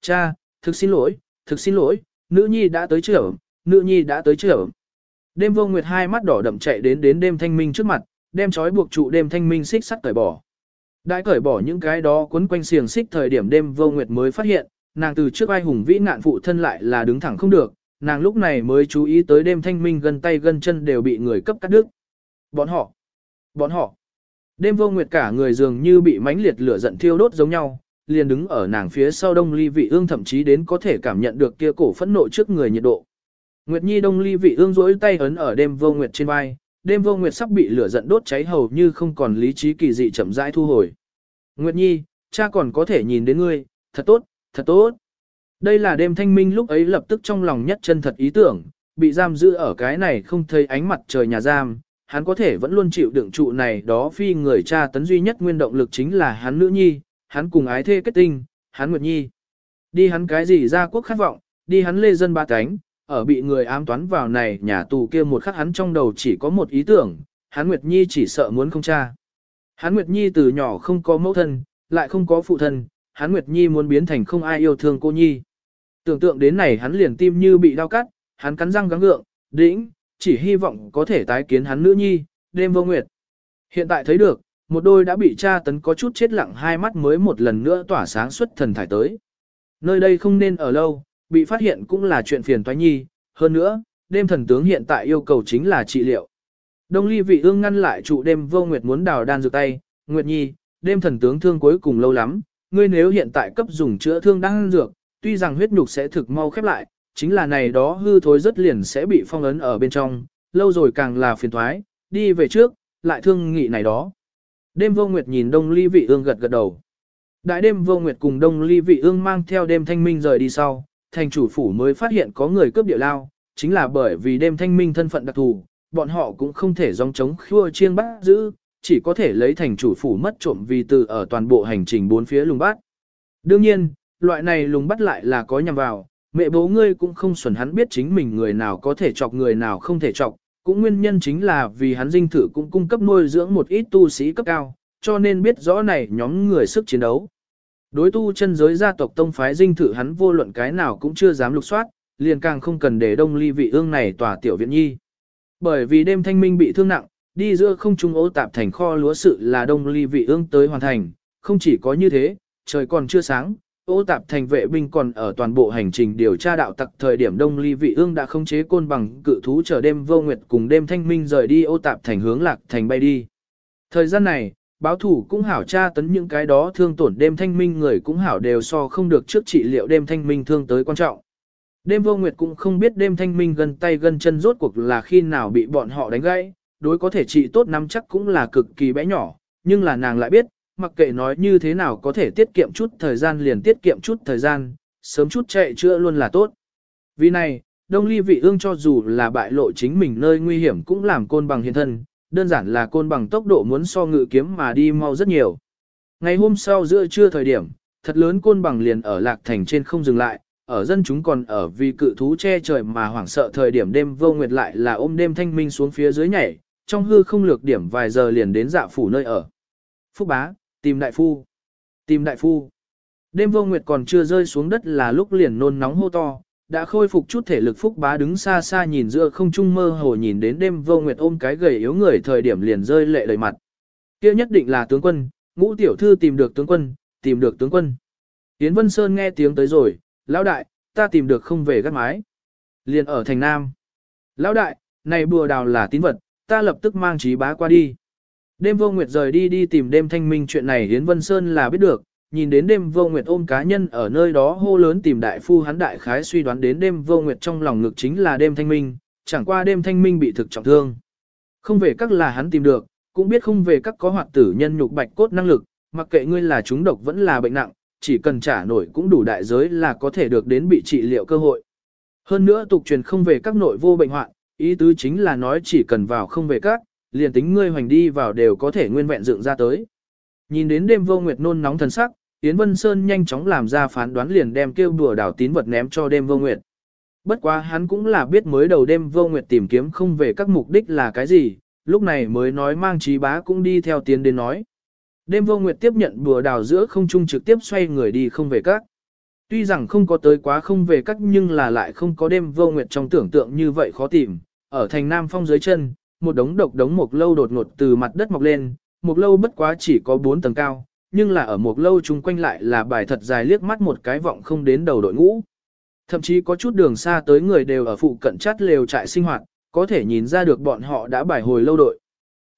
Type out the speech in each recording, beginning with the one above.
Cha, thực xin lỗi, thực xin lỗi, nữ nhi đã tới trưởng, nữ nhi đã tới trưởng. Đêm vô nguyệt hai mắt đỏ đậm chạy đến đến đêm thanh minh trước mặt, đem trói buộc trụ đêm thanh minh xích sắt cởi bỏ. Đã cởi bỏ những cái đó quấn quanh xiềng xích thời điểm đêm vô nguyệt mới phát hiện, nàng từ trước ai hùng vĩ ngạn phụ thân lại là đứng thẳng không được, nàng lúc này mới chú ý tới đêm thanh minh gần tay gần chân đều bị người cấp cắt đứt. Bọn họ, bọn họ, đêm vô nguyệt cả người dường như bị mãnh liệt lửa giận thiêu đốt giống nhau, liền đứng ở nàng phía sau đông ly vị ương thậm chí đến có thể cảm nhận được kia cổ phẫn nộ trước người nhiệt độ. Nguyệt Nhi đông ly vị ương duỗi tay ấn ở đêm vô nguyệt trên vai, đêm vô nguyệt sắp bị lửa giận đốt cháy hầu như không còn lý trí kỳ dị chậm rãi thu hồi. Nguyệt Nhi, cha còn có thể nhìn đến ngươi, thật tốt, thật tốt. Đây là đêm thanh minh lúc ấy lập tức trong lòng nhất chân thật ý tưởng, bị giam giữ ở cái này không thấy ánh mặt trời nhà giam, hắn có thể vẫn luôn chịu đựng trụ này đó phi người cha tấn duy nhất nguyên động lực chính là hắn nữ nhi, hắn cùng ái thê kết tinh, hắn Nguyệt Nhi. Đi hắn cái gì ra quốc khát vọng, đi hắn lê dân ba cánh, ở bị người ám toán vào này nhà tù kia một khắc hắn trong đầu chỉ có một ý tưởng, hắn Nguyệt Nhi chỉ sợ muốn không cha. Hắn Nguyệt Nhi từ nhỏ không có mẫu thân, lại không có phụ thân, hắn Nguyệt Nhi muốn biến thành không ai yêu thương cô Nhi. Tưởng tượng đến này hắn liền tim như bị đau cắt, hắn cắn răng gắng gượng, đĩnh, chỉ hy vọng có thể tái kiến hắn nữ nhi, đêm vô nguyệt. Hiện tại thấy được, một đôi đã bị tra tấn có chút chết lặng hai mắt mới một lần nữa tỏa sáng xuất thần thải tới. Nơi đây không nên ở lâu, bị phát hiện cũng là chuyện phiền toái nhi, hơn nữa, đêm thần tướng hiện tại yêu cầu chính là trị liệu. Đông ly vị ương ngăn lại trụ đêm vô nguyệt muốn đào đan dược tay, nguyệt nhi, đêm thần tướng thương cuối cùng lâu lắm, ngươi nếu hiện tại cấp dùng chữa thương đan dược, tuy rằng huyết nhục sẽ thực mau khép lại, chính là này đó hư thối rất liền sẽ bị phong ấn ở bên trong, lâu rồi càng là phiền thoái, đi về trước, lại thương nghị này đó. Đêm vô nguyệt nhìn đông ly vị ương gật gật đầu. Đại đêm vô nguyệt cùng đông ly vị ương mang theo đêm thanh minh rời đi sau, thành chủ phủ mới phát hiện có người cướp địa lao, chính là bởi vì đêm thanh minh thân phận đặc thù, bọn họ cũng không thể dòng chống khua chiêng bắt giữ, chỉ có thể lấy thành chủ phủ mất trộm vì từ ở toàn bộ hành trình bốn phía lùng bắt. Đương nhiên, loại này lùng bắt lại là có nhằm vào, mẹ bố ngươi cũng không xuẩn hắn biết chính mình người nào có thể chọc người nào không thể chọc, cũng nguyên nhân chính là vì hắn dinh thự cũng cung cấp nuôi dưỡng một ít tu sĩ cấp cao, cho nên biết rõ này nhóm người sức chiến đấu. Đối tu chân giới gia tộc tông phái dinh thự hắn vô luận cái nào cũng chưa dám lục soát, liền càng không cần để đông ly vị ương này tòa tiểu viện nhi. Bởi vì đêm thanh minh bị thương nặng, đi giữa không trung ố tạp thành kho lúa sự là đông ly vị ương tới hoàn thành, không chỉ có như thế, trời còn chưa sáng, ô tạp thành vệ binh còn ở toàn bộ hành trình điều tra đạo tặc thời điểm đông ly vị ương đã khống chế côn bằng cự thú chờ đêm vô nguyệt cùng đêm thanh minh rời đi ô tạp thành hướng lạc thành bay đi. Thời gian này, báo thủ cũng hảo tra tấn những cái đó thương tổn đêm thanh minh người cũng hảo đều so không được trước trị liệu đêm thanh minh thương tới quan trọng. Đêm vô nguyệt cũng không biết đêm thanh minh gần tay gần chân rốt cuộc là khi nào bị bọn họ đánh gãy, đối có thể trị tốt nắm chắc cũng là cực kỳ bé nhỏ, nhưng là nàng lại biết, mặc kệ nói như thế nào có thể tiết kiệm chút thời gian liền tiết kiệm chút thời gian, sớm chút chạy chữa luôn là tốt. Vì này, Đông Ly vị ương cho dù là bại lộ chính mình nơi nguy hiểm cũng làm côn bằng hiện thân, đơn giản là côn bằng tốc độ muốn so ngự kiếm mà đi mau rất nhiều. Ngày hôm sau giữa trưa thời điểm, thật lớn côn bằng liền ở lạc thành trên không dừng lại, ở dân chúng còn ở vì cự thú che trời mà hoảng sợ thời điểm đêm vô nguyệt lại là ôm đêm thanh minh xuống phía dưới nhảy, trong hư không lược điểm vài giờ liền đến dạ phủ nơi ở. Phúc bá, Tìm đại phu. Tìm đại phu. Đêm vô nguyệt còn chưa rơi xuống đất là lúc liền nôn nóng hô to, đã khôi phục chút thể lực phúc bá đứng xa xa nhìn giữa không trung mơ hồ nhìn đến đêm vô nguyệt ôm cái gầy yếu người thời điểm liền rơi lệ đầy mặt. kia nhất định là tướng quân, ngũ tiểu thư tìm được tướng quân, tìm được tướng quân. Yến Vân Sơn nghe tiếng tới rồi, lão đại, ta tìm được không về gác mái. Liền ở thành Nam. Lão đại, này bùa đào là tín vật, ta lập tức mang trí bá qua đi. Đêm vô nguyệt rời đi đi tìm đêm thanh minh chuyện này Hiến Vân Sơn là biết được, nhìn đến đêm vô nguyệt ôm cá nhân ở nơi đó hô lớn tìm đại phu hắn đại khái suy đoán đến đêm vô nguyệt trong lòng ngực chính là đêm thanh minh, chẳng qua đêm thanh minh bị thực trọng thương. Không về các là hắn tìm được, cũng biết không về các có hoạt tử nhân nhục bạch cốt năng lực, mặc kệ ngươi là chúng độc vẫn là bệnh nặng, chỉ cần trả nổi cũng đủ đại giới là có thể được đến bị trị liệu cơ hội. Hơn nữa tục truyền không về các nội vô bệnh hoạn, ý tứ chính là nói chỉ cần vào không về các, liền tính ngươi hoành đi vào đều có thể nguyên vẹn dựng ra tới. Nhìn đến đêm vô nguyệt nôn nóng thần sắc, Yến Vân Sơn nhanh chóng làm ra phán đoán liền đem kêu đùa đảo tín vật ném cho đêm vô nguyệt. Bất quá hắn cũng là biết mới đầu đêm vô nguyệt tìm kiếm không về các mục đích là cái gì, lúc này mới nói mang trí bá cũng đi theo tiến đến nói. Đêm vô nguyệt tiếp nhận bùa đào giữa không trung trực tiếp xoay người đi không về các. Tuy rằng không có tới quá không về các nhưng là lại không có đêm vô nguyệt trong tưởng tượng như vậy khó tìm, ở thành Nam Phong dưới chân, một đống độc đống mục lâu đột ngột từ mặt đất mọc lên, mục lâu bất quá chỉ có 4 tầng cao, nhưng là ở mục lâu chung quanh lại là bài thật dài liếc mắt một cái vọng không đến đầu đội ngũ. Thậm chí có chút đường xa tới người đều ở phụ cận chát lều trại sinh hoạt, có thể nhìn ra được bọn họ đã bài hồi lâu đội.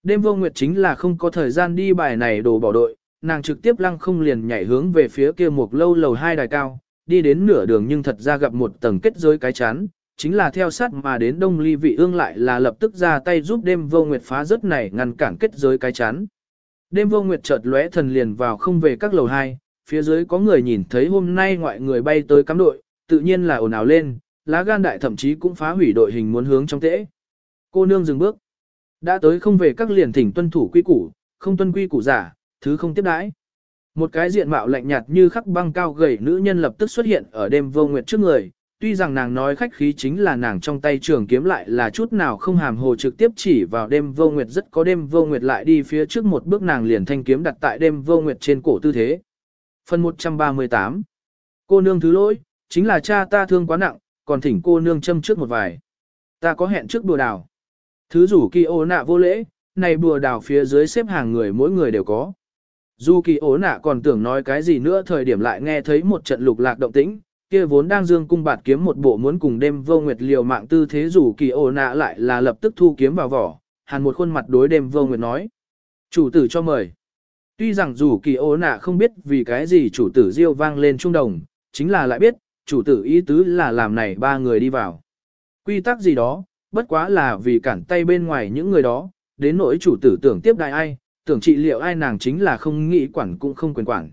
Đêm vô nguyệt chính là không có thời gian đi bài này đồ bỏ đội, nàng trực tiếp lăng không liền nhảy hướng về phía kia một lâu lầu hai đài cao, đi đến nửa đường nhưng thật ra gặp một tầng kết giới cái chán, chính là theo sát mà đến đông ly vị ương lại là lập tức ra tay giúp đêm vô nguyệt phá rớt này ngăn cản kết giới cái chán. Đêm vô nguyệt chợt lóe thần liền vào không về các lầu hai, phía dưới có người nhìn thấy hôm nay ngoại người bay tới cắm đội, tự nhiên là ồn ào lên, lá gan đại thậm chí cũng phá hủy đội hình muốn hướng trong tễ. Cô nương dừng bước. Đã tới không về các liền thỉnh tuân thủ quy củ, không tuân quy củ giả, thứ không tiếp đãi. Một cái diện mạo lạnh nhạt như khắc băng cao gầy nữ nhân lập tức xuất hiện ở đêm vô nguyệt trước người, tuy rằng nàng nói khách khí chính là nàng trong tay trường kiếm lại là chút nào không hàm hồ trực tiếp chỉ vào đêm vô nguyệt rất có đêm vô nguyệt lại đi phía trước một bước nàng liền thanh kiếm đặt tại đêm vô nguyệt trên cổ tư thế. Phần 138 Cô nương thứ lỗi, chính là cha ta thương quá nặng, còn thỉnh cô nương châm trước một vài. Ta có hẹn trước bùa đào. Thứ rủ kỳ ô nạ vô lễ, này bùa đào phía dưới xếp hàng người mỗi người đều có. Dù kỳ ố nạ còn tưởng nói cái gì nữa thời điểm lại nghe thấy một trận lục lạc động tĩnh, kia vốn đang dương cung bạt kiếm một bộ muốn cùng đêm vô nguyệt liều mạng tư thế rủ kỳ ồ nạ lại là lập tức thu kiếm vào vỏ, hàn một khuôn mặt đối đêm vô nguyệt nói. Chủ tử cho mời. Tuy rằng dù kỳ ồ nạ không biết vì cái gì chủ tử diêu vang lên trung đồng, chính là lại biết, chủ tử ý tứ là làm này ba người đi vào. Quy tắc gì đó, bất quá là vì cản tay bên ngoài những người đó, đến nỗi chủ tử tưởng tiếp đại ai, tưởng trị liệu ai nàng chính là không nghĩ quản cũng không quyền quản.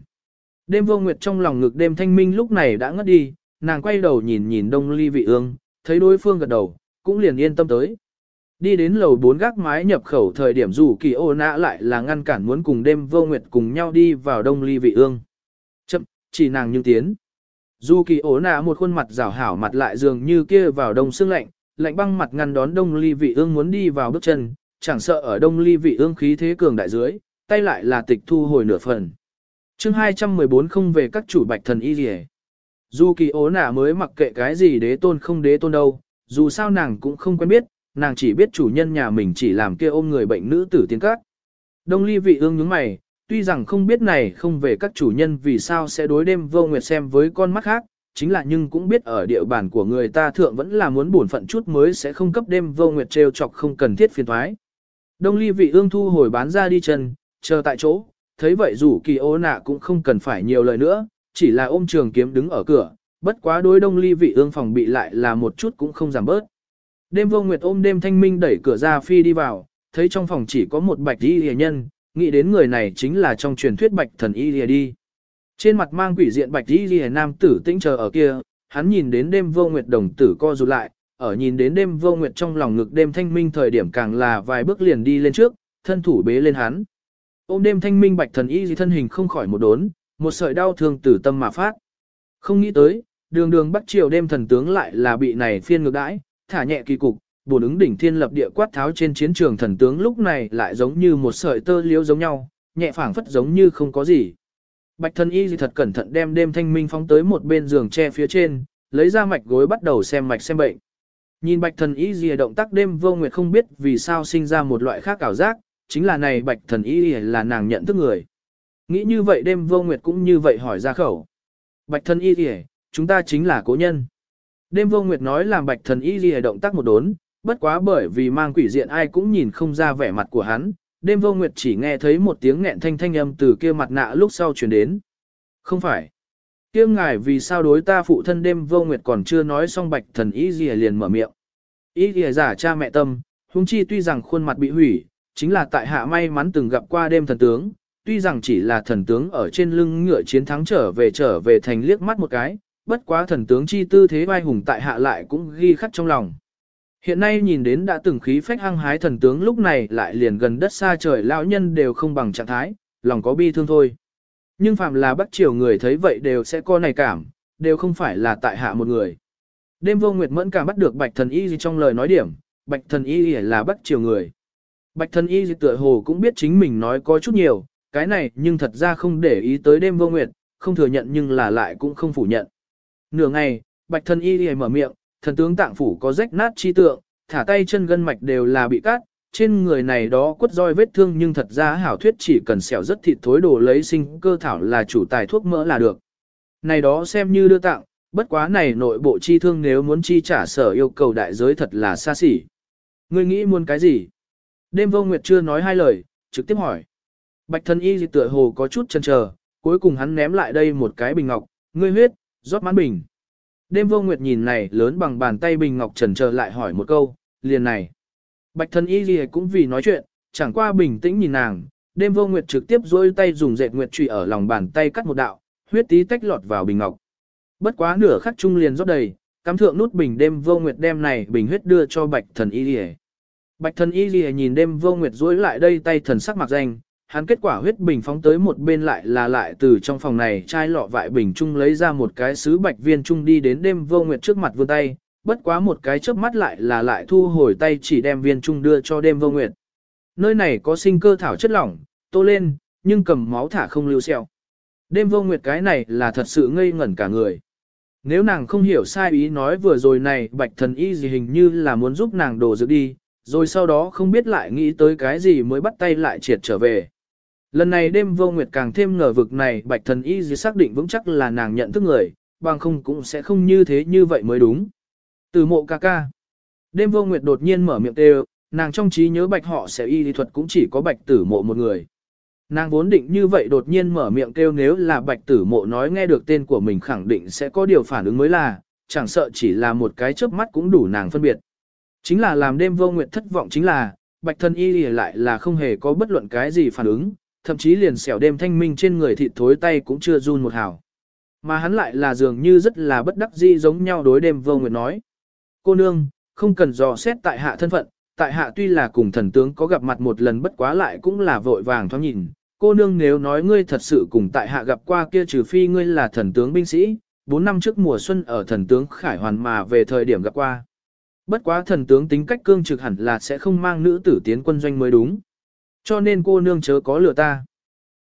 Đêm vô nguyệt trong lòng ngực đêm thanh minh lúc này đã ngất đi, nàng quay đầu nhìn nhìn đông ly vị ương, thấy đối phương gật đầu, cũng liền yên tâm tới. Đi đến lầu bốn gác mái nhập khẩu thời điểm dù kỳ ô nã lại là ngăn cản muốn cùng đêm vô nguyệt cùng nhau đi vào đông ly vị ương. Chậm, chỉ nàng nhưng tiến. Dù kỳ ố nạ một khuôn mặt rảo hảo mặt lại dường như kia vào đông xương lạnh, lạnh băng mặt ngăn đón đông ly vị ương muốn đi vào bước chân, chẳng sợ ở đông ly vị ương khí thế cường đại dưới, tay lại là tịch thu hồi nửa phần chương 214 không về các chủ bạch thần y gì Dù kỳ ố nả mới mặc kệ cái gì đế tôn không đế tôn đâu, dù sao nàng cũng không quen biết, nàng chỉ biết chủ nhân nhà mình chỉ làm kia ôm người bệnh nữ tử tiến cát. Đông ly vị ương nhướng mày, tuy rằng không biết này không về các chủ nhân vì sao sẽ đối đêm vô nguyệt xem với con mắt khác, chính là nhưng cũng biết ở địa bàn của người ta thượng vẫn là muốn bổn phận chút mới sẽ không cấp đêm vô nguyệt trêu chọc không cần thiết phiền thoái. Đông ly vị ương thu hồi bán ra đi chân, chờ tại chỗ, thấy vậy rủ kỳ ô nạ cũng không cần phải nhiều lời nữa, chỉ là ôm trường kiếm đứng ở cửa, bất quá đối đông ly vị ương phòng bị lại là một chút cũng không giảm bớt. Đêm vô nguyệt ôm đêm thanh minh đẩy cửa ra phi đi vào, thấy trong phòng chỉ có một bạch y hề nhân, nghĩ đến người này chính là trong truyền thuyết bạch thần y hề đi. Trên mặt mang quỷ diện bạch y hề nam tử tĩnh chờ ở kia, hắn nhìn đến đêm vô nguyệt đồng tử co rụt lại, ở nhìn đến đêm vô nguyệt trong lòng ngực đêm thanh minh thời điểm càng là vài bước liền đi lên trước, thân thủ bế lên hắn. Ôm đêm thanh minh bạch thần y gì thân hình không khỏi một đốn, một sợi đau thương từ tâm mà phát. Không nghĩ tới, đường đường bắt triều đêm thần tướng lại là bị này phiên ngược đãi, thả nhẹ kỳ cục, bổn ứng đỉnh thiên lập địa quát tháo trên chiến trường thần tướng lúc này lại giống như một sợi tơ liếu giống nhau, nhẹ phảng phất giống như không có gì. Bạch thần y gì thật cẩn thận đem đêm thanh minh phóng tới một bên giường tre phía trên, lấy ra mạch gối bắt đầu xem mạch xem bệnh. Nhìn bạch thần y gì động tác đêm vô nguyệt không biết vì sao sinh ra một loại khác ảo giác, chính là này bạch thần y là nàng nhận thức người. Nghĩ như vậy đêm vô nguyệt cũng như vậy hỏi ra khẩu. Bạch thần y chúng ta chính là cố nhân. Đêm vô nguyệt nói làm bạch thần y gì động tác một đốn, bất quá bởi vì mang quỷ diện ai cũng nhìn không ra vẻ mặt của hắn. Đêm vô nguyệt chỉ nghe thấy một tiếng nghẹn thanh thanh âm từ kia mặt nạ lúc sau truyền đến. Không phải. Kiêm ngài vì sao đối ta phụ thân đêm vô nguyệt còn chưa nói xong bạch thần y gì liền mở miệng. Y gì giả cha mẹ tâm, huống chi tuy rằng khuôn mặt bị hủy, chính là tại hạ may mắn từng gặp qua đêm thần tướng, tuy rằng chỉ là thần tướng ở trên lưng ngựa chiến thắng trở về trở về thành liếc mắt một cái, bất quá thần tướng chi tư thế vai hùng tại hạ lại cũng ghi khắc trong lòng. Hiện nay nhìn đến đã từng khí phách hăng hái thần tướng lúc này lại liền gần đất xa trời lão nhân đều không bằng trạng thái, lòng có bi thương thôi. Nhưng phạm là bắt triều người thấy vậy đều sẽ có này cảm, đều không phải là tại hạ một người. Đêm vô nguyệt mẫn cảm bắt được bạch thần y gì trong lời nói điểm, bạch thần y là bắt triều người. Bạch thân y gì tựa hồ cũng biết chính mình nói có chút nhiều, cái này nhưng thật ra không để ý tới đêm vô nguyệt, không thừa nhận nhưng là lại cũng không phủ nhận. Nửa ngày, bạch thân y lìa mở miệng, thần tướng tạng phủ có rách nát chi tượng, thả tay chân gân mạch đều là bị cắt, trên người này đó quất roi vết thương nhưng thật ra hảo thuyết chỉ cần xẻo rất thịt thối đồ lấy sinh cơ thảo là chủ tài thuốc mỡ là được. Này đó xem như đưa tặng, bất quá này nội bộ chi thương nếu muốn chi trả sở yêu cầu đại giới thật là xa xỉ. Ngươi nghĩ muốn cái gì? Đêm vô nguyệt chưa nói hai lời, trực tiếp hỏi. Bạch thần y tựa hồ có chút chần chờ, cuối cùng hắn ném lại đây một cái bình ngọc, ngươi huyết, rót mãn bình. Đêm vô nguyệt nhìn này lớn bằng bàn tay bình ngọc chần chờ lại hỏi một câu, liền này. Bạch thần y gì cũng vì nói chuyện, chẳng qua bình tĩnh nhìn nàng, đêm vô nguyệt trực tiếp dôi tay dùng dệt nguyệt trụy ở lòng bàn tay cắt một đạo, huyết tí tách lọt vào bình ngọc. Bất quá nửa khắc trung liền rót đầy, cắm thượng nút bình đêm vô nguyệt đem này bình huyết đưa cho bạch thần y gì. Bạch thần y gì nhìn đêm vô nguyệt duỗi lại đây tay thần sắc mặc danh, hắn kết quả huyết bình phóng tới một bên lại là lại từ trong phòng này chai lọ vại bình trung lấy ra một cái sứ bạch viên trung đi đến đêm vô nguyệt trước mặt vươn tay, bất quá một cái chớp mắt lại là lại thu hồi tay chỉ đem viên trung đưa cho đêm vô nguyệt. Nơi này có sinh cơ thảo chất lỏng, tô lên, nhưng cầm máu thả không lưu xeo. Đêm vô nguyệt cái này là thật sự ngây ngẩn cả người. Nếu nàng không hiểu sai ý nói vừa rồi này bạch thần y gì hình như là muốn giúp nàng đổ dược đi, rồi sau đó không biết lại nghĩ tới cái gì mới bắt tay lại triệt trở về. Lần này đêm vô nguyệt càng thêm ngờ vực này bạch thần y gì xác định vững chắc là nàng nhận thức người, bằng không cũng sẽ không như thế như vậy mới đúng. Từ mộ ca ca. Đêm vô nguyệt đột nhiên mở miệng kêu, nàng trong trí nhớ bạch họ sẽ y lý thuật cũng chỉ có bạch tử mộ một người. Nàng vốn định như vậy đột nhiên mở miệng kêu nếu là bạch tử mộ nói nghe được tên của mình khẳng định sẽ có điều phản ứng mới là, chẳng sợ chỉ là một cái chớp mắt cũng đủ nàng phân biệt. Chính là làm đêm vô nguyệt thất vọng chính là, bạch thân y lại là không hề có bất luận cái gì phản ứng, thậm chí liền xẻo đêm thanh minh trên người thịt thối tay cũng chưa run một hào. Mà hắn lại là dường như rất là bất đắc dĩ giống nhau đối đêm vô nguyệt nói. Cô nương, không cần dò xét tại hạ thân phận, tại hạ tuy là cùng thần tướng có gặp mặt một lần bất quá lại cũng là vội vàng thoáng nhìn. Cô nương nếu nói ngươi thật sự cùng tại hạ gặp qua kia trừ phi ngươi là thần tướng binh sĩ, 4 năm trước mùa xuân ở thần tướng Khải Hoàn mà về thời điểm gặp qua. Bất quá thần tướng tính cách cương trực hẳn là sẽ không mang nữ tử tiến quân doanh mới đúng. Cho nên cô nương chớ có lừa ta.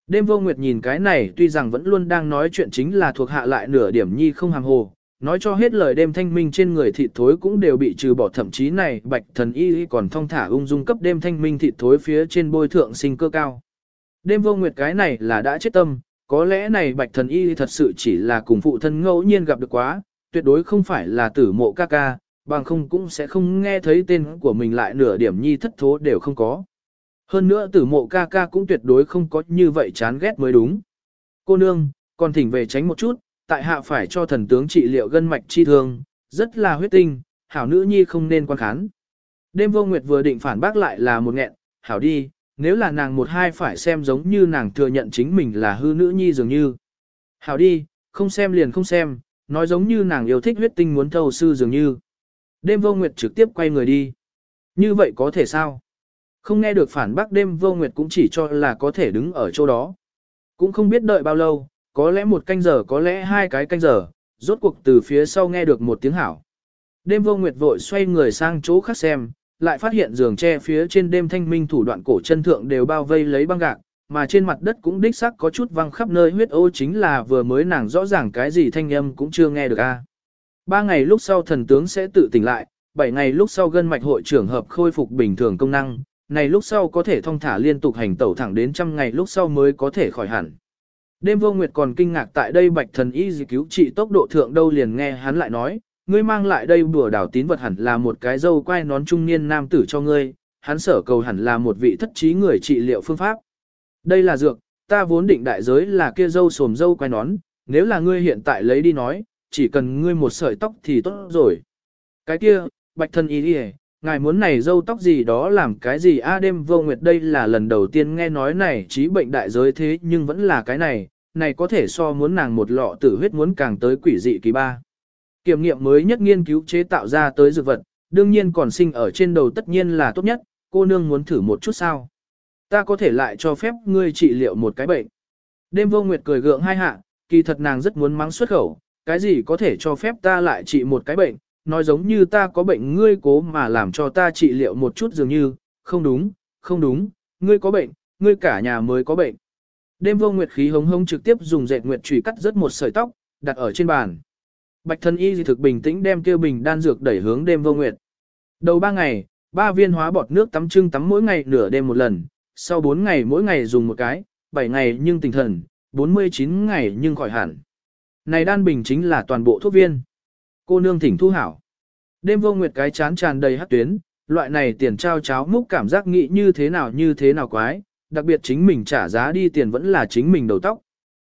Đêm vô nguyệt nhìn cái này tuy rằng vẫn luôn đang nói chuyện chính là thuộc hạ lại nửa điểm nhi không hàm hồ, nói cho hết lời đêm thanh minh trên người thịt thối cũng đều bị trừ bỏ thậm chí này bạch thần y còn thong thả ung dung cấp đêm thanh minh thịt thối phía trên bôi thượng sinh cơ cao. Đêm vô nguyệt cái này là đã chết tâm, có lẽ này bạch thần y thật sự chỉ là cùng phụ thân ngẫu nhiên gặp được quá, tuyệt đối không phải là tử mộ ca ca, bằng không cũng sẽ không nghe thấy tên của mình lại nửa điểm nhi thất thố đều không có. Hơn nữa tử mộ ca ca cũng tuyệt đối không có như vậy chán ghét mới đúng. Cô nương, còn thỉnh về tránh một chút, tại hạ phải cho thần tướng trị liệu gân mạch chi thương, rất là huyết tinh, hảo nữ nhi không nên quan khán. Đêm vô nguyệt vừa định phản bác lại là một nghẹn, hảo đi, nếu là nàng một hai phải xem giống như nàng thừa nhận chính mình là hư nữ nhi dường như. Hảo đi, không xem liền không xem, nói giống như nàng yêu thích huyết tinh muốn thâu sư dường như. Đêm vô nguyệt trực tiếp quay người đi. Như vậy có thể sao? Không nghe được phản bác đêm vô nguyệt cũng chỉ cho là có thể đứng ở chỗ đó. Cũng không biết đợi bao lâu, có lẽ một canh giờ có lẽ hai cái canh giờ, rốt cuộc từ phía sau nghe được một tiếng hảo. Đêm vô nguyệt vội xoay người sang chỗ khác xem, lại phát hiện giường tre phía trên đêm thanh minh thủ đoạn cổ chân thượng đều bao vây lấy băng gạc, mà trên mặt đất cũng đích sắc có chút văng khắp nơi huyết ô chính là vừa mới nàng rõ ràng cái gì thanh âm cũng chưa nghe được a. Ba ngày lúc sau thần tướng sẽ tự tỉnh lại, bảy ngày lúc sau gân mạch hội trưởng hợp khôi phục bình thường công năng, này lúc sau có thể thông thả liên tục hành tẩu thẳng đến trăm ngày lúc sau mới có thể khỏi hẳn. Đêm vô nguyệt còn kinh ngạc tại đây bạch thần y dị cứu trị tốc độ thượng đâu liền nghe hắn lại nói, ngươi mang lại đây bùa đảo tín vật hẳn là một cái dâu quai nón trung niên nam tử cho ngươi, hắn sở cầu hẳn là một vị thất trí người trị liệu phương pháp. Đây là dược, ta vốn định đại giới là kia dâu sồm dâu quai nón, nếu là ngươi hiện tại lấy đi nói, chỉ cần ngươi một sợi tóc thì tốt rồi. Cái kia, bạch thân y đi ngài muốn này dâu tóc gì đó làm cái gì a đêm vô nguyệt đây là lần đầu tiên nghe nói này trí bệnh đại giới thế nhưng vẫn là cái này, này có thể so muốn nàng một lọ tử huyết muốn càng tới quỷ dị kỳ ba. Kiểm nghiệm mới nhất nghiên cứu chế tạo ra tới dược vật, đương nhiên còn sinh ở trên đầu tất nhiên là tốt nhất, cô nương muốn thử một chút sao. Ta có thể lại cho phép ngươi trị liệu một cái bệnh. Đêm vô nguyệt cười gượng hai hạ, kỳ thật nàng rất muốn mắng xuất khẩu, cái gì có thể cho phép ta lại trị một cái bệnh, nói giống như ta có bệnh ngươi cố mà làm cho ta trị liệu một chút dường như, không đúng, không đúng, ngươi có bệnh, ngươi cả nhà mới có bệnh. Đêm vô nguyệt khí hống hống trực tiếp dùng dệt nguyệt chùy cắt rất một sợi tóc, đặt ở trên bàn. Bạch thân y dị thực bình tĩnh đem kêu bình đan dược đẩy hướng đêm vô nguyệt. Đầu ba ngày, ba viên hóa bọt nước tắm trưng tắm mỗi ngày nửa đêm một lần, sau bốn ngày mỗi ngày dùng một cái, bảy ngày nhưng tỉnh thần, 49 ngày nhưng khỏi hẳn. Này đan bình chính là toàn bộ thuốc viên. Cô nương thỉnh thu hảo. Đêm vô nguyệt cái chán tràn đầy hắc tuyến, loại này tiền trao cháo múc cảm giác nghĩ như thế nào như thế nào quái, đặc biệt chính mình trả giá đi tiền vẫn là chính mình đầu tóc.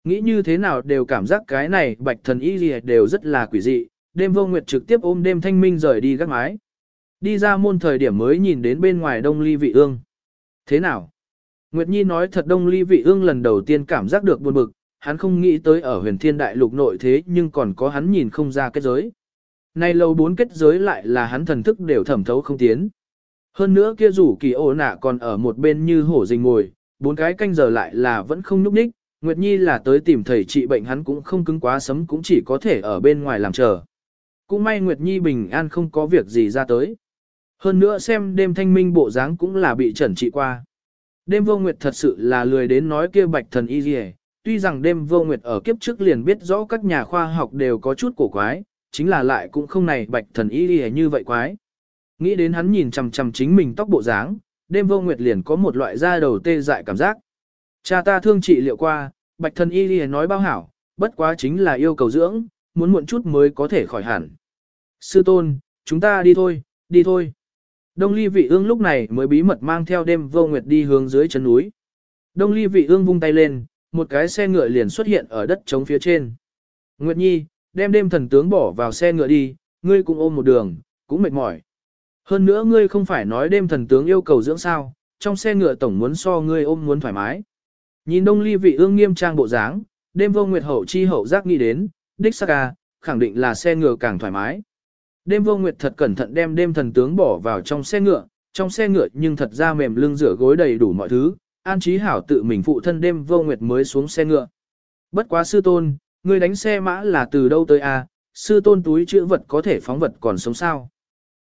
Nghĩ như thế nào đều cảm giác cái này bạch thần y gì đều rất là quỷ dị, đêm vô nguyệt trực tiếp ôm đêm thanh minh rời đi gác mái. Đi ra môn thời điểm mới nhìn đến bên ngoài đông ly vị ương. Thế nào? Nguyệt Nhi nói thật đông ly vị ương lần đầu tiên cảm giác được buồn bực, hắn không nghĩ tới ở huyền thiên đại lục nội thế nhưng còn có hắn nhìn không ra kết giới. Nay lâu bốn kết giới lại là hắn thần thức đều thẩm thấu không tiến. Hơn nữa kia rủ kỳ ổ nạ còn ở một bên như hổ rình ngồi, bốn cái canh giờ lại là vẫn không nhúc nhích, Nguyệt Nhi là tới tìm thầy trị bệnh hắn cũng không cứng quá sấm cũng chỉ có thể ở bên ngoài làm chờ. Cũng may Nguyệt Nhi bình an không có việc gì ra tới. Hơn nữa xem đêm thanh minh bộ dáng cũng là bị trần trị qua. Đêm vô nguyệt thật sự là lười đến nói kia bạch thần y gì tuy rằng đêm vô nguyệt ở kiếp trước liền biết rõ các nhà khoa học đều có chút cổ quái, chính là lại cũng không này bạch thần y gì như vậy quái. Nghĩ đến hắn nhìn chằm chằm chính mình tóc bộ dáng, đêm vô nguyệt liền có một loại da đầu tê dại cảm giác. Cha ta thương trị liệu qua, bạch thần y gì nói bao hảo, bất quá chính là yêu cầu dưỡng, muốn muộn chút mới có thể khỏi hẳn. Sư tôn, chúng ta đi thôi, đi thôi. Đông ly vị ương lúc này mới bí mật mang theo đêm vô nguyệt đi hướng dưới chân núi. Đông ly vị ương vung tay lên, một cái xe ngựa liền xuất hiện ở đất trống phía trên. Nguyệt Nhi, đem đêm thần tướng bỏ vào xe ngựa đi, ngươi cũng ôm một đường, cũng mệt mỏi. Hơn nữa ngươi không phải nói đêm thần tướng yêu cầu dưỡng sao, trong xe ngựa tổng muốn so ngươi ôm muốn thoải mái. Nhìn đông ly vị ương nghiêm trang bộ dáng, đêm vô nguyệt hậu chi hậu giác nghĩ đến, đích xác à, khẳng định là xe ngựa càng thoải mái. Đêm vô nguyệt thật cẩn thận đem đêm thần tướng bỏ vào trong xe ngựa, trong xe ngựa nhưng thật ra mềm lưng rửa gối đầy đủ mọi thứ, an trí hảo tự mình phụ thân đêm vô nguyệt mới xuống xe ngựa. Bất quá sư tôn, người đánh xe mã là từ đâu tới a? À? sư tôn túi chữ vật có thể phóng vật còn sống sao.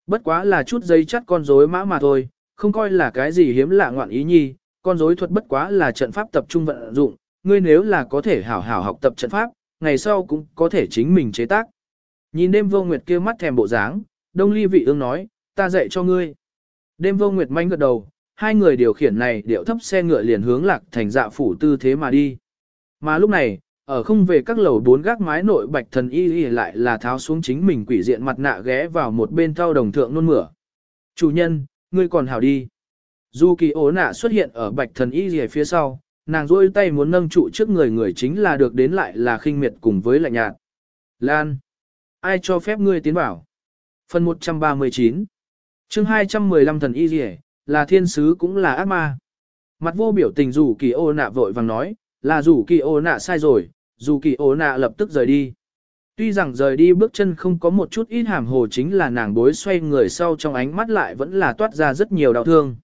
Bất quá là chút giấy chắt con rối mã mà thôi, không coi là cái gì hiếm lạ ngoạn ý nhi, con rối thuật bất quá là trận pháp tập trung vận dụng, ngươi nếu là có thể hảo hảo học tập trận pháp, ngày sau cũng có thể chính mình chế tác. Nhìn đêm vô nguyệt kia mắt thèm bộ dáng, đông ly vị ương nói, ta dạy cho ngươi. Đêm vô nguyệt manh gật đầu, hai người điều khiển này điệu thấp xe ngựa liền hướng lạc thành dạ phủ tư thế mà đi. Mà lúc này, ở không về các lầu bốn gác mái nội bạch thần y y lại là tháo xuống chính mình quỷ diện mặt nạ ghé vào một bên thao đồng thượng nôn mửa. Chủ nhân, ngươi còn hảo đi. Dù kỳ ố nạ xuất hiện ở bạch thần y y phía sau, nàng rôi tay muốn nâng trụ trước người người chính là được đến lại là khinh miệt cùng với lạnh nhạt. Lan ai cho phép ngươi tiến vào. Phần 139 chương 215 thần y y là thiên sứ cũng là ác ma. Mặt vô biểu tình rủ kỳ ô nạ vội vàng nói, là rủ kỳ ô nạ sai rồi, dù kỳ ô nạ lập tức rời đi. Tuy rằng rời đi bước chân không có một chút ít hàm hồ chính là nàng bối xoay người sau trong ánh mắt lại vẫn là toát ra rất nhiều đau thương.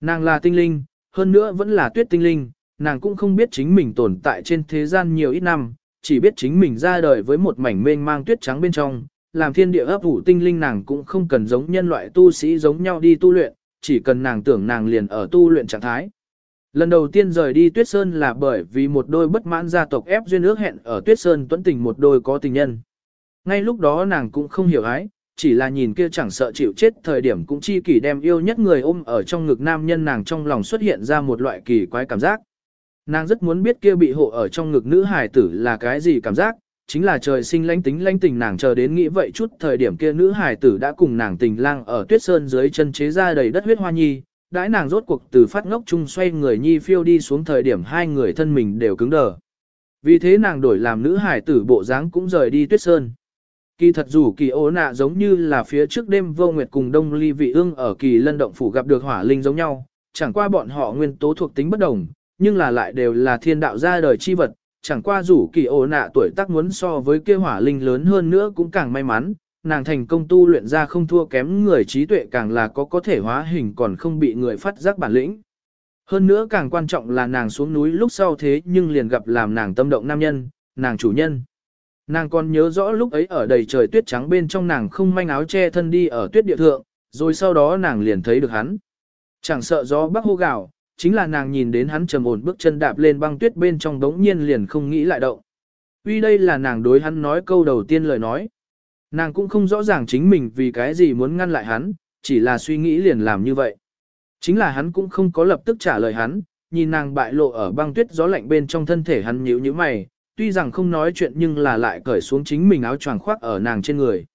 Nàng là tinh linh, hơn nữa vẫn là tuyết tinh linh, nàng cũng không biết chính mình tồn tại trên thế gian nhiều ít năm, chỉ biết chính mình ra đời với một mảnh mênh mang tuyết trắng bên trong, làm thiên địa ấp ủ tinh linh nàng cũng không cần giống nhân loại tu sĩ giống nhau đi tu luyện, chỉ cần nàng tưởng nàng liền ở tu luyện trạng thái. Lần đầu tiên rời đi Tuyết Sơn là bởi vì một đôi bất mãn gia tộc ép duyên ước hẹn ở Tuyết Sơn tuấn tình một đôi có tình nhân. Ngay lúc đó nàng cũng không hiểu ái, chỉ là nhìn kia chẳng sợ chịu chết thời điểm cũng chi kỷ đem yêu nhất người ôm ở trong ngực nam nhân nàng trong lòng xuất hiện ra một loại kỳ quái cảm giác. Nàng rất muốn biết kia bị hộ ở trong ngực nữ hài tử là cái gì cảm giác, chính là trời sinh lãnh tính lãnh tình nàng chờ đến nghĩ vậy chút thời điểm kia nữ hải tử đã cùng nàng tình lang ở tuyết sơn dưới chân chế ra đầy đất huyết hoa nhi, đãi nàng rốt cuộc từ phát ngốc chung xoay người nhi phiêu đi xuống thời điểm hai người thân mình đều cứng đờ. Vì thế nàng đổi làm nữ hải tử bộ dáng cũng rời đi tuyết sơn. Kỳ thật dù kỳ ố nạ giống như là phía trước đêm vô nguyệt cùng đông ly vị ương ở kỳ lân động phủ gặp được hỏa linh giống nhau, chẳng qua bọn họ nguyên tố thuộc tính bất đồng, nhưng là lại đều là thiên đạo ra đời chi vật, chẳng qua rủ kỳ ổ nạ tuổi tác muốn so với kia hỏa linh lớn hơn nữa cũng càng may mắn, nàng thành công tu luyện ra không thua kém người trí tuệ càng là có có thể hóa hình còn không bị người phát giác bản lĩnh. Hơn nữa càng quan trọng là nàng xuống núi lúc sau thế nhưng liền gặp làm nàng tâm động nam nhân, nàng chủ nhân. Nàng còn nhớ rõ lúc ấy ở đầy trời tuyết trắng bên trong nàng không manh áo che thân đi ở tuyết địa thượng, rồi sau đó nàng liền thấy được hắn. Chẳng sợ gió bắc hô gạo, chính là nàng nhìn đến hắn trầm ổn bước chân đạp lên băng tuyết bên trong đống nhiên liền không nghĩ lại động. Uy đây là nàng đối hắn nói câu đầu tiên lời nói, Nàng cũng không rõ ràng chính mình vì cái gì muốn ngăn lại hắn, chỉ là suy nghĩ liền làm như vậy. Chính là hắn cũng không có lập tức trả lời hắn, nhìn nàng bại lộ ở băng tuyết gió lạnh bên trong thân thể hắn nhíu nhíu mày, tuy rằng không nói chuyện nhưng là lại cởi xuống chính mình áo choàng khoác ở nàng trên người.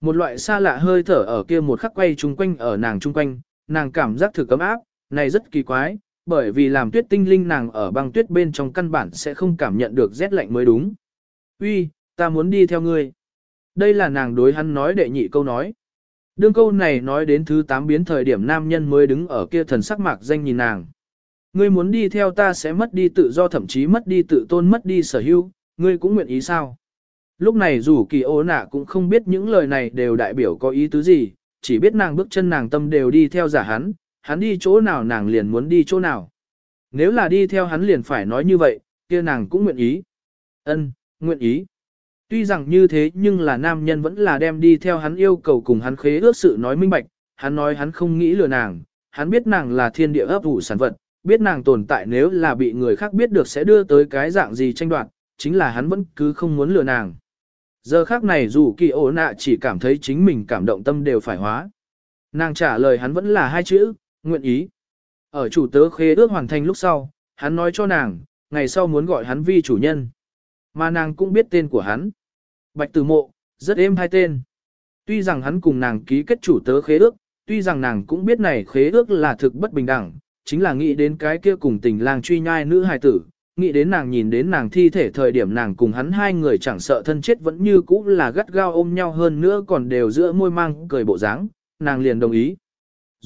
Một loại xa lạ hơi thở ở kia một khắc quay chung quanh ở nàng chung quanh, nàng cảm giác thử cấm áp, này rất kỳ quái, bởi vì làm tuyết tinh linh nàng ở băng tuyết bên trong căn bản sẽ không cảm nhận được rét lạnh mới đúng. Uy, ta muốn đi theo ngươi. Đây là nàng đối hắn nói đệ nhị câu nói. Đương câu này nói đến thứ 8 biến thời điểm nam nhân mới đứng ở kia thần sắc mạc danh nhìn nàng. Ngươi muốn đi theo ta sẽ mất đi tự do thậm chí mất đi tự tôn mất đi sở hữu, ngươi cũng nguyện ý sao? Lúc này dù kỳ ố nạ cũng không biết những lời này đều đại biểu có ý tứ gì, chỉ biết nàng bước chân nàng tâm đều đi theo giả hắn, hắn đi chỗ nào nàng liền muốn đi chỗ nào. Nếu là đi theo hắn liền phải nói như vậy, kia nàng cũng nguyện ý. Ân, nguyện ý. Tuy rằng như thế nhưng là nam nhân vẫn là đem đi theo hắn yêu cầu cùng hắn khế ước sự nói minh bạch, hắn nói hắn không nghĩ lừa nàng, hắn biết nàng là thiên địa ấp ủ sản vật, biết nàng tồn tại nếu là bị người khác biết được sẽ đưa tới cái dạng gì tranh đoạt, chính là hắn vẫn cứ không muốn lừa nàng. Giờ khác này dù kỳ ổ nạ chỉ cảm thấy chính mình cảm động tâm đều phải hóa. Nàng trả lời hắn vẫn là hai chữ, nguyện ý. Ở chủ tớ khế ước hoàn thành lúc sau, hắn nói cho nàng, ngày sau muốn gọi hắn vi chủ nhân. Mà nàng cũng biết tên của hắn. Bạch Tử Mộ, rất êm hai tên. Tuy rằng hắn cùng nàng ký kết chủ tớ khế ước, tuy rằng nàng cũng biết này khế ước là thực bất bình đẳng, chính là nghĩ đến cái kia cùng tình lang truy nhai nữ hài tử, nghĩ đến nàng nhìn đến nàng thi thể thời điểm nàng cùng hắn hai người chẳng sợ thân chết vẫn như cũ là gắt gao ôm nhau hơn nữa còn đều giữa môi mang cười bộ dáng, nàng liền đồng ý.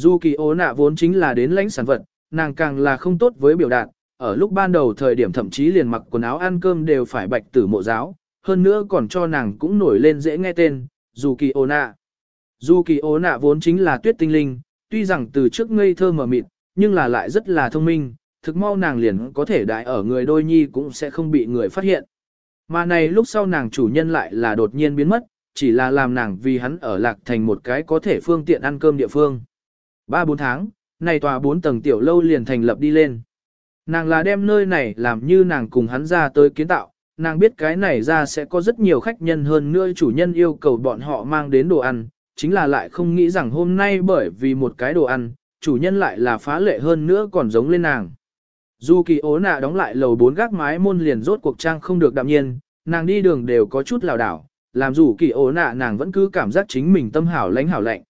Dù kỳ ố nạ vốn chính là đến lãnh sản vật, nàng càng là không tốt với biểu đạt, ở lúc ban đầu thời điểm thậm chí liền mặc quần áo ăn cơm đều phải bạch tử mộ giáo, hơn nữa còn cho nàng cũng nổi lên dễ nghe tên, dù kỳ ố nạ. Dù kỳ ố nạ vốn chính là tuyết tinh linh, tuy rằng từ trước ngây thơ mở mịt, nhưng là lại rất là thông minh, thực mau nàng liền có thể đại ở người đôi nhi cũng sẽ không bị người phát hiện. Mà này lúc sau nàng chủ nhân lại là đột nhiên biến mất, chỉ là làm nàng vì hắn ở lạc thành một cái có thể phương tiện ăn cơm địa phương. Ba bốn tháng, này tòa bốn tầng tiểu lâu liền thành lập đi lên. Nàng là đem nơi này làm như nàng cùng hắn ra tới kiến tạo, nàng biết cái này ra sẽ có rất nhiều khách nhân hơn nữa chủ nhân yêu cầu bọn họ mang đến đồ ăn, chính là lại không nghĩ rằng hôm nay bởi vì một cái đồ ăn, chủ nhân lại là phá lệ hơn nữa còn giống lên nàng. Dù kỳ ố nạ đóng lại lầu bốn gác mái môn liền rốt cuộc trang không được đạm nhiên, nàng đi đường đều có chút lảo đảo, làm dù kỳ ố nạ nàng vẫn cứ cảm giác chính mình tâm hảo lãnh hảo lạnh.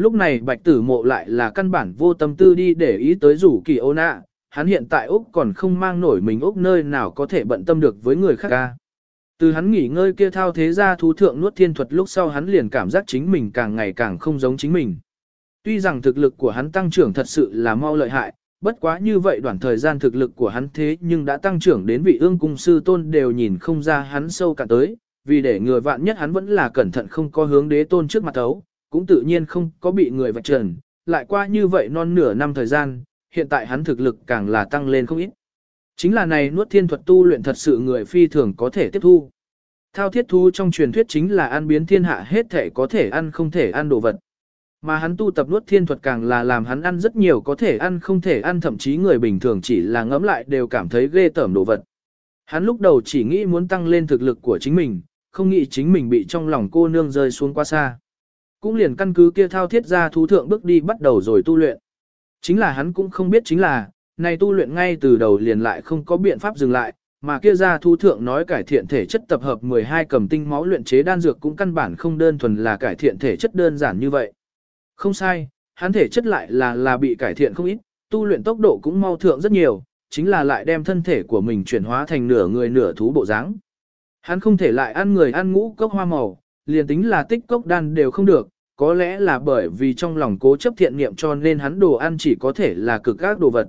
Lúc này bạch tử mộ lại là căn bản vô tâm tư đi để ý tới rủ kỳ ô nạ, hắn hiện tại Úc còn không mang nổi mình Úc nơi nào có thể bận tâm được với người khác ca. Từ hắn nghỉ ngơi kia thao thế ra thú thượng nuốt thiên thuật lúc sau hắn liền cảm giác chính mình càng ngày càng không giống chính mình. Tuy rằng thực lực của hắn tăng trưởng thật sự là mau lợi hại, bất quá như vậy đoạn thời gian thực lực của hắn thế nhưng đã tăng trưởng đến vị ương cung sư tôn đều nhìn không ra hắn sâu cả tới, vì để người vạn nhất hắn vẫn là cẩn thận không có hướng đế tôn trước mặt thấu, cũng tự nhiên không có bị người vạch trần, lại qua như vậy non nửa năm thời gian, hiện tại hắn thực lực càng là tăng lên không ít. Chính là này nuốt thiên thuật tu luyện thật sự người phi thường có thể tiếp thu. Thao thiết thu trong truyền thuyết chính là ăn biến thiên hạ hết thể có thể ăn không thể ăn đồ vật. Mà hắn tu tập nuốt thiên thuật càng là làm hắn ăn rất nhiều có thể ăn không thể ăn thậm chí người bình thường chỉ là ngẫm lại đều cảm thấy ghê tởm đồ vật. Hắn lúc đầu chỉ nghĩ muốn tăng lên thực lực của chính mình, không nghĩ chính mình bị trong lòng cô nương rơi xuống quá xa. Cũng liền căn cứ kia thao thiết ra thú thượng bước đi bắt đầu rồi tu luyện. Chính là hắn cũng không biết chính là, này tu luyện ngay từ đầu liền lại không có biện pháp dừng lại, mà kia ra thú thượng nói cải thiện thể chất tập hợp 12 cầm tinh máu luyện chế đan dược cũng căn bản không đơn thuần là cải thiện thể chất đơn giản như vậy. Không sai, hắn thể chất lại là là bị cải thiện không ít, tu luyện tốc độ cũng mau thượng rất nhiều, chính là lại đem thân thể của mình chuyển hóa thành nửa người nửa thú bộ dáng. Hắn không thể lại ăn người ăn ngũ cốc hoa màu, liền tính là tích cốc đan đều không được, có lẽ là bởi vì trong lòng cố chấp thiện niệm cho nên hắn đồ ăn chỉ có thể là cực các đồ vật.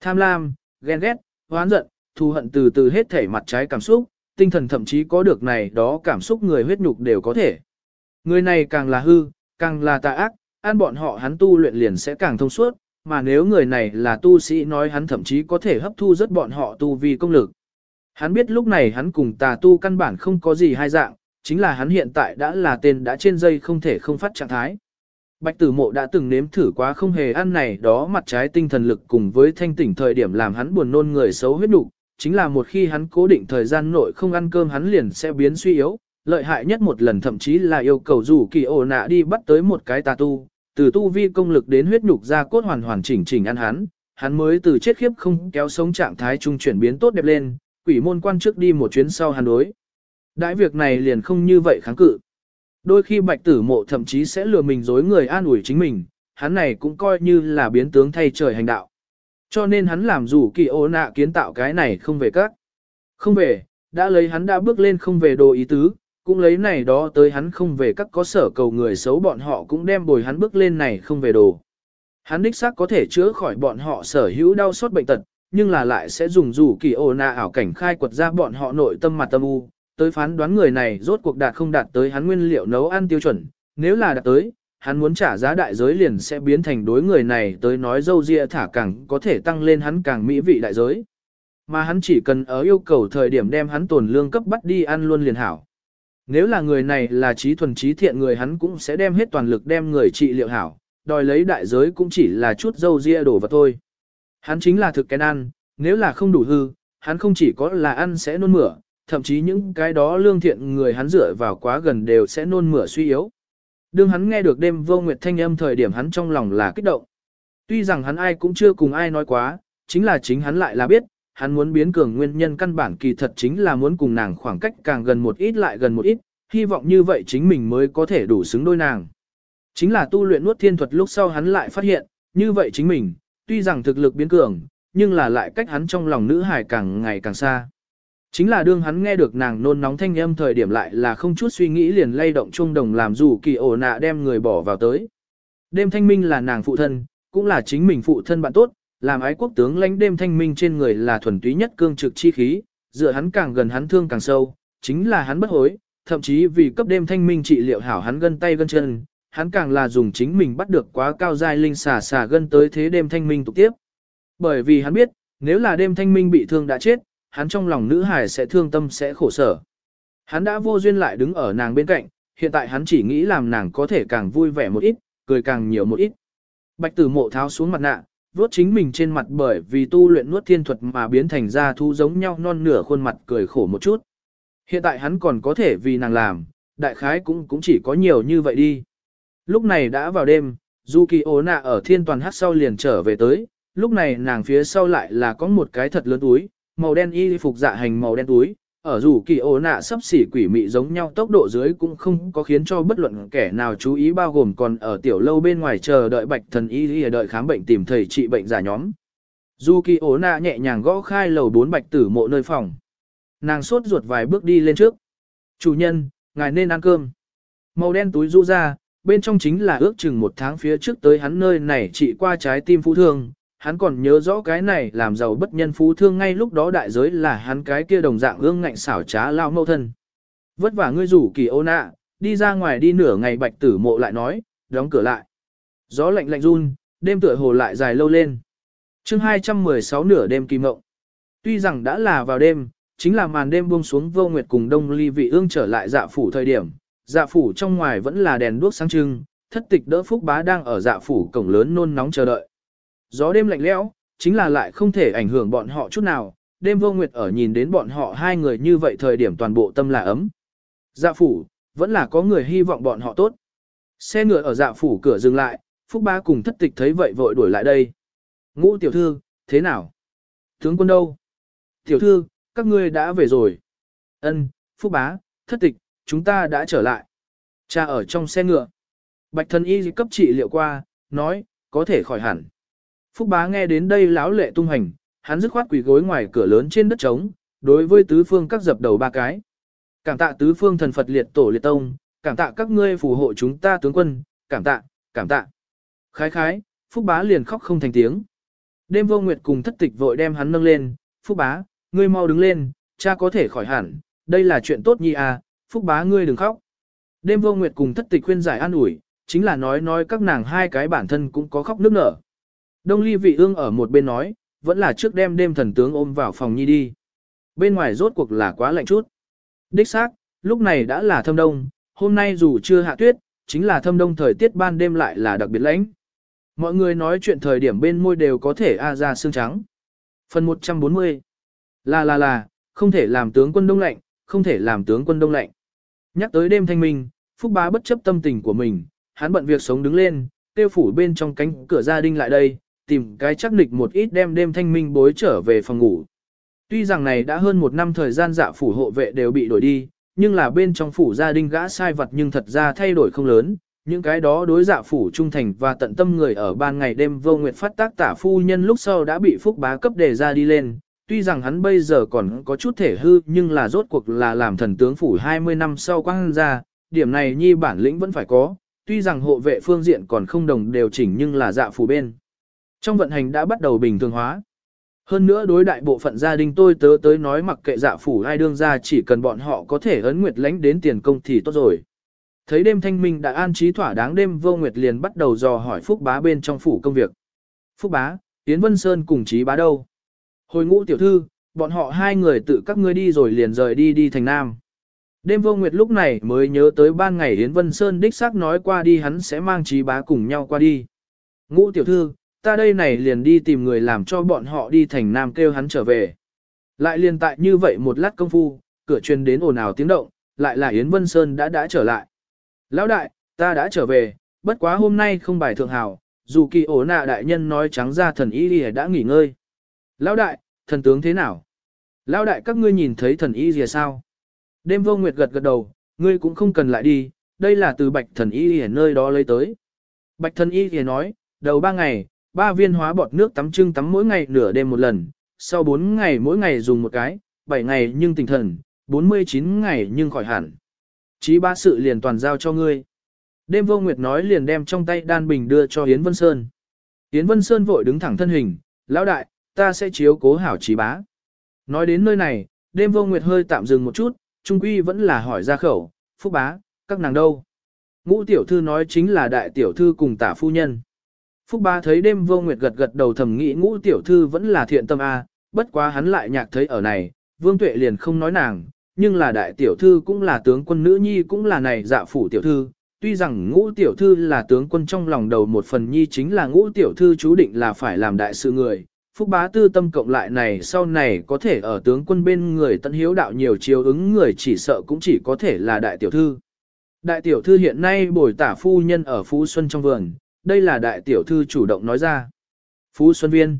Tham lam, ghen ghét, hoán giận, thù hận từ từ hết thể mặt trái cảm xúc, tinh thần thậm chí có được này đó cảm xúc người huyết nhục đều có thể. Người này càng là hư, càng là tà ác, ăn bọn họ hắn tu luyện liền sẽ càng thông suốt, mà nếu người này là tu sĩ nói hắn thậm chí có thể hấp thu rất bọn họ tu vì công lực. Hắn biết lúc này hắn cùng tà tu căn bản không có gì hai dạng, chính là hắn hiện tại đã là tên đã trên dây không thể không phát trạng thái. Bạch tử mộ đã từng nếm thử quá không hề ăn này đó mặt trái tinh thần lực cùng với thanh tỉnh thời điểm làm hắn buồn nôn người xấu huyết đủ, chính là một khi hắn cố định thời gian nội không ăn cơm hắn liền sẽ biến suy yếu, lợi hại nhất một lần thậm chí là yêu cầu rủ kỳ ổ nạ đi bắt tới một cái tà tu, từ tu vi công lực đến huyết nhục ra cốt hoàn hoàn chỉnh chỉnh ăn hắn, hắn mới từ chết khiếp không kéo sống trạng thái trung chuyển biến tốt đẹp lên, quỷ môn quan trước đi một chuyến sau hắn đối. Đãi việc này liền không như vậy kháng cự. Đôi khi bạch tử mộ thậm chí sẽ lừa mình dối người an ủi chính mình, hắn này cũng coi như là biến tướng thay trời hành đạo. Cho nên hắn làm rủ kỳ ô nạ kiến tạo cái này không về các. Không về, đã lấy hắn đã bước lên không về đồ ý tứ, cũng lấy này đó tới hắn không về các có sở cầu người xấu bọn họ cũng đem bồi hắn bước lên này không về đồ. Hắn đích xác có thể chữa khỏi bọn họ sở hữu đau sốt bệnh tật, nhưng là lại sẽ dùng rủ kỳ ô nạ ảo cảnh khai quật ra bọn họ nội tâm mặt tâm u, tới phán đoán người này rốt cuộc đạt không đạt tới hắn nguyên liệu nấu ăn tiêu chuẩn, nếu là đạt tới, hắn muốn trả giá đại giới liền sẽ biến thành đối người này tới nói dâu ria thả càng có thể tăng lên hắn càng mỹ vị đại giới. Mà hắn chỉ cần ở yêu cầu thời điểm đem hắn tổn lương cấp bắt đi ăn luôn liền hảo. Nếu là người này là trí thuần trí thiện người hắn cũng sẽ đem hết toàn lực đem người trị liệu hảo, đòi lấy đại giới cũng chỉ là chút dâu ria đổ vào thôi. Hắn chính là thực cái ăn, nếu là không đủ hư, hắn không chỉ có là ăn sẽ nôn mửa, thậm chí những cái đó lương thiện người hắn dựa vào quá gần đều sẽ nôn mửa suy yếu. Đương hắn nghe được đêm vô nguyệt thanh âm thời điểm hắn trong lòng là kích động. Tuy rằng hắn ai cũng chưa cùng ai nói quá, chính là chính hắn lại là biết, hắn muốn biến cường nguyên nhân căn bản kỳ thật chính là muốn cùng nàng khoảng cách càng gần một ít lại gần một ít, hy vọng như vậy chính mình mới có thể đủ xứng đôi nàng. Chính là tu luyện nuốt thiên thuật lúc sau hắn lại phát hiện, như vậy chính mình, tuy rằng thực lực biến cường, nhưng là lại cách hắn trong lòng nữ hải càng ngày càng xa. Chính là đương hắn nghe được nàng nôn nóng thanh âm thời điểm lại là không chút suy nghĩ liền lay động trung đồng làm dù kỳ ổ nạ đem người bỏ vào tới. Đêm thanh minh là nàng phụ thân, cũng là chính mình phụ thân bạn tốt, làm ái quốc tướng lãnh đêm thanh minh trên người là thuần túy nhất cương trực chi khí, dựa hắn càng gần hắn thương càng sâu, chính là hắn bất hối, thậm chí vì cấp đêm thanh minh trị liệu hảo hắn gân tay gân chân, hắn càng là dùng chính mình bắt được quá cao giai linh xà xà gân tới thế đêm thanh minh tục tiếp. Bởi vì hắn biết, nếu là đêm thanh minh bị thương đã chết, hắn trong lòng nữ hài sẽ thương tâm sẽ khổ sở. Hắn đã vô duyên lại đứng ở nàng bên cạnh, hiện tại hắn chỉ nghĩ làm nàng có thể càng vui vẻ một ít, cười càng nhiều một ít. Bạch tử mộ tháo xuống mặt nạ, vuốt chính mình trên mặt bởi vì tu luyện nuốt thiên thuật mà biến thành ra thu giống nhau non nửa khuôn mặt cười khổ một chút. Hiện tại hắn còn có thể vì nàng làm, đại khái cũng cũng chỉ có nhiều như vậy đi. Lúc này đã vào đêm, Du Kỳ ố nạ ở thiên toàn hát sau liền trở về tới, lúc này nàng phía sau lại là có một cái thật lớn túi, màu đen y phục dạ hành màu đen túi, ở dù kỳ ố nạ sắp xỉ quỷ mị giống nhau tốc độ dưới cũng không có khiến cho bất luận kẻ nào chú ý bao gồm còn ở tiểu lâu bên ngoài chờ đợi bạch thần y đợi khám bệnh tìm thầy trị bệnh giả nhóm. Dù kỳ ố nạ nhẹ nhàng gõ khai lầu bốn bạch tử mộ nơi phòng. Nàng sốt ruột vài bước đi lên trước. Chủ nhân, ngài nên ăn cơm. Màu đen túi rũ ra, bên trong chính là ước chừng một tháng phía trước tới hắn nơi này trị qua trái tim phụ thương, hắn còn nhớ rõ cái này làm giàu bất nhân phú thương ngay lúc đó đại giới là hắn cái kia đồng dạng ương ngạnh xảo trá lao mâu thân. Vất vả ngươi rủ kỳ ô nạ, đi ra ngoài đi nửa ngày bạch tử mộ lại nói, đóng cửa lại. Gió lạnh lạnh run, đêm tựa hồ lại dài lâu lên. chương 216 nửa đêm kỳ mộng. Tuy rằng đã là vào đêm, chính là màn đêm buông xuống vô nguyệt cùng đông ly vị ương trở lại dạ phủ thời điểm. Dạ phủ trong ngoài vẫn là đèn đuốc sáng trưng, thất tịch đỡ phúc bá đang ở dạ phủ cổng lớn nôn nóng chờ đợi. Gió đêm lạnh lẽo, chính là lại không thể ảnh hưởng bọn họ chút nào, đêm vô nguyệt ở nhìn đến bọn họ hai người như vậy thời điểm toàn bộ tâm là ấm. Dạ phủ, vẫn là có người hy vọng bọn họ tốt. Xe ngựa ở dạ phủ cửa dừng lại, Phúc Ba cùng thất tịch thấy vậy vội đuổi lại đây. Ngũ tiểu thư, thế nào? Tướng quân đâu? Tiểu thư, các ngươi đã về rồi. Ân, Phúc Bá, thất tịch, chúng ta đã trở lại. Cha ở trong xe ngựa. Bạch thần y cấp trị liệu qua, nói, có thể khỏi hẳn. Phúc bá nghe đến đây lão lệ tung hành, hắn dứt khoát quỳ gối ngoài cửa lớn trên đất trống, đối với tứ phương các dập đầu ba cái. Cảm tạ tứ phương thần Phật liệt tổ liệt tông, cảm tạ các ngươi phù hộ chúng ta tướng quân, cảm tạ, cảm tạ. Khái khái, Phúc bá liền khóc không thành tiếng. Đêm vô nguyệt cùng thất tịch vội đem hắn nâng lên, Phúc bá, ngươi mau đứng lên, cha có thể khỏi hẳn, đây là chuyện tốt nhi à, Phúc bá ngươi đừng khóc. Đêm vô nguyệt cùng thất tịch khuyên giải an ủi, chính là nói nói các nàng hai cái bản thân cũng có khóc nước nở. Đông ly vị ương ở một bên nói, vẫn là trước đêm đêm thần tướng ôm vào phòng nhi đi. Bên ngoài rốt cuộc là quá lạnh chút. Đích xác, lúc này đã là thâm đông, hôm nay dù chưa hạ tuyết, chính là thâm đông thời tiết ban đêm lại là đặc biệt lạnh. Mọi người nói chuyện thời điểm bên môi đều có thể a ra xương trắng. Phần 140 Là là là, không thể làm tướng quân đông lạnh, không thể làm tướng quân đông lạnh. Nhắc tới đêm thanh minh, Phúc Bá bất chấp tâm tình của mình, hắn bận việc sống đứng lên, tiêu phủ bên trong cánh cửa gia đình lại đây, tìm cái chắc nịch một ít đem đêm thanh minh bối trở về phòng ngủ. Tuy rằng này đã hơn một năm thời gian dạ phủ hộ vệ đều bị đổi đi, nhưng là bên trong phủ gia đình gã sai vật nhưng thật ra thay đổi không lớn, những cái đó đối dạ phủ trung thành và tận tâm người ở ban ngày đêm vô nguyệt phát tác tả phu nhân lúc sau đã bị phúc bá cấp đề ra đi lên. Tuy rằng hắn bây giờ còn có chút thể hư nhưng là rốt cuộc là làm thần tướng phủ 20 năm sau quang ra, điểm này nhi bản lĩnh vẫn phải có, tuy rằng hộ vệ phương diện còn không đồng đều chỉnh nhưng là dạ phủ bên. Trong vận hành đã bắt đầu bình thường hóa. Hơn nữa đối đại bộ phận gia đình tôi tớ tới nói mặc kệ dạ phủ ai đương ra chỉ cần bọn họ có thể ấn nguyệt lãnh đến tiền công thì tốt rồi. Thấy đêm thanh minh đã an trí thỏa đáng đêm vô nguyệt liền bắt đầu dò hỏi Phúc bá bên trong phủ công việc. Phúc bá, Yến Vân Sơn cùng trí bá đâu? Hồi ngũ tiểu thư, bọn họ hai người tự các ngươi đi rồi liền rời đi đi thành Nam. Đêm vô nguyệt lúc này mới nhớ tới ban ngày Yến Vân Sơn đích xác nói qua đi hắn sẽ mang trí bá cùng nhau qua đi. Ngũ tiểu thư, ta đây này liền đi tìm người làm cho bọn họ đi thành Nam kêu hắn trở về. Lại liền tại như vậy một lát công phu, cửa truyền đến ồn ào tiếng động, lại là Yến Vân Sơn đã đã trở lại. Lão đại, ta đã trở về, bất quá hôm nay không bài thượng hào, dù kỳ ổ nạ đại nhân nói trắng ra thần y lìa đã nghỉ ngơi. Lão đại, thần tướng thế nào? Lão đại các ngươi nhìn thấy thần y lìa sao? Đêm vô nguyệt gật gật đầu, ngươi cũng không cần lại đi, đây là từ bạch thần y lìa nơi đó lấy tới. Bạch thần y lìa nói, đầu ba ngày, ba viên hóa bọt nước tắm trưng tắm mỗi ngày nửa đêm một lần, sau bốn ngày mỗi ngày dùng một cái, bảy ngày nhưng tỉnh thần, 49 ngày nhưng khỏi hẳn. Chí ba sự liền toàn giao cho ngươi. Đêm vô nguyệt nói liền đem trong tay đan bình đưa cho Yến Vân Sơn. Yến Vân Sơn vội đứng thẳng thân hình, lão đại, ta sẽ chiếu cố hảo chí bá. Nói đến nơi này, đêm vô nguyệt hơi tạm dừng một chút, trung quy vẫn là hỏi ra khẩu, phúc bá, các nàng đâu? Ngũ tiểu thư nói chính là đại tiểu thư cùng tả phu nhân. Phúc bá thấy đêm vô nguyệt gật gật đầu thầm nghĩ ngũ tiểu thư vẫn là thiện tâm A, bất quá hắn lại nhạc thấy ở này, vương tuệ liền không nói nàng, nhưng là đại tiểu thư cũng là tướng quân nữ nhi cũng là này dạ phủ tiểu thư. Tuy rằng ngũ tiểu thư là tướng quân trong lòng đầu một phần nhi chính là ngũ tiểu thư chú định là phải làm đại sự người. Phúc bá tư tâm cộng lại này sau này có thể ở tướng quân bên người tận hiếu đạo nhiều chiếu ứng người chỉ sợ cũng chỉ có thể là đại tiểu thư. Đại tiểu thư hiện nay bồi tả phu nhân ở Phú Xuân trong vườn, đây là đại tiểu thư chủ động nói ra. Phú Xuân Viên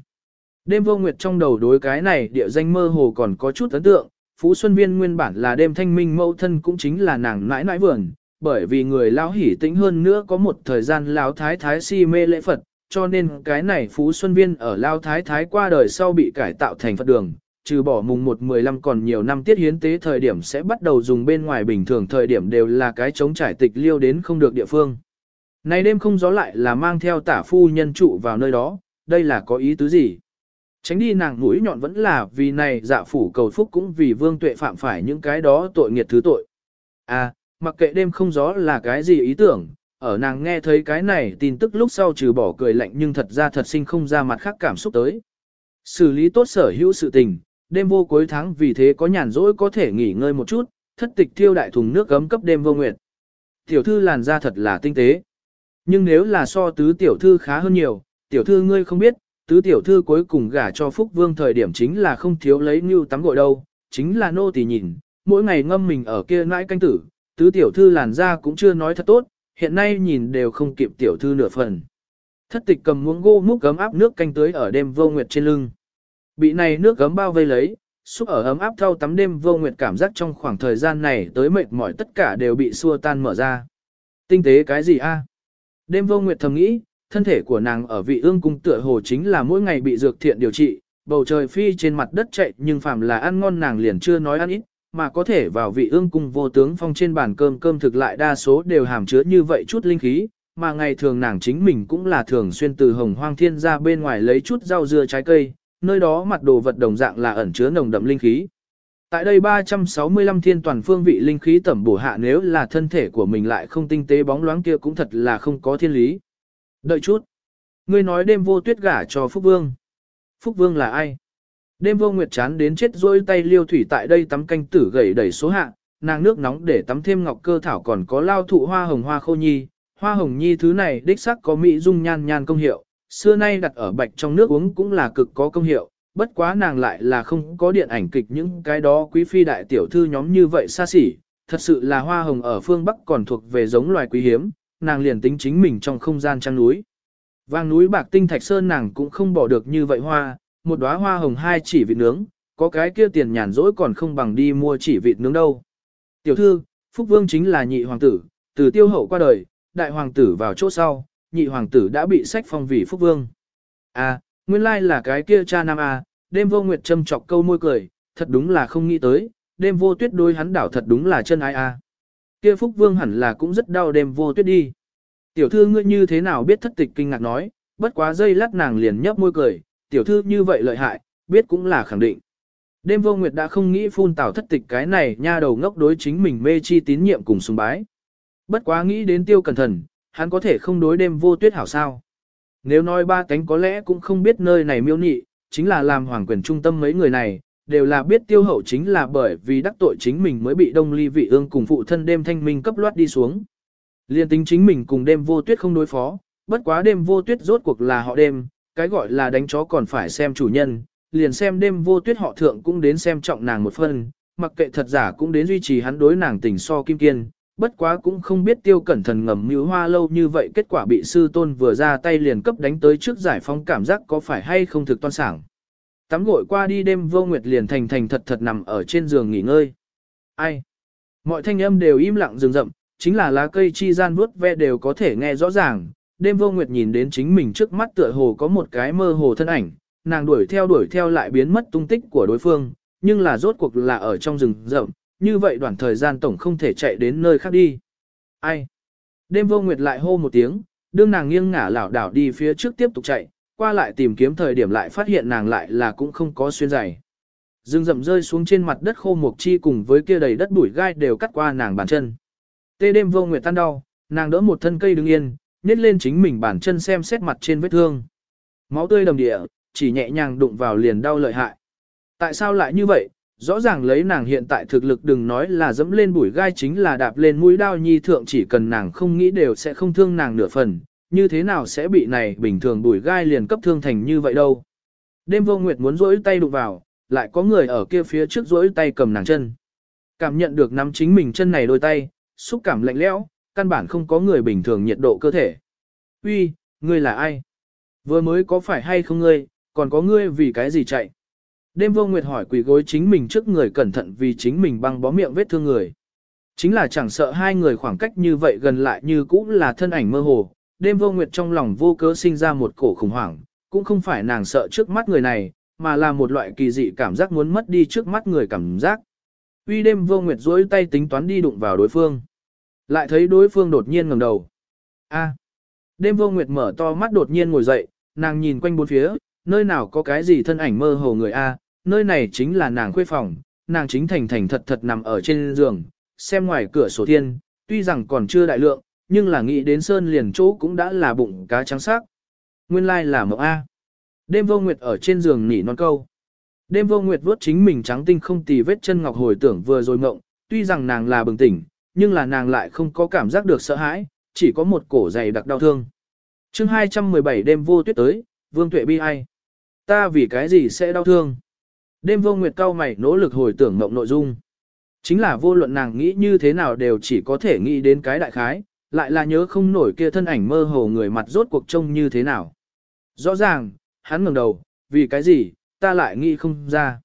Đêm vô nguyệt trong đầu đối cái này địa danh mơ hồ còn có chút ấn tượng, Phú Xuân Viên nguyên bản là đêm thanh minh mẫu thân cũng chính là nàng nãi nãi vườn, bởi vì người lão hỉ tĩnh hơn nữa có một thời gian lão thái thái si mê lễ Phật, cho nên cái này Phú Xuân Viên ở lão thái thái qua đời sau bị cải tạo thành Phật đường, trừ bỏ mùng 1-15 còn nhiều năm tiết hiến tế thời điểm sẽ bắt đầu dùng bên ngoài bình thường thời điểm đều là cái chống trải tịch liêu đến không được địa phương. Này đêm không gió lại là mang theo tả phu nhân trụ vào nơi đó, đây là có ý tứ gì? Tránh đi nàng mũi nhọn vẫn là vì này dạ phủ cầu phúc cũng vì vương tuệ phạm phải những cái đó tội nghiệt thứ tội. À, mặc kệ đêm không gió là cái gì ý tưởng, ở nàng nghe thấy cái này tin tức lúc sau trừ bỏ cười lạnh nhưng thật ra thật sinh không ra mặt khác cảm xúc tới. Xử lý tốt sở hữu sự tình, đêm vô cuối tháng vì thế có nhàn rỗi có thể nghỉ ngơi một chút, thất tịch thiêu đại thùng nước gấm cấp đêm vô nguyệt. Tiểu thư làn da thật là tinh tế. Nhưng nếu là so tứ tiểu thư khá hơn nhiều, tiểu thư ngươi không biết, tứ tiểu thư cuối cùng gả cho Phúc Vương thời điểm chính là không thiếu lấy như tắm gội đâu, chính là nô tỳ nhìn, mỗi ngày ngâm mình ở kia nãi canh tử, tứ tiểu thư làn da cũng chưa nói thật tốt, hiện nay nhìn đều không kịp tiểu thư nửa phần. Thất tịch cầm muỗng gỗ múc gấm áp nước canh tưới ở đêm vô nguyệt trên lưng. Bị này nước gấm bao vây lấy, xúc ở ấm áp thâu tắm đêm vô nguyệt cảm giác trong khoảng thời gian này tới mệt mỏi tất cả đều bị xua tan mở ra. Tinh tế cái gì a? Đêm vô nguyệt thầm nghĩ, thân thể của nàng ở vị ương cung tựa hồ chính là mỗi ngày bị dược thiện điều trị, bầu trời phi trên mặt đất chạy nhưng phàm là ăn ngon nàng liền chưa nói ăn ít, mà có thể vào vị ương cung vô tướng phong trên bàn cơm cơm thực lại đa số đều hàm chứa như vậy chút linh khí, mà ngày thường nàng chính mình cũng là thường xuyên từ hồng hoang thiên ra bên ngoài lấy chút rau dưa trái cây, nơi đó mặt đồ vật đồng dạng là ẩn chứa nồng đậm linh khí. Tại đây 365 thiên toàn phương vị linh khí tẩm bổ hạ nếu là thân thể của mình lại không tinh tế bóng loáng kia cũng thật là không có thiên lý. Đợi chút. Ngươi nói đêm vô tuyết gả cho Phúc Vương. Phúc Vương là ai? Đêm vô nguyệt chán đến chết rôi tay liêu thủy tại đây tắm canh tử gầy đầy số hạ, nàng nước nóng để tắm thêm ngọc cơ thảo còn có lao thụ hoa hồng hoa khô nhi. Hoa hồng nhi thứ này đích sắc có mỹ dung nhan nhan công hiệu, xưa nay đặt ở bạch trong nước uống cũng là cực có công hiệu, bất quá nàng lại là không có điện ảnh kịch những cái đó quý phi đại tiểu thư nhóm như vậy xa xỉ, thật sự là hoa hồng ở phương Bắc còn thuộc về giống loài quý hiếm, nàng liền tính chính mình trong không gian trăng núi. Vàng núi bạc tinh thạch sơn nàng cũng không bỏ được như vậy hoa, một đóa hoa hồng hai chỉ vịt nướng, có cái kia tiền nhàn rỗi còn không bằng đi mua chỉ vịt nướng đâu. Tiểu thư, Phúc Vương chính là nhị hoàng tử, từ tiêu hậu qua đời, đại hoàng tử vào chỗ sau, nhị hoàng tử đã bị sách phong vì Phúc Vương. À, nguyên lai là cái kia cha nam à, đêm vô nguyệt châm chọc câu môi cười, thật đúng là không nghĩ tới, đêm vô tuyết đôi hắn đảo thật đúng là chân ai à. Kia Phúc Vương hẳn là cũng rất đau đêm vô tuyết đi. Tiểu thư ngươi như thế nào biết thất tịch kinh ngạc nói, bất quá giây lát nàng liền nhấp môi cười, tiểu thư như vậy lợi hại, biết cũng là khẳng định. Đêm vô nguyệt đã không nghĩ phun tảo thất tịch cái này nha đầu ngốc đối chính mình mê chi tín nhiệm cùng sùng bái. Bất quá nghĩ đến tiêu cẩn thận, hắn có thể không đối đêm vô tuyết hảo sao. Nếu nói ba cánh có lẽ cũng không biết nơi này miêu nị, chính là làm hoàng quyền trung tâm mấy người này, đều là biết tiêu hậu chính là bởi vì đắc tội chính mình mới bị đông ly vị ương cùng phụ thân đêm thanh minh cấp loát đi xuống. Liên tính chính mình cùng đêm vô tuyết không đối phó, bất quá đêm vô tuyết rốt cuộc là họ đêm, cái gọi là đánh chó còn phải xem chủ nhân, liền xem đêm vô tuyết họ thượng cũng đến xem trọng nàng một phần, mặc kệ thật giả cũng đến duy trì hắn đối nàng tình so kim kiên, bất quá cũng không biết tiêu cẩn thận ngầm mưu hoa lâu như vậy kết quả bị sư tôn vừa ra tay liền cấp đánh tới trước giải phóng cảm giác có phải hay không thực toan sảng. Tắm gội qua đi đêm vô nguyệt liền thành thành thật thật nằm ở trên giường nghỉ ngơi. Ai? Mọi thanh âm đều im lặng rừng rậm, chính là lá cây chi gian vuốt ve đều có thể nghe rõ ràng. Đêm vô nguyệt nhìn đến chính mình trước mắt tựa hồ có một cái mơ hồ thân ảnh, nàng đuổi theo đuổi theo lại biến mất tung tích của đối phương, nhưng là rốt cuộc là ở trong rừng rậm, như vậy đoạn thời gian tổng không thể chạy đến nơi khác đi. Ai? Đêm vô nguyệt lại hô một tiếng, đương nàng nghiêng ngả lảo đảo đi phía trước tiếp tục chạy, qua lại tìm kiếm thời điểm lại phát hiện nàng lại là cũng không có xuyên giày. Dương rậm rơi xuống trên mặt đất khô mục chi cùng với kia đầy đất bụi gai đều cắt qua nàng bàn chân. Tê đêm vô nguyệt tan đau, nàng đỡ một thân cây đứng yên, nhét lên chính mình bàn chân xem xét mặt trên vết thương. Máu tươi đầm địa, chỉ nhẹ nhàng đụng vào liền đau lợi hại. Tại sao lại như vậy? Rõ ràng lấy nàng hiện tại thực lực đừng nói là dẫm lên bụi gai chính là đạp lên mũi đao nhi thượng chỉ cần nàng không nghĩ đều sẽ không thương nàng nửa phần, như thế nào sẽ bị này bình thường bụi gai liền cấp thương thành như vậy đâu. Đêm vô nguyệt muốn rỗi tay đụng vào, lại có người ở kia phía trước rỗi tay cầm nàng chân. Cảm nhận được nắm chính mình chân này đôi tay, xúc cảm lạnh lẽo, căn bản không có người bình thường nhiệt độ cơ thể. Uy, ngươi là ai? Vừa mới có phải hay không ngươi, còn có ngươi vì cái gì chạy? Đêm vô nguyệt hỏi quỷ gối chính mình trước người cẩn thận vì chính mình băng bó miệng vết thương người. Chính là chẳng sợ hai người khoảng cách như vậy gần lại như cũ là thân ảnh mơ hồ. Đêm vô nguyệt trong lòng vô cớ sinh ra một cổ khủng hoảng, cũng không phải nàng sợ trước mắt người này, mà là một loại kỳ dị cảm giác muốn mất đi trước mắt người cảm giác. Uy đêm vô nguyệt duỗi tay tính toán đi đụng vào đối phương. Lại thấy đối phương đột nhiên ngẩng đầu. A. Đêm vô nguyệt mở to mắt đột nhiên ngồi dậy, nàng nhìn quanh bốn phía, nơi nào có cái gì thân ảnh mơ hồ người A, nơi này chính là nàng khuê phòng, nàng chính thành thành thật thật nằm ở trên giường, xem ngoài cửa sổ thiên, tuy rằng còn chưa đại lượng, nhưng là nghĩ đến sơn liền chỗ cũng đã là bụng cá trắng sắc. Nguyên lai là mộng A. Đêm vô nguyệt ở trên giường nỉ non câu. Đêm vô nguyệt vuốt chính mình trắng tinh không tì vết chân ngọc hồi tưởng vừa rồi mộng, tuy rằng nàng là bừng tỉnh, nhưng là nàng lại không có cảm giác được sợ hãi, chỉ có một cổ dày đặc đau thương. chương 217 đêm vô tuyết tới, vương tuệ bi ai. Ta vì cái gì sẽ đau thương? Đêm vô nguyệt cao mày nỗ lực hồi tưởng mộng nội dung. Chính là vô luận nàng nghĩ như thế nào đều chỉ có thể nghĩ đến cái đại khái, lại là nhớ không nổi kia thân ảnh mơ hồ người mặt rốt cuộc trông như thế nào. Rõ ràng, hắn ngẩng đầu, vì cái gì, ta lại nghĩ không ra.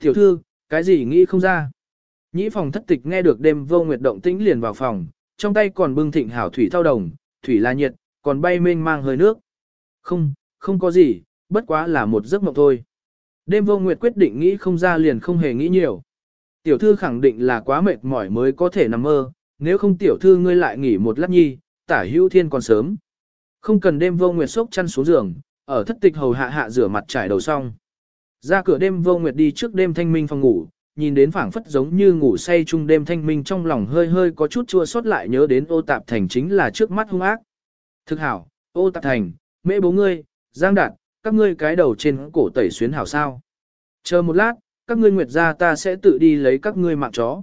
Tiểu thư, cái gì nghĩ không ra. Nhĩ phòng thất tịch nghe được đêm vô nguyệt động tĩnh liền vào phòng, trong tay còn bưng thịnh hảo thủy thao đồng, thủy là nhiệt, còn bay mênh mang hơi nước. Không, không có gì, bất quá là một giấc mộng thôi. Đêm vô nguyệt quyết định nghĩ không ra liền không hề nghĩ nhiều. Tiểu thư khẳng định là quá mệt mỏi mới có thể nằm mơ, nếu không tiểu thư ngươi lại nghỉ một lát nhi, tả hữu thiên còn sớm. Không cần đêm vô nguyệt sốc chăn xuống giường, ở thất tịch hầu hạ hạ rửa mặt trải đầu xong. Ra cửa đêm vô nguyệt đi trước đêm thanh minh phòng ngủ, nhìn đến phảng phất giống như ngủ say chung đêm thanh minh trong lòng hơi hơi có chút chua xót lại nhớ đến ô tạp thành chính là trước mắt hung ác. Thực hảo, ô tạp thành, mễ bố ngươi, giang đạt, các ngươi cái đầu trên cổ tẩy xuyến hảo sao. Chờ một lát, các ngươi nguyệt ra ta sẽ tự đi lấy các ngươi mạng chó.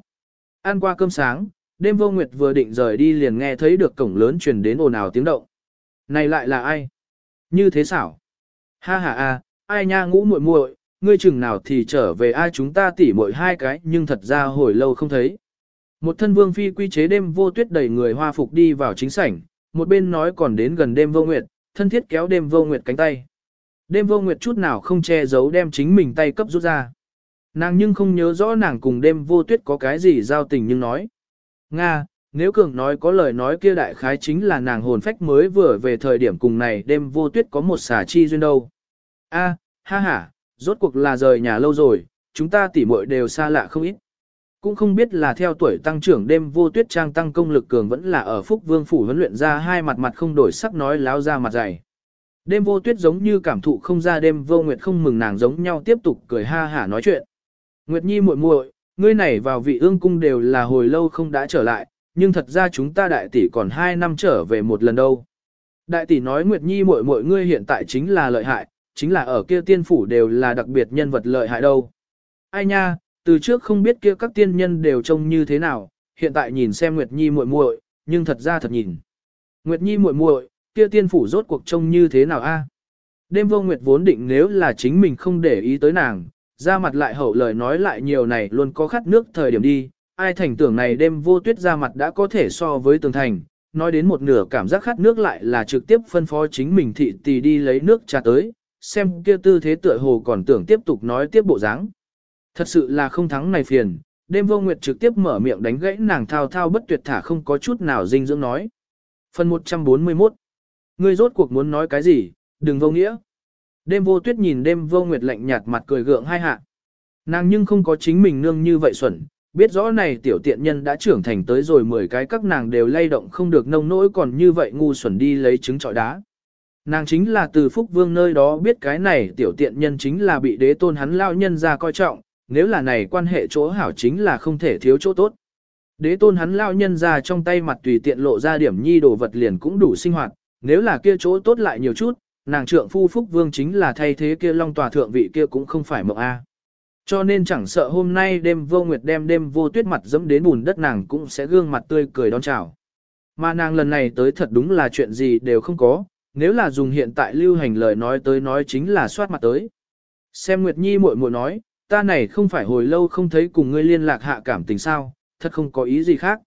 Ăn qua cơm sáng, đêm vô nguyệt vừa định rời đi liền nghe thấy được cổng lớn truyền đến ồn ào tiếng động. Này lại là ai? Như thế xảo. Ha ha a, ai nha ngũ muội muội, ngươi chừng nào thì trở về ai chúng ta tỉ muội hai cái nhưng thật ra hồi lâu không thấy. Một thân vương phi quy chế đêm vô tuyết đẩy người hoa phục đi vào chính sảnh, một bên nói còn đến gần đêm vô nguyệt, thân thiết kéo đêm vô nguyệt cánh tay. Đêm vô nguyệt chút nào không che giấu đem chính mình tay cấp rút ra. Nàng nhưng không nhớ rõ nàng cùng đêm vô tuyết có cái gì giao tình nhưng nói. Nga, nếu cường nói có lời nói kia đại khái chính là nàng hồn phách mới vừa về thời điểm cùng này đêm vô tuyết có một xả chi duyên đâu. A, ha ha, rốt cuộc là rời nhà lâu rồi, chúng ta tỉ muội đều xa lạ không ít. Cũng không biết là theo tuổi tăng trưởng đêm vô tuyết trang tăng công lực cường vẫn là ở phúc vương phủ huấn luyện ra hai mặt mặt không đổi sắc nói láo ra mặt dày. Đêm vô tuyết giống như cảm thụ không ra đêm vô nguyệt không mừng nàng giống nhau tiếp tục cười ha hả nói chuyện. Nguyệt nhi muội muội, ngươi này vào vị ương cung đều là hồi lâu không đã trở lại, nhưng thật ra chúng ta đại tỷ còn hai năm trở về một lần đâu. Đại tỷ nói Nguyệt nhi muội muội ngươi hiện tại chính là lợi hại, chính là ở kia tiên phủ đều là đặc biệt nhân vật lợi hại đâu. Ai nha, từ trước không biết kia các tiên nhân đều trông như thế nào, hiện tại nhìn xem Nguyệt Nhi muội muội, nhưng thật ra thật nhìn. Nguyệt Nhi muội muội, kia tiên phủ rốt cuộc trông như thế nào a? Đêm vô Nguyệt vốn định nếu là chính mình không để ý tới nàng, ra mặt lại hậu lời nói lại nhiều này luôn có khát nước thời điểm đi, ai thành tưởng này đêm vô tuyết ra mặt đã có thể so với tường thành, nói đến một nửa cảm giác khát nước lại là trực tiếp phân phó chính mình thị tỷ đi lấy nước trà tới, xem kia tư thế tựa hồ còn tưởng tiếp tục nói tiếp bộ dáng. Thật sự là không thắng này phiền, đêm vô nguyệt trực tiếp mở miệng đánh gãy nàng thao thao bất tuyệt thả không có chút nào dinh dưỡng nói. Phần 141 Ngươi rốt cuộc muốn nói cái gì, đừng vô nghĩa. Đêm vô tuyết nhìn đêm vô nguyệt lạnh nhạt mặt cười gượng hai hạ. Nàng nhưng không có chính mình nương như vậy xuẩn, biết rõ này tiểu tiện nhân đã trưởng thành tới rồi 10 cái các nàng đều lay động không được nông nỗi còn như vậy ngu xuẩn đi lấy trứng trọi đá. Nàng chính là từ Phúc Vương nơi đó biết cái này tiểu tiện nhân chính là bị đế tôn hắn lao nhân ra coi trọng, nếu là này quan hệ chỗ hảo chính là không thể thiếu chỗ tốt. Đế tôn hắn lao nhân ra trong tay mặt tùy tiện lộ ra điểm nhi đồ vật liền cũng đủ sinh hoạt, nếu là kia chỗ tốt lại nhiều chút, nàng trượng phu Phúc Vương chính là thay thế kia long tòa thượng vị kia cũng không phải mộng A. Cho nên chẳng sợ hôm nay đêm vô nguyệt đem đêm vô tuyết mặt dẫm đến bùn đất nàng cũng sẽ gương mặt tươi cười đón chào. Mà nàng lần này tới thật đúng là chuyện gì đều không có, nếu là dùng hiện tại lưu hành lời nói tới nói chính là soát mặt tới. Xem Nguyệt Nhi muội muội nói, ta này không phải hồi lâu không thấy cùng ngươi liên lạc hạ cảm tình sao, thật không có ý gì khác.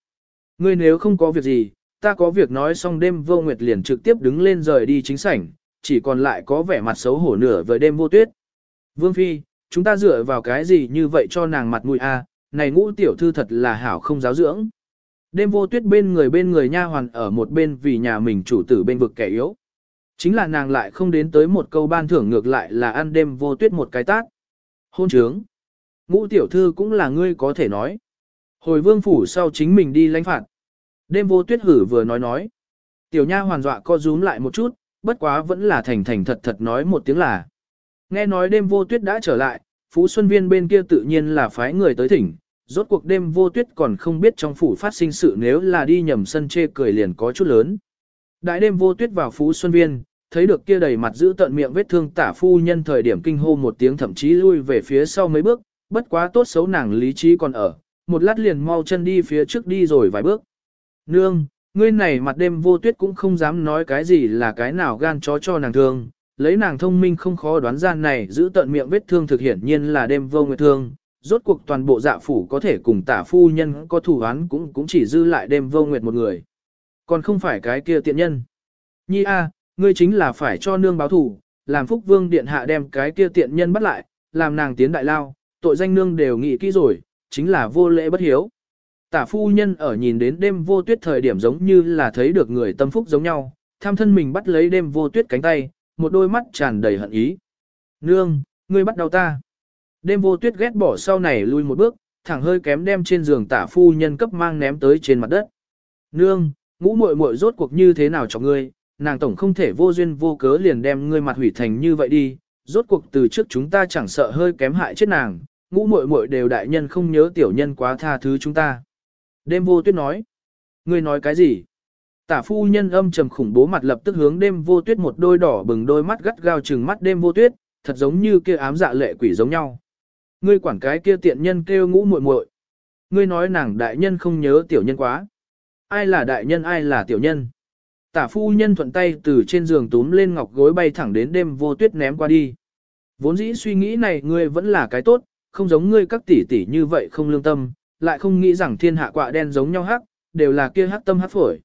Ngươi nếu không có việc gì, ta có việc nói xong đêm vô Nguyệt liền trực tiếp đứng lên rời đi chính sảnh, chỉ còn lại có vẻ mặt xấu hổ nửa với đêm vô tuyết. Vương Phi, chúng ta dựa vào cái gì như vậy cho nàng mặt mũi a? này ngũ tiểu thư thật là hảo không giáo dưỡng. Đêm vô tuyết bên người bên người nha hoàn ở một bên vì nhà mình chủ tử bên vực kẻ yếu. Chính là nàng lại không đến tới một câu ban thưởng ngược lại là ăn đêm vô tuyết một cái tát. Hôn trướng. Ngũ tiểu thư cũng là ngươi có thể nói. Hồi vương phủ sau chính mình đi lãnh phạt. Đêm vô tuyết hử vừa nói nói. Tiểu nha hoàn dọa co rúm lại một chút, bất quá vẫn là thành thành thật thật nói một tiếng là. Nghe nói đêm vô tuyết đã trở lại, Phú Xuân Viên bên kia tự nhiên là phái người tới thỉnh. Rốt cuộc đêm vô tuyết còn không biết trong phủ phát sinh sự nếu là đi nhầm sân chê cười liền có chút lớn. Đại đêm vô tuyết vào Phú Xuân Viên, thấy được kia đầy mặt giữ tận miệng vết thương tả phu nhân thời điểm kinh hô một tiếng thậm chí lui về phía sau mấy bước, bất quá tốt xấu nàng lý trí còn ở, một lát liền mau chân đi phía trước đi rồi vài bước. Nương, ngươi này mặt đêm vô tuyết cũng không dám nói cái gì là cái nào gan chó cho nàng thương, lấy nàng thông minh không khó đoán ra này giữ tận miệng vết thương thực hiển nhiên là đêm vô nguyệt thương, rốt cuộc toàn bộ dạ phủ có thể cùng tả phu nhân có thủ án cũng cũng chỉ dư lại đêm vô nguyệt một người. Còn không phải cái kia tiện nhân. Nhi a, ngươi chính là phải cho nương báo thủ, làm phúc vương điện hạ đem cái kia tiện nhân bắt lại, làm nàng tiến đại lao, tội danh nương đều nghĩ kỹ rồi, chính là vô lễ bất hiếu. Tả phu nhân ở nhìn đến đêm vô tuyết thời điểm giống như là thấy được người tâm phúc giống nhau, tham thân mình bắt lấy đêm vô tuyết cánh tay, một đôi mắt tràn đầy hận ý. Nương, ngươi bắt đầu ta. Đêm vô tuyết ghét bỏ sau này lui một bước, thẳng hơi kém đem trên giường tả phu nhân cấp mang ném tới trên mặt đất. Nương, ngũ muội muội rốt cuộc như thế nào cho ngươi, nàng tổng không thể vô duyên vô cớ liền đem ngươi mặt hủy thành như vậy đi, rốt cuộc từ trước chúng ta chẳng sợ hơi kém hại chết nàng, ngũ muội muội đều đại nhân không nhớ tiểu nhân quá tha thứ chúng ta. Đêm vô tuyết nói, ngươi nói cái gì? Tả phu nhân âm trầm khủng bố mặt lập tức hướng đêm vô tuyết một đôi đỏ bừng đôi mắt gắt gao trừng mắt đêm vô tuyết, thật giống như kia ám dạ lệ quỷ giống nhau. Ngươi quản cái kia tiện nhân kêu ngũ muội muội. Ngươi nói nàng đại nhân không nhớ tiểu nhân quá. Ai là đại nhân ai là tiểu nhân? Tả phu nhân thuận tay từ trên giường túm lên ngọc gối bay thẳng đến đêm vô tuyết ném qua đi. Vốn dĩ suy nghĩ này ngươi vẫn là cái tốt, không giống ngươi các tỷ tỷ như vậy không lương tâm, lại không nghĩ rằng thiên hạ quạ đen giống nhau hắc, đều là kia hắc tâm hắc phổi.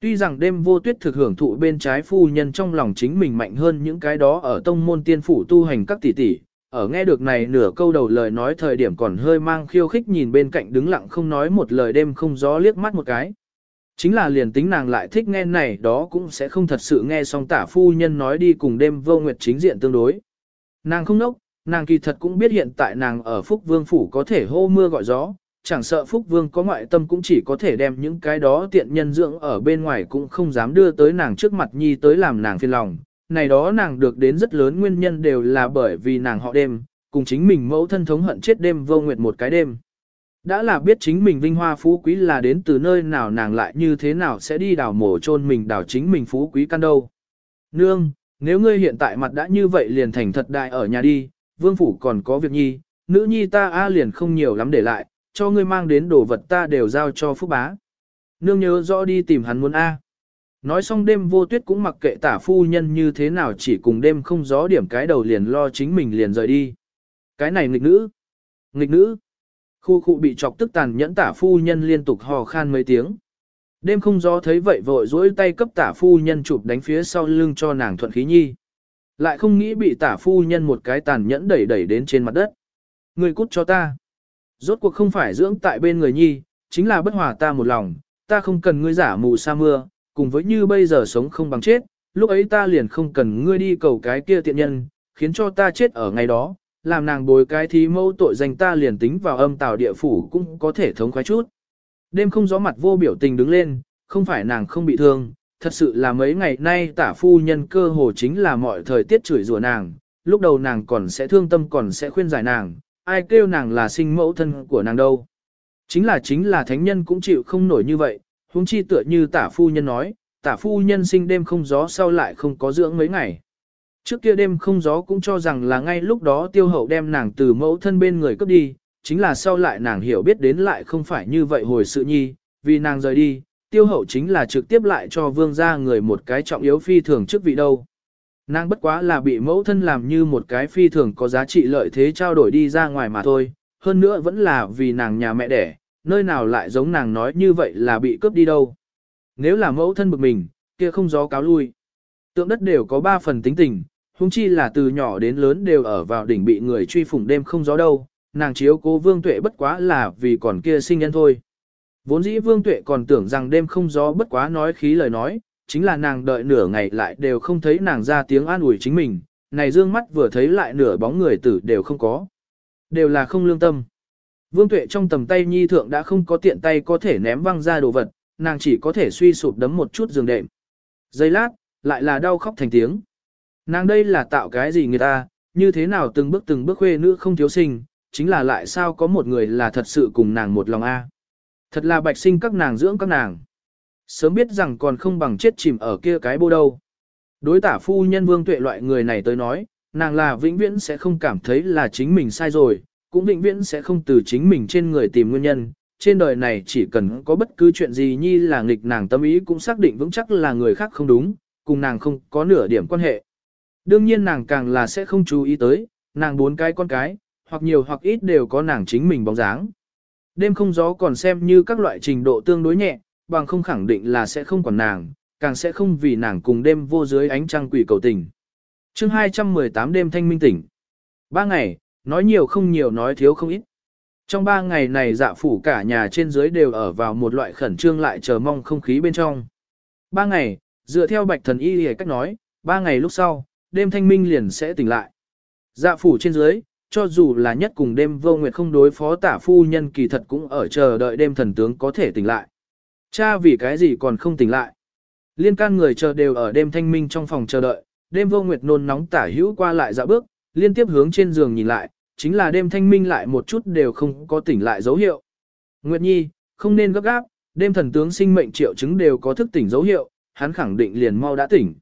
Tuy rằng đêm vô tuyết thực hưởng thụ bên trái phu nhân trong lòng chính mình mạnh hơn những cái đó ở tông môn tiên phủ tu hành các tỷ tỷ, ở nghe được này nửa câu đầu lời nói thời điểm còn hơi mang khiêu khích nhìn bên cạnh đứng lặng không nói một lời đêm không gió liếc mắt một cái. Chính là liền tính nàng lại thích nghe này đó cũng sẽ không thật sự nghe xong tả phu nhân nói đi cùng đêm vô nguyệt chính diện tương đối. Nàng không nốc, nàng kỳ thật cũng biết hiện tại nàng ở Phúc Vương Phủ có thể hô mưa gọi gió, chẳng sợ Phúc Vương có ngoại tâm cũng chỉ có thể đem những cái đó tiện nhân dưỡng ở bên ngoài cũng không dám đưa tới nàng trước mặt nhi tới làm nàng phiền lòng. Này đó nàng được đến rất lớn nguyên nhân đều là bởi vì nàng họ đêm, cùng chính mình mẫu thân thống hận chết đêm vô nguyệt một cái đêm. Đã là biết chính mình vinh hoa phú quý là đến từ nơi nào nàng lại như thế nào sẽ đi đào mổ chôn mình đào chính mình phú quý căn đâu. Nương, nếu ngươi hiện tại mặt đã như vậy liền thành thật đại ở nhà đi, vương phủ còn có việc nhi, nữ nhi ta a liền không nhiều lắm để lại, cho ngươi mang đến đồ vật ta đều giao cho phúc bá. Nương nhớ rõ đi tìm hắn muốn a. Nói xong đêm vô tuyết cũng mặc kệ tả phu nhân như thế nào chỉ cùng đêm không gió điểm cái đầu liền lo chính mình liền rời đi. Cái này nghịch nữ. Nghịch nữ. Khu khu bị chọc tức tàn nhẫn tả phu nhân liên tục hò khan mấy tiếng. Đêm không gió thấy vậy vội dỗi tay cấp tả phu nhân chụp đánh phía sau lưng cho nàng thuận khí nhi. Lại không nghĩ bị tả phu nhân một cái tàn nhẫn đẩy đẩy đến trên mặt đất. Người cút cho ta. Rốt cuộc không phải dưỡng tại bên người nhi, chính là bất hòa ta một lòng, ta không cần ngươi giả mù sa mưa, cùng với như bây giờ sống không bằng chết, lúc ấy ta liền không cần ngươi đi cầu cái kia tiện nhân, khiến cho ta chết ở ngày đó, làm nàng bồi cái thí mâu tội danh ta liền tính vào âm tào địa phủ cũng có thể thống khoái chút. Đêm không gió mặt vô biểu tình đứng lên, không phải nàng không bị thương, thật sự là mấy ngày nay tả phu nhân cơ hồ chính là mọi thời tiết chửi rủa nàng, lúc đầu nàng còn sẽ thương tâm còn sẽ khuyên giải nàng, ai kêu nàng là sinh mẫu thân của nàng đâu. Chính là chính là thánh nhân cũng chịu không nổi như vậy, huống chi tựa như tả phu nhân nói, tả phu nhân sinh đêm không gió sau lại không có dưỡng mấy ngày. Trước kia đêm không gió cũng cho rằng là ngay lúc đó tiêu hậu đem nàng từ mẫu thân bên người cướp đi, chính là sau lại nàng hiểu biết đến lại không phải như vậy hồi sự nhi, vì nàng rời đi, tiêu hậu chính là trực tiếp lại cho vương gia người một cái trọng yếu phi thường trước vị đâu. Nàng bất quá là bị mẫu thân làm như một cái phi thường có giá trị lợi thế trao đổi đi ra ngoài mà thôi, hơn nữa vẫn là vì nàng nhà mẹ đẻ, nơi nào lại giống nàng nói như vậy là bị cướp đi đâu. Nếu là mẫu thân bực mình, kia không gió cáo lui. Tượng đất đều có ba phần tính tình, huống chi là từ nhỏ đến lớn đều ở vào đỉnh bị người truy phủng đêm không gió đâu, nàng chiếu cố vương tuệ bất quá là vì còn kia sinh nhân thôi. Vốn dĩ vương tuệ còn tưởng rằng đêm không gió bất quá nói khí lời nói, chính là nàng đợi nửa ngày lại đều không thấy nàng ra tiếng an ủi chính mình, này dương mắt vừa thấy lại nửa bóng người tử đều không có. Đều là không lương tâm. Vương tuệ trong tầm tay nhi thượng đã không có tiện tay có thể ném văng ra đồ vật, nàng chỉ có thể suy sụp đấm một chút giường đệm. Giây lát, lại là đau khóc thành tiếng. Nàng đây là tạo cái gì người ta, như thế nào từng bước từng bước khuê nữ không thiếu sinh, chính là lại sao có một người là thật sự cùng nàng một lòng a. Thật là bạch sinh các nàng dưỡng các nàng. Sớm biết rằng còn không bằng chết chìm ở kia cái bô đâu. Đối tả phu nhân vương tuệ loại người này tới nói, nàng là vĩnh viễn sẽ không cảm thấy là chính mình sai rồi, cũng vĩnh viễn sẽ không từ chính mình trên người tìm nguyên nhân. Trên đời này chỉ cần có bất cứ chuyện gì nhi là nghịch nàng tâm ý cũng xác định vững chắc là người khác không đúng, cùng nàng không có nửa điểm quan hệ. Đương nhiên nàng càng là sẽ không chú ý tới, nàng bốn cái con cái, hoặc nhiều hoặc ít đều có nàng chính mình bóng dáng. Đêm không gió còn xem như các loại trình độ tương đối nhẹ, bằng không khẳng định là sẽ không còn nàng, càng sẽ không vì nàng cùng đêm vô dưới ánh trăng quỷ cầu tình. chương 218 đêm thanh minh tỉnh. Ba ngày, nói nhiều không nhiều nói thiếu không ít. Trong ba ngày này dạ phủ cả nhà trên dưới đều ở vào một loại khẩn trương lại chờ mong không khí bên trong. Ba ngày, dựa theo bạch thần y hề cách nói, ba ngày lúc sau, đêm thanh minh liền sẽ tỉnh lại. Dạ phủ trên dưới, cho dù là nhất cùng đêm vô nguyệt không đối phó tả phu nhân kỳ thật cũng ở chờ đợi đêm thần tướng có thể tỉnh lại. Cha vì cái gì còn không tỉnh lại. Liên can người chờ đều ở đêm thanh minh trong phòng chờ đợi, đêm vô nguyệt nôn nóng tả hữu qua lại dạo bước, liên tiếp hướng trên giường nhìn lại, chính là đêm thanh minh lại một chút đều không có tỉnh lại dấu hiệu. Nguyệt Nhi, không nên gấp gáp, đêm thần tướng sinh mệnh triệu chứng đều có thức tỉnh dấu hiệu, hắn khẳng định liền mau đã tỉnh.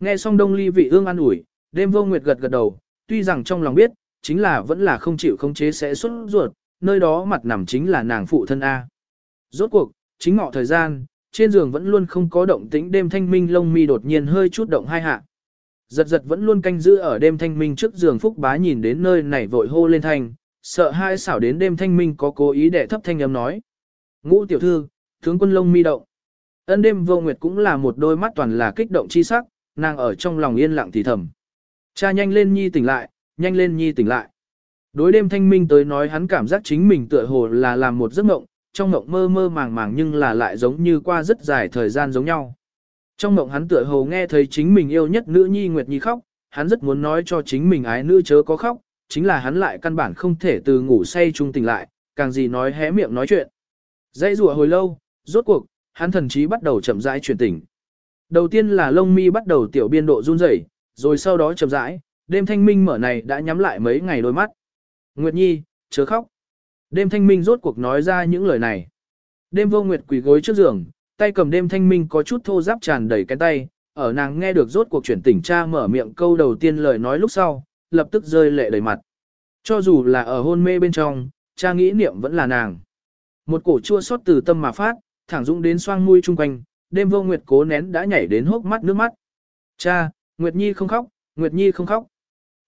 Nghe xong đông ly vị ương an ủi, đêm vô nguyệt gật gật đầu, tuy rằng trong lòng biết, chính là vẫn là không chịu không chế sẽ xuất ruột, nơi đó mặt nằm chính là nàng phụ thân A. Rốt cuộc, chính ngọ thời gian, trên giường vẫn luôn không có động tĩnh đêm thanh minh lông mi đột nhiên hơi chút động hai hạ. Giật giật vẫn luôn canh giữ ở đêm thanh minh trước giường phúc bá nhìn đến nơi này vội hô lên thanh, sợ hai xảo đến đêm thanh minh có cố ý để thấp thanh âm nói. Ngũ tiểu thư, tướng quân lông mi động. Ân đêm vô nguyệt cũng là một đôi mắt toàn là kích động chi sắc, nàng ở trong lòng yên lặng thì thầm. Cha nhanh lên nhi tỉnh lại, nhanh lên nhi tỉnh lại. Đối đêm thanh minh tới nói hắn cảm giác chính mình tựa hồ là làm một giấc mộng, trong mộng mơ mơ màng màng nhưng là lại giống như qua rất dài thời gian giống nhau. Trong mộng hắn tựa hồ nghe thấy chính mình yêu nhất nữ nhi Nguyệt Nhi khóc, hắn rất muốn nói cho chính mình ái nữ chớ có khóc, chính là hắn lại căn bản không thể từ ngủ say trung tỉnh lại, càng gì nói hé miệng nói chuyện. Dãy rùa hồi lâu, rốt cuộc, hắn thần trí bắt đầu chậm rãi chuyển tỉnh. Đầu tiên là lông mi bắt đầu tiểu biên độ run rẩy, rồi sau đó chậm rãi, đêm thanh minh mở này đã nhắm lại mấy ngày đôi mắt. Nguyệt Nhi, chớ khóc. Đêm thanh minh rốt cuộc nói ra những lời này. Đêm vô nguyệt quỳ gối trước giường, tay cầm đêm thanh minh có chút thô giáp tràn đầy cái tay, ở nàng nghe được rốt cuộc chuyển tỉnh cha mở miệng câu đầu tiên lời nói lúc sau, lập tức rơi lệ đầy mặt. Cho dù là ở hôn mê bên trong, cha nghĩ niệm vẫn là nàng. Một cổ chua xót từ tâm mà phát, thẳng dũng đến xoang mũi chung quanh, đêm vô nguyệt cố nén đã nhảy đến hốc mắt nước mắt. Cha, Nguyệt Nhi không khóc, Nguyệt Nhi không khóc.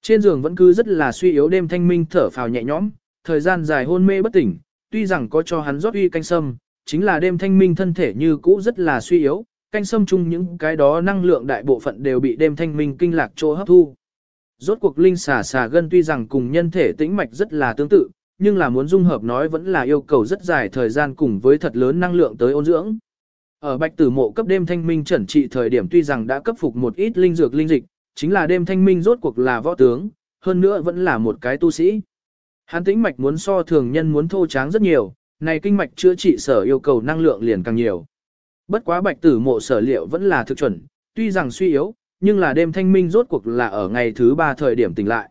Trên giường vẫn cứ rất là suy yếu đêm thanh minh thở phào nhẹ nhõm, thời gian dài hôn mê bất tỉnh, tuy rằng có cho hắn rót uy canh sâm, chính là đêm thanh minh thân thể như cũ rất là suy yếu, canh sâm chung những cái đó năng lượng đại bộ phận đều bị đêm thanh minh kinh lạc chỗ hấp thu. Rốt cuộc linh xà xà gân tuy rằng cùng nhân thể tĩnh mạch rất là tương tự, nhưng là muốn dung hợp nói vẫn là yêu cầu rất dài thời gian cùng với thật lớn năng lượng tới ôn dưỡng. Ở bạch tử mộ cấp đêm thanh minh chuẩn trị thời điểm tuy rằng đã cấp phục một ít linh dược linh dịch, chính là đêm thanh minh rốt cuộc là võ tướng, hơn nữa vẫn là một cái tu sĩ. Hắn tĩnh mạch muốn so thường nhân muốn thô tráng rất nhiều, này kinh mạch chữa trị sở yêu cầu năng lượng liền càng nhiều. Bất quá bạch tử mộ sở liệu vẫn là thực chuẩn, tuy rằng suy yếu, nhưng là đêm thanh minh rốt cuộc là ở ngày thứ ba thời điểm tỉnh lại.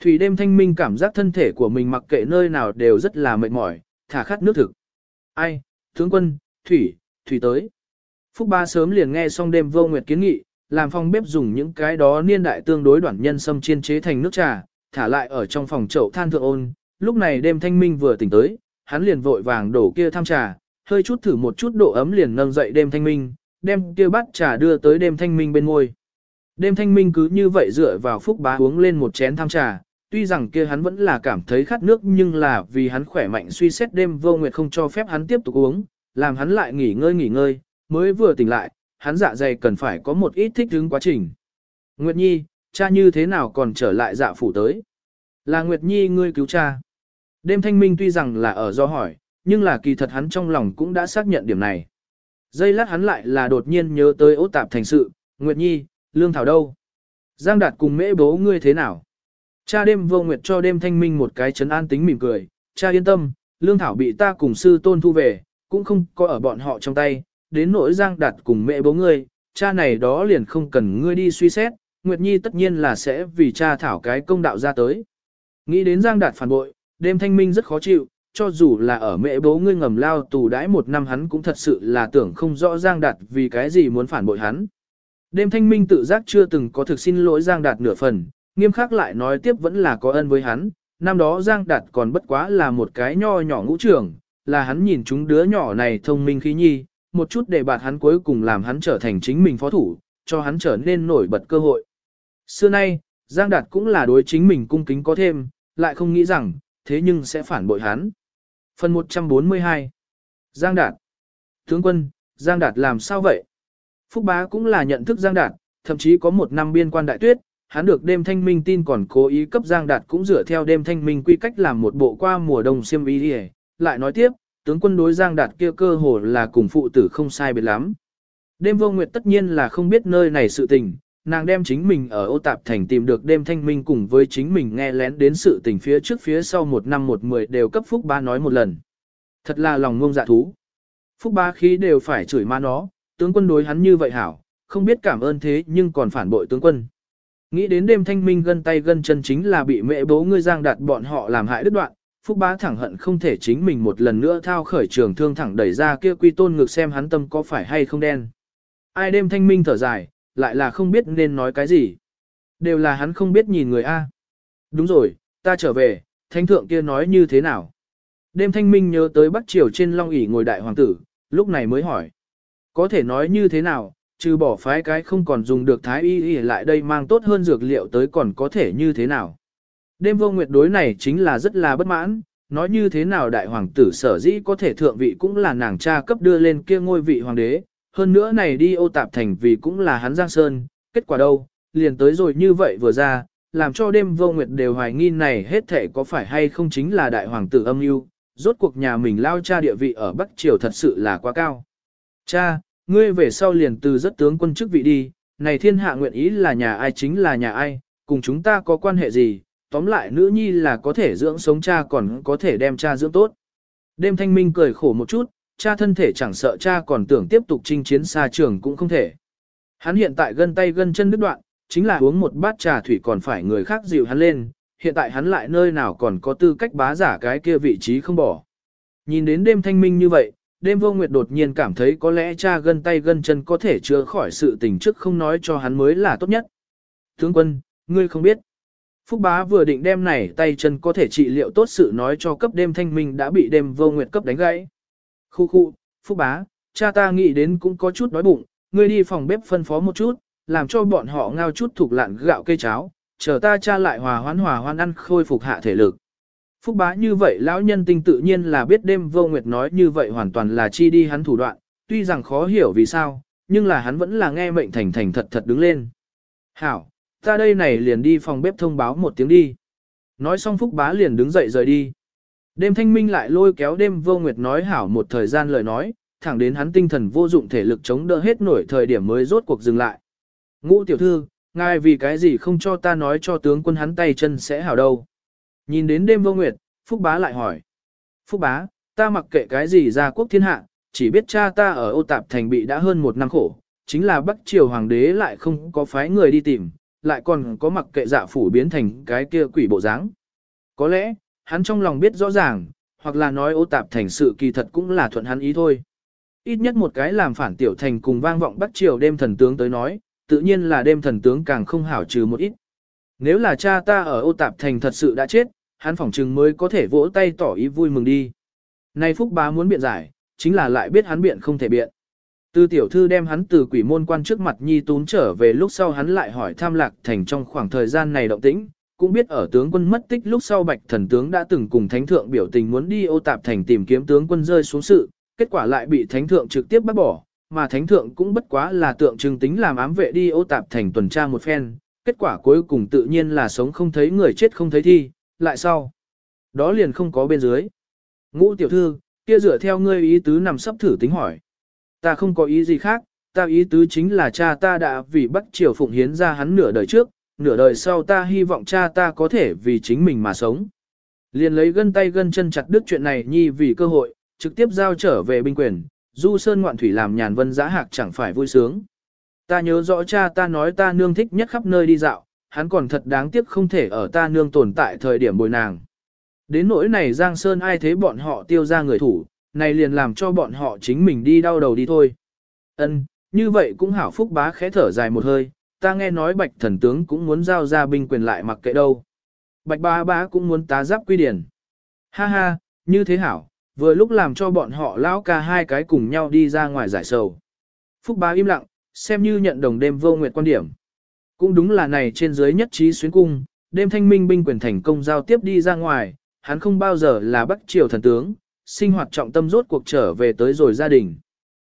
Thủy đêm thanh minh cảm giác thân thể của mình mặc kệ nơi nào đều rất là mệt mỏi, thả khát nước thực. Ai, tướng quân, Thủy, Thủy tới. Phúc ba sớm liền nghe xong đêm vô nguyệt kiến nghị, làm phòng bếp dùng những cái đó niên đại tương đối đoạn nhân sâm chiên chế thành nước trà, thả lại ở trong phòng chậu than thượng ôn. Lúc này đêm thanh minh vừa tỉnh tới, hắn liền vội vàng đổ kia tham trà, hơi chút thử một chút độ ấm liền nâng dậy đêm thanh minh, đem kia bát trà đưa tới đêm thanh minh bên ngôi. Đêm thanh minh cứ như vậy dựa vào phúc bá uống lên một chén tham trà, tuy rằng kia hắn vẫn là cảm thấy khát nước nhưng là vì hắn khỏe mạnh suy xét đêm vô nguyệt không cho phép hắn tiếp tục uống, làm hắn lại nghỉ ngơi nghỉ ngơi, mới vừa tỉnh lại, hắn dạ dày cần phải có một ít thích ứng quá trình. Nguyệt Nhi, cha như thế nào còn trở lại dạ phủ tới? Là Nguyệt Nhi ngươi cứu cha. Đêm thanh minh tuy rằng là ở do hỏi, nhưng là kỳ thật hắn trong lòng cũng đã xác nhận điểm này. Giây lát hắn lại là đột nhiên nhớ tới ố tạp thành sự, Nguyệt Nhi, Lương Thảo đâu? Giang Đạt cùng mễ bố ngươi thế nào? Cha đêm vô nguyệt cho đêm thanh minh một cái chấn an tính mỉm cười, cha yên tâm, Lương Thảo bị ta cùng sư tôn thu về, cũng không có ở bọn họ trong tay, đến nỗi Giang Đạt cùng mẹ bố ngươi, cha này đó liền không cần ngươi đi suy xét, Nguyệt Nhi tất nhiên là sẽ vì cha thảo cái công đạo ra tới. Nghĩ đến Giang Đạt phản bội, đêm thanh minh rất khó chịu, cho dù là ở mẹ bố ngươi ngầm lao tù đãi một năm hắn cũng thật sự là tưởng không rõ Giang Đạt vì cái gì muốn phản bội hắn. Đêm thanh minh tự giác chưa từng có thực xin lỗi Giang Đạt nửa phần, nghiêm khắc lại nói tiếp vẫn là có ân với hắn, năm đó Giang Đạt còn bất quá là một cái nho nhỏ ngũ trưởng, là hắn nhìn chúng đứa nhỏ này thông minh khí nhi, một chút để bạt hắn cuối cùng làm hắn trở thành chính mình phó thủ, cho hắn trở nên nổi bật cơ hội. Xưa nay, Giang Đạt cũng là đối chính mình cung kính có thêm, lại không nghĩ rằng, thế nhưng sẽ phản bội hắn. Phần 142 Giang Đạt Tướng quân, Giang Đạt làm sao vậy? Phúc Bá cũng là nhận thức Giang Đạt, thậm chí có một năm biên quan đại tuyết, hắn được đêm thanh minh tin còn cố ý cấp Giang Đạt cũng dựa theo đêm thanh minh quy cách làm một bộ qua mùa đông xiêm y đi lại nói tiếp, tướng quân đối Giang Đạt kia cơ hồ là cùng phụ tử không sai biệt lắm. Đêm vô nguyệt tất nhiên là không biết nơi này sự tình, nàng đem chính mình ở ô tạp thành tìm được đêm thanh minh cùng với chính mình nghe lén đến sự tình phía trước phía sau một năm một mười đều cấp Phúc Ba nói một lần. Thật là lòng ngông dạ thú. Phúc Ba khí đều phải chửi ma nó, tướng quân đối hắn như vậy hảo, không biết cảm ơn thế nhưng còn phản bội tướng quân. Nghĩ đến đêm thanh minh gân tay gân chân chính là bị mẹ bố ngươi giang đặt bọn họ làm hại đứt đoạn, Phúc Bá thẳng hận không thể chính mình một lần nữa thao khởi trường thương thẳng đẩy ra kia quy tôn ngược xem hắn tâm có phải hay không đen. Ai đêm thanh minh thở dài, lại là không biết nên nói cái gì. Đều là hắn không biết nhìn người A. Đúng rồi, ta trở về, thanh thượng kia nói như thế nào. Đêm thanh minh nhớ tới Bắc Triều trên long ỷ ngồi đại hoàng tử, lúc này mới hỏi. Có thể nói như thế nào, trừ bỏ phái cái không còn dùng được thái y y lại đây mang tốt hơn dược liệu tới còn có thể như thế nào. Đêm vô nguyệt đối này chính là rất là bất mãn, nói như thế nào đại hoàng tử sở dĩ có thể thượng vị cũng là nàng cha cấp đưa lên kia ngôi vị hoàng đế, hơn nữa này đi ô tạp thành vì cũng là hắn Giang Sơn, kết quả đâu, liền tới rồi như vậy vừa ra, làm cho đêm vô nguyệt đều hoài nghi này hết thể có phải hay không chính là đại hoàng tử âm mưu rốt cuộc nhà mình lao cha địa vị ở Bắc Triều thật sự là quá cao. Cha, ngươi về sau liền từ rất tướng quân chức vị đi, này thiên hạ nguyện ý là nhà ai chính là nhà ai, cùng chúng ta có quan hệ gì, tóm lại nữ nhi là có thể dưỡng sống cha còn có thể đem cha dưỡng tốt. Đêm thanh minh cười khổ một chút, cha thân thể chẳng sợ cha còn tưởng tiếp tục chinh chiến xa trường cũng không thể. Hắn hiện tại gân tay gân chân đứt đoạn, chính là uống một bát trà thủy còn phải người khác dịu hắn lên, hiện tại hắn lại nơi nào còn có tư cách bá giả cái kia vị trí không bỏ. Nhìn đến đêm thanh minh như vậy, đêm vô nguyệt đột nhiên cảm thấy có lẽ cha gân tay gân chân có thể chữa khỏi sự tình trước không nói cho hắn mới là tốt nhất. Tướng quân, ngươi không biết. Phúc bá vừa định đem này tay chân có thể trị liệu tốt sự nói cho cấp đêm thanh minh đã bị đêm vô nguyệt cấp đánh gãy. Khu khu, Phúc bá, cha ta nghĩ đến cũng có chút đói bụng, ngươi đi phòng bếp phân phó một chút, làm cho bọn họ ngao chút thuộc lạn gạo cây cháo, chờ ta cha lại hòa hoãn hòa hoan ăn khôi phục hạ thể lực. Phúc bá như vậy lão nhân tinh tự nhiên là biết đêm vô nguyệt nói như vậy hoàn toàn là chi đi hắn thủ đoạn, tuy rằng khó hiểu vì sao, nhưng là hắn vẫn là nghe mệnh thành thành thật thật đứng lên. Hảo, ta đây này liền đi phòng bếp thông báo một tiếng đi. Nói xong Phúc bá liền đứng dậy rời đi. Đêm thanh minh lại lôi kéo đêm vô nguyệt nói hảo một thời gian lời nói, thẳng đến hắn tinh thần vô dụng thể lực chống đỡ hết nổi thời điểm mới rốt cuộc dừng lại. Ngũ tiểu thư, ngài vì cái gì không cho ta nói cho tướng quân hắn tay chân sẽ hảo đâu. Nhìn đến đêm vô nguyệt, Phúc bá lại hỏi. Phúc bá, ta mặc kệ cái gì ra quốc thiên hạ, chỉ biết cha ta ở ô tạp thành bị đã hơn một năm khổ, chính là Bắc Triều Hoàng đế lại không có phái người đi tìm, lại còn có mặc kệ dạ phủ biến thành cái kia quỷ bộ dáng. Có lẽ, hắn trong lòng biết rõ ràng, hoặc là nói ô tạp thành sự kỳ thật cũng là thuận hắn ý thôi. Ít nhất một cái làm phản tiểu thành cùng vang vọng bắt Triều đêm thần tướng tới nói, tự nhiên là đêm thần tướng càng không hảo trừ một ít. Nếu là cha ta ở ô tạp thành thật sự đã chết, hắn phỏng chừng mới có thể vỗ tay tỏ ý vui mừng đi. Nay Phúc bá muốn biện giải, chính là lại biết hắn biện không thể biện. Từ tiểu thư đem hắn từ quỷ môn quan trước mặt nhi tún trở về lúc sau hắn lại hỏi tham lạc thành trong khoảng thời gian này động tĩnh, cũng biết ở tướng quân mất tích lúc sau bạch thần tướng đã từng cùng thánh thượng biểu tình muốn đi ô tạp thành tìm kiếm tướng quân rơi xuống sự, kết quả lại bị thánh thượng trực tiếp bắt bỏ, mà thánh thượng cũng bất quá là tượng trưng tính làm ám vệ đi ô tạp thành tuần tra một phen, kết quả cuối cùng tự nhiên là sống không thấy người chết không thấy thi, lại sau. Đó liền không có bên dưới. Ngũ tiểu thư, kia dựa theo ngươi ý tứ nằm sắp thử tính hỏi. Ta không có ý gì khác, ta ý tứ chính là cha ta đã vì bắt triều phụng hiến ra hắn nửa đời trước, nửa đời sau ta hy vọng cha ta có thể vì chính mình mà sống. Liền lấy gân tay gân chân chặt đứt chuyện này nhi vì cơ hội, trực tiếp giao trở về binh quyền, du sơn ngoạn thủy làm nhàn vân giã hạc chẳng phải vui sướng. Ta nhớ rõ cha ta nói ta nương thích nhất khắp nơi đi dạo, hắn còn thật đáng tiếc không thể ở ta nương tồn tại thời điểm bồi nàng. Đến nỗi này Giang Sơn ai thế bọn họ tiêu ra người thủ, này liền làm cho bọn họ chính mình đi đau đầu đi thôi. Ân, như vậy cũng hảo phúc bá khẽ thở dài một hơi, ta nghe nói bạch thần tướng cũng muốn giao ra binh quyền lại mặc kệ đâu. Bạch bá bá cũng muốn tá giáp quy điển. Ha ha, như thế hảo, vừa lúc làm cho bọn họ lão ca hai cái cùng nhau đi ra ngoài giải sầu. Phúc bá im lặng, xem như nhận đồng đêm vô nguyệt quan điểm. Cũng đúng là này trên dưới nhất trí xuyến cung, đêm thanh minh binh quyền thành công giao tiếp đi ra ngoài, hắn không bao giờ là bắc triều thần tướng, sinh hoạt trọng tâm rốt cuộc trở về tới rồi gia đình.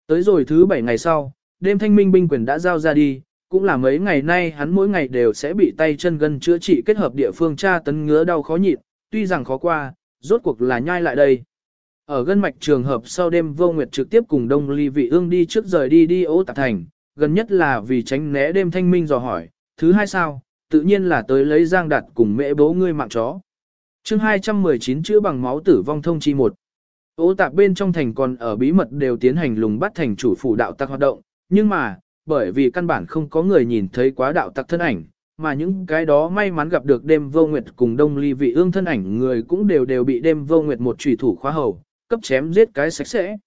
Tới rồi thứ bảy ngày sau, đêm thanh minh binh quyền đã giao ra đi, cũng là mấy ngày nay hắn mỗi ngày đều sẽ bị tay chân gân chữa trị kết hợp địa phương tra tấn ngứa đau khó nhịn, tuy rằng khó qua, rốt cuộc là nhai lại đây. Ở gân mạch trường hợp sau đêm vô nguyệt trực tiếp cùng đông ly vị ương đi trước rời đi đi ô tạp thành, gần nhất là vì tránh né đêm thanh minh dò hỏi, thứ hai sao, tự nhiên là tới lấy giang đặt cùng mẹ bố ngươi mạng chó. chương 219 chữa bằng máu tử vong thông chi một. Ô tạp bên trong thành còn ở bí mật đều tiến hành lùng bắt thành chủ phủ đạo tặc hoạt động, nhưng mà, bởi vì căn bản không có người nhìn thấy quá đạo tặc thân ảnh, mà những cái đó may mắn gặp được đêm vô nguyệt cùng đông ly vị ương thân ảnh người cũng đều đều bị đêm vô nguyệt một trùy thủ khóa hầu, cấp chém giết cái sạch sẽ.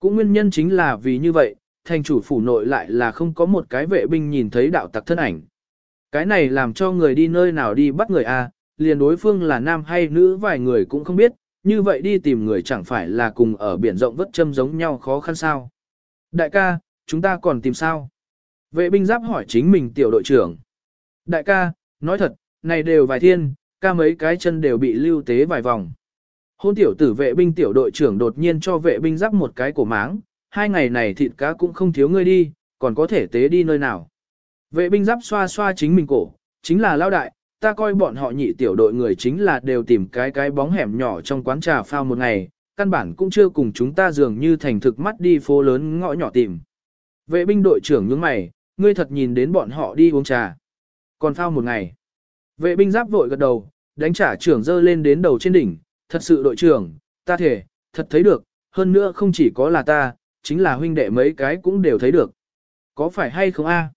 Cũng nguyên nhân chính là vì như vậy, thành chủ phủ nội lại là không có một cái vệ binh nhìn thấy đạo tặc thân ảnh. Cái này làm cho người đi nơi nào đi bắt người a, liền đối phương là nam hay nữ vài người cũng không biết, như vậy đi tìm người chẳng phải là cùng ở biển rộng vất châm giống nhau khó khăn sao. Đại ca, chúng ta còn tìm sao? Vệ binh giáp hỏi chính mình tiểu đội trưởng. Đại ca, nói thật, này đều vài thiên, ca mấy cái chân đều bị lưu tế vài vòng. Hôn tiểu tử vệ binh tiểu đội trưởng đột nhiên cho vệ binh giáp một cái cổ máng, hai ngày này thịt cá cũng không thiếu ngươi đi, còn có thể tế đi nơi nào. Vệ binh giáp xoa xoa chính mình cổ, chính là lao đại, ta coi bọn họ nhị tiểu đội người chính là đều tìm cái cái bóng hẻm nhỏ trong quán trà phao một ngày, căn bản cũng chưa cùng chúng ta dường như thành thực mắt đi phố lớn ngõ nhỏ tìm. Vệ binh đội trưởng nhướng mày, ngươi thật nhìn đến bọn họ đi uống trà. Còn phao một ngày. Vệ binh giáp vội gật đầu, đánh trả trưởng dơ lên đến đầu trên đỉnh, thật sự đội trưởng, ta thể, thật thấy được, hơn nữa không chỉ có là ta, chính là huynh đệ mấy cái cũng đều thấy được. Có phải hay không a?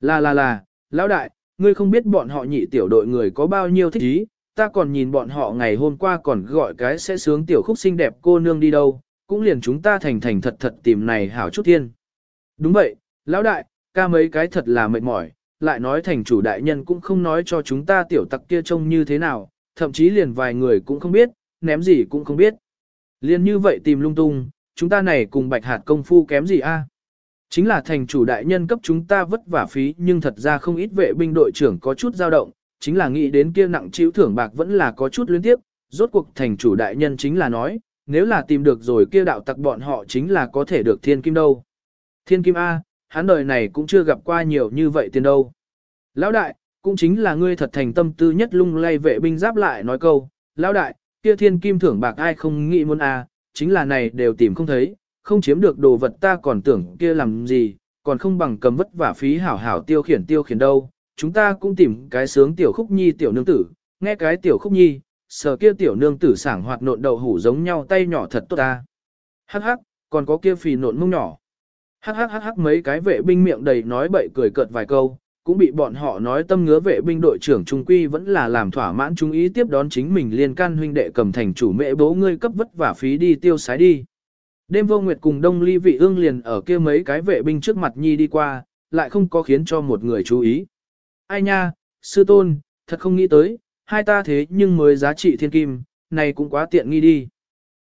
Là là là, lão đại, ngươi không biết bọn họ nhị tiểu đội người có bao nhiêu thích ý, ta còn nhìn bọn họ ngày hôm qua còn gọi cái sẽ sướng tiểu khúc xinh đẹp cô nương đi đâu, cũng liền chúng ta thành thành thật thật tìm này hảo chút thiên. Đúng vậy, lão đại, ca mấy cái thật là mệt mỏi, lại nói thành chủ đại nhân cũng không nói cho chúng ta tiểu tặc kia trông như thế nào, thậm chí liền vài người cũng không biết, ném gì cũng không biết. Liên như vậy tìm lung tung, chúng ta này cùng bạch hạt công phu kém gì a? Chính là thành chủ đại nhân cấp chúng ta vất vả phí nhưng thật ra không ít vệ binh đội trưởng có chút dao động, chính là nghĩ đến kia nặng chịu thưởng bạc vẫn là có chút liên tiếp, rốt cuộc thành chủ đại nhân chính là nói, nếu là tìm được rồi kia đạo tặc bọn họ chính là có thể được thiên kim đâu. Thiên kim A, hắn đời này cũng chưa gặp qua nhiều như vậy tiền đâu. Lão đại, cũng chính là ngươi thật thành tâm tư nhất lung lay vệ binh giáp lại nói câu, Lão đại, kia thiên kim thưởng bạc ai không nghĩ muốn à? chính là này đều tìm không thấy, không chiếm được đồ vật ta còn tưởng kia làm gì, còn không bằng cầm vất vả phí hảo hảo tiêu khiển tiêu khiển đâu. Chúng ta cũng tìm cái sướng tiểu khúc nhi tiểu nương tử, nghe cái tiểu khúc nhi, sờ kia tiểu nương tử sảng hoạt nộn đậu hủ giống nhau tay nhỏ thật tốt ta. Hắc hắc, còn có kia phì nộn mông nhỏ. Hắc hắc hắc hắc mấy cái vệ binh miệng đầy nói bậy cười cợt vài câu, cũng bị bọn họ nói tâm ngứa vệ binh đội trưởng trung quy vẫn là làm thỏa mãn chúng ý tiếp đón chính mình liên can huynh đệ cầm thành chủ mẹ bố ngươi cấp vất vả phí đi tiêu sái đi. Đêm vô nguyệt cùng đông ly vị ương liền ở kia mấy cái vệ binh trước mặt nhi đi qua, lại không có khiến cho một người chú ý. Ai nha, sư tôn, thật không nghĩ tới, hai ta thế nhưng mới giá trị thiên kim, này cũng quá tiện nghi đi.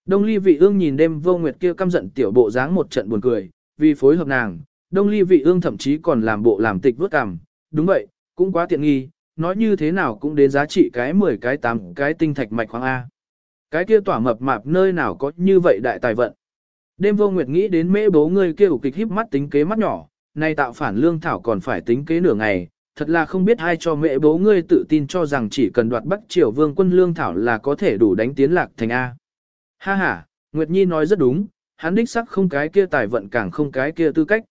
Đông ly vị ương nhìn đêm vô nguyệt kia căm giận tiểu bộ dáng một trận buồn cười, vì phối hợp nàng, đông ly vị ương thậm chí còn làm bộ làm tịch vớt cằm, đúng vậy, cũng quá tiện nghi, nói như thế nào cũng đến giá trị cái 10 cái 8 cái tinh thạch mạch khoáng A. Cái kia tỏa mập mạp nơi nào có như vậy đại tài vận. Đêm vô nguyệt nghĩ đến mễ bố ngươi kêu kịch híp mắt tính kế mắt nhỏ, nay tạo phản lương thảo còn phải tính kế nửa ngày, thật là không biết ai cho mẹ bố ngươi tự tin cho rằng chỉ cần đoạt bắt triều vương quân lương thảo là có thể đủ đánh tiến lạc thành A. Ha ha, Nguyệt Nhi nói rất đúng, hắn đích sắc không cái kia tài vận càng không cái kia tư cách.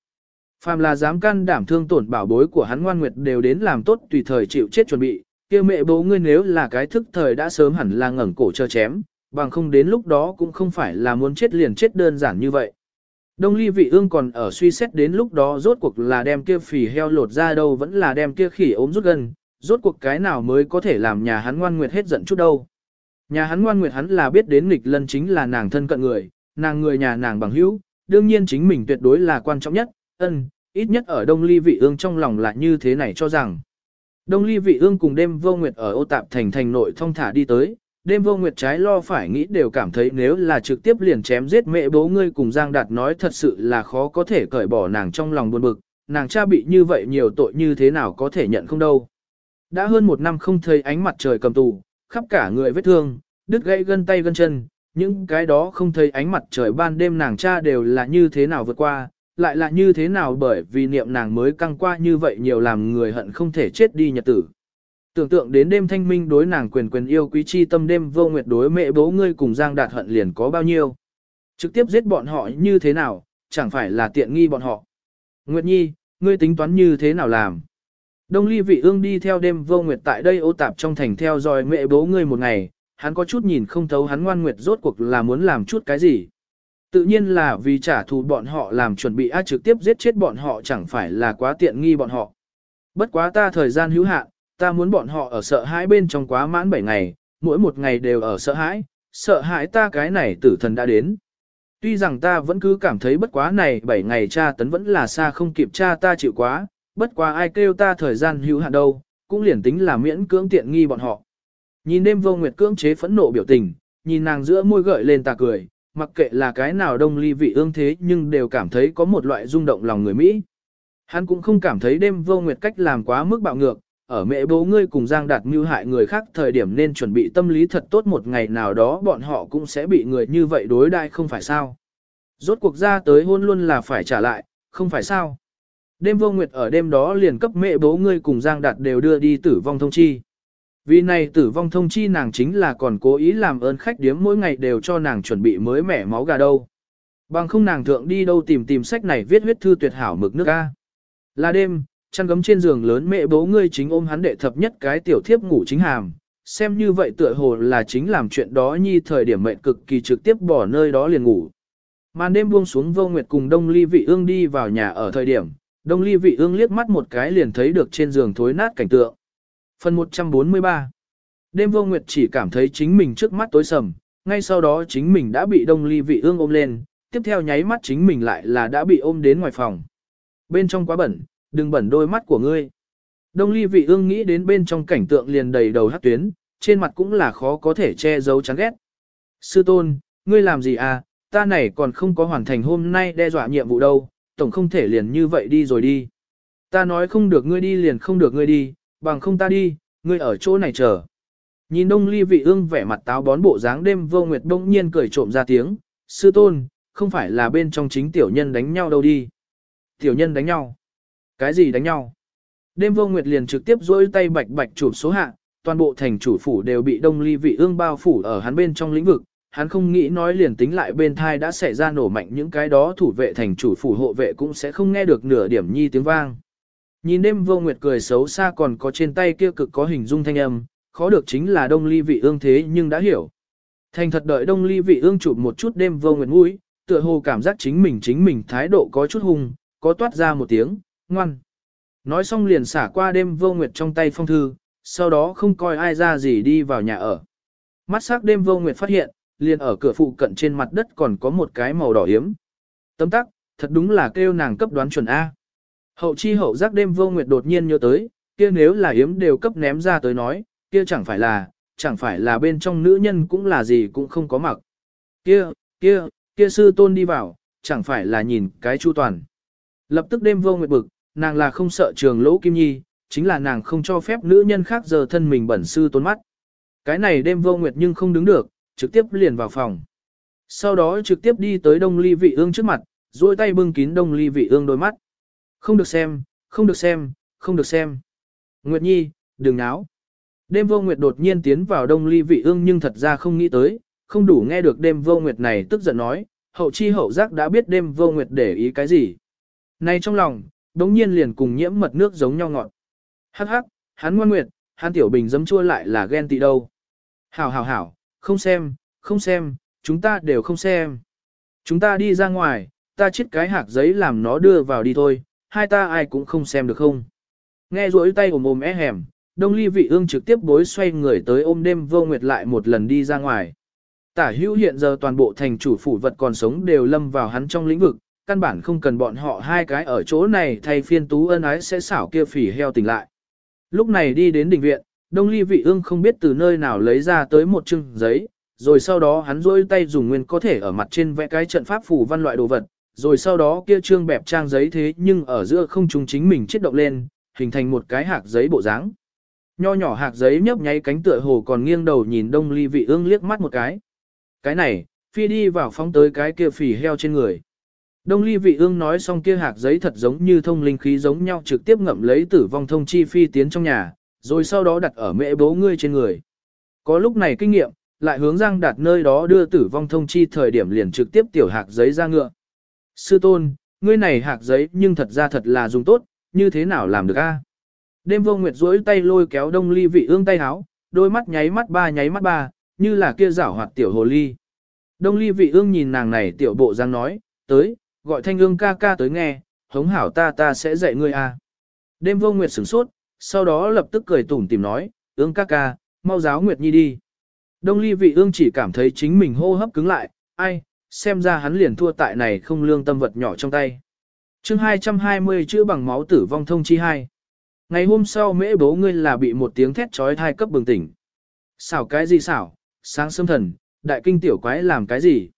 Phàm là dám can đảm thương tổn bảo bối của hắn ngoan nguyệt đều đến làm tốt tùy thời chịu chết chuẩn bị, kia mẹ bố ngươi nếu là cái thức thời đã sớm hẳn là ngẩng cổ chờ chém, bằng không đến lúc đó cũng không phải là muốn chết liền chết đơn giản như vậy. Đông ly vị ương còn ở suy xét đến lúc đó rốt cuộc là đem kia phì heo lột ra đâu vẫn là đem kia khỉ ốm rút gần, rốt cuộc cái nào mới có thể làm nhà hắn ngoan nguyệt hết giận chút đâu. Nhà hắn ngoan nguyệt hắn là biết đến nghịch lân chính là nàng thân cận người, nàng người nhà nàng bằng hữu, đương nhiên chính mình tuyệt đối là quan trọng nhất, ân, ít nhất ở đông ly vị ương trong lòng là như thế này cho rằng. Đông ly vị ương cùng đêm vô nguyệt ở ô tạp thành thành nội thông thả đi tới, đêm vô nguyệt trái lo phải nghĩ đều cảm thấy nếu là trực tiếp liền chém giết mẹ bố ngươi cùng Giang Đạt nói thật sự là khó có thể cởi bỏ nàng trong lòng buồn bực, nàng cha bị như vậy nhiều tội như thế nào có thể nhận không đâu. Đã hơn một năm không thấy ánh mặt trời cầm tù, khắp cả người vết thương, đứt gãy gân tay gân chân, những cái đó không thấy ánh mặt trời ban đêm nàng cha đều là như thế nào vượt qua, lại là như thế nào bởi vì niệm nàng mới căng qua như vậy nhiều làm người hận không thể chết đi nhật tử. Tưởng tượng đến đêm thanh minh đối nàng quyền quyền yêu quý chi tâm đêm vô nguyệt đối mẹ bố ngươi cùng Giang Đạt hận liền có bao nhiêu. Trực tiếp giết bọn họ như thế nào, chẳng phải là tiện nghi bọn họ. Nguyệt Nhi, ngươi tính toán như thế nào làm? Đông ly vị ương đi theo đêm vô nguyệt tại đây ô tạp trong thành theo dõi mẹ bố ngươi một ngày, hắn có chút nhìn không thấu hắn ngoan nguyệt rốt cuộc là muốn làm chút cái gì. Tự nhiên là vì trả thù bọn họ làm chuẩn bị ác trực tiếp giết chết bọn họ chẳng phải là quá tiện nghi bọn họ. Bất quá ta thời gian hữu hạn, ta muốn bọn họ ở sợ hãi bên trong quá mãn 7 ngày, mỗi một ngày đều ở sợ hãi, sợ hãi ta cái này tử thần đã đến. Tuy rằng ta vẫn cứ cảm thấy bất quá này 7 ngày cha tấn vẫn là xa không kịp cha ta chịu quá, bất quá ai kêu ta thời gian hữu hạn đâu, cũng liền tính là miễn cưỡng tiện nghi bọn họ. Nhìn đêm vô nguyệt cưỡng chế phẫn nộ biểu tình, nhìn nàng giữa môi gợi lên tà cười, mặc kệ là cái nào đông ly vị ương thế nhưng đều cảm thấy có một loại rung động lòng người Mỹ. Hắn cũng không cảm thấy đêm vô nguyệt cách làm quá mức bạo ngược, ở mẹ bố ngươi cùng Giang Đạt mưu hại người khác thời điểm nên chuẩn bị tâm lý thật tốt một ngày nào đó bọn họ cũng sẽ bị người như vậy đối đai không phải sao. Rốt cuộc ra tới hôn luôn là phải trả lại, không phải sao. Đêm vô nguyệt ở đêm đó liền cấp mẹ bố ngươi cùng Giang Đạt đều đưa đi tử vong thông chi. Vì này tử vong thông chi nàng chính là còn cố ý làm ơn khách điếm mỗi ngày đều cho nàng chuẩn bị mới mẻ máu gà đâu. Bằng không nàng thượng đi đâu tìm tìm sách này viết huyết thư tuyệt hảo mực nước A. Là đêm, chăn gấm trên giường lớn mẹ bố ngươi chính ôm hắn đệ thập nhất cái tiểu thiếp ngủ chính hàm. Xem như vậy tựa hồ là chính làm chuyện đó nhi thời điểm mệnh cực kỳ trực tiếp bỏ nơi đó liền ngủ. Màn đêm buông xuống vô nguyệt cùng đông ly vị ương đi vào nhà ở thời điểm, đông ly vị ương liếc mắt một cái liền thấy được trên giường thối nát cảnh tượng. Phần 143 Đêm vô nguyệt chỉ cảm thấy chính mình trước mắt tối sầm, ngay sau đó chính mình đã bị đông ly vị ương ôm lên, tiếp theo nháy mắt chính mình lại là đã bị ôm đến ngoài phòng. Bên trong quá bẩn, đừng bẩn đôi mắt của ngươi. Đông ly vị ương nghĩ đến bên trong cảnh tượng liền đầy đầu hát tuyến, trên mặt cũng là khó có thể che giấu chán ghét. Sư tôn, ngươi làm gì à, ta này còn không có hoàn thành hôm nay đe dọa nhiệm vụ đâu, tổng không thể liền như vậy đi rồi đi. Ta nói không được ngươi đi liền không được ngươi đi, bằng không ta đi, ngươi ở chỗ này chờ. Nhìn đông ly vị ương vẻ mặt táo bón bộ dáng đêm vô nguyệt đông nhiên cười trộm ra tiếng, sư tôn, không phải là bên trong chính tiểu nhân đánh nhau đâu đi. Tiểu nhân đánh nhau. Cái gì đánh nhau? Đêm vô nguyệt liền trực tiếp dối tay bạch bạch chụp số hạ, toàn bộ thành chủ phủ đều bị đông ly vị ương bao phủ ở hắn bên trong lĩnh vực. Hắn không nghĩ nói liền tính lại bên thai đã xảy ra nổ mạnh những cái đó thủ vệ thành chủ phủ hộ vệ cũng sẽ không nghe được nửa điểm nhi tiếng vang. Nhìn đêm vô nguyệt cười xấu xa còn có trên tay kia cực có hình dung thanh âm, khó được chính là đông ly vị ương thế nhưng đã hiểu. Thành thật đợi đông ly vị ương chụp một chút đêm vô nguyệt mũi, tựa hồ cảm giác chính mình chính mình thái độ có chút hung, có toát ra một tiếng, ngoan. Nói xong liền xả qua đêm vô nguyệt trong tay phong thư, sau đó không coi ai ra gì đi vào nhà ở. Mắt sắc đêm vô nguyệt phát hiện, liền ở cửa phụ cận trên mặt đất còn có một cái màu đỏ hiếm. Tấm tắc, thật đúng là kêu nàng cấp đoán chuẩn A. Hậu chi hậu giác đêm vô nguyệt đột nhiên nhớ tới, kia nếu là yếm đều cấp ném ra tới nói, kia chẳng phải là, chẳng phải là bên trong nữ nhân cũng là gì cũng không có mặc. Kia, kia, kia sư tôn đi vào, chẳng phải là nhìn cái chu toàn. Lập tức đêm vô nguyệt bực, nàng là không sợ trường lỗ kim nhi, chính là nàng không cho phép nữ nhân khác giờ thân mình bẩn sư tôn mắt. Cái này đêm vô nguyệt nhưng không đứng được, trực tiếp liền vào phòng. Sau đó trực tiếp đi tới đông ly vị ương trước mặt, duỗi tay bưng kín đông ly vị ương đôi mắt. Không được xem, không được xem, không được xem. Nguyệt Nhi, đừng náo. Đêm vô nguyệt đột nhiên tiến vào đông ly vị ương nhưng thật ra không nghĩ tới, không đủ nghe được đêm vô nguyệt này tức giận nói, hậu chi hậu giác đã biết đêm vô nguyệt để ý cái gì. Này trong lòng, đống nhiên liền cùng nhiễm mật nước giống nhau ngọt. Hắc hắc, hắn ngoan nguyệt, hắn tiểu bình dấm chua lại là ghen tị đâu. Hảo hảo hảo, không xem, không xem, chúng ta đều không xem. Chúng ta đi ra ngoài, ta chiết cái hạt giấy làm nó đưa vào đi thôi, hai ta ai cũng không xem được không. Nghe rỗi tay ồm ồm é hẻm, đông ly vị ương trực tiếp bối xoay người tới ôm đêm vô nguyệt lại một lần đi ra ngoài. Tả hữu hiện giờ toàn bộ thành chủ phủ vật còn sống đều lâm vào hắn trong lĩnh vực, căn bản không cần bọn họ hai cái ở chỗ này thay phiên tú ân ái sẽ xảo kia phỉ heo tỉnh lại. Lúc này đi đến đình viện, đông ly vị ương không biết từ nơi nào lấy ra tới một chưng giấy, rồi sau đó hắn rôi tay dùng nguyên có thể ở mặt trên vẽ cái trận pháp phủ văn loại đồ vật, rồi sau đó kia trương bẹp trang giấy thế nhưng ở giữa không trung chính mình chết động lên, hình thành một cái hạt giấy bộ dáng. Nho nhỏ hạt giấy nhấp nháy cánh tựa hồ còn nghiêng đầu nhìn đông ly vị ương liếc mắt một cái. Cái này, phi đi vào phóng tới cái kia phỉ heo trên người. Đông ly vị ương nói xong kia hạt giấy thật giống như thông linh khí giống nhau trực tiếp ngậm lấy tử vong thông chi phi tiến trong nhà, rồi sau đó đặt ở mẹ bố ngươi trên người. Có lúc này kinh nghiệm, lại hướng giang đặt nơi đó đưa tử vong thông chi thời điểm liền trực tiếp tiểu hạt giấy ra ngựa. Sư tôn, ngươi này hạc giấy nhưng thật ra thật là dùng tốt, như thế nào làm được a? Đêm vô nguyệt duỗi tay lôi kéo đông ly vị ương tay háo, đôi mắt nháy mắt ba nháy mắt ba, như là kia rảo hoạt tiểu hồ ly. Đông ly vị ương nhìn nàng này tiểu bộ giang nói, tới, gọi thanh ương ca ca tới nghe, hống hảo ta ta sẽ dạy ngươi a. Đêm vô nguyệt sửng sốt, sau đó lập tức cười tủm tỉm nói, ương ca ca, mau giáo nguyệt nhi đi. Đông ly vị ương chỉ cảm thấy chính mình hô hấp cứng lại, ai, xem ra hắn liền thua tại này không lương tâm vật nhỏ trong tay. chương 220 chữa bằng máu tử vong thông chi 2. Ngày hôm sau mễ bố ngươi là bị một tiếng thét trói thai cấp bừng tỉnh. Xảo cái gì xảo, sáng sớm thần, đại kinh tiểu quái làm cái gì?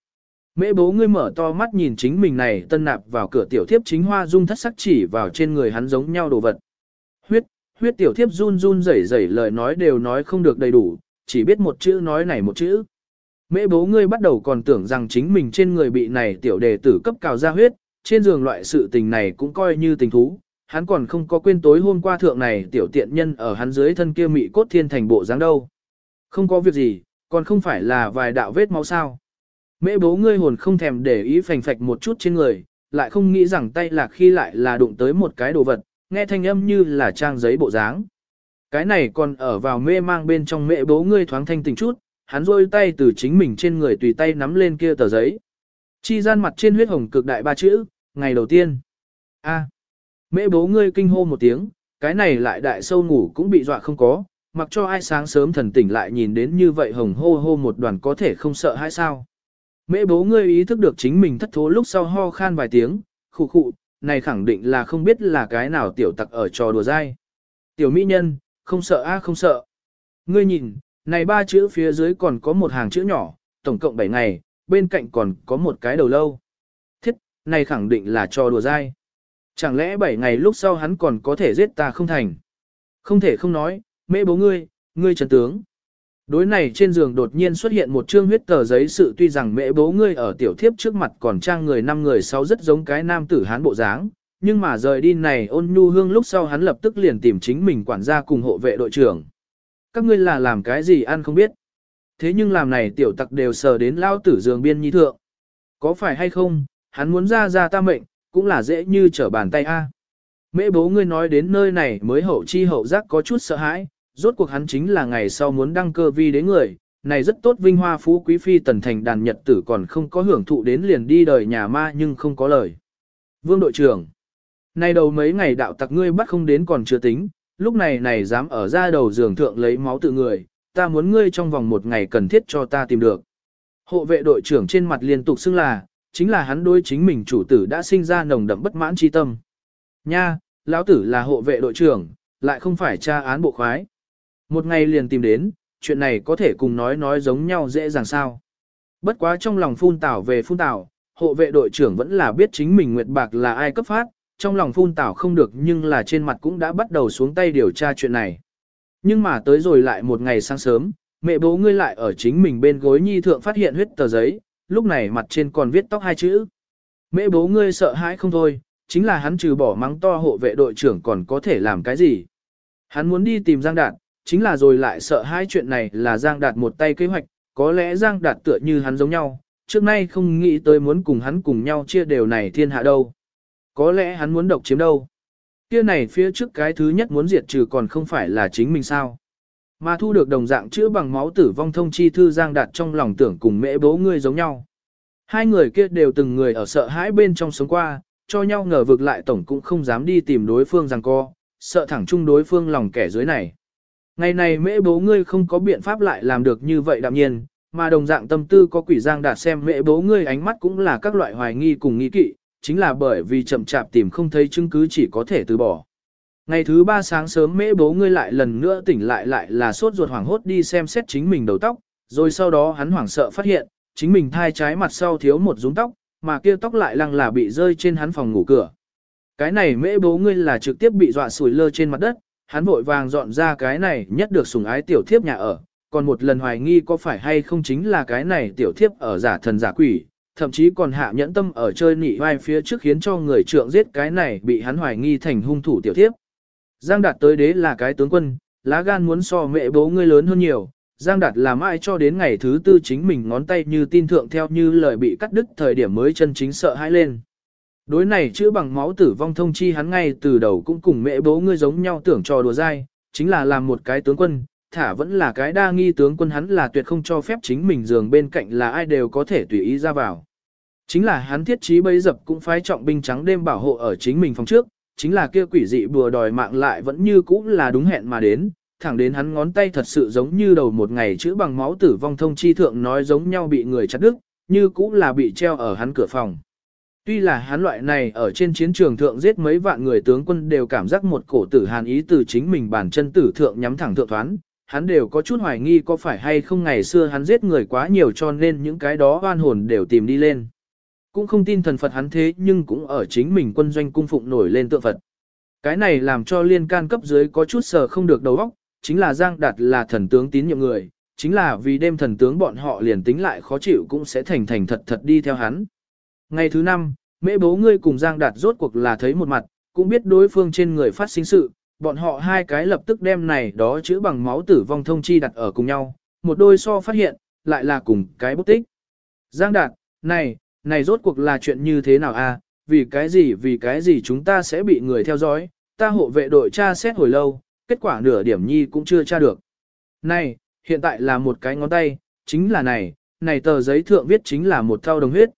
Mễ bố ngươi mở to mắt nhìn chính mình này tân nạp vào cửa tiểu thiếp chính hoa dung thất sắc chỉ vào trên người hắn giống nhau đồ vật. Huyết, huyết tiểu thiếp run run rẩy rẩy lời nói đều nói không được đầy đủ, chỉ biết một chữ nói này một chữ. Mễ bố ngươi bắt đầu còn tưởng rằng chính mình trên người bị này tiểu đề tử cấp cào ra huyết, trên giường loại sự tình này cũng coi như tình thú, hắn còn không có quên tối hôm qua thượng này tiểu tiện nhân ở hắn dưới thân kia mị cốt thiên thành bộ dáng đâu. Không có việc gì, còn không phải là vài đạo vết máu sao. Mễ bố ngươi hồn không thèm để ý phành phạch một chút trên người, lại không nghĩ rằng tay lạc khi lại là đụng tới một cái đồ vật, nghe thanh âm như là trang giấy bộ dáng. Cái này còn ở vào mê mang bên trong mẹ bố ngươi thoáng thanh tình chút, hắn rôi tay từ chính mình trên người tùy tay nắm lên kia tờ giấy. Chi gian mặt trên huyết hồng cực đại ba chữ, ngày đầu tiên. A. À. Mẹ bố ngươi kinh hô một tiếng, cái này lại đại sâu ngủ cũng bị dọa không có, mặc cho ai sáng sớm thần tỉnh lại nhìn đến như vậy hồng hô hô một đoàn có thể không sợ hay sao. Mẹ bố ngươi ý thức được chính mình thất thố lúc sau ho khan vài tiếng, khụ khụ, này khẳng định là không biết là cái nào tiểu tặc ở trò đùa dai. Tiểu mỹ nhân, không sợ a không sợ. Ngươi nhìn, này ba chữ phía dưới còn có một hàng chữ nhỏ, tổng cộng 7 ngày, bên cạnh còn có một cái đầu lâu. Thiết, này khẳng định là trò đùa dai. Chẳng lẽ 7 ngày lúc sau hắn còn có thể giết ta không thành? Không thể không nói, mẹ bố ngươi, ngươi trần tướng. Đối này trên giường đột nhiên xuất hiện một chương huyết tờ giấy sự tuy rằng mẹ bố ngươi ở tiểu thiếp trước mặt còn trang người năm người sau rất giống cái nam tử hán bộ dáng, nhưng mà rời đi này ôn nhu hương lúc sau hắn lập tức liền tìm chính mình quản gia cùng hộ vệ đội trưởng. Các ngươi là làm cái gì ăn không biết. Thế nhưng làm này tiểu tặc đều sờ đến lao tử giường biên nhi thượng. Có phải hay không, hắn muốn ra ra ta mệnh, cũng là dễ như trở bàn tay a. Mẹ bố ngươi nói đến nơi này mới hậu chi hậu giác có chút sợ hãi, rốt cuộc hắn chính là ngày sau muốn đăng cơ vi đến người, này rất tốt vinh hoa phú quý phi tần thành đàn nhật tử còn không có hưởng thụ đến liền đi đời nhà ma nhưng không có lời. Vương đội trưởng, nay đầu mấy ngày đạo tặc ngươi bắt không đến còn chưa tính, lúc này này dám ở ra đầu giường thượng lấy máu tự người, ta muốn ngươi trong vòng một ngày cần thiết cho ta tìm được. Hộ vệ đội trưởng trên mặt liên tục xưng là, chính là hắn đối chính mình chủ tử đã sinh ra nồng đậm bất mãn chi tâm. Nha, lão tử là hộ vệ đội trưởng, lại không phải tra án bộ khoái. Một ngày liền tìm đến, chuyện này có thể cùng nói nói giống nhau dễ dàng sao. Bất quá trong lòng phun tảo về phun tảo, hộ vệ đội trưởng vẫn là biết chính mình Nguyệt Bạc là ai cấp phát, trong lòng phun tảo không được nhưng là trên mặt cũng đã bắt đầu xuống tay điều tra chuyện này. Nhưng mà tới rồi lại một ngày sáng sớm, mẹ bố ngươi lại ở chính mình bên gối nhi thượng phát hiện huyết tờ giấy, lúc này mặt trên còn viết tóc hai chữ. Mẹ bố ngươi sợ hãi không thôi, chính là hắn trừ bỏ mắng to hộ vệ đội trưởng còn có thể làm cái gì. Hắn muốn đi tìm Giang Đạt, chính là rồi lại sợ hai chuyện này là Giang Đạt một tay kế hoạch, có lẽ Giang Đạt tựa như hắn giống nhau, trước nay không nghĩ tới muốn cùng hắn cùng nhau chia đều này thiên hạ đâu. Có lẽ hắn muốn độc chiếm đâu. Kia này phía trước cái thứ nhất muốn diệt trừ còn không phải là chính mình sao. Mà thu được đồng dạng chữa bằng máu tử vong thông chi thư Giang Đạt trong lòng tưởng cùng mẹ bố ngươi giống nhau. Hai người kia đều từng người ở sợ hãi bên trong sống qua, cho nhau ngờ vực lại tổng cũng không dám đi tìm đối phương rằng co, sợ thẳng chung đối phương lòng kẻ dưới này. Ngày này mẹ bố ngươi không có biện pháp lại làm được như vậy đạm nhiên, mà đồng dạng tâm tư có quỷ giang đạt xem mẹ bố ngươi ánh mắt cũng là các loại hoài nghi cùng nghi kỵ, chính là bởi vì chậm chạp tìm không thấy chứng cứ chỉ có thể từ bỏ. Ngày thứ ba sáng sớm mễ bố ngươi lại lần nữa tỉnh lại lại là sốt ruột hoảng hốt đi xem xét chính mình đầu tóc, rồi sau đó hắn hoảng sợ phát hiện, chính mình thai trái mặt sau thiếu một rúng tóc, mà kia tóc lại lăng là bị rơi trên hắn phòng ngủ cửa. Cái này mễ bố ngươi là trực tiếp bị dọa sủi lơ trên mặt đất, hắn vội vàng dọn ra cái này nhất được sủng ái tiểu thiếp nhà ở, còn một lần hoài nghi có phải hay không chính là cái này tiểu thiếp ở giả thần giả quỷ, thậm chí còn hạ nhẫn tâm ở chơi nị vai phía trước khiến cho người trượng giết cái này bị hắn hoài nghi thành hung thủ tiểu thiếp. Giang Đạt tới đế là cái tướng quân, lá gan muốn so mẹ bố ngươi lớn hơn nhiều, Giang Đạt làm ai cho đến ngày thứ tư chính mình ngón tay như tin thượng theo như lời bị cắt đứt thời điểm mới chân chính sợ hãi lên. Đối này chữa bằng máu tử vong thông chi hắn ngay từ đầu cũng cùng mẹ bố ngươi giống nhau tưởng trò đùa dai, chính là làm một cái tướng quân, thả vẫn là cái đa nghi tướng quân hắn là tuyệt không cho phép chính mình giường bên cạnh là ai đều có thể tùy ý ra vào. Chính là hắn thiết trí bấy dập cũng phái trọng binh trắng đêm bảo hộ ở chính mình phòng trước, chính là kia quỷ dị bùa đòi mạng lại vẫn như cũ là đúng hẹn mà đến, thẳng đến hắn ngón tay thật sự giống như đầu một ngày chữ bằng máu tử vong thông chi thượng nói giống nhau bị người chặt đứt, như cũ là bị treo ở hắn cửa phòng. Tuy là hắn loại này ở trên chiến trường thượng giết mấy vạn người tướng quân đều cảm giác một cổ tử hàn ý từ chính mình bản chân tử thượng nhắm thẳng thượng thoán, hắn đều có chút hoài nghi có phải hay không ngày xưa hắn giết người quá nhiều cho nên những cái đó oan hồn đều tìm đi lên. Cũng không tin thần Phật hắn thế nhưng cũng ở chính mình quân doanh cung phụng nổi lên tượng Phật. Cái này làm cho liên can cấp dưới có chút sờ không được đầu óc, chính là Giang Đạt là thần tướng tín nhiệm người, chính là vì đêm thần tướng bọn họ liền tính lại khó chịu cũng sẽ thành thành thật thật đi theo hắn. Ngày thứ năm, mẹ bố ngươi cùng Giang Đạt rốt cuộc là thấy một mặt, cũng biết đối phương trên người phát sinh sự, bọn họ hai cái lập tức đem này đó chữ bằng máu tử vong thông chi đặt ở cùng nhau, một đôi so phát hiện, lại là cùng cái bút tích. Giang Đạt, này, này rốt cuộc là chuyện như thế nào a? À? vì cái gì vì cái gì chúng ta sẽ bị người theo dõi, ta hộ vệ đội tra xét hồi lâu, kết quả nửa điểm nhi cũng chưa tra được. Này, hiện tại là một cái ngón tay, chính là này, này tờ giấy thượng viết chính là một thao đồng huyết.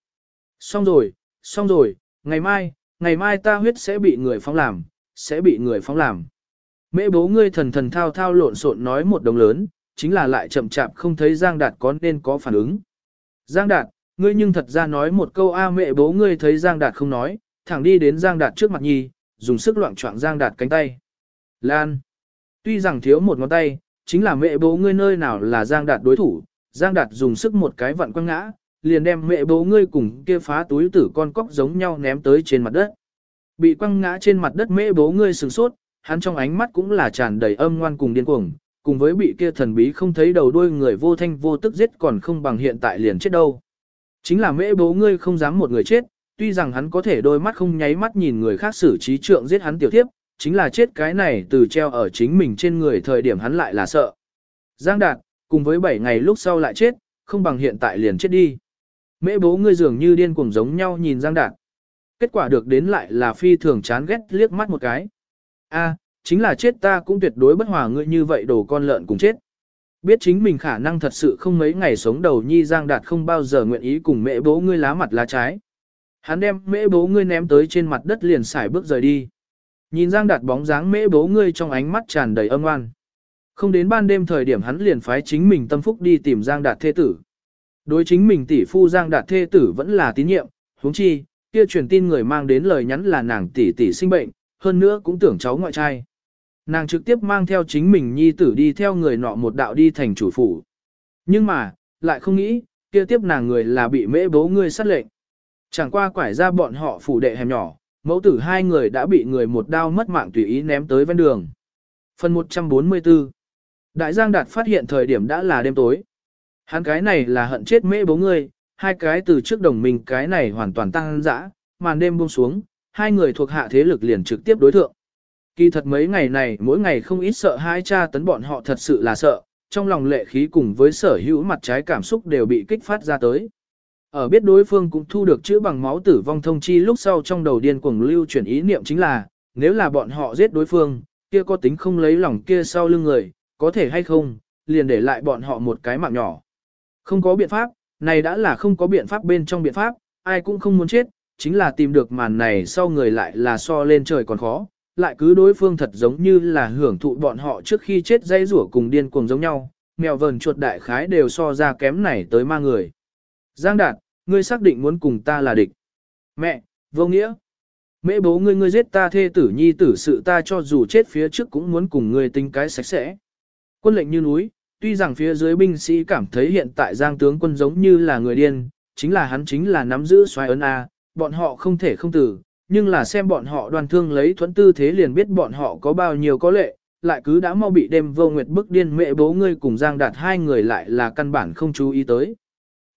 Xong rồi, xong rồi, ngày mai, ngày mai ta huyết sẽ bị người phóng làm, sẽ bị người phóng làm. Mẹ bố ngươi thần thần thao thao lộn xộn nói một đồng lớn, chính là lại chậm chạp không thấy Giang Đạt có nên có phản ứng. Giang Đạt, ngươi nhưng thật ra nói một câu a mẹ bố ngươi thấy Giang Đạt không nói, thẳng đi đến Giang Đạt trước mặt nhi, dùng sức loạn choạng Giang Đạt cánh tay. Lan. Tuy rằng thiếu một ngón tay, chính là mẹ bố ngươi nơi nào là Giang Đạt đối thủ, Giang Đạt dùng sức một cái vặn quăng ngã, liền đem mẹ bố ngươi cùng kia phá túi tử con cóc giống nhau ném tới trên mặt đất. Bị quăng ngã trên mặt đất mẹ bố ngươi sửng sốt, hắn trong ánh mắt cũng là tràn đầy âm ngoan cùng điên cuồng, cùng với bị kia thần bí không thấy đầu đuôi người vô thanh vô tức giết còn không bằng hiện tại liền chết đâu. Chính là mẹ bố ngươi không dám một người chết, tuy rằng hắn có thể đôi mắt không nháy mắt nhìn người khác xử trí trượng giết hắn tiểu thiếp, chính là chết cái này từ treo ở chính mình trên người thời điểm hắn lại là sợ. Giang Đạt, cùng với 7 ngày lúc sau lại chết, không bằng hiện tại liền chết đi. Mễ bố ngươi dường như điên cuồng giống nhau nhìn Giang Đạt. Kết quả được đến lại là phi thường chán ghét liếc mắt một cái. A, chính là chết ta cũng tuyệt đối bất hòa ngươi như vậy đồ con lợn cùng chết. Biết chính mình khả năng thật sự không mấy ngày sống đầu nhi Giang Đạt không bao giờ nguyện ý cùng mẹ bố ngươi lá mặt lá trái. Hắn đem mễ bố ngươi ném tới trên mặt đất liền xài bước rời đi. Nhìn Giang Đạt bóng dáng mễ bố ngươi trong ánh mắt tràn đầy âm oan. Không đến ban đêm thời điểm hắn liền phái chính mình tâm phúc đi tìm Giang Đạt thê tử. Đối chính mình tỷ phu Giang Đạt thê tử vẫn là tín nhiệm, huống chi, kia truyền tin người mang đến lời nhắn là nàng tỷ tỷ sinh bệnh, hơn nữa cũng tưởng cháu ngoại trai. Nàng trực tiếp mang theo chính mình nhi tử đi theo người nọ một đạo đi thành chủ phủ. Nhưng mà, lại không nghĩ, kia tiếp nàng người là bị mễ bố ngươi sát lệnh. Chẳng qua quải ra bọn họ phủ đệ hẻm nhỏ, mẫu tử hai người đã bị người một đao mất mạng tùy ý ném tới ven đường. Phần 144 Đại Giang Đạt phát hiện thời điểm đã là đêm tối. Hắn cái này là hận chết mễ bố ngươi, hai cái từ trước đồng minh cái này hoàn toàn tăng dã, màn đêm buông xuống, hai người thuộc hạ thế lực liền trực tiếp đối thượng. Kỳ thật mấy ngày này mỗi ngày không ít sợ hai cha tấn bọn họ thật sự là sợ, trong lòng lệ khí cùng với sở hữu mặt trái cảm xúc đều bị kích phát ra tới. Ở biết đối phương cũng thu được chữa bằng máu tử vong thông chi lúc sau trong đầu điên cuồng lưu chuyển ý niệm chính là, nếu là bọn họ giết đối phương, kia có tính không lấy lòng kia sau lưng người, có thể hay không, liền để lại bọn họ một cái mạng nhỏ. Không có biện pháp, này đã là không có biện pháp bên trong biện pháp, ai cũng không muốn chết, chính là tìm được màn này sau người lại là so lên trời còn khó, lại cứ đối phương thật giống như là hưởng thụ bọn họ trước khi chết dây rủa cùng điên cuồng giống nhau, mèo vờn chuột đại khái đều so ra kém này tới ma người. Giang Đạt, ngươi xác định muốn cùng ta là địch. Mẹ, vô nghĩa. Mẹ bố ngươi ngươi giết ta thê tử nhi tử sự ta cho dù chết phía trước cũng muốn cùng ngươi tính cái sạch sẽ. Quân lệnh như núi, tuy rằng phía dưới binh sĩ cảm thấy hiện tại giang tướng quân giống như là người điên, chính là hắn chính là nắm giữ xoáy ấn A, bọn họ không thể không tử, nhưng là xem bọn họ đoàn thương lấy thuẫn tư thế liền biết bọn họ có bao nhiêu có lệ, lại cứ đã mau bị đêm vô nguyệt bức điên mẹ bố ngươi cùng giang đạt hai người lại là căn bản không chú ý tới.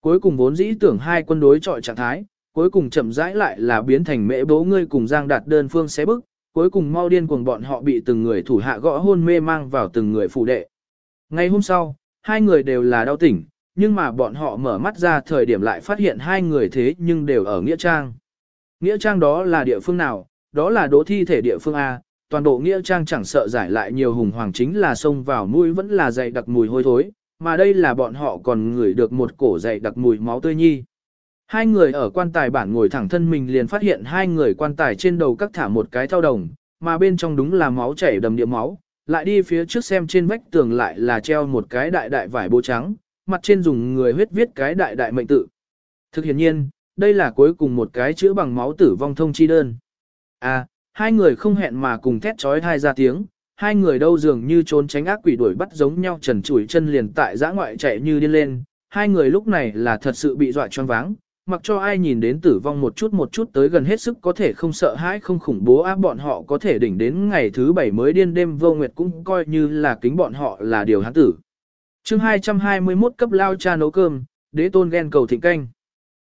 Cuối cùng vốn dĩ tưởng hai quân đối chọi trạng thái, cuối cùng chậm rãi lại là biến thành mẹ bố ngươi cùng giang đạt đơn phương xé bức, cuối cùng mau điên cuồng bọn họ bị từng người thủ hạ gõ hôn mê mang vào từng người phụ đệ. Ngày hôm sau, hai người đều là đau tỉnh, nhưng mà bọn họ mở mắt ra thời điểm lại phát hiện hai người thế nhưng đều ở Nghĩa Trang. Nghĩa Trang đó là địa phương nào? Đó là đỗ thi thể địa phương A, toàn bộ Nghĩa Trang chẳng sợ giải lại nhiều hùng hoàng chính là xông vào mũi vẫn là dày đặc mùi hôi thối, mà đây là bọn họ còn ngửi được một cổ dày đặc mùi máu tươi nhi. Hai người ở quan tài bản ngồi thẳng thân mình liền phát hiện hai người quan tài trên đầu các thả một cái thao đồng, mà bên trong đúng là máu chảy đầm địa máu, lại đi phía trước xem trên vách tường lại là treo một cái đại đại vải bố trắng, mặt trên dùng người huyết viết cái đại đại mệnh tự. Thực hiện nhiên, đây là cuối cùng một cái chữa bằng máu tử vong thông chi đơn. À, hai người không hẹn mà cùng thét trói thai ra tiếng, hai người đâu dường như trốn tránh ác quỷ đuổi bắt giống nhau trần chủi chân liền tại giã ngoại chạy như điên lên, hai người lúc này là thật sự bị dọa choáng váng, mặc cho ai nhìn đến tử vong một chút một chút tới gần hết sức có thể không sợ hãi không khủng bố áp bọn họ có thể đỉnh đến ngày thứ bảy mới điên đêm vô nguyệt cũng coi như là kính bọn họ là điều hắn tử. chương 221 cấp lao cha nấu cơm, đế tôn ghen cầu thịnh canh.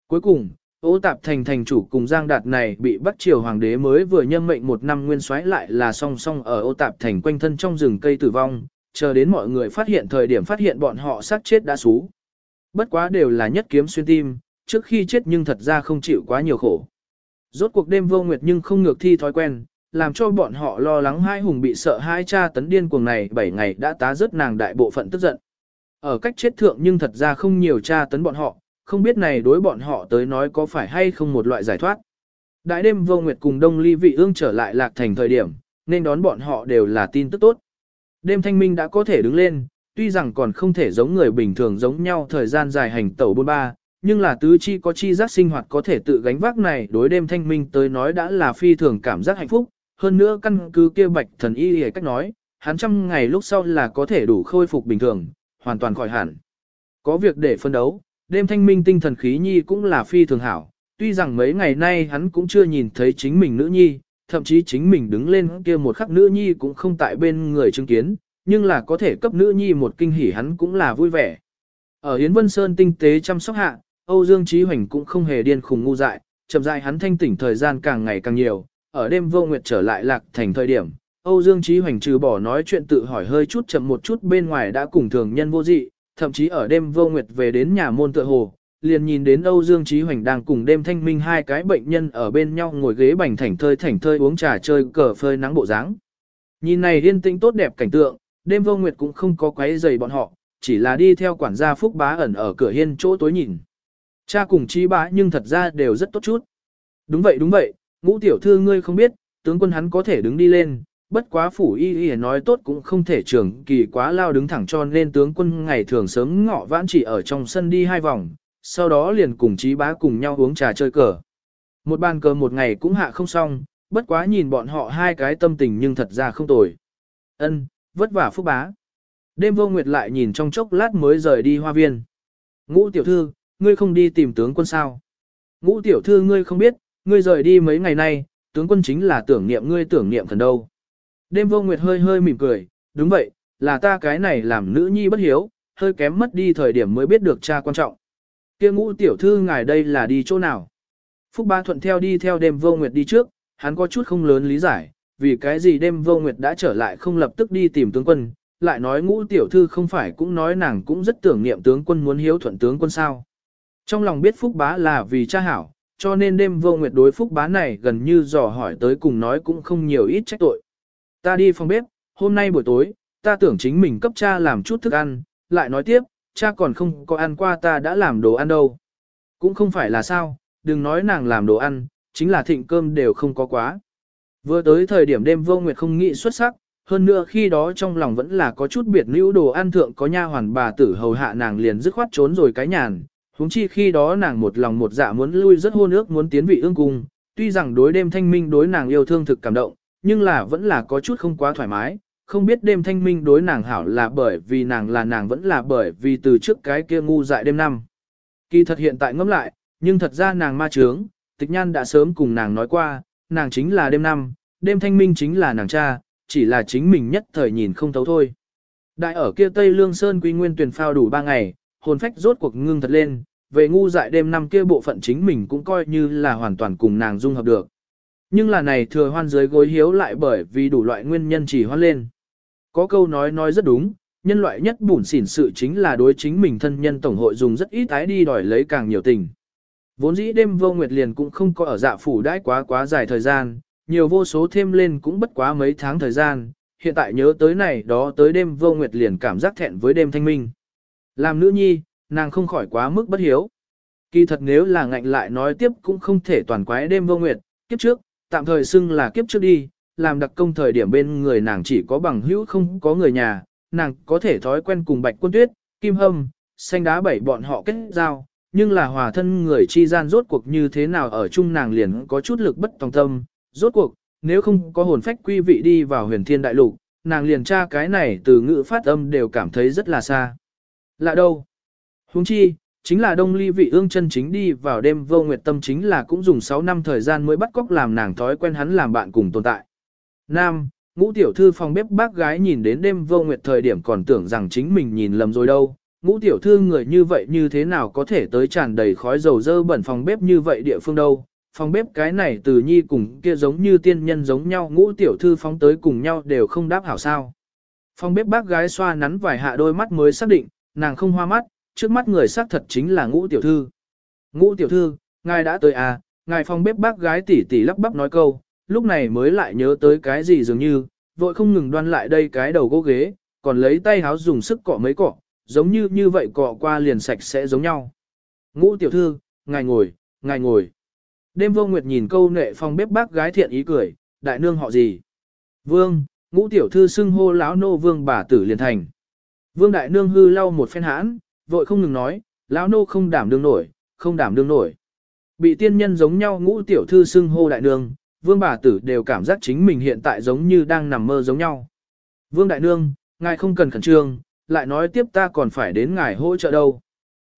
Cuối cùng, ô tạp thành thành chủ cùng Giang Đạt này bị bắt triều hoàng đế mới vừa nhâm mệnh một năm nguyên soái lại là song song ở ô tạp thành quanh thân trong rừng cây tử vong, chờ đến mọi người phát hiện thời điểm phát hiện bọn họ sát chết đã xú. Bất quá đều là nhất kiếm xuyên tim, trước khi chết nhưng thật ra không chịu quá nhiều khổ. Rốt cuộc đêm vô nguyệt nhưng không ngược thi thói quen, làm cho bọn họ lo lắng hai hùng bị sợ hai cha tấn điên cuồng này 7 ngày đã tá rớt nàng đại bộ phận tức giận. Ở cách chết thượng nhưng thật ra không nhiều cha tấn bọn họ, không biết này đối bọn họ tới nói có phải hay không một loại giải thoát. Đại đêm vô nguyệt cùng đông ly vị ương trở lại lạc thành thời điểm, nên đón bọn họ đều là tin tức tốt. Đêm thanh minh đã có thể đứng lên, tuy rằng còn không thể giống người bình thường giống nhau thời gian dài hành tẩu bôn ba, nhưng là tứ chi có chi giác sinh hoạt có thể tự gánh vác này đối đêm thanh minh tới nói đã là phi thường cảm giác hạnh phúc, hơn nữa căn cứ kia bạch thần y hề cách nói, hắn trăm ngày lúc sau là có thể đủ khôi phục bình thường, hoàn toàn khỏi hẳn. Có việc để phân đấu, đêm thanh minh tinh thần khí nhi cũng là phi thường hảo, tuy rằng mấy ngày nay hắn cũng chưa nhìn thấy chính mình nữ nhi, thậm chí chính mình đứng lên kia một khắc nữ nhi cũng không tại bên người chứng kiến, nhưng là có thể cấp nữ nhi một kinh hỉ hắn cũng là vui vẻ. Ở Yến Vân Sơn tinh tế chăm sóc hạ, Âu Dương Chí Hoành cũng không hề điên khùng ngu dại, chậm rãi hắn thanh tỉnh thời gian càng ngày càng nhiều, ở đêm vô nguyệt trở lại lạc thành thời điểm, Âu Dương Chí Hoành trừ bỏ nói chuyện tự hỏi hơi chút chậm một chút bên ngoài đã cùng thường nhân vô dị, thậm chí ở đêm vô nguyệt về đến nhà môn tựa hồ, liền nhìn đến Âu Dương Chí Hoành đang cùng đêm thanh minh hai cái bệnh nhân ở bên nhau ngồi ghế bành thảnh thơi thảnh thơi uống trà chơi cờ phơi nắng bộ dáng. Nhìn này yên tĩnh tốt đẹp cảnh tượng, đêm vô nguyệt cũng không có quấy rầy bọn họ, chỉ là đi theo quản gia Phúc Bá ẩn ở cửa hiên chỗ tối nhìn. Cha cùng trí Bá nhưng thật ra đều rất tốt chút. Đúng vậy đúng vậy, ngũ tiểu thư ngươi không biết, tướng quân hắn có thể đứng đi lên, bất quá phủ y y nói tốt cũng không thể trưởng kỳ quá lao đứng thẳng cho nên tướng quân ngày thường sớm ngọ vãn chỉ ở trong sân đi hai vòng, sau đó liền cùng trí Bá cùng nhau uống trà chơi cờ. Một bàn cờ một ngày cũng hạ không xong, bất quá nhìn bọn họ hai cái tâm tình nhưng thật ra không tồi. Ân, vất vả phúc bá. Đêm vô nguyệt lại nhìn trong chốc lát mới rời đi hoa viên. Ngũ tiểu thư, ngươi không đi tìm tướng quân sao? Ngũ tiểu thư ngươi không biết, ngươi rời đi mấy ngày nay, tướng quân chính là tưởng niệm ngươi tưởng niệm thần đâu. Đêm vô nguyệt hơi hơi mỉm cười, đúng vậy, là ta cái này làm nữ nhi bất hiếu, hơi kém mất đi thời điểm mới biết được cha quan trọng. Kia ngũ tiểu thư ngài đây là đi chỗ nào? Phúc ba thuận theo đi theo đêm vô nguyệt đi trước, hắn có chút không lớn lý giải, vì cái gì đêm vô nguyệt đã trở lại không lập tức đi tìm tướng quân, lại nói ngũ tiểu thư không phải cũng nói nàng cũng rất tưởng niệm tướng quân muốn hiếu thuận tướng quân sao. Trong lòng biết Phúc bá là vì cha hảo, cho nên đêm vô nguyệt đối Phúc bá này gần như dò hỏi tới cùng nói cũng không nhiều ít trách tội. Ta đi phòng bếp, hôm nay buổi tối, ta tưởng chính mình cấp cha làm chút thức ăn, lại nói tiếp, cha còn không có ăn qua ta đã làm đồ ăn đâu. Cũng không phải là sao, đừng nói nàng làm đồ ăn, chính là thịnh cơm đều không có quá. Vừa tới thời điểm đêm vô nguyệt không nghĩ xuất sắc, hơn nữa khi đó trong lòng vẫn là có chút biệt nữ đồ ăn thượng có nha hoàn bà tử hầu hạ nàng liền dứt khoát trốn rồi cái nhàn, huống chi khi đó nàng một lòng một dạ muốn lui rất hôn ước muốn tiến vị ương cung, tuy rằng đối đêm thanh minh đối nàng yêu thương thực cảm động, nhưng là vẫn là có chút không quá thoải mái, không biết đêm thanh minh đối nàng hảo là bởi vì nàng là nàng vẫn là bởi vì từ trước cái kia ngu dại đêm năm. Kỳ thật hiện tại ngẫm lại, nhưng thật ra nàng ma trướng, tịch nhan đã sớm cùng nàng nói qua, nàng chính là đêm năm, đêm thanh minh chính là nàng cha, chỉ là chính mình nhất thời nhìn không thấu thôi. Đại ở kia Tây Lương Sơn quy nguyên tuyển phao đủ ba ngày, hồn phách rốt cuộc ngưng thật lên, về ngu dại đêm năm kia bộ phận chính mình cũng coi như là hoàn toàn cùng nàng dung hợp được. Nhưng là này thừa hoan dưới gối hiếu lại bởi vì đủ loại nguyên nhân chỉ hoan lên. Có câu nói nói rất đúng, nhân loại nhất bủn xỉn sự chính là đối chính mình thân nhân tổng hội dùng rất ít tái đi đòi lấy càng nhiều tình. Vốn dĩ đêm vô nguyệt liền cũng không có ở dạ phủ đãi quá quá dài thời gian, nhiều vô số thêm lên cũng bất quá mấy tháng thời gian, hiện tại nhớ tới này đó tới đêm vô nguyệt liền cảm giác thẹn với đêm thanh minh. Làm nữ nhi, nàng không khỏi quá mức bất hiếu. Kỳ thật nếu là ngạnh lại nói tiếp cũng không thể toàn quái đêm vô nguyệt, kiếp trước, tạm thời xưng là kiếp trước đi, làm đặc công thời điểm bên người nàng chỉ có bằng hữu không có người nhà, nàng có thể thói quen cùng bạch quân tuyết, kim hâm, xanh đá bảy bọn họ kết giao, nhưng là hòa thân người chi gian rốt cuộc như thế nào ở chung nàng liền có chút lực bất tòng tâm, rốt cuộc, nếu không có hồn phách quy vị đi vào huyền thiên đại lục, nàng liền tra cái này từ ngữ phát âm đều cảm thấy rất là xa. Lạ đâu? Huống chi, chính là đông ly vị ương chân chính đi vào đêm vô nguyệt tâm chính là cũng dùng 6 năm thời gian mới bắt cóc làm nàng thói quen hắn làm bạn cùng tồn tại. Nam, ngũ tiểu thư phòng bếp bác gái nhìn đến đêm vô nguyệt thời điểm còn tưởng rằng chính mình nhìn lầm rồi đâu. Ngũ tiểu thư người như vậy như thế nào có thể tới tràn đầy khói dầu dơ bẩn phòng bếp như vậy địa phương đâu. Phòng bếp cái này từ nhi cùng kia giống như tiên nhân giống nhau ngũ tiểu thư phóng tới cùng nhau đều không đáp hảo sao. Phòng bếp bác gái xoa nắn vài hạ đôi mắt mới xác định, nàng không hoa mắt, trước mắt người xác thật chính là ngũ tiểu thư. Ngũ tiểu thư, ngài đã tới à, ngài phòng bếp bác gái tỉ tỉ lắp bắp nói câu, lúc này mới lại nhớ tới cái gì dường như, vội không ngừng đoan lại đây cái đầu gỗ ghế, còn lấy tay háo dùng sức cọ mấy cọ, giống như như vậy cọ qua liền sạch sẽ giống nhau. Ngũ tiểu thư, ngài ngồi, ngài ngồi. Đêm vô nguyệt nhìn câu nệ phòng bếp bác gái thiện ý cười, đại nương họ gì? Vương, ngũ tiểu thư xưng hô lão nô vương bà tử liền thành. Vương đại nương hư lau một phen hãn, vội không ngừng nói, lão nô không đảm đương nổi, không đảm đương nổi. Bị tiên nhân giống nhau ngũ tiểu thư xưng hô đại nương, vương bà tử đều cảm giác chính mình hiện tại giống như đang nằm mơ giống nhau. Vương đại nương, ngài không cần khẩn trương, lại nói tiếp ta còn phải đến ngài hỗ trợ đâu.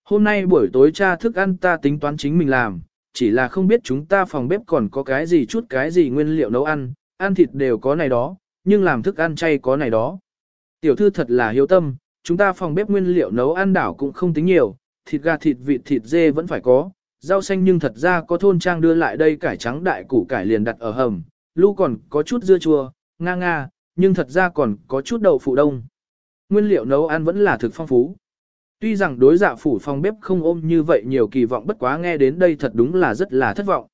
Hôm nay buổi tối cha thức ăn ta tính toán chính mình làm, chỉ là không biết chúng ta phòng bếp còn có cái gì chút cái gì nguyên liệu nấu ăn, ăn thịt đều có này đó, nhưng làm thức ăn chay có này đó. Tiểu thư thật là hiếu tâm, chúng ta phòng bếp nguyên liệu nấu ăn đảo cũng không tính nhiều, thịt gà thịt vịt thịt dê vẫn phải có, rau xanh nhưng thật ra có thôn trang đưa lại đây cải trắng đại củ cải liền đặt ở hầm, lu còn có chút dưa chua, nga nga, nhưng thật ra còn có chút đậu phụ đông. Nguyên liệu nấu ăn vẫn là thực phong phú. Tuy rằng đối dạ phủ phòng bếp không ôm như vậy nhiều kỳ vọng bất quá nghe đến đây thật đúng là rất là thất vọng.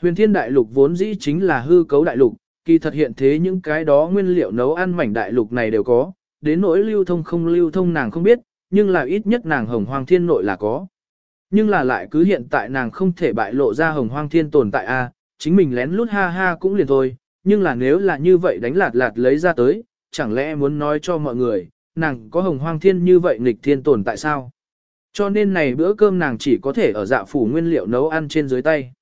Huyền thiên đại lục vốn dĩ chính là hư cấu đại lục, kỳ thật hiện thế những cái đó nguyên liệu nấu ăn mảnh đại lục này đều có, đến nỗi lưu thông không lưu thông nàng không biết, nhưng là ít nhất nàng hồng hoang thiên nội là có. Nhưng là lại cứ hiện tại nàng không thể bại lộ ra hồng hoang thiên tồn tại a chính mình lén lút ha ha cũng liền thôi, nhưng là nếu là như vậy đánh lạt lạt lấy ra tới, chẳng lẽ muốn nói cho mọi người, nàng có hồng hoang thiên như vậy nghịch thiên tồn tại sao? Cho nên này bữa cơm nàng chỉ có thể ở dạ phủ nguyên liệu nấu ăn trên dưới tay.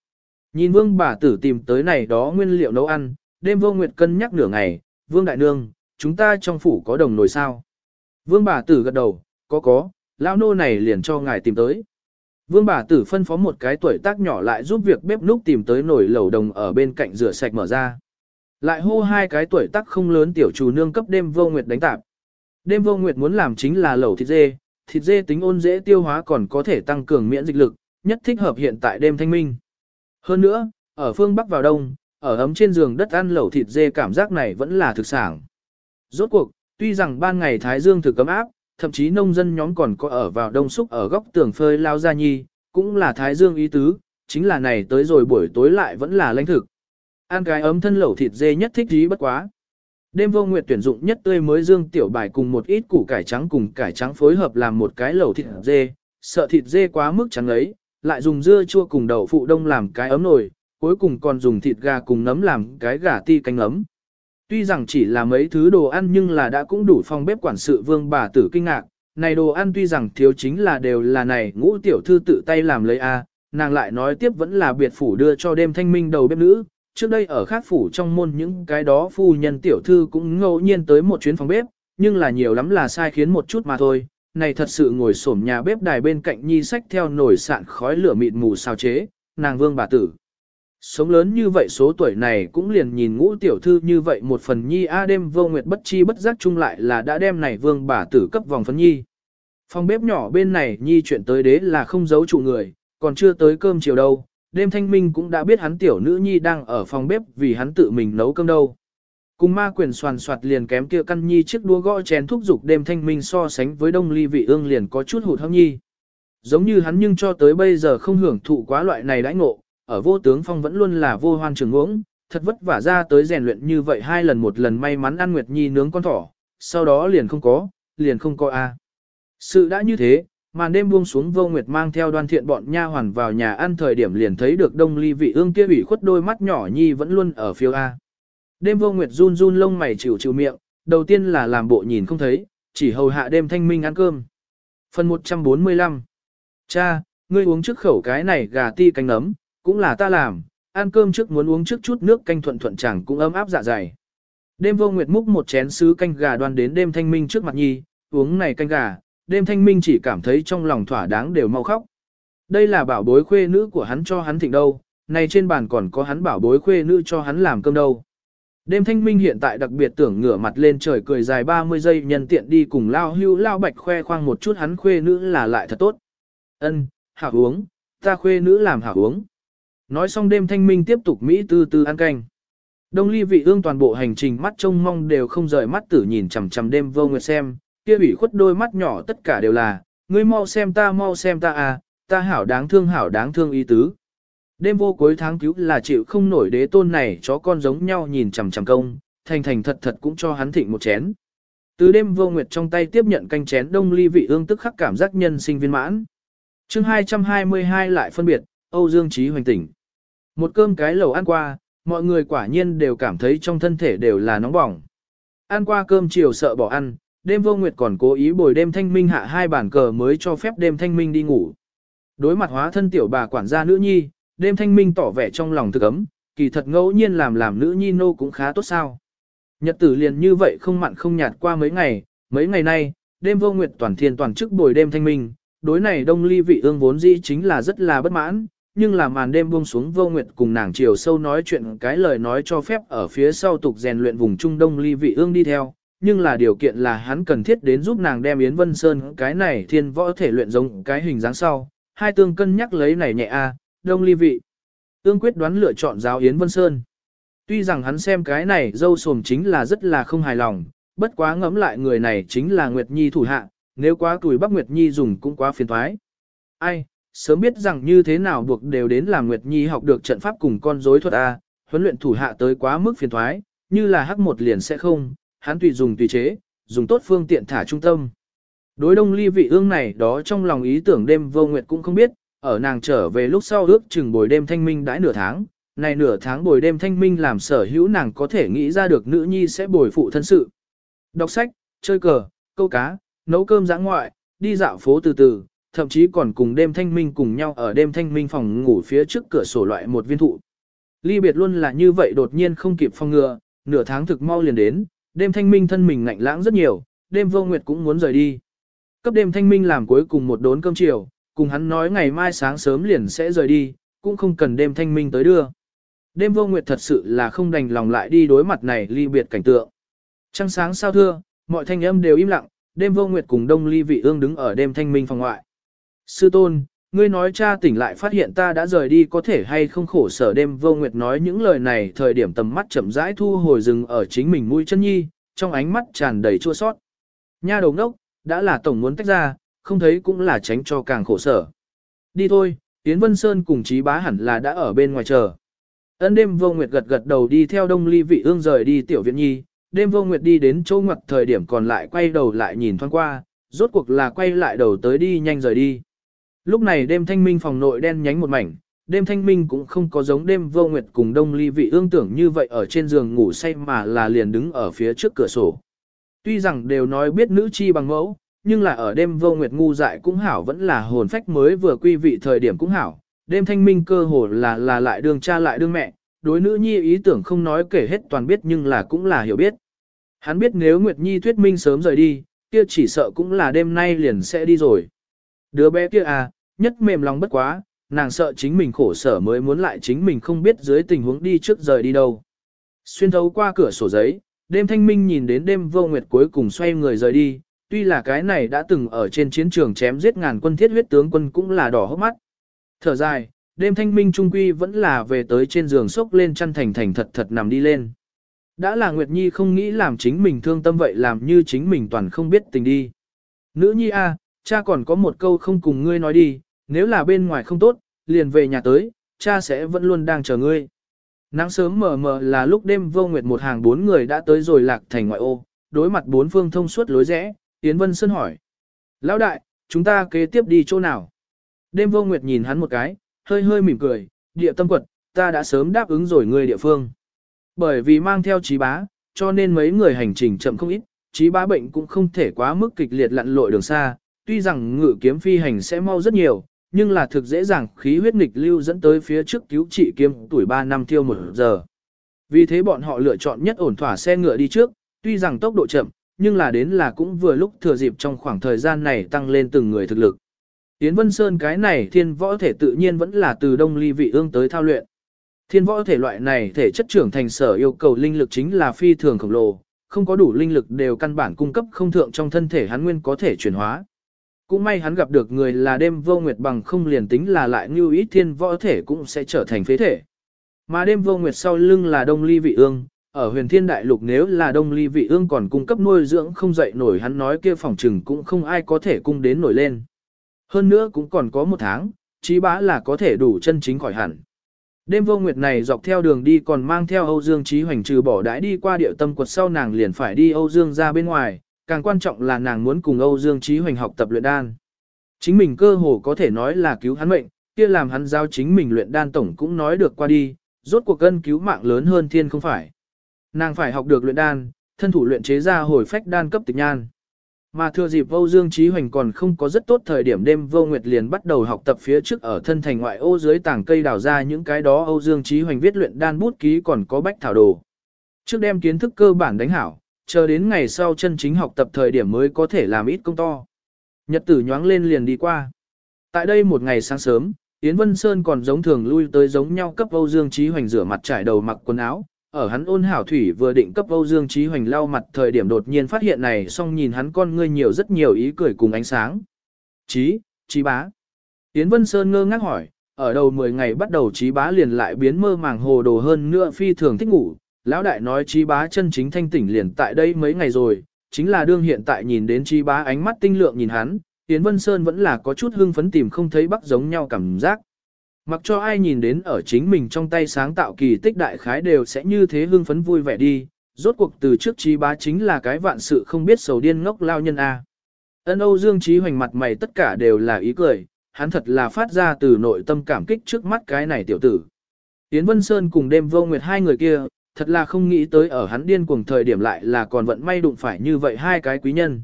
Nhìn vương bà tử tìm tới này đó nguyên liệu nấu ăn, đêm vô nguyệt cân nhắc nửa ngày, vương đại nương, chúng ta trong phủ có đồng nồi sao? Vương bà tử gật đầu, có có, lão nô này liền cho ngài tìm tới. Vương bà tử phân phó một cái tuổi tác nhỏ lại giúp việc bếp núc tìm tới nồi lẩu đồng ở bên cạnh rửa sạch mở ra. Lại hô hai cái tuổi tác không lớn tiểu chủ nương cấp đêm vô nguyệt đánh tạp. Đêm vô nguyệt muốn làm chính là lẩu thịt dê, thịt dê tính ôn dễ tiêu hóa còn có thể tăng cường miễn dịch lực, nhất thích hợp hiện tại đêm thanh minh. Hơn nữa, ở phương Bắc vào Đông, ở ấm trên giường đất ăn lẩu thịt dê cảm giác này vẫn là thực sản. Rốt cuộc, tuy rằng ban ngày Thái Dương thực cấm áp, thậm chí nông dân nhóm còn có ở vào đông xúc ở góc tường phơi lao ra nhi, cũng là Thái Dương ý tứ, chính là này tới rồi buổi tối lại vẫn là lãnh thực. Ăn cái ấm thân lẩu thịt dê nhất thích ý bất quá. Đêm vô nguyệt tuyển dụng nhất tươi mới dương tiểu bài cùng một ít củ cải trắng cùng cải trắng phối hợp làm một cái lẩu thịt dê, sợ thịt dê quá mức trắng ấy, lại dùng dưa chua cùng đậu phụ đông làm cái ấm nồi, cuối cùng còn dùng thịt gà cùng nấm làm cái gà ti canh ấm. Tuy rằng chỉ là mấy thứ đồ ăn nhưng là đã cũng đủ phòng bếp quản sự vương bà tử kinh ngạc, này đồ ăn tuy rằng thiếu chính là đều là này ngũ tiểu thư tự tay làm lấy a, nàng lại nói tiếp vẫn là biệt phủ đưa cho đêm thanh minh đầu bếp nữ, trước đây ở khác phủ trong môn những cái đó phu nhân tiểu thư cũng ngẫu nhiên tới một chuyến phòng bếp, nhưng là nhiều lắm là sai khiến một chút mà thôi, này thật sự ngồi xổm nhà bếp đài bên cạnh nhi sách theo nồi sạn khói lửa mịt mù sao chế, nàng vương bà tử. Sống lớn như vậy số tuổi này cũng liền nhìn ngũ tiểu thư như vậy một phần nhi a đêm vô nguyệt bất chi bất giác chung lại là đã đem này vương bà tử cấp vòng phấn nhi. Phòng bếp nhỏ bên này nhi chuyện tới đế là không giấu chủ người, còn chưa tới cơm chiều đâu, đêm thanh minh cũng đã biết hắn tiểu nữ nhi đang ở phòng bếp vì hắn tự mình nấu cơm đâu. Cùng ma quyền soàn soạt liền kém kia căn nhi chiếc đũa gõ chén thúc dục đêm thanh minh so sánh với đông ly vị ương liền có chút hụt hâm nhi. Giống như hắn nhưng cho tới bây giờ không hưởng thụ quá loại này đãi ngộ, ở vô tướng phong vẫn luôn là vô hoan trường ngưỡng, thật vất vả ra tới rèn luyện như vậy hai lần một lần may mắn ăn Nguyệt Nhi nướng con thỏ, sau đó liền không có, liền không có a. Sự đã như thế, màn đêm buông xuống vô Nguyệt mang theo đoan thiện bọn nha hoàn vào nhà ăn thời điểm liền thấy được đông ly vị ương kia bị khuất đôi mắt nhỏ Nhi vẫn luôn ở phiêu A. Đêm vô Nguyệt run run lông mày chịu chịu miệng, đầu tiên là làm bộ nhìn không thấy, chỉ hầu hạ đêm thanh minh ăn cơm. Phần 145 Cha, ngươi uống trước khẩu cái này gà ti cánh nấm, cũng là ta làm, ăn cơm trước muốn uống trước chút nước canh thuận thuận chẳng cũng ấm áp dạ dày. Đêm vô nguyệt múc một chén sứ canh gà đoan đến đêm thanh minh trước mặt nhi, uống này canh gà, đêm thanh minh chỉ cảm thấy trong lòng thỏa đáng đều mau khóc. Đây là bảo bối khuê nữ của hắn cho hắn thịnh đâu, này trên bàn còn có hắn bảo bối khuê nữ cho hắn làm cơm đâu. Đêm thanh minh hiện tại đặc biệt tưởng ngửa mặt lên trời cười dài 30 giây nhân tiện đi cùng lao hưu lao bạch khoe khoang một chút hắn khuê nữ là lại thật tốt. Ân, hảo uống, ta khuê nữ làm hảo uống. Nói xong đêm thanh minh tiếp tục Mỹ tư tư ăn canh. Đông ly vị ương toàn bộ hành trình mắt trông mong đều không rời mắt tử nhìn chằm chằm đêm vô nguyệt xem, kia bị khuất đôi mắt nhỏ tất cả đều là, ngươi mau xem ta mau xem ta à, ta hảo đáng thương hảo đáng thương ý tứ. Đêm vô cuối tháng cứu là chịu không nổi đế tôn này chó con giống nhau nhìn chằm chằm công, thành thành thật thật cũng cho hắn thịnh một chén. Từ đêm vô nguyệt trong tay tiếp nhận canh chén đông ly vị ương tức khắc cảm giác nhân sinh viên mãn. chương 222 lại phân biệt, Âu Dương Chí hoành tỉnh. Một cơm cái lẩu ăn qua, mọi người quả nhiên đều cảm thấy trong thân thể đều là nóng bỏng. Ăn qua cơm chiều sợ bỏ ăn, đêm vô nguyệt còn cố ý bồi đêm thanh minh hạ hai bản cờ mới cho phép đêm thanh minh đi ngủ. Đối mặt hóa thân tiểu bà quản gia nữ nhi, đêm thanh minh tỏ vẻ trong lòng thực ấm, kỳ thật ngẫu nhiên làm làm nữ nhi nô cũng khá tốt sao. Nhật tử liền như vậy không mặn không nhạt qua mấy ngày, mấy ngày nay, đêm vô nguyệt toàn thiên toàn chức bồi đêm thanh minh, đối này đông ly vị ương vốn dĩ chính là rất là bất mãn, nhưng là màn đêm buông xuống vô nguyệt cùng nàng chiều sâu nói chuyện cái lời nói cho phép ở phía sau tục rèn luyện vùng Trung Đông ly vị ương đi theo, nhưng là điều kiện là hắn cần thiết đến giúp nàng đem Yến Vân Sơn cái này thiên võ thể luyện giống cái hình dáng sau, hai tương cân nhắc lấy này nhẹ a, đông ly vị. Ương quyết đoán lựa chọn giáo Yến Vân Sơn. Tuy rằng hắn xem cái này dâu sồm chính là rất là không hài lòng, bất quá ngẫm lại người này chính là Nguyệt Nhi thủ hạ, nếu quá tuổi Bắc Nguyệt Nhi dùng cũng quá phiền thoái. Ai, sớm biết rằng như thế nào buộc đều đến làm Nguyệt Nhi học được trận pháp cùng con rối thuật A, huấn luyện thủ hạ tới quá mức phiền thoái, như là hắc một liền sẽ không, hắn tùy dùng tùy chế, dùng tốt phương tiện thả trung tâm. Đối đông ly vị ương này đó trong lòng ý tưởng đêm vô nguyệt cũng không biết, ở nàng trở về lúc sau ước chừng bồi đêm thanh minh đãi nửa tháng, này nửa tháng bồi đêm thanh minh làm sở hữu nàng có thể nghĩ ra được nữ nhi sẽ bồi phụ thân sự. Đọc sách, chơi cờ, câu cá, nấu cơm giã ngoại, đi dạo phố từ từ, thậm chí còn cùng đêm thanh minh cùng nhau ở đêm thanh minh phòng ngủ phía trước cửa sổ loại một viên thụ. Ly biệt luôn là như vậy đột nhiên không kịp phong ngừa, nửa tháng thực mau liền đến, đêm thanh minh thân mình ngạnh lãng rất nhiều, đêm vô nguyệt cũng muốn rời đi. Cấp đêm thanh minh làm cuối cùng một đốn cơm chiều, cùng hắn nói ngày mai sáng sớm liền sẽ rời đi, cũng không cần đêm thanh minh tới đưa. Đêm vô nguyệt thật sự là không đành lòng lại đi đối mặt này ly biệt cảnh tượng. Trăng sáng sao thưa, mọi thanh âm đều im lặng, đêm vô nguyệt cùng đông ly vị ương đứng ở đêm thanh minh phòng ngoại. Sư tôn, ngươi nói cha tỉnh lại phát hiện ta đã rời đi có thể hay không khổ sở đêm vô nguyệt nói những lời này thời điểm tầm mắt chậm rãi thu hồi rừng ở chính mình mũi chân nhi, trong ánh mắt tràn đầy chua sót. Nha đầu ngốc, đã là tổng muốn tách ra, không thấy cũng là tránh cho càng khổ sở. Đi thôi, Yến Vân Sơn cùng Chí Bá hẳn là đã ở bên ngoài chờ. Ân đêm vô nguyệt gật gật đầu đi theo đông ly vị ương rời đi tiểu viện nhi, đêm vô nguyệt đi đến chỗ ngoặt thời điểm còn lại quay đầu lại nhìn thoáng qua, rốt cuộc là quay lại đầu tới đi nhanh rời đi. Lúc này đêm thanh minh phòng nội đen nhánh một mảnh, đêm thanh minh cũng không có giống đêm vô nguyệt cùng đông ly vị ương tưởng như vậy ở trên giường ngủ say mà là liền đứng ở phía trước cửa sổ. Tuy rằng đều nói biết nữ chi bằng mẫu, nhưng là ở đêm vô nguyệt ngu dại cũng hảo vẫn là hồn phách mới vừa quy vị thời điểm cũng hảo, đêm thanh minh cơ hồ là là lại đương cha lại đương mẹ, đối nữ nhi ý tưởng không nói kể hết toàn biết nhưng là cũng là hiểu biết. Hắn biết nếu Nguyệt Nhi thuyết minh sớm rời đi, kia chỉ sợ cũng là đêm nay liền sẽ đi rồi. Đứa bé kia à, nhất mềm lòng bất quá, nàng sợ chính mình khổ sở mới muốn lại chính mình không biết dưới tình huống đi trước rời đi đâu. Xuyên thấu qua cửa sổ giấy, đêm thanh minh nhìn đến đêm vô nguyệt cuối cùng xoay người rời đi, tuy là cái này đã từng ở trên chiến trường chém giết ngàn quân thiết huyết tướng quân cũng là đỏ hốc mắt. Thở dài, đêm thanh minh trung quy vẫn là về tới trên giường sốc lên chăn thành thành thật thật nằm đi lên. Đã là Nguyệt Nhi không nghĩ làm chính mình thương tâm vậy làm như chính mình toàn không biết tình đi. Nữ Nhi a, cha còn có một câu không cùng ngươi nói đi, nếu là bên ngoài không tốt, liền về nhà tới, cha sẽ vẫn luôn đang chờ ngươi. Nắng sớm mờ mờ là lúc đêm vô nguyệt một hàng bốn người đã tới rồi lạc thành ngoại ô, đối mặt bốn phương thông suốt lối rẽ, Yến Vân Sơn hỏi. Lão đại, chúng ta kế tiếp đi chỗ nào? Đêm vô nguyệt nhìn hắn một cái, hơi hơi mỉm cười, địa tâm quật, ta đã sớm đáp ứng rồi người địa phương. Bởi vì mang theo trí bá, cho nên mấy người hành trình chậm không ít, trí bá bệnh cũng không thể quá mức kịch liệt lặn lội đường xa, tuy rằng ngự kiếm phi hành sẽ mau rất nhiều, nhưng là thực dễ dàng khí huyết nghịch lưu dẫn tới phía trước cứu trị kiếm tuổi 3 năm tiêu một giờ. Vì thế bọn họ lựa chọn nhất ổn thỏa xe ngựa đi trước, tuy rằng tốc độ chậm, nhưng là đến là cũng vừa lúc thừa dịp trong khoảng thời gian này tăng lên từng người thực lực. tiến Vân Sơn cái này thiên võ thể tự nhiên vẫn là từ đông ly vị ương tới thao luyện. Thiên võ thể loại này thể chất trưởng thành sở yêu cầu linh lực chính là phi thường khổng lồ, không có đủ linh lực đều căn bản cung cấp không thượng trong thân thể hắn nguyên có thể chuyển hóa. Cũng may hắn gặp được người là đêm vô nguyệt bằng không liền tính là lại như ít thiên võ thể cũng sẽ trở thành phế thể. Mà đêm vô nguyệt sau lưng là đông ly vị ương, ở huyền thiên đại lục nếu là đông ly vị ương còn cung cấp nuôi dưỡng không dậy nổi hắn nói kia phòng trừng cũng không ai có thể cung đến nổi lên. Hơn nữa cũng còn có một tháng, chí bá là có thể đủ chân chính khỏi hẳn. Đêm vô nguyệt này dọc theo đường đi còn mang theo Âu Dương Chí Hoành trừ bỏ đãi đi qua địa tâm quật sau nàng liền phải đi Âu Dương ra bên ngoài, càng quan trọng là nàng muốn cùng Âu Dương Chí Hoành học tập luyện đan. Chính mình cơ hồ có thể nói là cứu hắn mệnh, kia làm hắn giao chính mình luyện đan tổng cũng nói được qua đi, rốt cuộc cân cứu mạng lớn hơn thiên không phải. Nàng phải học được luyện đan, thân thủ luyện chế ra hồi phách đan cấp tịch nhan. Mà thừa dịp Âu Dương Chí Hoành còn không có rất tốt thời điểm đêm vô nguyệt liền bắt đầu học tập phía trước ở thân thành ngoại ô dưới tảng cây đào ra những cái đó Âu Dương Chí Hoành viết luyện đan bút ký còn có bách thảo đồ. Trước đem kiến thức cơ bản đánh hảo, chờ đến ngày sau chân chính học tập thời điểm mới có thể làm ít công to. Nhật tử nhoáng lên liền đi qua. Tại đây một ngày sáng sớm, Yến Vân Sơn còn giống thường lui tới giống nhau cấp Âu Dương Chí Hoành rửa mặt trải đầu mặc quần áo, ở hắn ôn hảo thủy vừa định cấp Âu Dương Chí Hoành lau mặt thời điểm đột nhiên phát hiện này xong nhìn hắn con ngươi nhiều rất nhiều ý cười cùng ánh sáng. Chí, Chí bá. Yến Vân Sơn ngơ ngác hỏi, ở đầu 10 ngày bắt đầu Chí bá liền lại biến mơ màng hồ đồ hơn nữa phi thường thích ngủ. Lão đại nói trí bá chân chính thanh tỉnh liền tại đây mấy ngày rồi, chính là đương hiện tại nhìn đến trí bá ánh mắt tinh lượng nhìn hắn, Yến Vân Sơn vẫn là có chút hưng phấn tìm không thấy bắc giống nhau cảm giác. Mặc cho ai nhìn đến ở chính mình trong tay sáng tạo kỳ tích đại khái đều sẽ như thế hưng phấn vui vẻ đi, rốt cuộc từ trước trí bá chính là cái vạn sự không biết sầu điên ngốc lao nhân A. Ân Âu Dương Trí Hoành mặt mày tất cả đều là ý cười, hắn thật là phát ra từ nội tâm cảm kích trước mắt cái này tiểu tử. Yến Vân Sơn cùng đêm vô nguyệt hai người kia, thật là không nghĩ tới ở hắn điên cuồng thời điểm lại là còn vận may đụng phải như vậy hai cái quý nhân.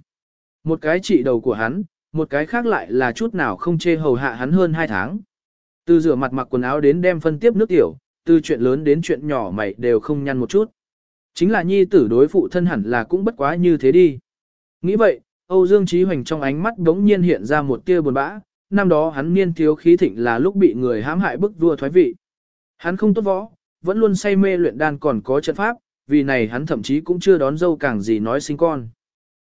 Một cái trị đầu của hắn, một cái khác lại là chút nào không chê hầu hạ hắn hơn hai tháng. Từ rửa mặt mặc quần áo đến đem phân tiếp nước tiểu, từ chuyện lớn đến chuyện nhỏ mày đều không nhăn một chút. Chính là nhi tử đối phụ thân hẳn là cũng bất quá như thế đi. Nghĩ vậy, Âu Dương Trí Hoành trong ánh mắt đống nhiên hiện ra một tia buồn bã, năm đó hắn niên thiếu khí thịnh là lúc bị người hãm hại bức vua thoái vị. Hắn không tốt võ, vẫn luôn say mê luyện đan còn có trận pháp, vì này hắn thậm chí cũng chưa đón dâu càng gì nói sinh con.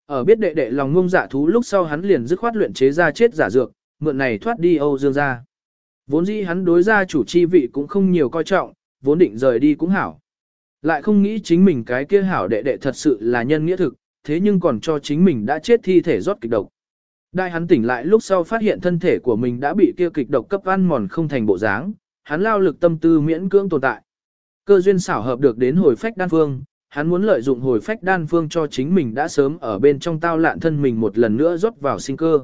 Ở biết đệ đệ lòng ngông dạ thú lúc sau hắn liền dứt khoát luyện chế ra chết giả dược, mượn này thoát đi Âu Dương gia Vốn dĩ hắn đối gia chủ chi vị cũng không nhiều coi trọng, vốn định rời đi cũng hảo. Lại không nghĩ chính mình cái kia hảo đệ đệ thật sự là nhân nghĩa thực, thế nhưng còn cho chính mình đã chết thi thể rót kịch độc. Đại hắn tỉnh lại lúc sau phát hiện thân thể của mình đã bị kia kịch độc cấp ăn mòn không thành bộ dáng, hắn lao lực tâm tư miễn cưỡng tồn tại. Cơ duyên xảo hợp được đến hồi phách đan phương, hắn muốn lợi dụng hồi phách đan phương cho chính mình đã sớm ở bên trong tao lạn thân mình một lần nữa rót vào sinh cơ.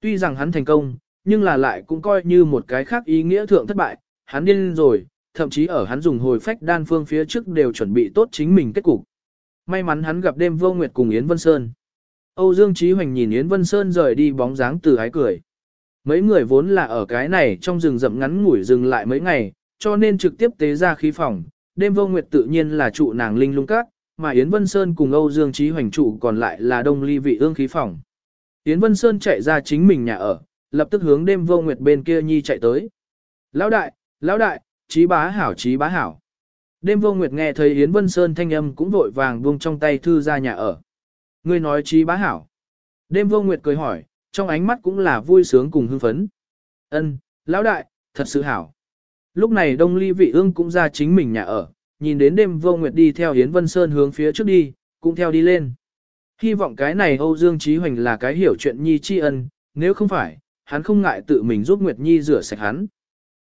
Tuy rằng hắn thành công, nhưng là lại cũng coi như một cái khác ý nghĩa thượng thất bại, hắn điên rồi, thậm chí ở hắn dùng hồi phách đan phương phía trước đều chuẩn bị tốt chính mình kết cục. May mắn hắn gặp đêm vô nguyệt cùng Yến Vân Sơn. Âu Dương Chí Hoành nhìn Yến Vân Sơn rời đi bóng dáng từ ái cười. Mấy người vốn là ở cái này trong rừng rậm ngắn ngủi dừng lại mấy ngày, cho nên trực tiếp tế ra khí phòng. Đêm vô nguyệt tự nhiên là trụ nàng linh lung cát, mà Yến Vân Sơn cùng Âu Dương Chí Hoành trụ còn lại là đông ly vị ương khí phòng. Yến Vân Sơn chạy ra chính mình nhà ở, lập tức hướng đêm vô nguyệt bên kia nhi chạy tới. Lão đại, lão đại, trí bá hảo trí bá hảo. Đêm vô nguyệt nghe thấy Yến Vân Sơn thanh âm cũng vội vàng buông trong tay thư ra nhà ở. Ngươi nói trí bá hảo. Đêm vô nguyệt cười hỏi, trong ánh mắt cũng là vui sướng cùng hưng phấn. Ân, lão đại, thật sự hảo. Lúc này đông ly vị ương cũng ra chính mình nhà ở, nhìn đến đêm vô nguyệt đi theo Yến Vân Sơn hướng phía trước đi, cũng theo đi lên. Hy vọng cái này Âu Dương Trí Hoành là cái hiểu chuyện nhi tri ân, nếu không phải, hắn không ngại tự mình giúp Nguyệt Nhi rửa sạch hắn.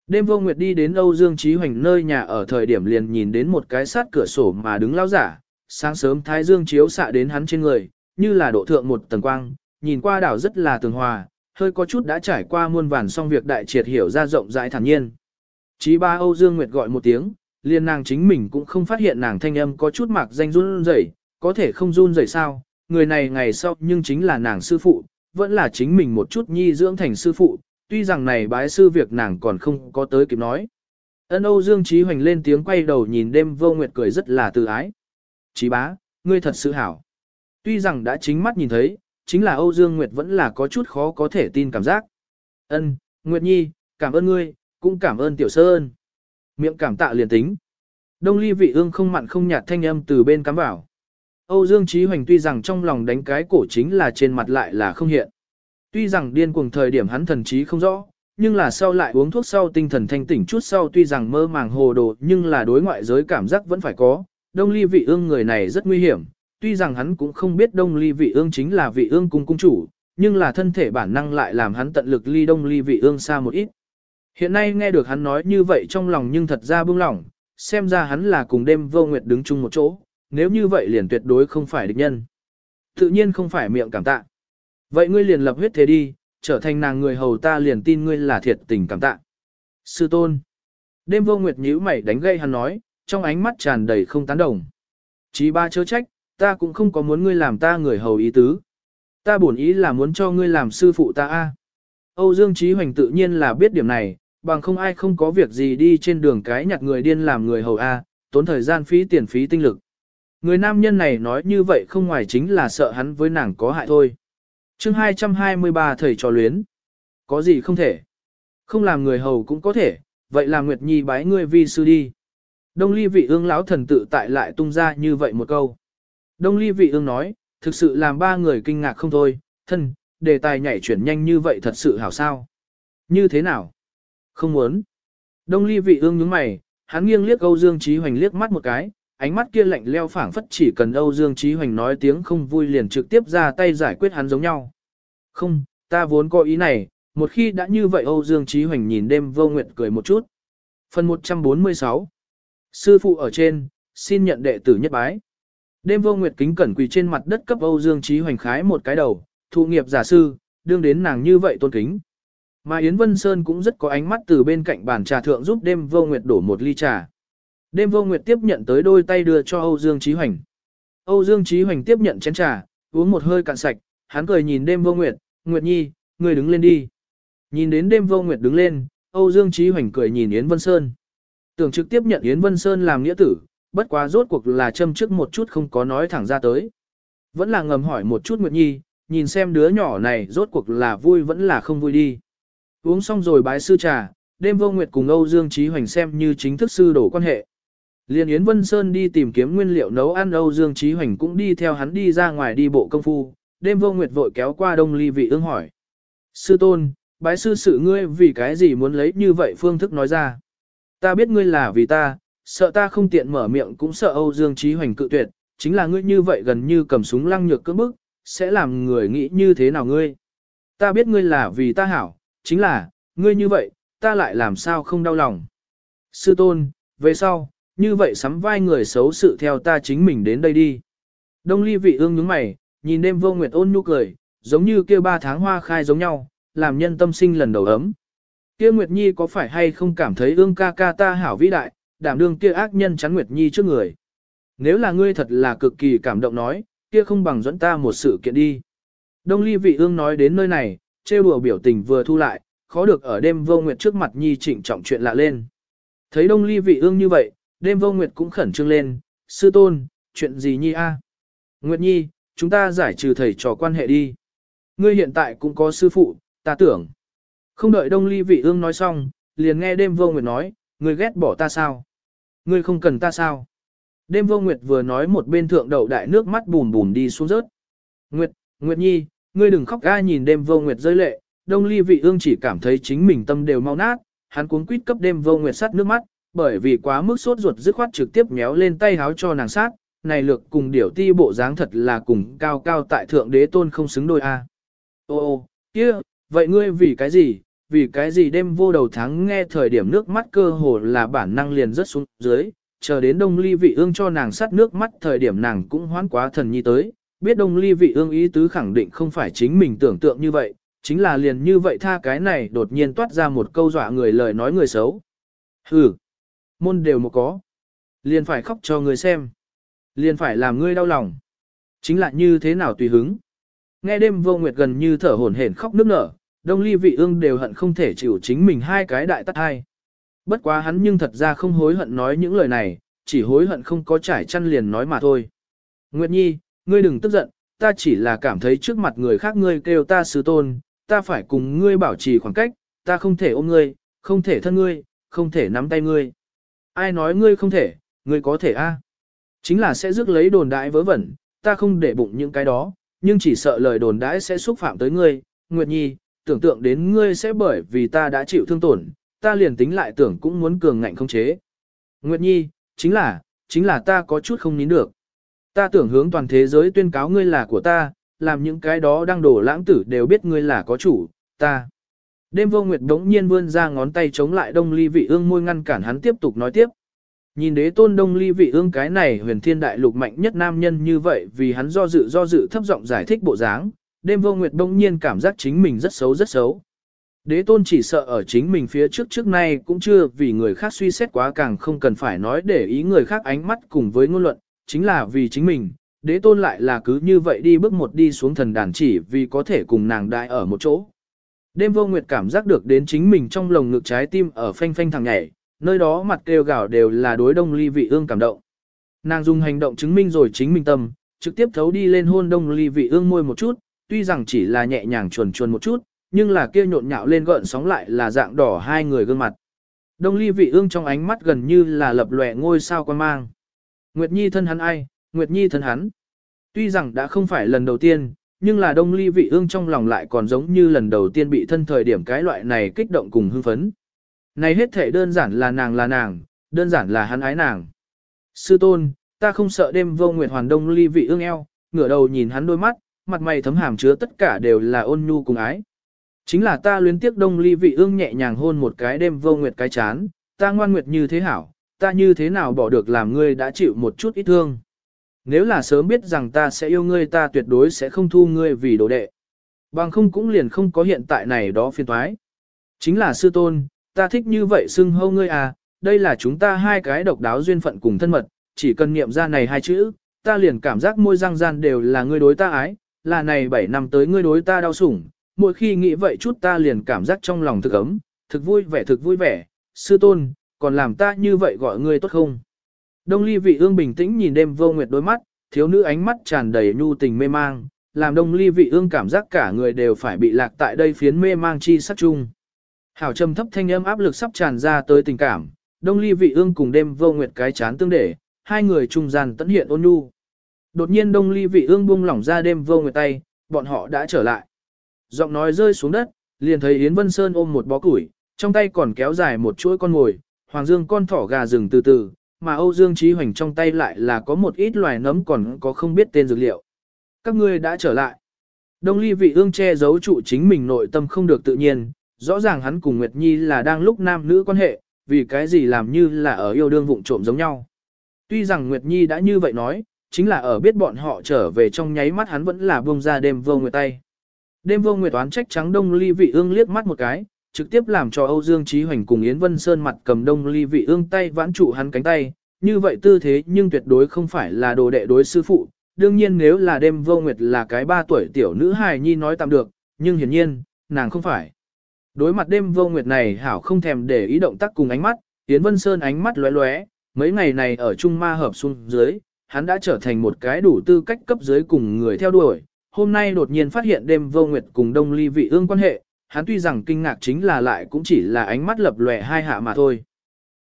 Đêm vô Nguyệt đi đến Âu Dương Trí Hoành nơi nhà ở thời điểm liền nhìn đến một cái sát cửa sổ mà đứng lao giả, sáng sớm thái dương chiếu xạ đến hắn trên người, như là độ thượng một tầng quang, nhìn qua đảo rất là tường hòa, hơi có chút đã trải qua muôn vàn xong việc đại triệt hiểu ra rộng rãi thản nhiên. Chí ba Âu Dương Nguyệt gọi một tiếng, liền nàng chính mình cũng không phát hiện nàng thanh âm có chút mạc danh run rẩy, có thể không run rẩy sao, người này ngày sau nhưng chính là nàng sư phụ, vẫn là chính mình một chút nhi dưỡng thành sư phụ, tuy rằng này bái sư việc nàng còn không có tới kịp nói. Ân Âu Dương Chí Hoành lên tiếng quay đầu nhìn đêm vô nguyệt cười rất là từ ái. Chí bá, ngươi thật sự hảo. Tuy rằng đã chính mắt nhìn thấy, chính là Âu Dương Nguyệt vẫn là có chút khó có thể tin cảm giác. Ân, Nguyệt Nhi, cảm ơn ngươi, cũng cảm ơn Tiểu Sơn. Miệng cảm tạ liền tính. Đông ly vị ương không mặn không nhạt thanh âm từ bên cắm vào. Âu Dương Chí Hoành tuy rằng trong lòng đánh cái cổ chính là trên mặt lại là không hiện. Tuy rằng điên cuồng thời điểm hắn thần trí không rõ, nhưng là sau lại uống thuốc sau tinh thần thanh tỉnh chút sau tuy rằng mơ màng hồ đồ nhưng là đối ngoại giới cảm giác vẫn phải có. Đông ly vị ương người này rất nguy hiểm, tuy rằng hắn cũng không biết đông ly vị ương chính là vị ương cung cung chủ, nhưng là thân thể bản năng lại làm hắn tận lực ly đông ly vị ương xa một ít. Hiện nay nghe được hắn nói như vậy trong lòng nhưng thật ra bưng lỏng, xem ra hắn là cùng đêm vô nguyệt đứng chung một chỗ, nếu như vậy liền tuyệt đối không phải địch nhân. Tự nhiên không phải miệng cảm tạ. Vậy ngươi liền lập huyết thế đi, trở thành nàng người hầu ta liền tin ngươi là thiệt tình cảm tạ. Sư tôn. Đêm vô nguyệt nhíu mày đánh gây hắn nói, trong ánh mắt tràn đầy không tán đồng. Chí ba chớ trách, ta cũng không có muốn ngươi làm ta người hầu ý tứ. Ta bổn ý là muốn cho ngươi làm sư phụ ta a. Âu Dương Chí Hoành tự nhiên là biết điểm này, bằng không ai không có việc gì đi trên đường cái nhặt người điên làm người hầu a, tốn thời gian phí tiền phí tinh lực. Người nam nhân này nói như vậy không ngoài chính là sợ hắn với nàng có hại thôi. chương 223 thầy trò luyến. Có gì không thể. Không làm người hầu cũng có thể, vậy là Nguyệt Nhi bái ngươi vi sư đi. Đông ly vị ương lão thần tự tại lại tung ra như vậy một câu. Đông ly vị ương nói, thực sự làm ba người kinh ngạc không thôi, thân, đề tài nhảy chuyển nhanh như vậy thật sự hảo sao. Như thế nào? Không muốn. Đông ly vị ương nhướng mày, hắn nghiêng liếc Âu Dương Trí Hoành liếc mắt một cái, ánh mắt kia lạnh leo phảng phất chỉ cần Âu Dương Trí Hoành nói tiếng không vui liền trực tiếp ra tay giải quyết hắn giống nhau. Không, ta vốn có ý này, một khi đã như vậy Âu Dương Trí Hoành nhìn đêm vô nguyệt cười một chút. Phần 146 Sư phụ ở trên, xin nhận đệ tử nhất bái. Đêm vô nguyệt kính cẩn quỳ trên mặt đất cấp Âu Dương Trí Hoành khái một cái đầu, thụ nghiệp giả sư, đương đến nàng như vậy tôn kính. Mà Yến Vân Sơn cũng rất có ánh mắt từ bên cạnh bàn trà thượng giúp đêm vô nguyệt đổ một ly trà. Đêm vô nguyệt tiếp nhận tới đôi tay đưa cho Âu Dương Trí Hoành. Âu Dương Trí Hoành tiếp nhận chén trà, uống một hơi cạn sạch, hắn cười nhìn đêm vô nguyệt, Nguyệt Nhi, người đứng lên đi. Nhìn đến đêm vô nguyệt đứng lên, Âu Dương Trí Hoành cười nhìn Yến Vân Sơn. Tưởng trực tiếp nhận Yến Vân Sơn làm nghĩa tử, bất quá rốt cuộc là châm trước một chút không có nói thẳng ra tới. Vẫn là ngầm hỏi một chút Nguyệt Nhi, nhìn xem đứa nhỏ này rốt cuộc là vui vẫn là không vui đi. Uống xong rồi bái sư trà, đêm vô nguyệt cùng Âu Dương Trí Hoành xem như chính thức sư đổ quan hệ. Liên Yến Vân Sơn đi tìm kiếm nguyên liệu nấu ăn Âu Dương Trí Hoành cũng đi theo hắn đi ra ngoài đi bộ công phu, đêm vô nguyệt vội kéo qua đông ly vị ương hỏi. Sư tôn, bái sư sự ngươi vì cái gì muốn lấy như vậy phương thức nói ra. Ta biết ngươi là vì ta, sợ ta không tiện mở miệng cũng sợ Âu Dương Trí Hoành cự tuyệt, chính là ngươi như vậy gần như cầm súng lăng nhược cưỡng bức, sẽ làm người nghĩ như thế nào ngươi. Ta biết ngươi là vì ta hảo, chính là, ngươi như vậy, ta lại làm sao không đau lòng. Sư tôn, về sau, như vậy sắm vai người xấu sự theo ta chính mình đến đây đi. Đông ly vị ương nhướng mày, nhìn đêm vô nguyệt ôn nhu cười, giống như kia ba tháng hoa khai giống nhau, làm nhân tâm sinh lần đầu ấm. Kia Nguyệt Nhi có phải hay không cảm thấy ương ca ca ta hảo vĩ đại, đảm đương kia ác nhân chắn Nguyệt Nhi trước người. Nếu là ngươi thật là cực kỳ cảm động nói, kia không bằng dẫn ta một sự kiện đi. Đông ly vị ương nói đến nơi này, trêu đùa biểu tình vừa thu lại, khó được ở đêm vô nguyệt trước mặt Nhi trịnh trọng chuyện lạ lên. Thấy đông ly vị ương như vậy, đêm vô nguyệt cũng khẩn trương lên, sư tôn, chuyện gì Nhi a? Nguyệt Nhi, chúng ta giải trừ thầy trò quan hệ đi. Ngươi hiện tại cũng có sư phụ, ta tưởng. Không đợi đông ly vị ương nói xong, liền nghe đêm vô nguyệt nói, ngươi ghét bỏ ta sao? Ngươi không cần ta sao? Đêm vô nguyệt vừa nói một bên thượng đầu đại nước mắt bùn bùn đi xuống rớt. Nguyệt, Nguyệt Nhi, ngươi đừng khóc ga nhìn đêm vô nguyệt rơi lệ, đông ly vị ương chỉ cảm thấy chính mình tâm đều mau nát, hắn cuống quýt cấp đêm vô nguyệt sát nước mắt, bởi vì quá mức sốt ruột dứt khoát trực tiếp méo lên tay háo cho nàng sát, này lược cùng điểu ti bộ dáng thật là cùng cao cao tại thượng đế tôn không xứng đôi a. Ô ô, kia, vậy ngươi vì cái gì, vì cái gì đêm vô đầu tháng nghe thời điểm nước mắt cơ hồ là bản năng liền rất xuống dưới, chờ đến đông ly vị ương cho nàng sát nước mắt thời điểm nàng cũng hoán quá thần nhi tới, biết đông ly vị ương ý tứ khẳng định không phải chính mình tưởng tượng như vậy, chính là liền như vậy tha cái này đột nhiên toát ra một câu dọa người lời nói người xấu. Hừ, môn đều một có, liền phải khóc cho người xem, liền phải làm ngươi đau lòng, chính là như thế nào tùy hứng. Nghe đêm vô nguyệt gần như thở hổn hển khóc nức nở, đông ly vị ương đều hận không thể chịu chính mình hai cái đại tắt hai. Bất quá hắn nhưng thật ra không hối hận nói những lời này, chỉ hối hận không có trải chăn liền nói mà thôi. Nguyệt Nhi, ngươi đừng tức giận, ta chỉ là cảm thấy trước mặt người khác ngươi kêu ta sư tôn, ta phải cùng ngươi bảo trì khoảng cách, ta không thể ôm ngươi, không thể thân ngươi, không thể nắm tay ngươi. Ai nói ngươi không thể, ngươi có thể a? Chính là sẽ rước lấy đồn đại vớ vẩn, ta không để bụng những cái đó, nhưng chỉ sợ lời đồn đãi sẽ xúc phạm tới ngươi, Nguyệt Nhi, tưởng tượng đến ngươi sẽ bởi vì ta đã chịu thương tổn, ta liền tính lại tưởng cũng muốn cường ngạnh không chế. Nguyệt Nhi, chính là, chính là ta có chút không nín được. Ta tưởng hướng toàn thế giới tuyên cáo ngươi là của ta, làm những cái đó đang đổ lãng tử đều biết ngươi là có chủ, ta. Đêm vô nguyệt đống nhiên vươn ra ngón tay chống lại đông ly vị ương môi ngăn cản hắn tiếp tục nói tiếp. Nhìn đế tôn đông ly vị ương cái này huyền thiên đại lục mạnh nhất nam nhân như vậy vì hắn do dự do dự thấp giọng giải thích bộ dáng, đêm vô nguyệt đông nhiên cảm giác chính mình rất xấu rất xấu. Đế tôn chỉ sợ ở chính mình phía trước trước nay cũng chưa vì người khác suy xét quá càng không cần phải nói để ý người khác ánh mắt cùng với ngôn luận, chính là vì chính mình, đế tôn lại là cứ như vậy đi bước một đi xuống thần đàn chỉ vì có thể cùng nàng đại ở một chỗ. Đêm vô nguyệt cảm giác được đến chính mình trong lồng ngực trái tim ở phanh phanh thằng nhảy, nơi đó mặt kêu gào đều là đối đông ly vị ương cảm động. Nàng dùng hành động chứng minh rồi chính mình tâm, trực tiếp thấu đi lên hôn đông ly vị ương môi một chút, tuy rằng chỉ là nhẹ nhàng chuồn chuồn một chút, nhưng là kia nhộn nhạo lên gợn sóng lại là dạng đỏ hai người gương mặt. Đông ly vị ương trong ánh mắt gần như là lập lòe ngôi sao quan mang. Nguyệt Nhi thân hắn ai, Nguyệt Nhi thân hắn. Tuy rằng đã không phải lần đầu tiên, nhưng là đông ly vị ương trong lòng lại còn giống như lần đầu tiên bị thân thời điểm cái loại này kích động cùng hưng phấn. Này hết thể đơn giản là nàng là nàng, đơn giản là hắn ái nàng. Sư tôn, ta không sợ đêm vô nguyệt hoàn đông ly vị ương eo, ngửa đầu nhìn hắn đôi mắt, mặt mày thấm hàm chứa tất cả đều là ôn nhu cùng ái. Chính là ta luyến tiếc đông ly vị ương nhẹ nhàng hôn một cái đêm vô nguyệt cái chán, ta ngoan nguyệt như thế hảo, ta như thế nào bỏ được làm ngươi đã chịu một chút ít thương. Nếu là sớm biết rằng ta sẽ yêu ngươi ta tuyệt đối sẽ không thu ngươi vì đồ đệ. Bằng không cũng liền không có hiện tại này đó phiền thoái. Chính là sư tôn, ta thích như vậy xưng hâu ngươi à, đây là chúng ta hai cái độc đáo duyên phận cùng thân mật, chỉ cần niệm ra này hai chữ, ta liền cảm giác môi răng gian đều là ngươi đối ta ái, là này 7 năm tới ngươi đối ta đau sủng, mỗi khi nghĩ vậy chút ta liền cảm giác trong lòng thực ấm, thực vui vẻ thực vui vẻ, sư tôn, còn làm ta như vậy gọi ngươi tốt không? Đông ly vị ương bình tĩnh nhìn đêm vô nguyệt đôi mắt, thiếu nữ ánh mắt tràn đầy nhu tình mê mang, làm đông ly vị ương cảm giác cả người đều phải bị lạc tại đây phiến mê mang chi sắc chung. Hảo trầm thấp thanh âm áp lực sắp tràn ra tới tình cảm, đông ly vị ương cùng đêm vô nguyệt cái chán tương để, hai người trung gian tận hiện ôn nhu. Đột nhiên đông ly vị ương buông lỏng ra đêm vô nguyệt tay, bọn họ đã trở lại. Giọng nói rơi xuống đất, liền thấy Yến Vân Sơn ôm một bó củi, trong tay còn kéo dài một chuỗi con ngồi, Hoàng Dương con thỏ gà rừng từ từ, mà Âu Dương Trí Hoành trong tay lại là có một ít loài nấm còn có không biết tên dược liệu. Các ngươi đã trở lại. Đông ly vị ương che giấu trụ chính mình nội tâm không được tự nhiên, rõ ràng hắn cùng Nguyệt Nhi là đang lúc nam nữ quan hệ, vì cái gì làm như là ở yêu đương vụng trộm giống nhau. Tuy rằng Nguyệt Nhi đã như vậy nói, chính là ở biết bọn họ trở về trong nháy mắt hắn vẫn là buông ra đêm vô nguyệt tay. Đêm vô nguyệt oán trách trắng đông ly vị ương liếc mắt một cái, trực tiếp làm cho Âu Dương Trí Hoành cùng Yến Vân Sơn mặt cầm đông ly vị ương tay vãn trụ hắn cánh tay, như vậy tư thế nhưng tuyệt đối không phải là đồ đệ đối sư phụ, đương nhiên nếu là đêm vô nguyệt là cái ba tuổi tiểu nữ hài nhi nói tạm được, nhưng hiển nhiên, nàng không phải. Đối mặt đêm vô nguyệt này hảo không thèm để ý động tác cùng ánh mắt, Yến Vân Sơn ánh mắt lóe lóe, mấy ngày này ở Trung Ma hợp xuống dưới, hắn đã trở thành một cái đủ tư cách cấp dưới cùng người theo đuổi. Hôm nay đột nhiên phát hiện đêm vô nguyệt cùng đông ly vị ương quan hệ, hắn tuy rằng kinh ngạc chính là lại cũng chỉ là ánh mắt lập lòe hai hạ mà thôi.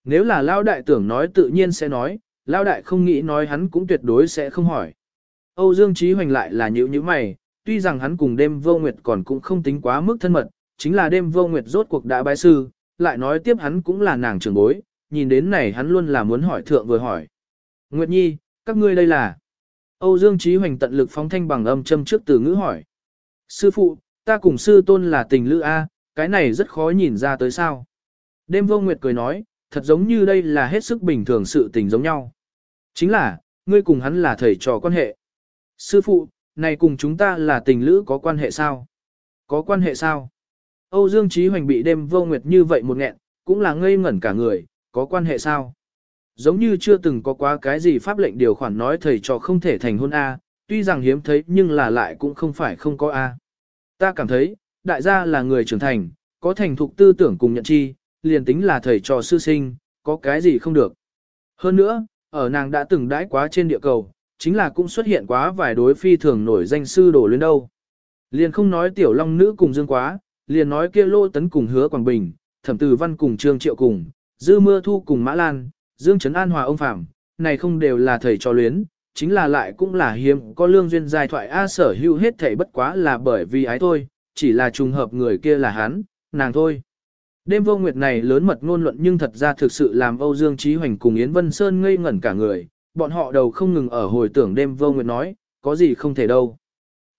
Nếu là Lao Đại tưởng nói tự nhiên sẽ nói, Lao Đại không nghĩ nói hắn cũng tuyệt đối sẽ không hỏi. Âu Dương Trí Hoành lại là nhữ như mày, tuy rằng hắn cùng đêm vô nguyệt còn cũng không tính quá mức thân mật, chính là đêm vô nguyệt rốt cuộc đã bái sư, lại nói tiếp hắn cũng là nàng trưởng bối, nhìn đến này hắn luôn là muốn hỏi thượng vừa hỏi. Nguyệt Nhi, các ngươi đây là... Âu Dương chí Hoành tận lực phóng thanh bằng âm châm trước từ ngữ hỏi. Sư phụ, ta cùng sư tôn là tình lữ A, cái này rất khó nhìn ra tới sao. Đêm vô nguyệt cười nói, thật giống như đây là hết sức bình thường sự tình giống nhau. Chính là, ngươi cùng hắn là thầy trò quan hệ. Sư phụ, này cùng chúng ta là tình lữ có quan hệ sao? Có quan hệ sao? Âu Dương Trí Hoành bị đêm vô nguyệt như vậy một nghẹn, cũng là ngây ngẩn cả người, có quan hệ sao? Giống như chưa từng có quá cái gì pháp lệnh điều khoản nói thầy trò không thể thành hôn A, tuy rằng hiếm thấy nhưng là lại cũng không phải không có A. Ta cảm thấy, đại gia là người trưởng thành, có thành thục tư tưởng cùng nhận chi, liền tính là thầy trò sư sinh, có cái gì không được. Hơn nữa, ở nàng đã từng đãi quá trên địa cầu, chính là cũng xuất hiện quá vài đối phi thường nổi danh sư đổ lên đâu. Liền không nói tiểu long nữ cùng dương quá, liền nói kia lô tấn cùng hứa Quảng Bình, thẩm tử văn cùng trương triệu cùng, dư mưa thu cùng mã lan, dương trấn an hòa ông phạm, này không đều là thầy trò luyến, chính là lại cũng là hiếm có lương duyên dài thoại A sở hữu hết thảy bất quá là bởi vì ái thôi, chỉ là trùng hợp người kia là hắn, nàng thôi. Đêm vô nguyệt này lớn mật ngôn luận nhưng thật ra thực sự làm Âu Dương Trí Hoành cùng Yến Vân Sơn ngây ngẩn cả người, bọn họ đầu không ngừng ở hồi tưởng đêm vô nguyệt nói, có gì không thể đâu.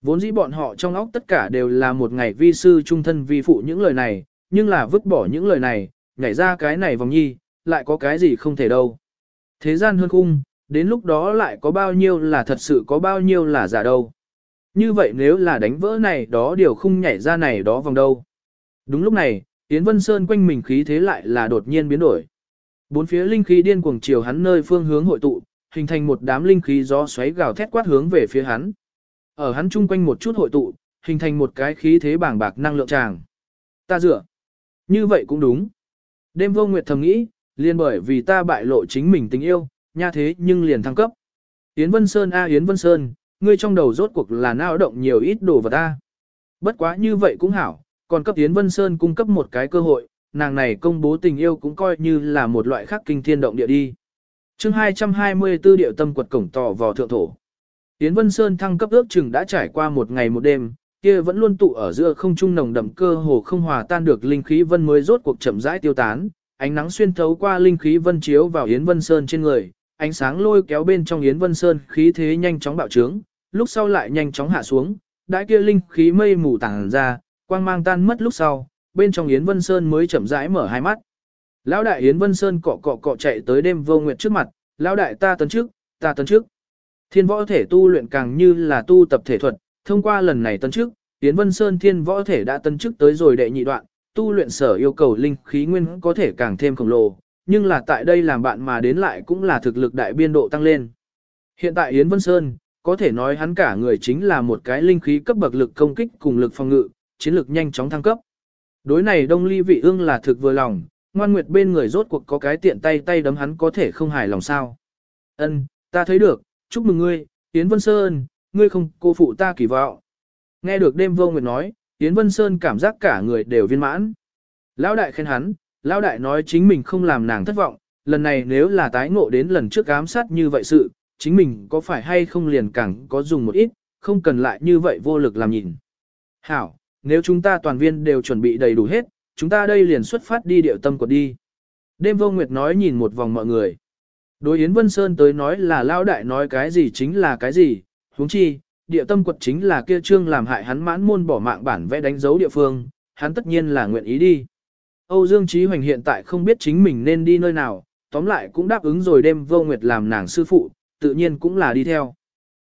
Vốn dĩ bọn họ trong óc tất cả đều là một ngày vi sư trung thân vi phụ những lời này, nhưng là vứt bỏ những lời này, nhảy ra cái này vòng nhi, lại có cái gì không thể đâu. Thế gian hơn khung, đến lúc đó lại có bao nhiêu là thật sự có bao nhiêu là giả đâu. Như vậy nếu là đánh vỡ này đó điều không nhảy ra này đó vòng đâu. Đúng lúc này, Yến Vân Sơn quanh mình khí thế lại là đột nhiên biến đổi. Bốn phía linh khí điên cuồng chiều hắn nơi phương hướng hội tụ, hình thành một đám linh khí gió xoáy gào thét quát hướng về phía hắn. Ở hắn chung quanh một chút hội tụ, hình thành một cái khí thế bảng bạc năng lượng tràng. Ta dựa. Như vậy cũng đúng. Đêm vô nguyệt thầm nghĩ, liền bởi vì ta bại lộ chính mình tình yêu, nha thế nhưng liền thăng cấp. Yến Vân Sơn a Yến Vân Sơn, ngươi trong đầu rốt cuộc là nao động nhiều ít đồ vật ta. Bất quá như vậy cũng hảo, còn cấp Yến Vân Sơn cung cấp một cái cơ hội, nàng này công bố tình yêu cũng coi như là một loại khác kinh thiên động địa đi. chương 224 điệu tâm quật cổng tỏ vò thượng thổ. Yến Vân Sơn thăng cấp ước chừng đã trải qua một ngày một đêm, kia vẫn luôn tụ ở giữa không trung nồng đậm cơ hồ không hòa tan được linh khí vân mới rốt cuộc chậm rãi tiêu tán, ánh nắng xuyên thấu qua linh khí vân chiếu vào Yến Vân Sơn trên người, ánh sáng lôi kéo bên trong Yến Vân Sơn khí thế nhanh chóng bạo trướng, lúc sau lại nhanh chóng hạ xuống, đại kia linh khí mây mù tàng ra, quang mang tan mất lúc sau, bên trong Yến Vân Sơn mới chậm rãi mở hai mắt. Lão đại Yến Vân Sơn cọ cọ cọ chạy tới đêm vô nguyệt trước mặt, lão đại ta tấn trước, ta tấn trước. Thiên võ thể tu luyện càng như là tu tập thể thuật, thông qua lần này tấn trước, Yến Vân Sơn thiên võ thể đã tấn trước tới rồi đệ nhị đoạn, tu luyện sở yêu cầu linh khí nguyên có thể càng thêm khổng lồ, nhưng là tại đây làm bạn mà đến lại cũng là thực lực đại biên độ tăng lên. Hiện tại Yến Vân Sơn, có thể nói hắn cả người chính là một cái linh khí cấp bậc lực công kích cùng lực phòng ngự, chiến lược nhanh chóng thăng cấp. Đối này Đông Ly Vị Ương là thực vừa lòng, ngoan nguyệt bên người rốt cuộc có cái tiện tay tay đấm hắn có thể không hài lòng sao. Ân, ta thấy được, chúc mừng ngươi, Yến Vân Sơn, ngươi không cô phụ ta kỳ vọng. Nghe được đêm vô nguyệt nói, Yến Vân Sơn cảm giác cả người đều viên mãn. Lão đại khen hắn, lão đại nói chính mình không làm nàng thất vọng, lần này nếu là tái ngộ đến lần trước ám sát như vậy sự, chính mình có phải hay không liền càng có dùng một ít, không cần lại như vậy vô lực làm nhìn. Hảo, nếu chúng ta toàn viên đều chuẩn bị đầy đủ hết, chúng ta đây liền xuất phát đi điệu tâm của đi. Đêm vô nguyệt nói nhìn một vòng mọi người. Đối Yến Vân Sơn tới nói là lao đại nói cái gì chính là cái gì, huống chi, địa tâm quật chính là kia trương làm hại hắn mãn môn bỏ mạng bản vẽ đánh dấu địa phương, hắn tất nhiên là nguyện ý đi. Âu Dương Chí Hoành hiện tại không biết chính mình nên đi nơi nào, tóm lại cũng đáp ứng rồi đêm vô nguyệt làm nàng sư phụ, tự nhiên cũng là đi theo.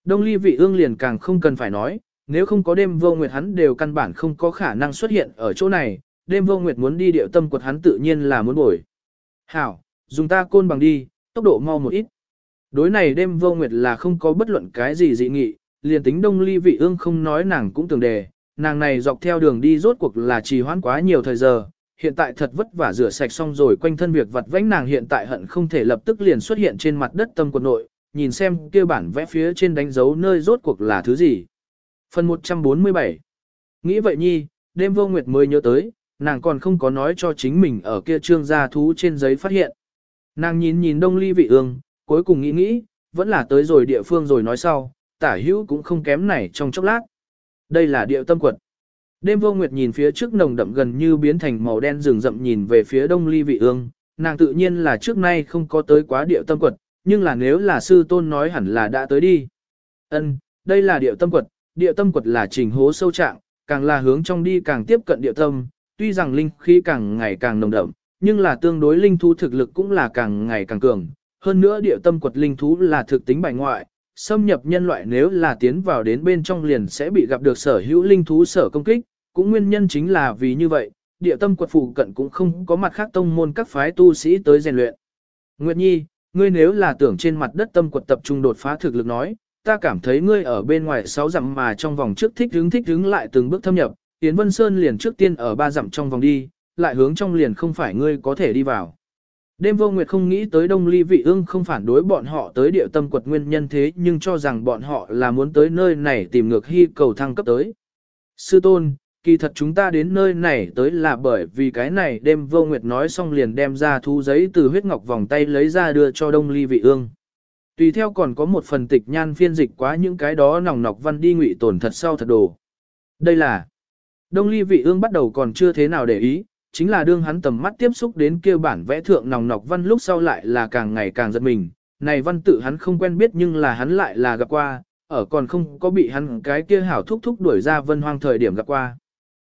Đông ly vị ương liền càng không cần phải nói, nếu không có đêm vô nguyệt hắn đều căn bản không có khả năng xuất hiện ở chỗ này, đêm vô nguyệt muốn đi điệu tâm quật hắn tự nhiên là muốn bồi. Hảo, dùng ta côn bằng đi, tốc độ mau một ít. Đối này đêm vô nguyệt là không có bất luận cái gì dị nghị, liền tính đông ly vị ương không nói nàng cũng tưởng đề, nàng này dọc theo đường đi rốt cuộc là trì hoãn quá nhiều thời giờ, hiện tại thật vất vả rửa sạch xong rồi quanh thân việc vặt vãnh nàng hiện tại hận không thể lập tức liền xuất hiện trên mặt đất tâm quần nội, nhìn xem kia bản vẽ phía trên đánh dấu nơi rốt cuộc là thứ gì. Phần 147 Nghĩ vậy nhi, đêm vô nguyệt mới nhớ tới, nàng còn không có nói cho chính mình ở kia trương gia thú trên giấy phát hiện. Nàng nhìn nhìn đông ly vị ương, cuối cùng nghĩ nghĩ, vẫn là tới rồi địa phương rồi nói sau, tả hữu cũng không kém này trong chốc lát. Đây là địa tâm quật. Đêm vô nguyệt nhìn phía trước nồng đậm gần như biến thành màu đen rừng rậm nhìn về phía đông ly vị ương, nàng tự nhiên là trước nay không có tới quá địa tâm quật, nhưng là nếu là sư tôn nói hẳn là đã tới đi. Ân, đây là địa tâm quật, địa tâm quật là trình hố sâu trạng, càng là hướng trong đi càng tiếp cận địa tâm, tuy rằng linh khí càng ngày càng nồng đậm, nhưng là tương đối linh thú thực lực cũng là càng ngày càng cường. Hơn nữa địa tâm quật linh thú là thực tính bài ngoại, xâm nhập nhân loại nếu là tiến vào đến bên trong liền sẽ bị gặp được sở hữu linh thú sở công kích, cũng nguyên nhân chính là vì như vậy, địa tâm quật phụ cận cũng không có mặt khác tông môn các phái tu sĩ tới rèn luyện. Nguyệt Nhi, ngươi nếu là tưởng trên mặt đất tâm quật tập trung đột phá thực lực nói, ta cảm thấy ngươi ở bên ngoài sáu dặm mà trong vòng trước thích hướng thích hướng lại từng bước thâm nhập, Yến Vân Sơn liền trước tiên ở ba dặm trong vòng đi, lại hướng trong liền không phải ngươi có thể đi vào. Đêm vô nguyệt không nghĩ tới Đông Ly Vị ương không phản đối bọn họ tới địa tâm quật nguyên nhân thế nhưng cho rằng bọn họ là muốn tới nơi này tìm ngược hy cầu thăng cấp tới. Sư tôn, kỳ thật chúng ta đến nơi này tới là bởi vì cái này đêm vô nguyệt nói xong liền đem ra thu giấy từ huyết ngọc vòng tay lấy ra đưa cho Đông Ly Vị ương. Tùy theo còn có một phần tịch nhan phiên dịch quá những cái đó nòng nọc văn đi ngụy tổn thật sau thật đồ. Đây là Đông Ly Vị ương bắt đầu còn chưa thế nào để ý, chính là đương hắn tầm mắt tiếp xúc đến kia bản vẽ thượng nòng nọc văn lúc sau lại là càng ngày càng giật mình. Này văn tự hắn không quen biết nhưng là hắn lại là gặp qua, ở còn không có bị hắn cái kia hảo thúc thúc đuổi ra vân hoang thời điểm gặp qua.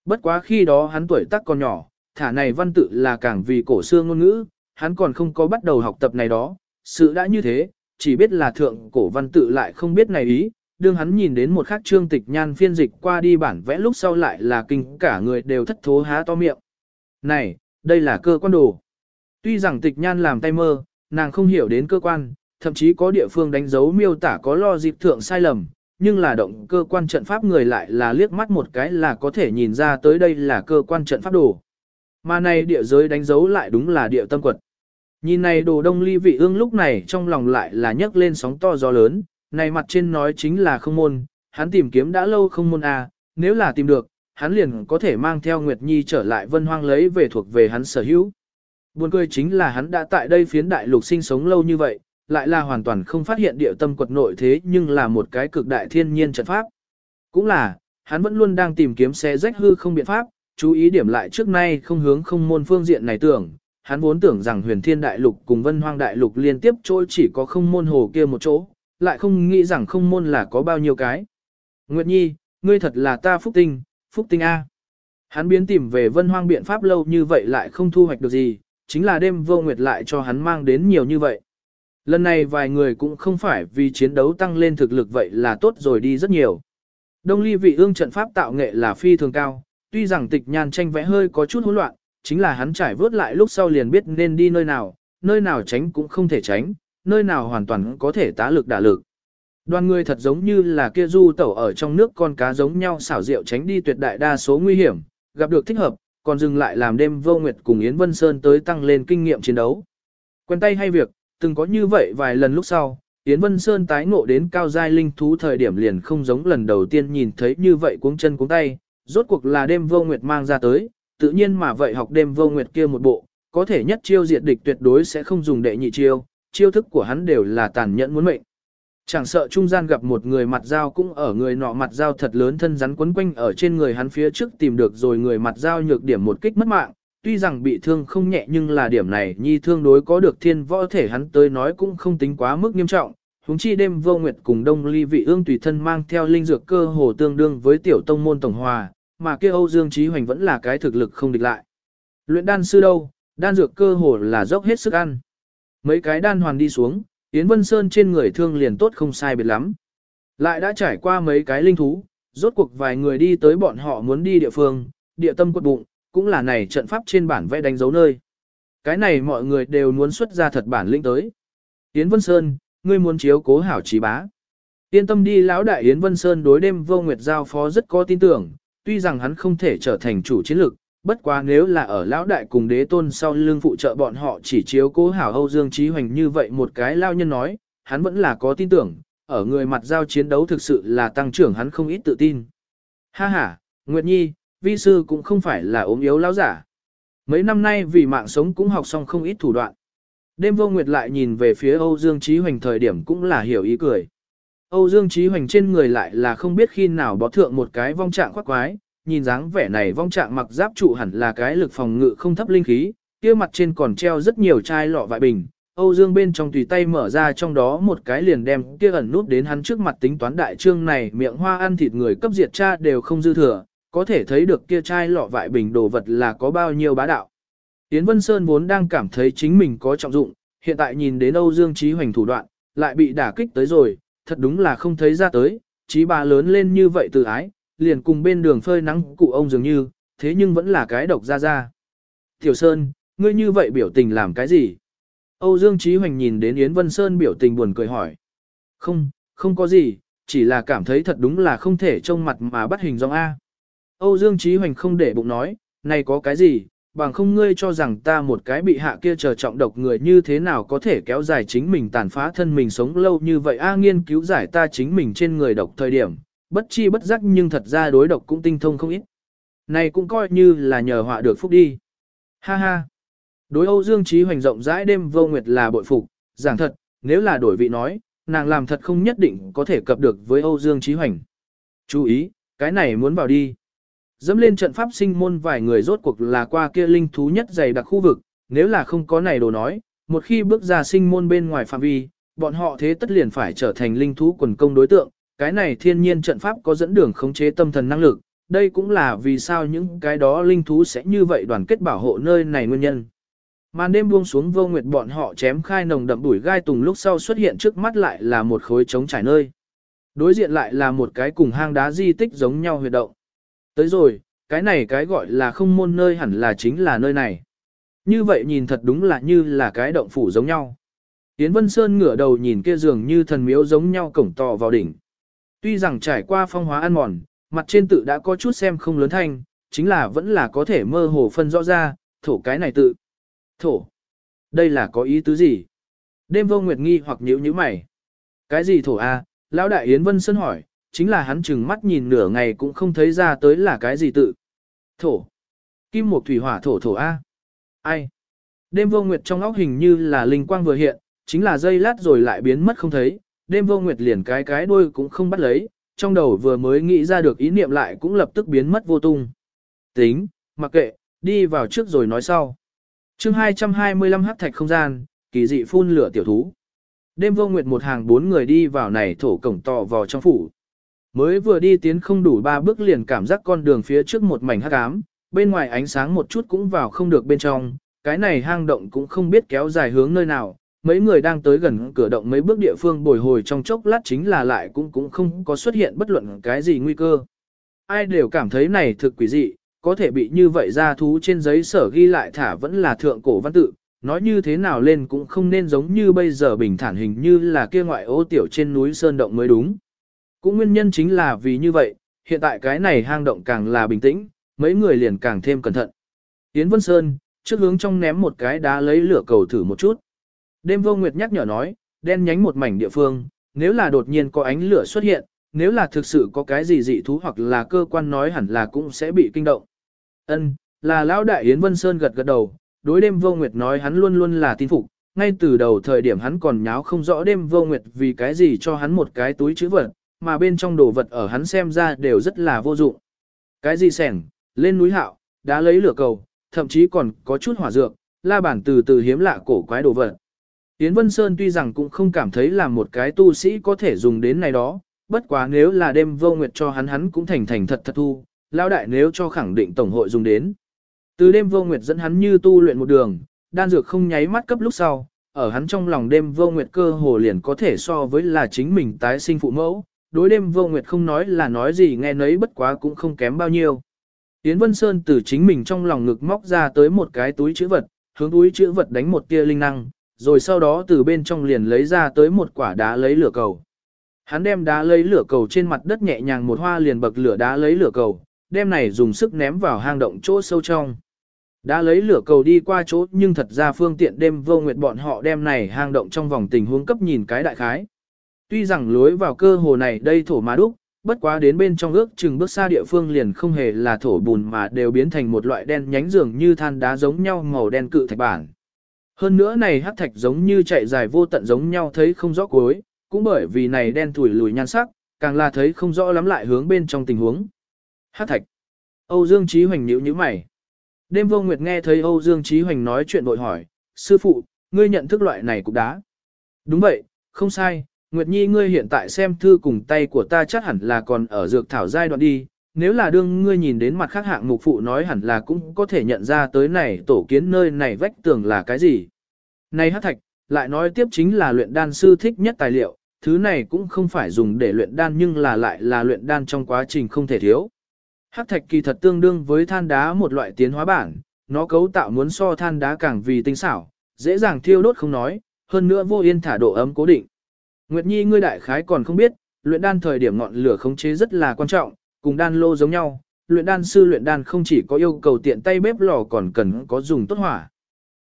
Bất quá khi đó hắn tuổi tác còn nhỏ, thả này văn tự là càng vì cổ xưa ngôn ngữ, hắn còn không có bắt đầu học tập này đó, sự đã như thế, chỉ biết là thượng cổ văn tự lại không biết này ý, đương hắn nhìn đến một khắc trương tịch nhan phiên dịch qua đi bản vẽ lúc sau lại là kinh cả người đều thất thố há to miệng. Này, đây là cơ quan đồ. Tuy rằng tịch nhan làm tay mơ, nàng không hiểu đến cơ quan, thậm chí có địa phương đánh dấu miêu tả có lo dịp thượng sai lầm, nhưng là động cơ quan trận pháp người lại là liếc mắt một cái là có thể nhìn ra tới đây là cơ quan trận pháp đồ. Mà này địa giới đánh dấu lại đúng là địa tâm quật. Nhìn này đồ đông ly vị ương lúc này trong lòng lại là nhấc lên sóng to gió lớn, này mặt trên nói chính là không môn, hắn tìm kiếm đã lâu không môn à, nếu là tìm được, hắn liền có thể mang theo Nguyệt Nhi trở lại vân hoang lấy về thuộc về hắn sở hữu. Buồn cười chính là hắn đã tại đây phiến đại lục sinh sống lâu như vậy, lại là hoàn toàn không phát hiện địa tâm quật nội thế nhưng là một cái cực đại thiên nhiên trận pháp. Cũng là, hắn vẫn luôn đang tìm kiếm xe rách hư không biện pháp, chú ý điểm lại trước nay không hướng không môn phương diện này tưởng, hắn vốn tưởng rằng huyền thiên đại lục cùng vân hoang đại lục liên tiếp chỗ chỉ có không môn hồ kia một chỗ, lại không nghĩ rằng không môn là có bao nhiêu cái. Nguyệt Nhi, ngươi thật là ta phúc tinh, phúc tinh A. Hắn biến tìm về vân hoang biện pháp lâu như vậy lại không thu hoạch được gì, chính là đêm vô nguyệt lại cho hắn mang đến nhiều như vậy. Lần này vài người cũng không phải vì chiến đấu tăng lên thực lực vậy là tốt rồi đi rất nhiều. Đông ly vị ương trận pháp tạo nghệ là phi thường cao, tuy rằng tịch nhan tranh vẽ hơi có chút hỗn loạn, chính là hắn trải vớt lại lúc sau liền biết nên đi nơi nào, nơi nào tránh cũng không thể tránh, nơi nào hoàn toàn có thể tá lực đả lực. Đoàn người thật giống như là kia du tẩu ở trong nước con cá giống nhau xảo diệu tránh đi tuyệt đại đa số nguy hiểm, gặp được thích hợp, còn dừng lại làm đêm vô nguyệt cùng Yến Vân Sơn tới tăng lên kinh nghiệm chiến đấu. Quen tay hay việc, từng có như vậy vài lần lúc sau, Yến Vân Sơn tái ngộ đến cao giai linh thú thời điểm liền không giống lần đầu tiên nhìn thấy như vậy cuống chân cuống tay, rốt cuộc là đêm vô nguyệt mang ra tới, tự nhiên mà vậy học đêm vô nguyệt kia một bộ, có thể nhất chiêu diệt địch tuyệt đối sẽ không dùng đệ nhị chiêu, chiêu thức của hắn đều là tàn nhẫn muốn mệnh. Chẳng sợ trung gian gặp một người mặt dao cũng ở người nọ mặt dao thật lớn thân rắn quấn quanh ở trên người hắn phía trước tìm được rồi người mặt dao nhược điểm một kích mất mạng, tuy rằng bị thương không nhẹ nhưng là điểm này nhi thương đối có được thiên võ thể hắn tới nói cũng không tính quá mức nghiêm trọng. Húng chi đêm vô nguyệt cùng đông ly vị ương tùy thân mang theo linh dược cơ hồ tương đương với tiểu tông môn tổng hòa, mà kia Âu Dương Chí Hoành vẫn là cái thực lực không địch lại. Luyện đan sư đâu, đan dược cơ hồ là dốc hết sức ăn. Mấy cái đan hoàn đi xuống, Yến Vân Sơn trên người thương liền tốt không sai biệt lắm. Lại đã trải qua mấy cái linh thú, rốt cuộc vài người đi tới bọn họ muốn đi địa phương, địa tâm quật bụng, cũng là này trận pháp trên bản vẽ đánh dấu nơi. Cái này mọi người đều muốn xuất ra thật bản lĩnh tới. Yến Vân Sơn, ngươi muốn chiếu cố hảo trí bá. Yên tâm đi lão đại Yến Vân Sơn đối đêm vô nguyệt giao phó rất có tin tưởng, tuy rằng hắn không thể trở thành chủ chiến lực, bất quá nếu là ở lão đại cùng đế tôn sau lưng phụ trợ bọn họ chỉ chiếu cố hảo Âu Dương Trí Hoành như vậy một cái lao nhân nói, hắn vẫn là có tin tưởng, ở người mặt giao chiến đấu thực sự là tăng trưởng hắn không ít tự tin. Ha ha, Nguyệt Nhi, vi sư cũng không phải là ốm yếu lão giả. Mấy năm nay vì mạng sống cũng học xong không ít thủ đoạn. Đêm vô Nguyệt lại nhìn về phía Âu Dương Trí Hoành thời điểm cũng là hiểu ý cười. Âu Dương Trí Hoành trên người lại là không biết khi nào bó thượng một cái vong trạng khoác quái, nhìn dáng vẻ này vong trạng mặc giáp trụ hẳn là cái lực phòng ngự không thấp linh khí, kia mặt trên còn treo rất nhiều chai lọ vại bình. Âu Dương bên trong tùy tay mở ra trong đó một cái liền đem kia ẩn nút đến hắn trước mặt tính toán đại trương này miệng hoa ăn thịt người cấp diệt cha đều không dư thừa, có thể thấy được kia chai lọ vại bình đồ vật là có bao nhiêu bá đạo. Yến Vân Sơn vốn đang cảm thấy chính mình có trọng dụng, hiện tại nhìn đến Âu Dương Trí Hoành thủ đoạn, lại bị đả kích tới rồi, thật đúng là không thấy ra tới, trí bà lớn lên như vậy từ ái, liền cùng bên đường phơi nắng cụ ông dường như, thế nhưng vẫn là cái độc ra ra. Tiểu Sơn, ngươi như vậy biểu tình làm cái gì? Âu Dương Trí Hoành nhìn đến Yến Vân Sơn biểu tình buồn cười hỏi. Không, không có gì, chỉ là cảm thấy thật đúng là không thể trông mặt mà bắt hình dong A. Âu Dương Trí Hoành không để bụng nói, này có cái gì, bằng không ngươi cho rằng ta một cái bị hạ kia chờ trọng độc người như thế nào có thể kéo dài chính mình tàn phá thân mình sống lâu như vậy a nghiên cứu giải ta chính mình trên người độc thời điểm, bất chi bất giác nhưng thật ra đối độc cũng tinh thông không ít. Này cũng coi như là nhờ họa được phúc đi. Ha ha. Đối Âu Dương Trí hoành rộng rãi đêm vô nguyệt là bội phục, giảng thật, nếu là đổi vị nói, nàng làm thật không nhất định có thể cập được với Âu Dương Trí hoành. Chú ý, cái này muốn vào đi. Dẫm lên trận pháp sinh môn vài người rốt cuộc là qua kia linh thú nhất dày đặc khu vực, nếu là không có này đồ nói, một khi bước ra sinh môn bên ngoài phạm vi, bọn họ thế tất liền phải trở thành linh thú quần công đối tượng, cái này thiên nhiên trận pháp có dẫn đường khống chế tâm thần năng lực, đây cũng là vì sao những cái đó linh thú sẽ như vậy đoàn kết bảo hộ nơi này nguyên nhân. Màn đêm buông xuống vô nguyệt bọn họ chém khai nồng đậm đuổi gai tùng lúc sau xuất hiện trước mắt lại là một khối trống trải nơi. Đối diện lại là một cái cùng hang đá di tích giống nhau huyệt động. Tới rồi, cái này cái gọi là không môn nơi hẳn là chính là nơi này. Như vậy nhìn thật đúng là như là cái động phủ giống nhau. Yến Vân Sơn ngửa đầu nhìn kia giường như thần miếu giống nhau cổng to vào đỉnh. Tuy rằng trải qua phong hóa ăn mòn, mặt trên tự đã có chút xem không lớn thanh, chính là vẫn là có thể mơ hồ phân rõ ra, thổ cái này tự. Thổ. Đây là có ý tứ gì? Đêm vô nguyệt nghi hoặc nhíu nhíu mày. Cái gì thổ a? Lão đại Yến Vân Sơn hỏi, chính là hắn chừng mắt nhìn nửa ngày cũng không thấy ra tới là cái gì tự. Thổ. Kim một thủy hỏa thổ thổ A. Ai? Đêm vô nguyệt trong óc hình như là linh quang vừa hiện, chính là dây lát rồi lại biến mất không thấy, đêm vô nguyệt liền cái cái đuôi cũng không bắt lấy, trong đầu vừa mới nghĩ ra được ý niệm lại cũng lập tức biến mất vô tung. Tính, mặc kệ, đi vào trước rồi nói sau. chương 225 hắc thạch không gian, kỳ dị phun lửa tiểu thú. Đêm vô nguyệt một hàng bốn người đi vào này thổ cổng to vò trong phủ. Mới vừa đi tiến không đủ ba bước liền cảm giác con đường phía trước một mảnh hắc ám, bên ngoài ánh sáng một chút cũng vào không được bên trong, cái này hang động cũng không biết kéo dài hướng nơi nào, mấy người đang tới gần cửa động mấy bước địa phương bồi hồi trong chốc lát chính là lại cũng cũng không có xuất hiện bất luận cái gì nguy cơ. Ai đều cảm thấy này thực quỷ dị, có thể bị như vậy ra thú trên giấy sở ghi lại thả vẫn là thượng cổ văn tự, nói như thế nào lên cũng không nên giống như bây giờ bình thản hình như là kia ngoại ô tiểu trên núi Sơn Động mới đúng. Cũng nguyên nhân chính là vì như vậy, hiện tại cái này hang động càng là bình tĩnh, mấy người liền càng thêm cẩn thận. Yến Vân Sơn, trước hướng trong ném một cái đá lấy lửa cầu thử một chút. Đêm vô nguyệt nhắc nhở nói, đen nhánh một mảnh địa phương, nếu là đột nhiên có ánh lửa xuất hiện, nếu là thực sự có cái gì dị thú hoặc là cơ quan nói hẳn là cũng sẽ bị kinh động. Ân, là lão đại Yến Vân Sơn gật gật đầu, đối đêm vô nguyệt nói hắn luôn luôn là tin phục, ngay từ đầu thời điểm hắn còn nháo không rõ đêm vô nguyệt vì cái gì cho hắn một cái túi chữ vật, mà bên trong đồ vật ở hắn xem ra đều rất là vô dụng. Cái gì sẻng, lên núi hạo, đã lấy lửa cầu, thậm chí còn có chút hỏa dược, la bản từ từ hiếm lạ cổ quái đồ vật. Yến Vân Sơn tuy rằng cũng không cảm thấy là một cái tu sĩ có thể dùng đến này đó, bất quá nếu là đêm vô nguyệt cho hắn hắn cũng thành thành thật thật thu, lão đại nếu cho khẳng định tổng hội dùng đến. Từ đêm vô nguyệt dẫn hắn như tu luyện một đường, đan dược không nháy mắt cấp lúc sau, ở hắn trong lòng đêm vô nguyệt cơ hồ liền có thể so với là chính mình tái sinh phụ mẫu, đối đêm vô nguyệt không nói là nói gì nghe nấy bất quá cũng không kém bao nhiêu. Yến Vân Sơn từ chính mình trong lòng ngực móc ra tới một cái túi chữ vật, hướng túi chữ vật đánh một tia linh năng, rồi sau đó từ bên trong liền lấy ra tới một quả đá lấy lửa cầu. Hắn đem đá lấy lửa cầu trên mặt đất nhẹ nhàng một hoa liền bậc lửa đá lấy lửa cầu, đem này dùng sức ném vào hang động chỗ sâu trong. Đã lấy lửa cầu đi qua chỗ nhưng thật ra phương tiện đêm vô nguyệt bọn họ đem này hang động trong vòng tình huống cấp nhìn cái đại khái. Tuy rằng lối vào cơ hồ này đây thổ mà đúc, bất quá đến bên trong ước chừng bước xa địa phương liền không hề là thổ bùn mà đều biến thành một loại đen nhánh dường như than đá giống nhau màu đen cự thạch bản. Hơn nữa này hắc thạch giống như chạy dài vô tận giống nhau thấy không rõ cuối, cũng bởi vì này đen thủi lùi nhan sắc, càng là thấy không rõ lắm lại hướng bên trong tình huống. Hắc thạch. Âu Dương Chí Hoành nhíu nhíu mày. Đêm vô nguyệt nghe thấy Âu Dương Chí Hoành nói chuyện vội hỏi, sư phụ, ngươi nhận thức loại này cục đá. Đúng vậy, không sai, Nguyệt Nhi ngươi hiện tại xem thư cùng tay của ta chắc hẳn là còn ở dược thảo giai đoạn đi, nếu là đương ngươi nhìn đến mặt khác hạng mục phụ nói hẳn là cũng có thể nhận ra tới này tổ kiến nơi này vách tường là cái gì. Này hát thạch, lại nói tiếp chính là luyện đan sư thích nhất tài liệu, thứ này cũng không phải dùng để luyện đan nhưng là lại là luyện đan trong quá trình không thể thiếu. Hát thạch kỳ thật tương đương với than đá một loại tiến hóa bản, nó cấu tạo muốn so than đá càng vì tinh xảo, dễ dàng thiêu đốt không nói, hơn nữa vô yên thả độ ấm cố định. Nguyệt Nhi ngươi đại khái còn không biết, luyện đan thời điểm ngọn lửa khống chế rất là quan trọng, cùng đan lô giống nhau, luyện đan sư luyện đan không chỉ có yêu cầu tiện tay bếp lò còn cần có dùng tốt hỏa.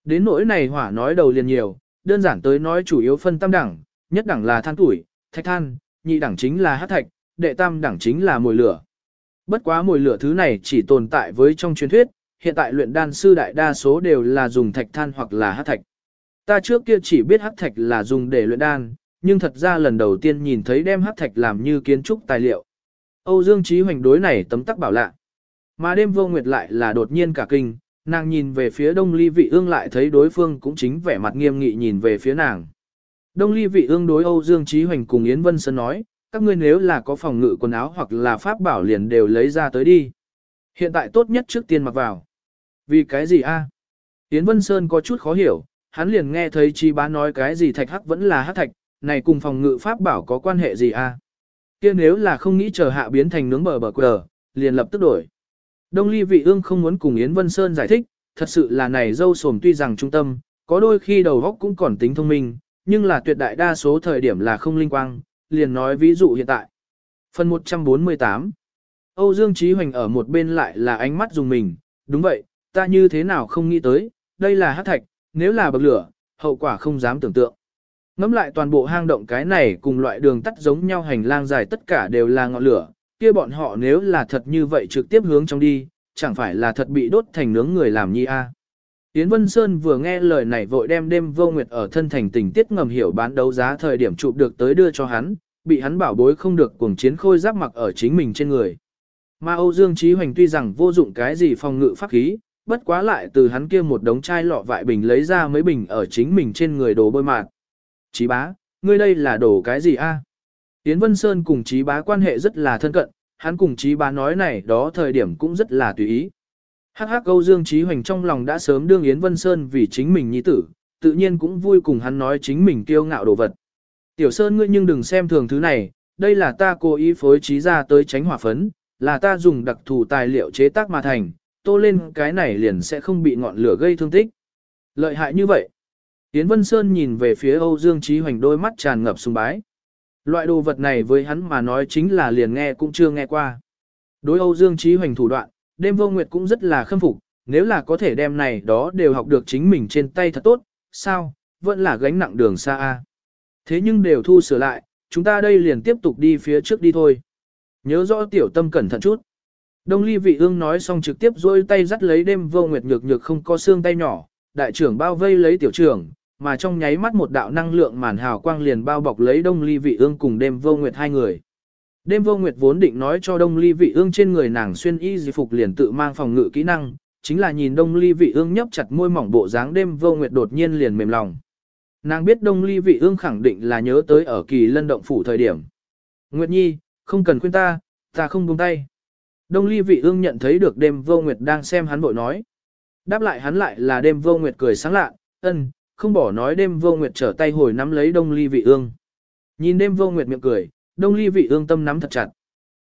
Đến nỗi này hỏa nói đầu liền nhiều, đơn giản tới nói chủ yếu phân tam đẳng, nhất đẳng là than tuổi, thạch than, nhị đẳng chính là hắc thạch, đệ tam đẳng chính là mồi lửa. Bất quá mồi lửa thứ này chỉ tồn tại với trong truyền thuyết, hiện tại luyện đan sư đại đa số đều là dùng thạch than hoặc là hắc thạch. Ta trước kia chỉ biết hắc thạch là dùng để luyện đan, nhưng thật ra lần đầu tiên nhìn thấy đem hắc thạch làm như kiến trúc tài liệu. Âu Dương Chí Hoành đối này tấm tắc bảo lạ. Mà đêm vô nguyệt lại là đột nhiên cả kinh, nàng nhìn về phía đông ly vị ương lại thấy đối phương cũng chính vẻ mặt nghiêm nghị nhìn về phía nàng. Đông ly vị ương đối Âu Dương Chí Hoành cùng Yến Vân Sơn nói, các ngươi nếu là có phòng ngự quần áo hoặc là pháp bảo liền đều lấy ra tới đi. Hiện tại tốt nhất trước tiên mặc vào. Vì cái gì a? Yến Vân Sơn có chút khó hiểu, hắn liền nghe thấy chi bá nói cái gì thạch hắc vẫn là hắc thạch, này cùng phòng ngự pháp bảo có quan hệ gì a? Kia nếu là không nghĩ chờ hạ biến thành nướng bờ bờ quờ, liền lập tức đổi. Đông ly vị ương không muốn cùng Yến Vân Sơn giải thích, thật sự là này dâu sồm tuy rằng trung tâm, có đôi khi đầu óc cũng còn tính thông minh, nhưng là tuyệt đại đa số thời điểm là không linh quang, liền nói ví dụ hiện tại. Phần 148 Âu Dương Trí Hoành ở một bên lại là ánh mắt dùng mình, đúng vậy, ta như thế nào không nghĩ tới, đây là hát thạch, nếu là bậc lửa, hậu quả không dám tưởng tượng. Ngắm lại toàn bộ hang động cái này cùng loại đường tắt giống nhau hành lang dài tất cả đều là ngọn lửa, kia bọn họ nếu là thật như vậy trực tiếp hướng trong đi, chẳng phải là thật bị đốt thành nướng người làm nhi a. Yến Vân Sơn vừa nghe lời này vội đem đêm vô nguyệt ở thân thành tình tiết ngầm hiểu bán đấu giá thời điểm chụp được tới đưa cho hắn, bị hắn bảo bối không được cuồng chiến khôi giáp mặc ở chính mình trên người. Mà Âu Dương Chí Hoành tuy rằng vô dụng cái gì phòng ngự pháp khí, bất quá lại từ hắn kia một đống chai lọ vại bình lấy ra mấy bình ở chính mình trên người đồ bôi mạt. Chí bá, ngươi đây là đồ cái gì a? Yến Vân Sơn cùng Chí bá quan hệ rất là thân cận, hắn cùng Chí bá nói này đó thời điểm cũng rất là tùy ý. Hắc hắc Câu Dương Chí Hoành trong lòng đã sớm đương Yến Vân Sơn vì chính mình nhi tử, tự nhiên cũng vui cùng hắn nói chính mình kiêu ngạo đồ vật. Tiểu Sơn ngươi nhưng đừng xem thường thứ này, đây là ta cố ý phối trí ra tới tránh hỏa phấn, là ta dùng đặc thù tài liệu chế tác mà thành, tô lên cái này liền sẽ không bị ngọn lửa gây thương tích. Lợi hại như vậy. Yến Vân Sơn nhìn về phía Âu Dương Chí Hoành đôi mắt tràn ngập sùng bái. Loại đồ vật này với hắn mà nói chính là liền nghe cũng chưa nghe qua. Đối Âu Dương Chí Hoành thủ đoạn, đêm vô nguyệt cũng rất là khâm phục, nếu là có thể đem này đó đều học được chính mình trên tay thật tốt, sao, vẫn là gánh nặng đường xa a. Thế nhưng đều thu sửa lại, chúng ta đây liền tiếp tục đi phía trước đi thôi. Nhớ rõ tiểu tâm cẩn thận chút. Đông ly vị ương nói xong trực tiếp dôi tay dắt lấy đêm vô nguyệt nhược nhược không có xương tay nhỏ, đại trưởng bao vây lấy tiểu trưởng, mà trong nháy mắt một đạo năng lượng màn hào quang liền bao bọc lấy đông ly vị ương cùng đêm vô nguyệt hai người. Đêm vô nguyệt vốn định nói cho đông ly vị ương trên người nàng xuyên y di phục liền tự mang phòng ngự kỹ năng, chính là nhìn đông ly vị ương nhấp chặt môi mỏng bộ dáng đêm vô nguyệt đột nhiên liền mềm lòng. Nàng biết đông ly vị ương khẳng định là nhớ tới ở kỳ lân động phủ thời điểm. Nguyệt nhi, không cần khuyên ta, ta không buông tay. Đông ly vị ương nhận thấy được đêm vô nguyệt đang xem hắn bội nói. Đáp lại hắn lại là đêm vô nguyệt cười sáng lạ, ân, không bỏ nói đêm vô nguyệt trở tay hồi nắm lấy đông ly vị ương. Nhìn đêm vô nguyệt miệng cười, đông ly vị ương tâm nắm thật chặt.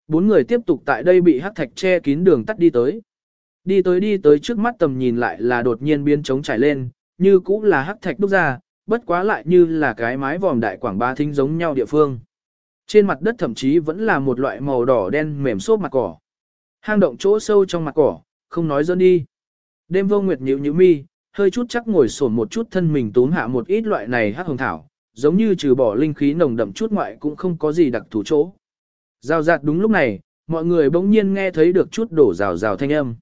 Bốn người tiếp tục tại đây bị hắc thạch che kín đường tắt đi tới. Đi tới đi tới trước mắt tầm nhìn lại là đột nhiên biến trống trải lên, như cũng là hắc thạch đúc ra, bất quá lại như là cái mái vòm đại quảng ba thính giống nhau địa phương. Trên mặt đất thậm chí vẫn là một loại màu đỏ đen mềm xốp mặt cỏ. Hang động chỗ sâu trong mặt cỏ, không nói dơn đi. Đêm vô nguyệt nhíu nhíu mi, hơi chút chắc ngồi sổn một chút thân mình tốn hạ một ít loại này hắc hồng thảo, giống như trừ bỏ linh khí nồng đậm chút ngoại cũng không có gì đặc thù chỗ. Rào rạt đúng lúc này, mọi người bỗng nhiên nghe thấy được chút đổ rào rào thanh âm.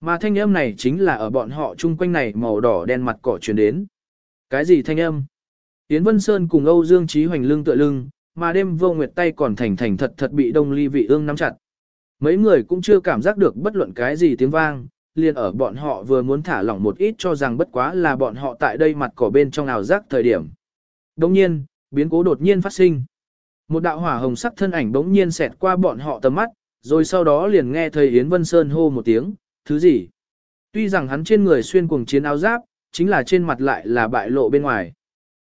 Mà thanh âm này chính là ở bọn họ chung quanh này màu đỏ đen mặt cỏ truyền đến. Cái gì thanh âm? Yến Vân Sơn cùng Âu Dương Trí Hoành lưng tựa lưng, mà đêm vô nguyệt tay còn thành thành thật thật bị đông ly vị ương nắm chặt. Mấy người cũng chưa cảm giác được bất luận cái gì tiếng vang, liền ở bọn họ vừa muốn thả lỏng một ít cho rằng bất quá là bọn họ tại đây mặt cỏ bên trong ảo giác thời điểm. Đồng nhiên, biến cố đột nhiên phát sinh. Một đạo hỏa hồng sắc thân ảnh bỗng nhiên xẹt qua bọn họ tầm mắt, rồi sau đó liền nghe thầy Yến Vân Sơn hô một tiếng, thứ gì? Tuy rằng hắn trên người xuyên cuồng chiến áo giáp, chính là trên mặt lại là bại lộ bên ngoài.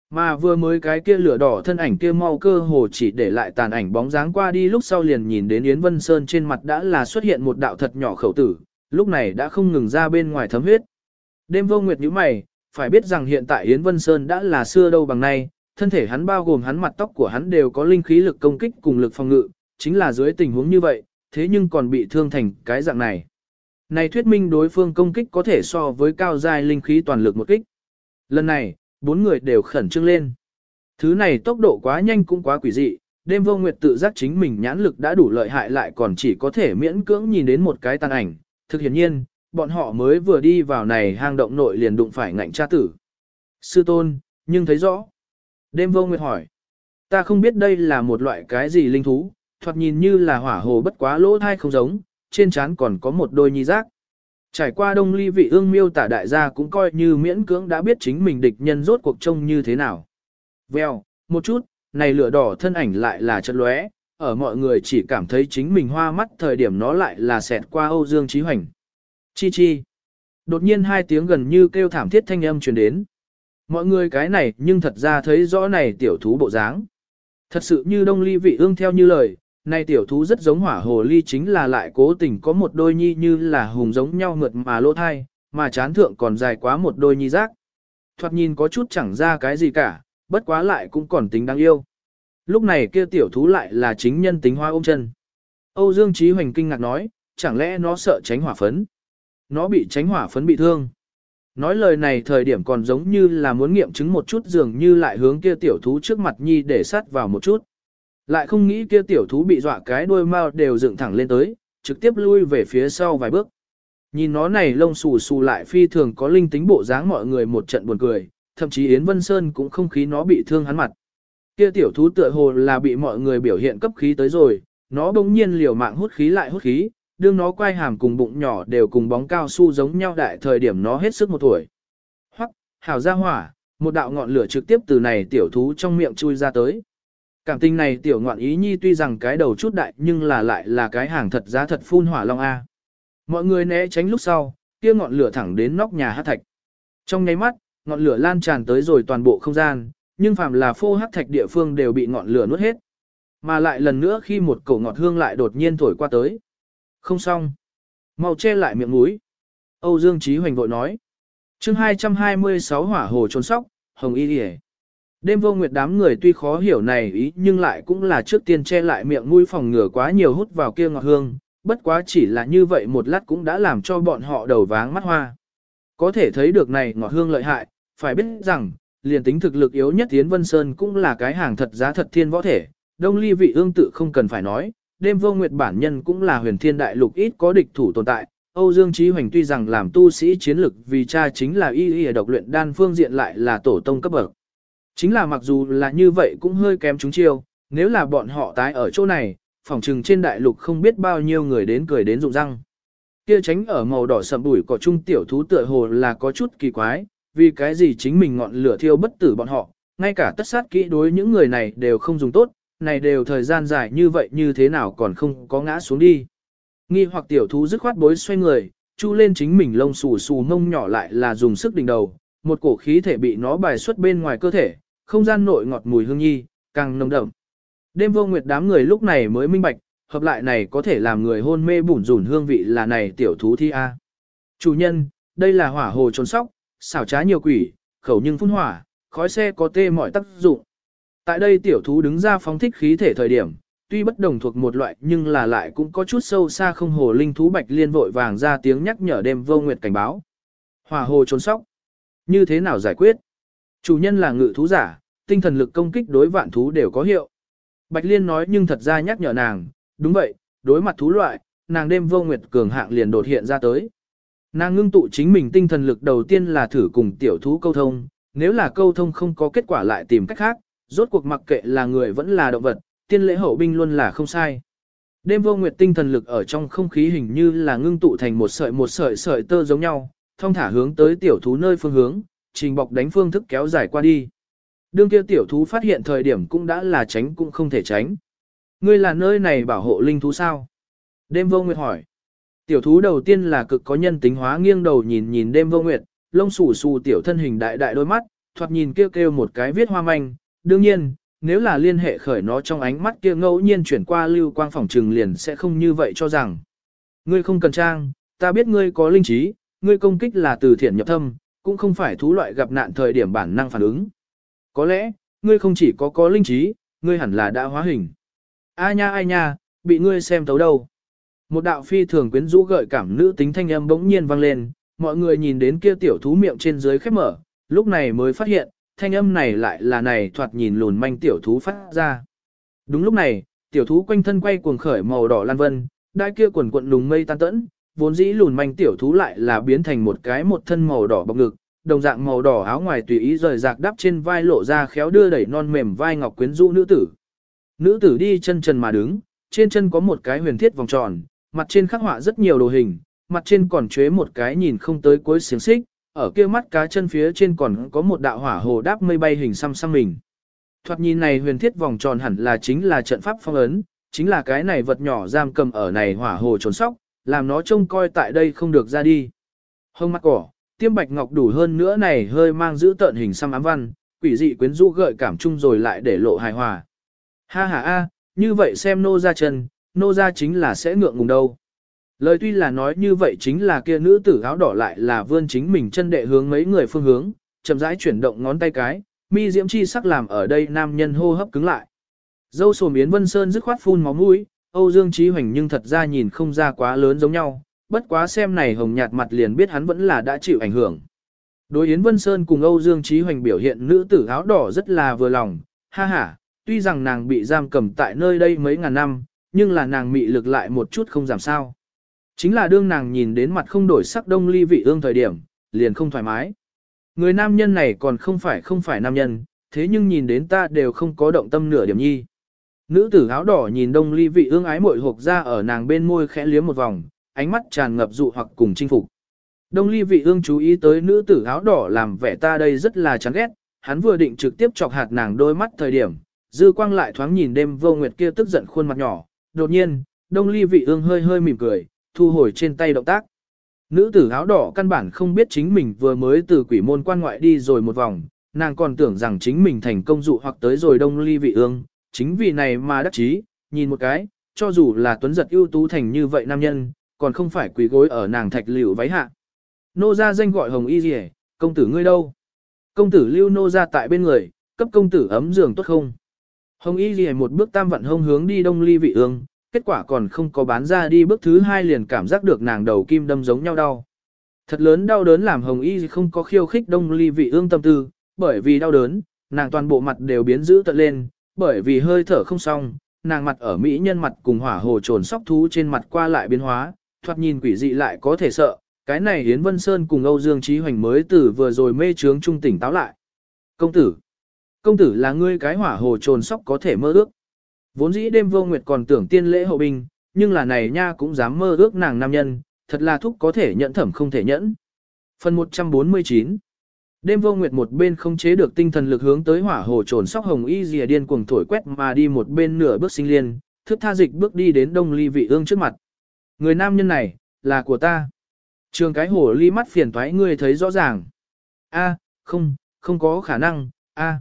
Mà vừa mới cái kia lửa đỏ thân ảnh kia mau cơ hồ chỉ để lại tàn ảnh bóng dáng qua đi lúc sau liền nhìn đến Yến Vân Sơn trên mặt đã là xuất hiện một đạo thật nhỏ khẩu tử, lúc này đã không ngừng ra bên ngoài thấm huyết. Đêm vô nguyệt như mày, phải biết rằng hiện tại Yến Vân Sơn đã là xưa đâu bằng nay, thân thể hắn bao gồm hắn mặt tóc của hắn đều có linh khí lực công kích cùng lực phòng ngự, chính là dưới tình huống như vậy, thế nhưng còn bị thương thành cái dạng này. Này thuyết minh đối phương công kích có thể so với cao giai linh khí toàn lực một kích. Lần này, bốn người đều khẩn trương lên. Thứ này tốc độ quá nhanh cũng quá quỷ dị, đêm vô nguyệt tự giác chính mình nhãn lực đã đủ lợi hại lại còn chỉ có thể miễn cưỡng nhìn đến một cái tàn ảnh. Thực hiển nhiên, bọn họ mới vừa đi vào này hang động nội liền đụng phải ngạnh cha tử. Sư tôn, nhưng thấy rõ. Đêm vô nguyệt hỏi. Ta không biết đây là một loại cái gì linh thú, thoạt nhìn như là hỏa hồ bất quá lỗ thai không giống, trên trán còn có một đôi nhi giác. Trải qua đông ly vị ương miêu tả đại gia cũng coi như miễn cưỡng đã biết chính mình địch nhân rốt cuộc trông như thế nào. Vèo, một chút, này lửa đỏ thân ảnh lại là chật lóe, ở mọi người chỉ cảm thấy chính mình hoa mắt thời điểm nó lại là xẹt qua Âu Dương Trí Hoành. Chi chi. Đột nhiên hai tiếng gần như kêu thảm thiết thanh âm truyền đến. Mọi người cái này nhưng thật ra thấy rõ này tiểu thú bộ dáng. Thật sự như đông ly vị ương theo như lời, này tiểu thú rất giống hỏa hồ ly chính là lại cố tình có một đôi nhi như là hùng giống nhau mượt mà lỗ thai, mà chán thượng còn dài quá một đôi nhi rác. Thoạt nhìn có chút chẳng ra cái gì cả, bất quá lại cũng còn tính đáng yêu. Lúc này kia tiểu thú lại là chính nhân tính hoa ôm chân. Âu Dương Chí Hoành kinh ngạc nói, chẳng lẽ nó sợ tránh hỏa phấn? Nó bị tránh hỏa phấn bị thương. Nói lời này thời điểm còn giống như là muốn nghiệm chứng một chút dường như lại hướng kia tiểu thú trước mặt nhi để sát vào một chút. Lại không nghĩ kia tiểu thú bị dọa cái đuôi mao đều dựng thẳng lên tới, trực tiếp lui về phía sau vài bước. Nhìn nó này lông xù xù lại phi thường có linh tính bộ dáng mọi người một trận buồn cười, thậm chí Yến Vân Sơn cũng không khí nó bị thương hắn mặt. Kia tiểu thú tựa hồ là bị mọi người biểu hiện cấp khí tới rồi, nó bỗng nhiên liều mạng hút khí lại hút khí, đương nó quay hàm cùng bụng nhỏ đều cùng bóng cao su giống nhau đại thời điểm nó hết sức một tuổi. Hoặc, hảo ra hỏa, một đạo ngọn lửa trực tiếp từ này tiểu thú trong miệng chui ra tới. Cảm tình này tiểu ngoạn ý nhi tuy rằng cái đầu chút đại nhưng là lại là cái hàng thật giá thật phun hỏa long A. Mọi người né tránh lúc sau, kia ngọn lửa thẳng đến nóc nhà hát thạch. Trong nháy mắt, ngọn lửa lan tràn tới rồi toàn bộ không gian, nhưng phàm là phô hắc thạch địa phương đều bị ngọn lửa nuốt hết. Mà lại lần nữa khi một cổ ngọt hương lại đột nhiên thổi qua tới. Không xong. Mau che lại miệng mũi. Âu Dương Chí Hoành vội nói. chương 226 hỏa hồ trốn sóc, hồng y đi Đêm vô nguyệt đám người tuy khó hiểu này ý nhưng lại cũng là trước tiên che lại miệng mũi phòng ngừa quá nhiều hút vào kia ngọt hương, bất quá chỉ là như vậy một lát cũng đã làm cho bọn họ đầu váng mắt hoa. Có thể thấy được này ngọt hương lợi hại, phải biết rằng, liền tính thực lực yếu nhất Tiến Vân Sơn cũng là cái hàng thật giá thật thiên võ thể, đông ly vị ương tự không cần phải nói, đêm vô nguyệt bản nhân cũng là huyền thiên đại lục ít có địch thủ tồn tại. Âu Dương Chí Hoành tuy rằng làm tu sĩ chiến lực vì cha chính là y y độc luyện đan phương diện lại là tổ tông cấp bậc. Chính là mặc dù là như vậy cũng hơi kém chúng chiêu, nếu là bọn họ tái ở chỗ này, phỏng trừng trên đại lục không biết bao nhiêu người đến cười đến rụng răng. Kia tránh ở màu đỏ sậm bụi cỏ trung tiểu thú tựa hồ là có chút kỳ quái, vì cái gì chính mình ngọn lửa thiêu bất tử bọn họ, ngay cả tất sát kỹ đối những người này đều không dùng tốt, này đều thời gian dài như vậy như thế nào còn không có ngã xuống đi. Nghi hoặc tiểu thú dứt khoát bối xoay người, chu lên chính mình lông xù xù mông nhỏ lại là dùng sức đỉnh đầu, một cổ khí thể bị nó bài xuất bên ngoài cơ thể, không gian nội ngọt mùi hương nhi, càng nồng đậm. Đêm vô nguyệt đám người lúc này mới minh bạch, hợp lại này có thể làm người hôn mê bủn rủn hương vị là này tiểu thú thi a. Chủ nhân, đây là hỏa hồ trốn sóc, xảo trá nhiều quỷ, khẩu nhưng phun hỏa, khói xe có tê mọi tác dụng. Tại đây tiểu thú đứng ra phóng thích khí thể thời điểm, tuy bất đồng thuộc một loại nhưng là lại cũng có chút sâu xa không hồ linh thú bạch liên vội vàng ra tiếng nhắc nhở đêm vô nguyệt cảnh báo. Hỏa hồ trốn sóc. Như thế nào giải quyết? Chủ nhân là ngự thú giả, tinh thần lực công kích đối vạn thú đều có hiệu. Bạch Liên nói nhưng thật ra nhắc nhở nàng, đúng vậy, đối mặt thú loại, nàng đêm vô nguyệt cường hạng liền đột hiện ra tới. Nàng ngưng tụ chính mình tinh thần lực đầu tiên là thử cùng tiểu thú câu thông, nếu là câu thông không có kết quả lại tìm cách khác, rốt cuộc mặc kệ là người vẫn là động vật, tiên lễ hậu binh luôn là không sai. Đêm vô nguyệt tinh thần lực ở trong không khí hình như là ngưng tụ thành một sợi một sợi sợi tơ giống nhau, thông thả hướng tới tiểu thú nơi phương hướng, trình bọc đánh phương thức kéo dài qua đi. Đương kia tiểu thú phát hiện thời điểm cũng đã là tránh cũng không thể tránh. Ngươi là nơi này bảo hộ linh thú sao? Đêm vô nguyệt hỏi. Tiểu thú đầu tiên là cực có nhân tính hóa nghiêng đầu nhìn nhìn đêm vô nguyệt, lông xù xù tiểu thân hình đại đại đôi mắt, thoạt nhìn kêu kêu một cái viết hoa manh. Đương nhiên, nếu là liên hệ khởi nó trong ánh mắt kia ngẫu nhiên chuyển qua lưu quang phòng trừng liền sẽ không như vậy cho rằng. Ngươi không cần trang, ta biết ngươi có linh trí, ngươi công kích là từ thiện nhập thâm, cũng không phải thú loại gặp nạn thời điểm bản năng phản ứng. Có lẽ, ngươi không chỉ có có linh trí, ngươi hẳn là đã hóa hình. A nha ai nha, bị ngươi xem tấu đâu. Một đạo phi thường quyến rũ gợi cảm nữ tính thanh âm bỗng nhiên vang lên, mọi người nhìn đến kia tiểu thú miệng trên dưới khép mở, lúc này mới phát hiện, thanh âm này lại là này thoạt nhìn lùn manh tiểu thú phát ra. Đúng lúc này, tiểu thú quanh thân quay cuồng khởi màu đỏ lan vân, đai kia quần quận lùng mây tan tẫn, vốn dĩ lùn manh tiểu thú lại là biến thành một cái một thân màu đỏ bọc ngực, đồng dạng màu đỏ áo ngoài tùy ý rời rạc đắp trên vai lộ ra khéo đưa đẩy non mềm vai ngọc quyến rũ nữ tử. Nữ tử đi chân trần mà đứng, trên chân có một cái huyền thiết vòng tròn, mặt trên khắc họa rất nhiều đồ hình, mặt trên còn chế một cái nhìn không tới cuối xiềng xích, ở kia mắt cá chân phía trên còn có một đạo hỏa hồ đáp mây bay hình xăm xăm mình. Thoạt nhìn này huyền thiết vòng tròn hẳn là chính là trận pháp phong ấn, chính là cái này vật nhỏ giam cầm ở này hỏa hồ trốn sóc, làm nó trông coi tại đây không được ra đi. Hông mắt cỏ, tiêm bạch ngọc đủ hơn nữa này hơi mang giữ tợn hình xăm ám văn, quỷ dị quyến rũ gợi cảm chung rồi lại để lộ hài hòa. Ha ha a, như vậy xem nô ra chân, nô ra chính là sẽ ngượng ngùng đâu. Lời tuy là nói như vậy chính là kia nữ tử áo đỏ lại là vươn chính mình chân đệ hướng mấy người phương hướng, chậm rãi chuyển động ngón tay cái, mi diễm chi sắc làm ở đây nam nhân hô hấp cứng lại. Dâu sồm Yến Vân Sơn dứt khoát phun máu mũi, Âu Dương Chí Hoành nhưng thật ra nhìn không ra quá lớn giống nhau, bất quá xem này hồng nhạt mặt liền biết hắn vẫn là đã chịu ảnh hưởng. Đối Yến Vân Sơn cùng Âu Dương Chí Hoành biểu hiện nữ tử áo đỏ rất là vừa lòng, ha ha, tuy rằng nàng bị giam cầm tại nơi đây mấy ngàn năm, nhưng là nàng mị lực lại một chút không giảm sao. Chính là đương nàng nhìn đến mặt không đổi sắc đông ly vị ương thời điểm, liền không thoải mái. Người nam nhân này còn không phải không phải nam nhân, thế nhưng nhìn đến ta đều không có động tâm nửa điểm nhi. Nữ tử áo đỏ nhìn đông ly vị ương ái mội hộp ra ở nàng bên môi khẽ liếm một vòng, ánh mắt tràn ngập dụ hoặc cùng chinh phục. Đông ly vị ương chú ý tới nữ tử áo đỏ làm vẻ ta đây rất là chán ghét, hắn vừa định trực tiếp chọc hạt nàng đôi mắt thời điểm, dư quang lại thoáng nhìn đêm vô nguyệt kia tức giận khuôn mặt nhỏ, đột nhiên, đông ly vị ương hơi hơi mỉm cười, thu hồi trên tay động tác. Nữ tử áo đỏ căn bản không biết chính mình vừa mới từ quỷ môn quan ngoại đi rồi một vòng, nàng còn tưởng rằng chính mình thành công dụ hoặc tới rồi đông ly vị ương, chính vì này mà đắc chí, nhìn một cái, cho dù là tuấn giật ưu tú thành như vậy nam nhân, còn không phải quỳ gối ở nàng thạch liễu váy hạ. Nô ra danh gọi hồng y gì công tử ngươi đâu? Công tử lưu nô ra tại bên người, cấp công tử ấm giường tốt không? Hồng y gì một bước tam vận hông hướng đi đông ly vị ương, kết quả còn không có bán ra đi bước thứ hai liền cảm giác được nàng đầu kim đâm giống nhau đau. Thật lớn đau đớn làm hồng y không có khiêu khích đông ly vị ương tâm tư, bởi vì đau đớn, nàng toàn bộ mặt đều biến dữ tận lên, bởi vì hơi thở không xong, nàng mặt ở Mỹ nhân mặt cùng hỏa hồ trồn sóc thú trên mặt qua lại biến hóa, thoạt nhìn quỷ dị lại có thể sợ, cái này Yến Vân Sơn cùng Âu Dương Trí Hoành mới từ vừa rồi mê trướng trung tỉnh táo lại. Công tử, công tử là ngươi cái hỏa hồ trồn sóc có thể mơ ước. Vốn dĩ đêm vô nguyệt còn tưởng tiên lễ hậu binh, nhưng là này nha cũng dám mơ ước nàng nam nhân, thật là thúc có thể nhận thẩm không thể nhẫn. Phần 149 Đêm vô nguyệt một bên không chế được tinh thần lực hướng tới hỏa hồ trồn sóc hồng y dìa điên cuồng thổi quét mà đi một bên nửa bước sinh liên, thức tha dịch bước đi đến đông ly vị ương trước mặt. Người nam nhân này, là của ta. Trường cái hồ ly mắt phiền toái ngươi thấy rõ ràng. A, không, không có khả năng, a.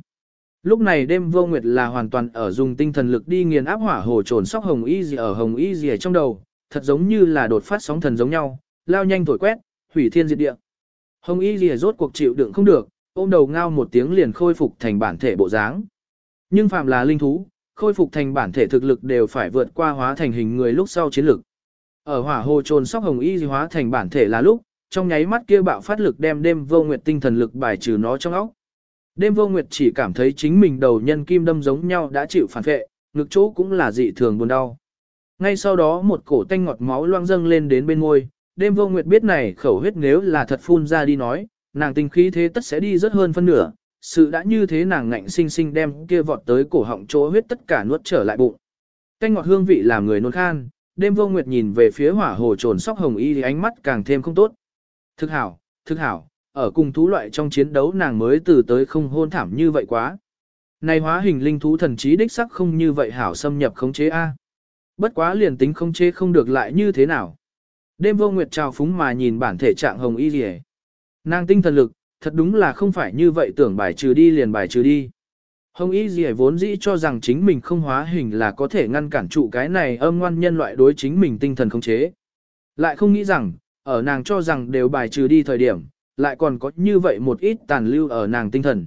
Lúc này đêm vô nguyệt là hoàn toàn ở dùng tinh thần lực đi nghiền áp hỏa hồ trồn sóc hồng y gì ở hồng y gì trong đầu, thật giống như là đột phát sóng thần giống nhau, lao nhanh thổi quét, hủy thiên diệt địa. Hồng y gì rốt cuộc chịu đựng không được, ôm đầu ngao một tiếng liền khôi phục thành bản thể bộ dáng. Nhưng phạm là linh thú, khôi phục thành bản thể thực lực đều phải vượt qua hóa thành hình người lúc sau chiến lực. Ở hỏa hồ trồn sóc hồng y hóa thành bản thể là lúc, trong nháy mắt kia bạo phát lực đem đêm vô nguyệt tinh thần lực bài trừ nó trong óc. Đêm vô nguyệt chỉ cảm thấy chính mình đầu nhân kim đâm giống nhau đã chịu phản vệ, ngực chỗ cũng là dị thường buồn đau. Ngay sau đó một cổ tanh ngọt máu loang dâng lên đến bên môi, đêm vô nguyệt biết này khẩu huyết nếu là thật phun ra đi nói, nàng tinh khí thế tất sẽ đi rất hơn phân nửa, sự đã như thế nàng ngạnh sinh sinh đem kia vọt tới cổ họng chỗ huyết tất cả nuốt trở lại bụng. Canh ngọt hương vị làm người nôn khan, đêm vô nguyệt nhìn về phía hỏa hồ trồn sóc hồng y thì ánh mắt càng thêm không tốt. Thực hảo, thực hảo, ở cùng thú loại trong chiến đấu nàng mới từ tới không hôn thảm như vậy quá. Này hóa hình linh thú thần trí đích sắc không như vậy hảo xâm nhập khống chế A. Bất quá liền tính khống chế không được lại như thế nào. Đêm vô nguyệt trào phúng mà nhìn bản thể trạng hồng y rìa. Nàng tinh thần lực, thật đúng là không phải như vậy tưởng bài trừ đi liền bài trừ đi. Hồng y rìa vốn dĩ cho rằng chính mình không hóa hình là có thể ngăn cản trụ cái này âm ngoan nhân loại đối chính mình tinh thần khống chế. Lại không nghĩ rằng, ở nàng cho rằng đều bài trừ đi thời điểm, lại còn có như vậy một ít tàn lưu ở nàng tinh thần.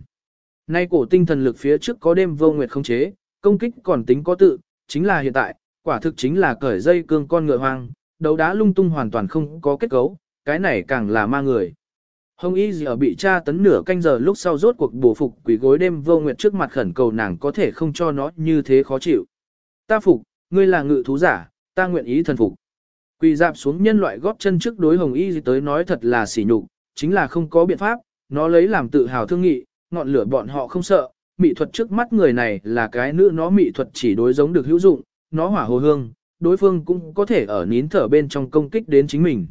Nay cổ tinh thần lực phía trước có đêm vô nguyệt không chế, công kích còn tính có tự, chính là hiện tại, quả thực chính là cởi dây cương con ngựa hoang, đấu đá lung tung hoàn toàn không có kết cấu, cái này càng là ma người. Hồng Y gì ở bị tra tấn nửa canh giờ lúc sau rốt cuộc bổ phục quỷ gối đêm vô nguyệt trước mặt khẩn cầu nàng có thể không cho nó như thế khó chịu. Ta phục, ngươi là ngự thú giả, ta nguyện ý thần phục. Quỳ dạp xuống nhân loại góp chân trước đối Hồng Y gì tới nói thật là sỉ nhục, chính là không có biện pháp, nó lấy làm tự hào thương nghị, ngọn lửa bọn họ không sợ, mỹ thuật trước mắt người này là cái nữ nó mỹ thuật chỉ đối giống được hữu dụng, nó hỏa hồ hương, đối phương cũng có thể ở nín thở bên trong công kích đến chính mình.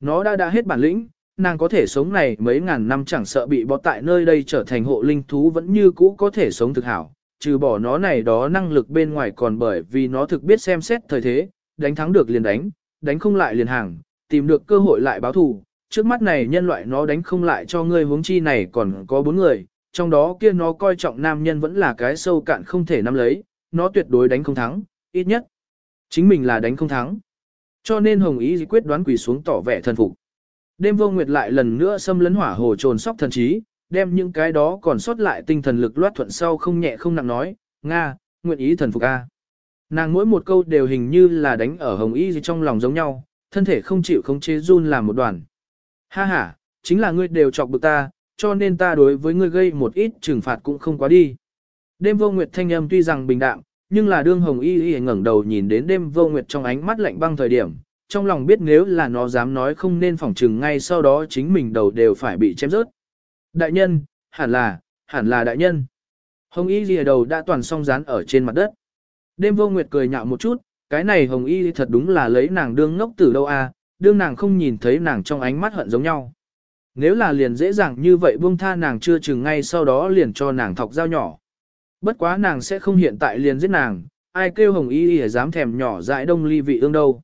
Nó đã đã hết bản lĩnh, nàng có thể sống này mấy ngàn năm chẳng sợ bị bỏ tại nơi đây trở thành hộ linh thú vẫn như cũ có thể sống thực hảo, trừ bỏ nó này đó năng lực bên ngoài còn bởi vì nó thực biết xem xét thời thế, đánh thắng được liền đánh, đánh không lại liền hàng, tìm được cơ hội lại báo thù. Trước mắt này nhân loại nó đánh không lại cho ngươi huống chi này còn có bốn người, trong đó kia nó coi trọng nam nhân vẫn là cái sâu cạn không thể nắm lấy, nó tuyệt đối đánh không thắng, ít nhất. Chính mình là đánh không thắng. Cho nên Hồng Ý quyết đoán quỳ xuống tỏ vẻ thần phục. Đêm vô nguyệt lại lần nữa xâm lấn hỏa hồ trồn sóc thần trí, đem những cái đó còn sót lại tinh thần lực loát thuận sau không nhẹ không nặng nói, Nga, nguyện ý thần phục A. Nàng mỗi một câu đều hình như là đánh ở hồng y trong lòng giống nhau, thân thể không chịu không chế run làm một đoàn. Ha ha, chính là ngươi đều chọc bực ta, cho nên ta đối với ngươi gây một ít trừng phạt cũng không quá đi. Đêm vô nguyệt thanh âm tuy rằng bình đạm, nhưng là đương hồng y y ngẩng đầu nhìn đến đêm vô nguyệt trong ánh mắt lạnh băng thời điểm, trong lòng biết nếu là nó dám nói không nên phỏng trừng ngay sau đó chính mình đầu đều phải bị chém rớt. Đại nhân, hẳn là, hẳn là đại nhân. Hồng y y đầu đã toàn song dán ở trên mặt đất. Đêm vô nguyệt cười nhạo một chút, cái này hồng y thật đúng là lấy nàng đương ngốc từ đâu à, đương nàng không nhìn thấy nàng trong ánh mắt hận giống nhau. Nếu là liền dễ dàng như vậy buông tha nàng chưa chừng ngay sau đó liền cho nàng thọc dao nhỏ. Bất quá nàng sẽ không hiện tại liền giết nàng, ai kêu hồng y y dám thèm nhỏ dại đông ly vị ương đâu.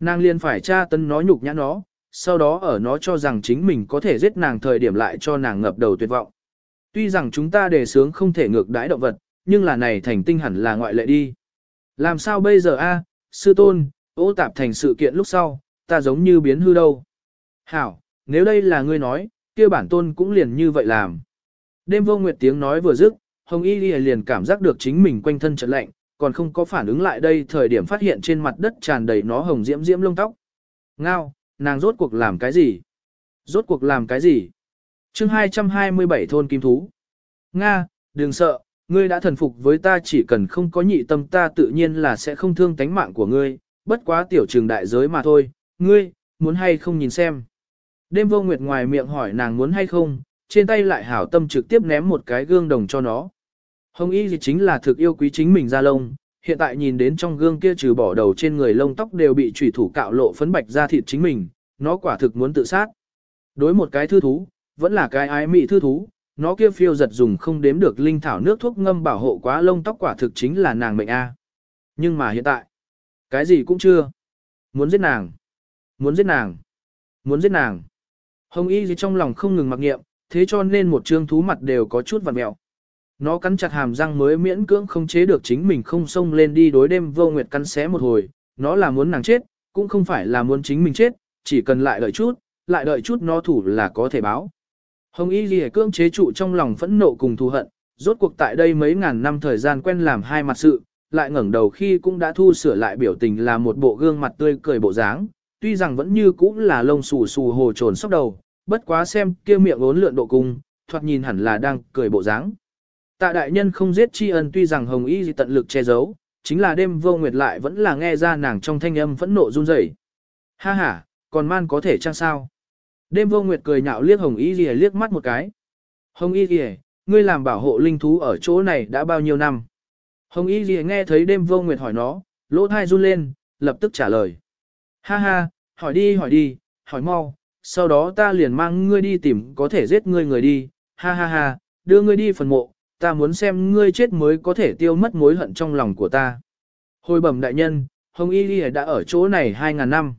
Nàng liền phải tra tấn nó nhục nhã nó, sau đó ở nó cho rằng chính mình có thể giết nàng thời điểm lại cho nàng ngập đầu tuyệt vọng. Tuy rằng chúng ta đề sướng không thể ngược đãi động vật, nhưng là này thành tinh hẳn là ngoại lệ đi. Làm sao bây giờ a, sư tôn, ô tạp thành sự kiện lúc sau, ta giống như biến hư đâu. Hảo, nếu đây là ngươi nói, kia bản tôn cũng liền như vậy làm. Đêm vô nguyệt tiếng nói vừa dứt, Hồng Y liền cảm giác được chính mình quanh thân trật lạnh, còn không có phản ứng lại đây thời điểm phát hiện trên mặt đất tràn đầy nó hồng diễm diễm lông tóc. Ngao, nàng rốt cuộc làm cái gì? Rốt cuộc làm cái gì? chương 227 thôn kim thú. Nga, đừng sợ, ngươi đã thần phục với ta chỉ cần không có nhị tâm ta tự nhiên là sẽ không thương tánh mạng của ngươi, bất quá tiểu trường đại giới mà thôi, ngươi, muốn hay không nhìn xem. Đêm vô nguyệt ngoài miệng hỏi nàng muốn hay không, trên tay lại hảo tâm trực tiếp ném một cái gương đồng cho nó. Hồng y gì chính là thực yêu quý chính mình ra lông, hiện tại nhìn đến trong gương kia trừ bỏ đầu trên người lông tóc đều bị trùy thủ cạo lộ phấn bạch ra thịt chính mình, nó quả thực muốn tự sát. Đối một cái thư thú, vẫn là cái ái mị thư thú, nó kia phiêu giật dùng không đếm được linh thảo nước thuốc ngâm bảo hộ quá lông tóc quả thực chính là nàng mệnh A. Nhưng mà hiện tại, cái gì cũng chưa. Muốn giết nàng, muốn giết nàng, muốn giết nàng. Hồng y gì trong lòng không ngừng mặc nghiệm, thế cho nên một trương thú mặt đều có chút vặn mẹo. Nó cắn chặt hàm răng mới miễn cưỡng không chế được chính mình không xông lên đi đối đêm vô nguyệt cắn xé một hồi, nó là muốn nàng chết, cũng không phải là muốn chính mình chết, chỉ cần lại đợi chút, lại đợi chút nó thủ là có thể báo. Hồng Y Ghi cưỡng chế trụ trong lòng phẫn nộ cùng thù hận, rốt cuộc tại đây mấy ngàn năm thời gian quen làm hai mặt sự, lại ngẩng đầu khi cũng đã thu sửa lại biểu tình là một bộ gương mặt tươi cười bộ dáng, tuy rằng vẫn như cũ là lông xù xù hồ trồn sóc đầu, bất quá xem kia miệng ốn lượn độ cung, thoạt nhìn hẳn là đang cười bộ dáng. Tạ đại nhân không giết tri ân tuy rằng Hồng Y tận lực che giấu, chính là đêm vô nguyệt lại vẫn là nghe ra nàng trong thanh âm phẫn nộ run rẩy. Ha ha, còn man có thể chăng sao? Đêm vô nguyệt cười nhạo liếc Hồng Y gì liếc mắt một cái. Hồng Y gì, ngươi làm bảo hộ linh thú ở chỗ này đã bao nhiêu năm? Hồng Y gì nghe thấy đêm vô nguyệt hỏi nó, lỗ thai run lên, lập tức trả lời. Ha ha, hỏi đi hỏi đi, hỏi mau, sau đó ta liền mang ngươi đi tìm có thể giết ngươi người đi, ha ha ha, đưa ngươi đi phần mộ, ta muốn xem ngươi chết mới có thể tiêu mất mối hận trong lòng của ta. Hồi bẩm đại nhân, Hồng Y Ghi đã ở chỗ này 2.000 năm.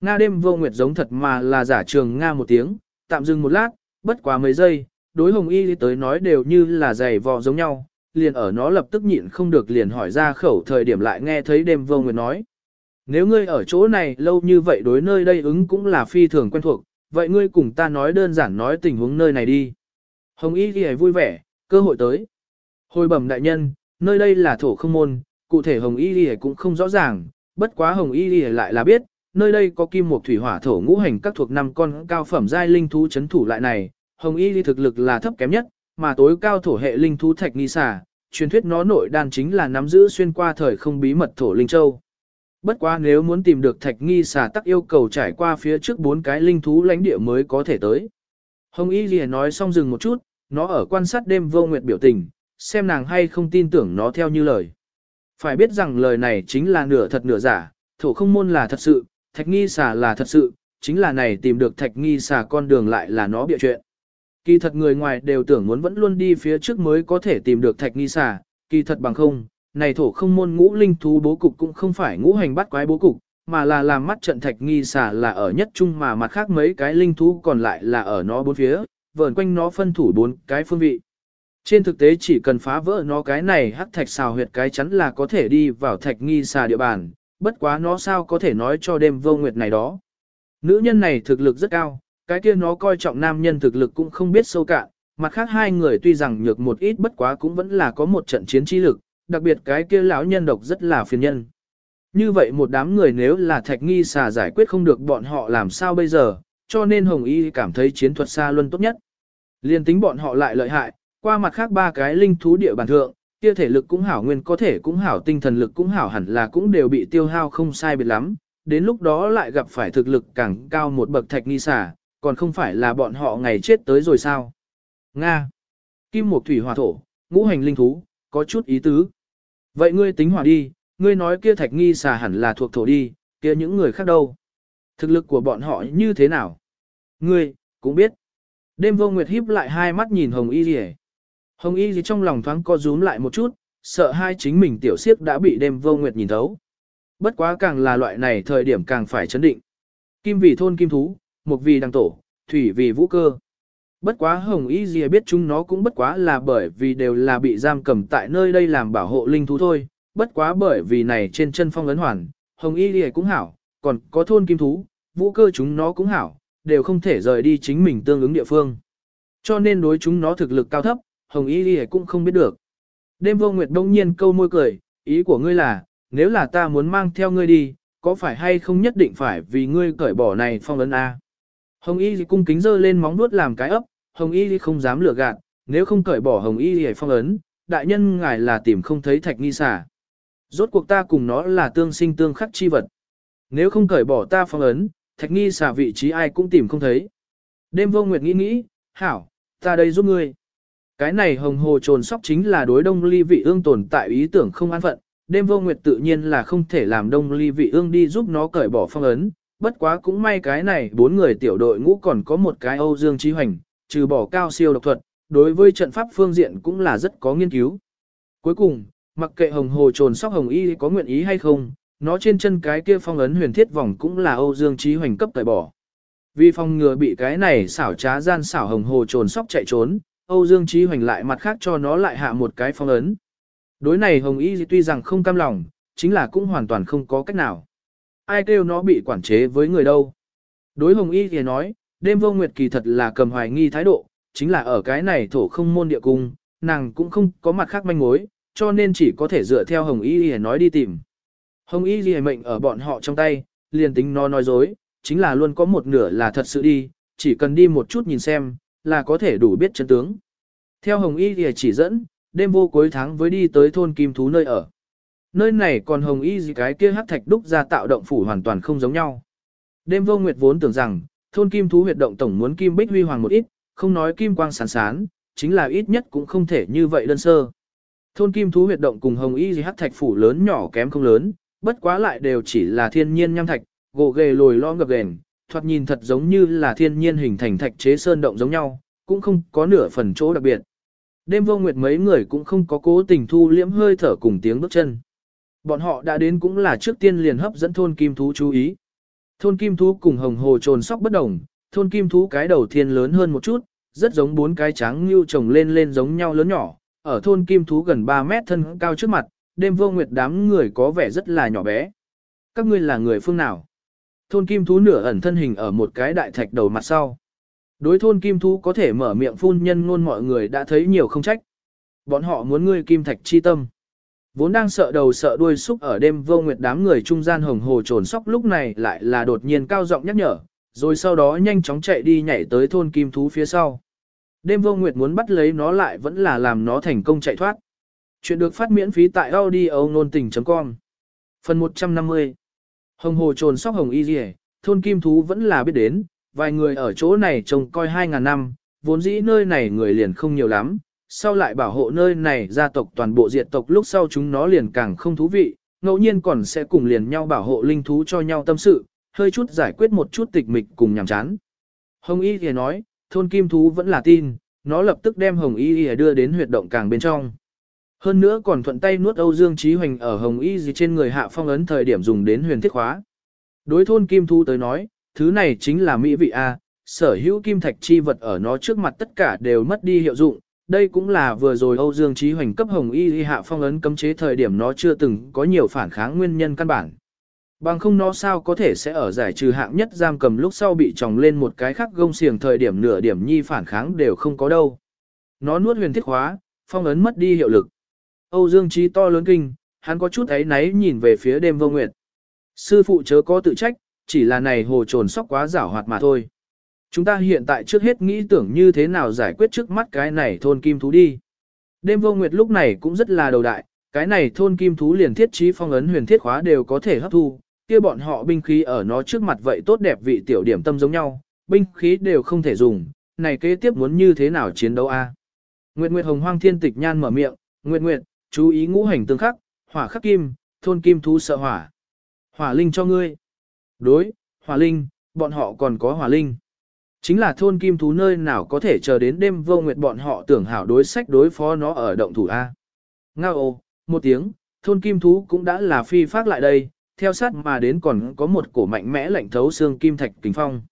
Nga đêm vô nguyệt giống thật mà là giả trường Nga một tiếng, tạm dừng một lát, bất quá mấy giây, đối hồng y tới nói đều như là giày vò giống nhau, liền ở nó lập tức nhịn không được liền hỏi ra khẩu thời điểm lại nghe thấy đêm vô nguyệt nói. Nếu ngươi ở chỗ này lâu như vậy đối nơi đây ứng cũng là phi thường quen thuộc, vậy ngươi cùng ta nói đơn giản nói tình huống nơi này đi. Hồng y ghi vui vẻ, cơ hội tới. Hồi bẩm đại nhân, nơi đây là thổ không môn, cụ thể hồng y ghi cũng không rõ ràng, bất quá hồng y ghi lại là biết, nơi đây có kim một thủy hỏa thổ ngũ hành các thuộc năm con cao phẩm giai linh thú chấn thủ lại này, hồng y ghi thực lực là thấp kém nhất, mà tối cao thổ hệ linh thú thạch nghi xà, truyền thuyết nó nội đan chính là nắm giữ xuyên qua thời không bí mật thổ linh châu. Bất quá nếu muốn tìm được thạch nghi xà tắc yêu cầu trải qua phía trước bốn cái linh thú lãnh địa mới có thể tới. Hồng Y Lìa nói xong dừng một chút, nó ở quan sát đêm vô nguyệt biểu tình, xem nàng hay không tin tưởng nó theo như lời. Phải biết rằng lời này chính là nửa thật nửa giả, thổ không môn là thật sự, thạch nghi xà là thật sự, chính là này tìm được thạch nghi xà con đường lại là nó bịa chuyện. Kỳ thật người ngoài đều tưởng muốn vẫn luôn đi phía trước mới có thể tìm được thạch nghi xà, kỳ thật bằng không, này thổ không môn ngũ linh thú bố cục cũng không phải ngũ hành bắt quái bố cục, mà là làm mắt trận thạch nghi xà là ở nhất trung mà mặt khác mấy cái linh thú còn lại là ở nó bốn phía, vờn quanh nó phân thủ bốn cái phương vị. Trên thực tế chỉ cần phá vỡ nó cái này hắc thạch xào huyệt cái chắn là có thể đi vào thạch nghi xà địa bàn, bất quá nó sao có thể nói cho đêm vô nguyệt này đó. Nữ nhân này thực lực rất cao, cái kia nó coi trọng nam nhân thực lực cũng không biết sâu cạn, mặt khác hai người tuy rằng nhược một ít bất quá cũng vẫn là có một trận chiến trí lực, đặc biệt cái kia lão nhân độc rất là phiền nhân. Như vậy một đám người nếu là thạch nghi xà giải quyết không được bọn họ làm sao bây giờ, cho nên Hồng Y cảm thấy chiến thuật xa luân tốt nhất. Liên tính bọn họ lại lợi hại, qua mặt khác ba cái linh thú địa bàn thượng, kia thể lực cũng hảo nguyên có thể cũng hảo tinh thần lực cũng hảo hẳn là cũng đều bị tiêu hao không sai biệt lắm, đến lúc đó lại gặp phải thực lực càng cao một bậc thạch nghi xà, còn không phải là bọn họ ngày chết tới rồi sao. Nga. Kim Mộc Thủy Hỏa Thổ, ngũ hành linh thú, có chút ý tứ. Vậy ngươi tính hỏa đi, ngươi nói kia thạch nghi xà hẳn là thuộc thổ đi, kia những người khác đâu. Thực lực của bọn họ như thế nào? Ngươi, cũng biết. Đêm vô nguyệt híp lại hai mắt nhìn Hồng Y Dì Hồng Y Dì trong lòng thoáng co rúm lại một chút, sợ hai chính mình tiểu siếp đã bị đêm vô nguyệt nhìn thấu. Bất quá càng là loại này thời điểm càng phải chấn định. Kim vì thôn kim thú, mục vì đăng tổ, thủy vì vũ cơ. Bất quá Hồng Y Dìa biết chúng nó cũng bất quá là bởi vì đều là bị giam cầm tại nơi đây làm bảo hộ linh thú thôi, bất quá bởi vì này trên chân phong ấn hoàn, Hồng Y Dìa cũng hảo, còn có thôn kim thú, vũ cơ chúng nó cũng hảo, đều không thể rời đi chính mình tương ứng địa phương. Cho nên đối chúng nó thực lực cao thấp, Hồng Y Dìa cũng không biết được. Đêm vô nguyệt đông nhiên câu môi cười, ý của ngươi là, nếu là ta muốn mang theo ngươi đi, có phải hay không nhất định phải vì ngươi cởi bỏ này phong ấn A. Hồng Y cung kính giơ lên móng nuốt làm cái ấp, Hồng Y không dám lừa gạt, nếu không cởi bỏ Hồng Y thì phong ấn, đại nhân ngài là tìm không thấy thạch nghi xả. Rốt cuộc ta cùng nó là tương sinh tương khắc chi vật. Nếu không cởi bỏ ta phong ấn, thạch nghi xả vị trí ai cũng tìm không thấy. Đêm vô nguyệt nghĩ nghĩ, hảo, ta đây giúp ngươi. Cái này hồng hồ trồn sóc chính là đối đông ly vị ương tồn tại ý tưởng không an phận, đêm vô nguyệt tự nhiên là không thể làm đông ly vị ương đi giúp nó cởi bỏ phong ấn, bất quá cũng may cái này bốn người tiểu đội ngũ còn có một cái Âu Dương Chí Hoành, trừ bỏ cao siêu độc thuật, đối với trận pháp phương diện cũng là rất có nghiên cứu. Cuối cùng, mặc kệ hồng hồ trồn sóc hồng y có nguyện ý hay không, nó trên chân cái kia phong ấn huyền thiết vòng cũng là Âu Dương Chí Hoành cấp tẩy bỏ. Vì phòng ngừa bị cái này xảo trá gian xảo hồng hồ trồn sóc chạy trốn, Âu Dương Chí Hoành lại mặt khác cho nó lại hạ một cái phong ấn. Đối này hồng y tuy rằng không cam lòng, chính là cũng hoàn toàn không có cách nào ai kêu nó bị quản chế với người đâu. Đối Hồng Y thì nói, đêm vô nguyệt kỳ thật là cầm hoài nghi thái độ, chính là ở cái này thổ không môn địa cung, nàng cũng không có mặt khác manh mối, cho nên chỉ có thể dựa theo Hồng Y thì nói đi tìm. Hồng Y thì mệnh ở bọn họ trong tay, liền tính nó nói dối, chính là luôn có một nửa là thật sự đi, chỉ cần đi một chút nhìn xem, là có thể đủ biết chân tướng. Theo Hồng Y thì chỉ dẫn, đêm vô cuối tháng với đi tới thôn Kim Thú nơi ở. Nơi này còn hồng y gì cái kia hắc thạch đúc ra tạo động phủ hoàn toàn không giống nhau. Đêm vô nguyệt vốn tưởng rằng, thôn kim thú huyệt động tổng muốn kim bích huy hoàng một ít, không nói kim quang sán sán, chính là ít nhất cũng không thể như vậy đơn sơ. Thôn kim thú huyệt động cùng hồng y gì hắc thạch phủ lớn nhỏ kém không lớn, bất quá lại đều chỉ là thiên nhiên nham thạch, gỗ ghề lồi lo ngập ghềnh, thoạt nhìn thật giống như là thiên nhiên hình thành thạch chế sơn động giống nhau, cũng không có nửa phần chỗ đặc biệt. Đêm vô nguyệt mấy người cũng không có cố tình thu liễm hơi thở cùng tiếng bước chân. Bọn họ đã đến cũng là trước tiên liền hấp dẫn thôn kim thú chú ý. Thôn kim thú cùng hồng hồ trồn sóc bất đồng, thôn kim thú cái đầu thiên lớn hơn một chút, rất giống bốn cái trắng như trồng lên lên giống nhau lớn nhỏ. Ở thôn kim thú gần 3 mét thân cao trước mặt, đêm vô nguyệt đám người có vẻ rất là nhỏ bé. Các ngươi là người phương nào? Thôn kim thú nửa ẩn thân hình ở một cái đại thạch đầu mặt sau. Đối thôn kim thú có thể mở miệng phun nhân ngôn mọi người đã thấy nhiều không trách. Bọn họ muốn ngươi kim thạch chi tâm. Vốn đang sợ đầu sợ đuôi xúc ở đêm vô nguyệt đám người trung gian hồng hồ trồn sóc lúc này lại là đột nhiên cao giọng nhắc nhở, rồi sau đó nhanh chóng chạy đi nhảy tới thôn kim thú phía sau. Đêm vô nguyệt muốn bắt lấy nó lại vẫn là làm nó thành công chạy thoát. Chuyện được phát miễn phí tại audio nôn tình.com Phần 150 Hồng hồ trồn sóc hồng y dì thôn kim thú vẫn là biết đến, vài người ở chỗ này trông coi 2.000 năm, vốn dĩ nơi này người liền không nhiều lắm, sau lại bảo hộ nơi này gia tộc toàn bộ diệt tộc lúc sau chúng nó liền càng không thú vị, ngẫu nhiên còn sẽ cùng liền nhau bảo hộ linh thú cho nhau tâm sự, hơi chút giải quyết một chút tịch mịch cùng nhàm chán. Hồng Y thì nói, thôn kim thú vẫn là tin, nó lập tức đem Hồng Y thì đưa đến huyệt động càng bên trong. Hơn nữa còn thuận tay nuốt Âu Dương Trí Hoành ở Hồng Y gì trên người hạ phong ấn thời điểm dùng đến huyền thiết khóa. Đối thôn kim thú tới nói, thứ này chính là mỹ vị A, sở hữu kim thạch chi vật ở nó trước mặt tất cả đều mất đi hiệu dụng, đây cũng là vừa rồi Âu Dương Trí Hoành cấp Hồng Y Y hạ phong ấn cấm chế thời điểm nó chưa từng có nhiều phản kháng nguyên nhân căn bản. Bằng không nó sao có thể sẽ ở giải trừ hạng nhất giam cầm lúc sau bị tròng lên một cái khác gông xiềng thời điểm nửa điểm nhi phản kháng đều không có đâu. Nó nuốt huyền thiết hóa, phong ấn mất đi hiệu lực. Âu Dương Trí to lớn kinh, hắn có chút ấy náy nhìn về phía đêm vô nguyệt. Sư phụ chớ có tự trách, chỉ là này hồ trồn sóc quá giảo hoạt mà thôi. Chúng ta hiện tại trước hết nghĩ tưởng như thế nào giải quyết trước mắt cái này thôn kim thú đi. Đêm vô nguyệt lúc này cũng rất là đầu đại, cái này thôn kim thú liền thiết trí phong ấn huyền thiết khóa đều có thể hấp thu, kia bọn họ binh khí ở nó trước mặt vậy tốt đẹp vị tiểu điểm tâm giống nhau, binh khí đều không thể dùng, này kế tiếp muốn như thế nào chiến đấu a? Nguyệt Nguyệt Hồng Hoang Thiên Tịch Nhan mở miệng, Nguyệt Nguyệt, chú ý ngũ hành tương khắc, hỏa khắc kim, thôn kim thú sợ hỏa. Hỏa linh cho ngươi. Đối, hỏa linh, bọn họ còn có hỏa linh. Chính là thôn kim thú nơi nào có thể chờ đến đêm vô nguyệt bọn họ tưởng hảo đối sách đối phó nó ở động thủ A. Ngao ô, một tiếng, thôn kim thú cũng đã là phi phát lại đây, theo sát mà đến còn có một cổ mạnh mẽ lạnh thấu xương kim thạch kính phong.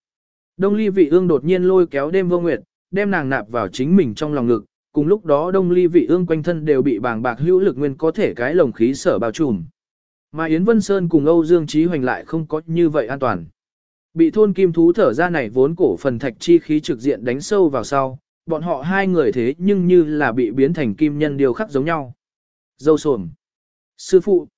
Đông ly vị ương đột nhiên lôi kéo đêm vô nguyệt, đem nàng nạp vào chính mình trong lòng ngực, cùng lúc đó đông ly vị ương quanh thân đều bị bàng bạc hữu lực nguyên có thể cái lồng khí sở bao trùm. Mà Yến Vân Sơn cùng Âu Dương Trí Hoành lại không có như vậy an toàn. Bị thôn kim thú thở ra này vốn cổ phần thạch chi khí trực diện đánh sâu vào sau, bọn họ hai người thế nhưng như là bị biến thành kim nhân điều khắc giống nhau. Dâu sồm. Sư phụ.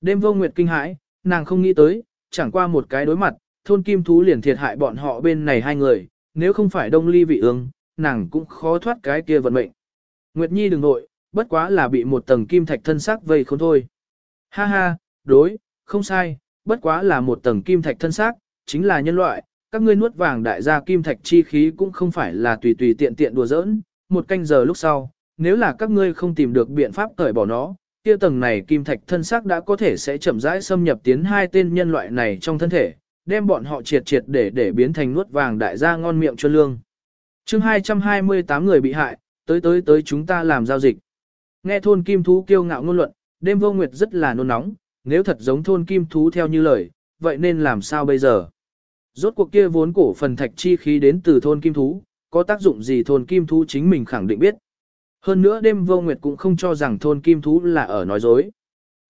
Đêm vô nguyệt kinh hãi, nàng không nghĩ tới, chẳng qua một cái đối mặt, thôn kim thú liền thiệt hại bọn họ bên này hai người, nếu không phải đông ly vị ương, nàng cũng khó thoát cái kia vận mệnh. Nguyệt Nhi đừng nội, bất quá là bị một tầng kim thạch thân xác vây không thôi. Ha ha, đối, không sai, bất quá là một tầng kim thạch thân xác, chính là nhân loại, các ngươi nuốt vàng đại gia kim thạch chi khí cũng không phải là tùy tùy tiện tiện đùa giỡn, một canh giờ lúc sau, nếu là các ngươi không tìm được biện pháp cởi bỏ nó, kia tầng này kim thạch thân xác đã có thể sẽ chậm rãi xâm nhập tiến hai tên nhân loại này trong thân thể, đem bọn họ triệt triệt để để biến thành nuốt vàng đại gia ngon miệng cho lương. chương 228 người bị hại, tới tới tới chúng ta làm giao dịch. Nghe thôn kim thú kiêu ngạo ngôn luận, đêm vô nguyệt rất là nôn nóng, nếu thật giống thôn kim thú theo như lời, vậy nên làm sao bây giờ? Rốt cuộc kia vốn cổ phần thạch chi khí đến từ thôn kim thú, có tác dụng gì thôn kim thú chính mình khẳng định biết. Hơn nữa đêm vô nguyệt cũng không cho rằng thôn kim thú là ở nói dối.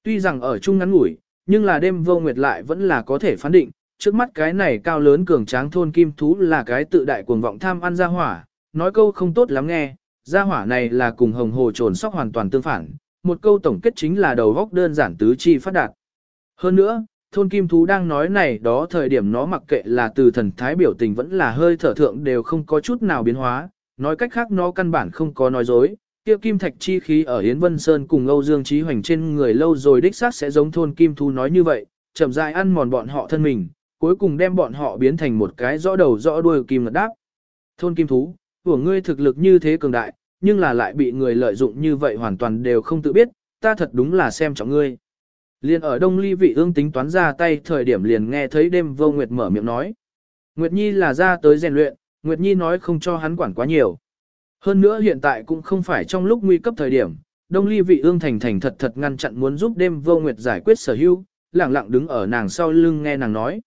Tuy rằng ở chung ngắn ngủi, nhưng là đêm vô nguyệt lại vẫn là có thể phán định, trước mắt cái này cao lớn cường tráng thôn kim thú là cái tự đại cuồng vọng tham ăn ra hỏa, nói câu không tốt lắm nghe, ra hỏa này là cùng hồng hồ trồn sóc hoàn toàn tương phản, một câu tổng kết chính là đầu góc đơn giản tứ chi phát đạt. Hơn nữa, thôn kim thú đang nói này đó thời điểm nó mặc kệ là từ thần thái biểu tình vẫn là hơi thở thượng đều không có chút nào biến hóa, nói cách khác nó căn bản không có nói dối. Tiêu kim thạch chi khí ở Yến Vân Sơn cùng Âu Dương Trí Hoành trên người lâu rồi đích xác sẽ giống thôn kim thú nói như vậy, chậm rãi ăn mòn bọn họ thân mình, cuối cùng đem bọn họ biến thành một cái rõ đầu rõ đuôi kim ngật đáp. Thôn kim thú, của ngươi thực lực như thế cường đại, nhưng là lại bị người lợi dụng như vậy hoàn toàn đều không tự biết, ta thật đúng là xem trọng ngươi. Liên ở Đông Ly vị ương tính toán ra tay thời điểm liền nghe thấy đêm vô Nguyệt mở miệng nói. Nguyệt Nhi là ra tới rèn luyện, Nguyệt Nhi nói không cho hắn quản quá nhiều. Hơn nữa hiện tại cũng không phải trong lúc nguy cấp thời điểm, Đông Ly vị ương thành thành thật thật ngăn chặn muốn giúp đêm vô Nguyệt giải quyết sở hữu, lặng lặng đứng ở nàng sau lưng nghe nàng nói.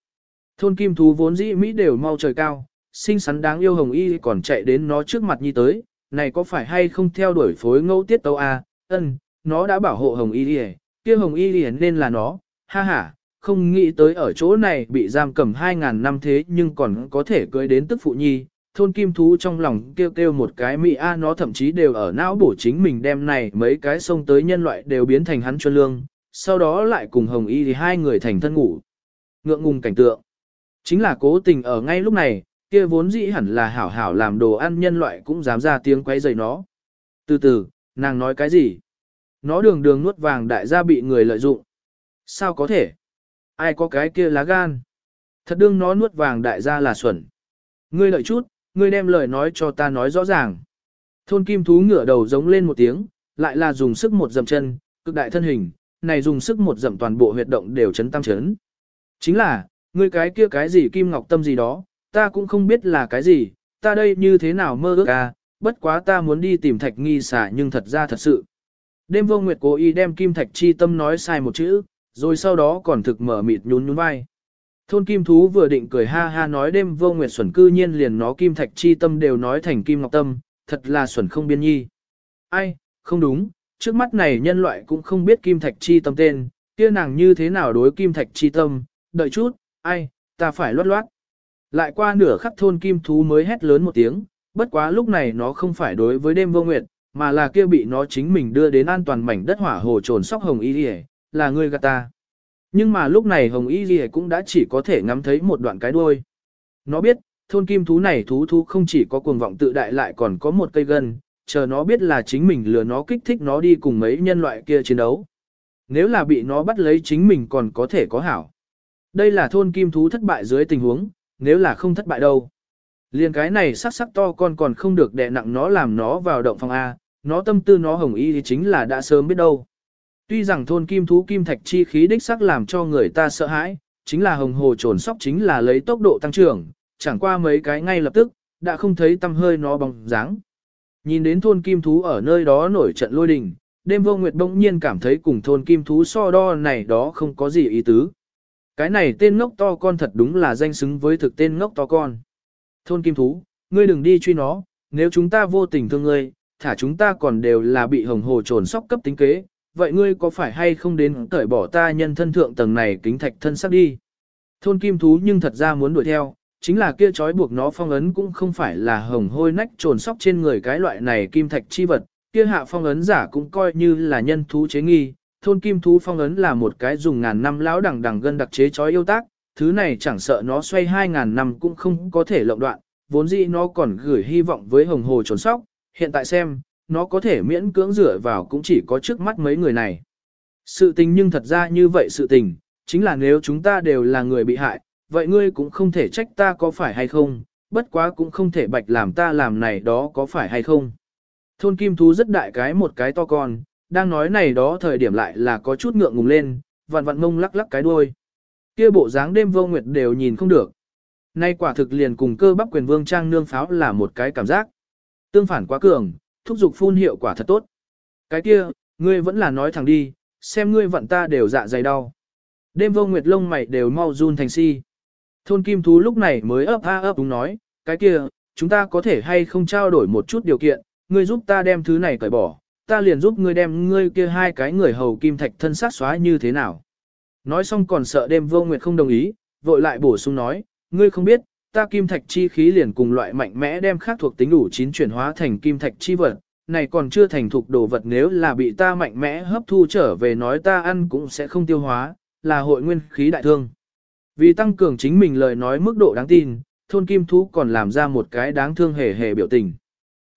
Thôn kim thú vốn dĩ Mỹ đều mau trời cao, xinh xắn đáng yêu hồng y còn chạy đến nó trước mặt Nhi tới, này có phải hay không theo đuổi phối ngẫu tiết tấu a? ân, nó đã bảo hộ hồng y đi kia hồng y liền nên là nó, ha ha, không nghĩ tới ở chỗ này bị giam cầm 2.000 năm thế nhưng còn có thể cưới đến tức phụ nhi, thôn kim thú trong lòng kêu kêu một cái mỹ a nó thậm chí đều ở não bổ chính mình đem này mấy cái sông tới nhân loại đều biến thành hắn cho lương, sau đó lại cùng hồng y thì hai người thành thân ngủ. Ngượng ngùng cảnh tượng. Chính là cố tình ở ngay lúc này, kia vốn dĩ hẳn là hảo hảo làm đồ ăn nhân loại cũng dám ra tiếng quấy rầy nó. Từ từ, nàng nói cái gì? Nó đường đường nuốt vàng đại gia bị người lợi dụng. Sao có thể? Ai có cái kia lá gan? Thật đương nó nuốt vàng đại gia là xuẩn. Ngươi lợi chút, ngươi đem lời nói cho ta nói rõ ràng. Thôn kim thú ngửa đầu giống lên một tiếng, lại là dùng sức một dậm chân, cực đại thân hình, này dùng sức một dậm toàn bộ huyệt động đều chấn tăng chấn. Chính là, ngươi cái kia cái gì kim ngọc tâm gì đó, ta cũng không biết là cái gì, ta đây như thế nào mơ ước à, bất quá ta muốn đi tìm thạch nghi xả nhưng thật ra thật sự. Đêm vô nguyệt cố ý đem kim thạch chi tâm nói sai một chữ, rồi sau đó còn thực mở mịt nhún nhún vai. Thôn kim thú vừa định cười ha ha nói đêm vô nguyệt xuẩn cư nhiên liền nó kim thạch chi tâm đều nói thành kim ngọc tâm, thật là xuẩn không biên nhi. Ai, không đúng, trước mắt này nhân loại cũng không biết kim thạch chi tâm tên, kia nàng như thế nào đối kim thạch chi tâm, đợi chút, ai, ta phải loát loát. Lại qua nửa khắc thôn kim thú mới hét lớn một tiếng, bất quá lúc này nó không phải đối với đêm vô nguyệt, mà là kia bị nó chính mình đưa đến an toàn mảnh đất hỏa hồ trồn sóc hồng y lìa là người gạt ta. Nhưng mà lúc này hồng y lìa cũng đã chỉ có thể ngắm thấy một đoạn cái đuôi. Nó biết, thôn kim thú này thú thú không chỉ có cuồng vọng tự đại lại còn có một cây gân, chờ nó biết là chính mình lừa nó kích thích nó đi cùng mấy nhân loại kia chiến đấu. Nếu là bị nó bắt lấy chính mình còn có thể có hảo. Đây là thôn kim thú thất bại dưới tình huống, nếu là không thất bại đâu liền cái này sắc sắc to con còn không được đè nặng nó làm nó vào động phòng A, nó tâm tư nó hồng y thì chính là đã sớm biết đâu. Tuy rằng thôn kim thú kim thạch chi khí đích sắc làm cho người ta sợ hãi, chính là hồng hồ trồn sóc chính là lấy tốc độ tăng trưởng, chẳng qua mấy cái ngay lập tức, đã không thấy tâm hơi nó bóng dáng. Nhìn đến thôn kim thú ở nơi đó nổi trận lôi đình, đêm vô nguyệt bỗng nhiên cảm thấy cùng thôn kim thú so đo này đó không có gì ý tứ. Cái này tên ngốc to con thật đúng là danh xứng với thực tên ngốc to con. Thôn kim thú, ngươi đừng đi truy nó, nếu chúng ta vô tình thương ngươi, thả chúng ta còn đều là bị hồng hồ trồn sóc cấp tính kế, vậy ngươi có phải hay không đến cởi bỏ ta nhân thân thượng tầng này kính thạch thân sắc đi. Thôn kim thú nhưng thật ra muốn đuổi theo, chính là kia trói buộc nó phong ấn cũng không phải là hồng hôi nách trồn sóc trên người cái loại này kim thạch chi vật, kia hạ phong ấn giả cũng coi như là nhân thú chế nghi, thôn kim thú phong ấn là một cái dùng ngàn năm lão đẳng đẳng gân đặc chế trói yêu tác, thứ này chẳng sợ nó xoay hai ngàn năm cũng không có thể lộng đoạn, vốn dĩ nó còn gửi hy vọng với hồng hồ trốn sóc, hiện tại xem, nó có thể miễn cưỡng rửa vào cũng chỉ có trước mắt mấy người này. Sự tình nhưng thật ra như vậy sự tình, chính là nếu chúng ta đều là người bị hại, vậy ngươi cũng không thể trách ta có phải hay không, bất quá cũng không thể bạch làm ta làm này đó có phải hay không. Thôn kim thú rất đại cái một cái to con, đang nói này đó thời điểm lại là có chút ngượng ngùng lên, vặn vặn mông lắc lắc cái đuôi. Kia bộ dáng đêm vô nguyệt đều nhìn không được. Nay quả thực liền cùng cơ bắp quyền vương trang nương pháo là một cái cảm giác. Tương phản quá cường, thúc giục phun hiệu quả thật tốt. Cái kia, ngươi vẫn là nói thẳng đi, xem ngươi vận ta đều dạ dày đau. Đêm vô nguyệt lông mày đều mau run thành si. Thôn kim thú lúc này mới ấp a ấp đúng nói, cái kia, chúng ta có thể hay không trao đổi một chút điều kiện, ngươi giúp ta đem thứ này cởi bỏ, ta liền giúp ngươi đem ngươi kia hai cái người hầu kim thạch thân sát xóa như thế nào. Nói xong còn sợ đêm vô nguyệt không đồng ý, vội lại bổ sung nói, ngươi không biết, ta kim thạch chi khí liền cùng loại mạnh mẽ đem khác thuộc tính đủ chín chuyển hóa thành kim thạch chi vật, này còn chưa thành thục đồ vật nếu là bị ta mạnh mẽ hấp thu trở về nói ta ăn cũng sẽ không tiêu hóa, là hội nguyên khí đại thương. Vì tăng cường chính mình lời nói mức độ đáng tin, thôn kim thú còn làm ra một cái đáng thương hề hề biểu tình.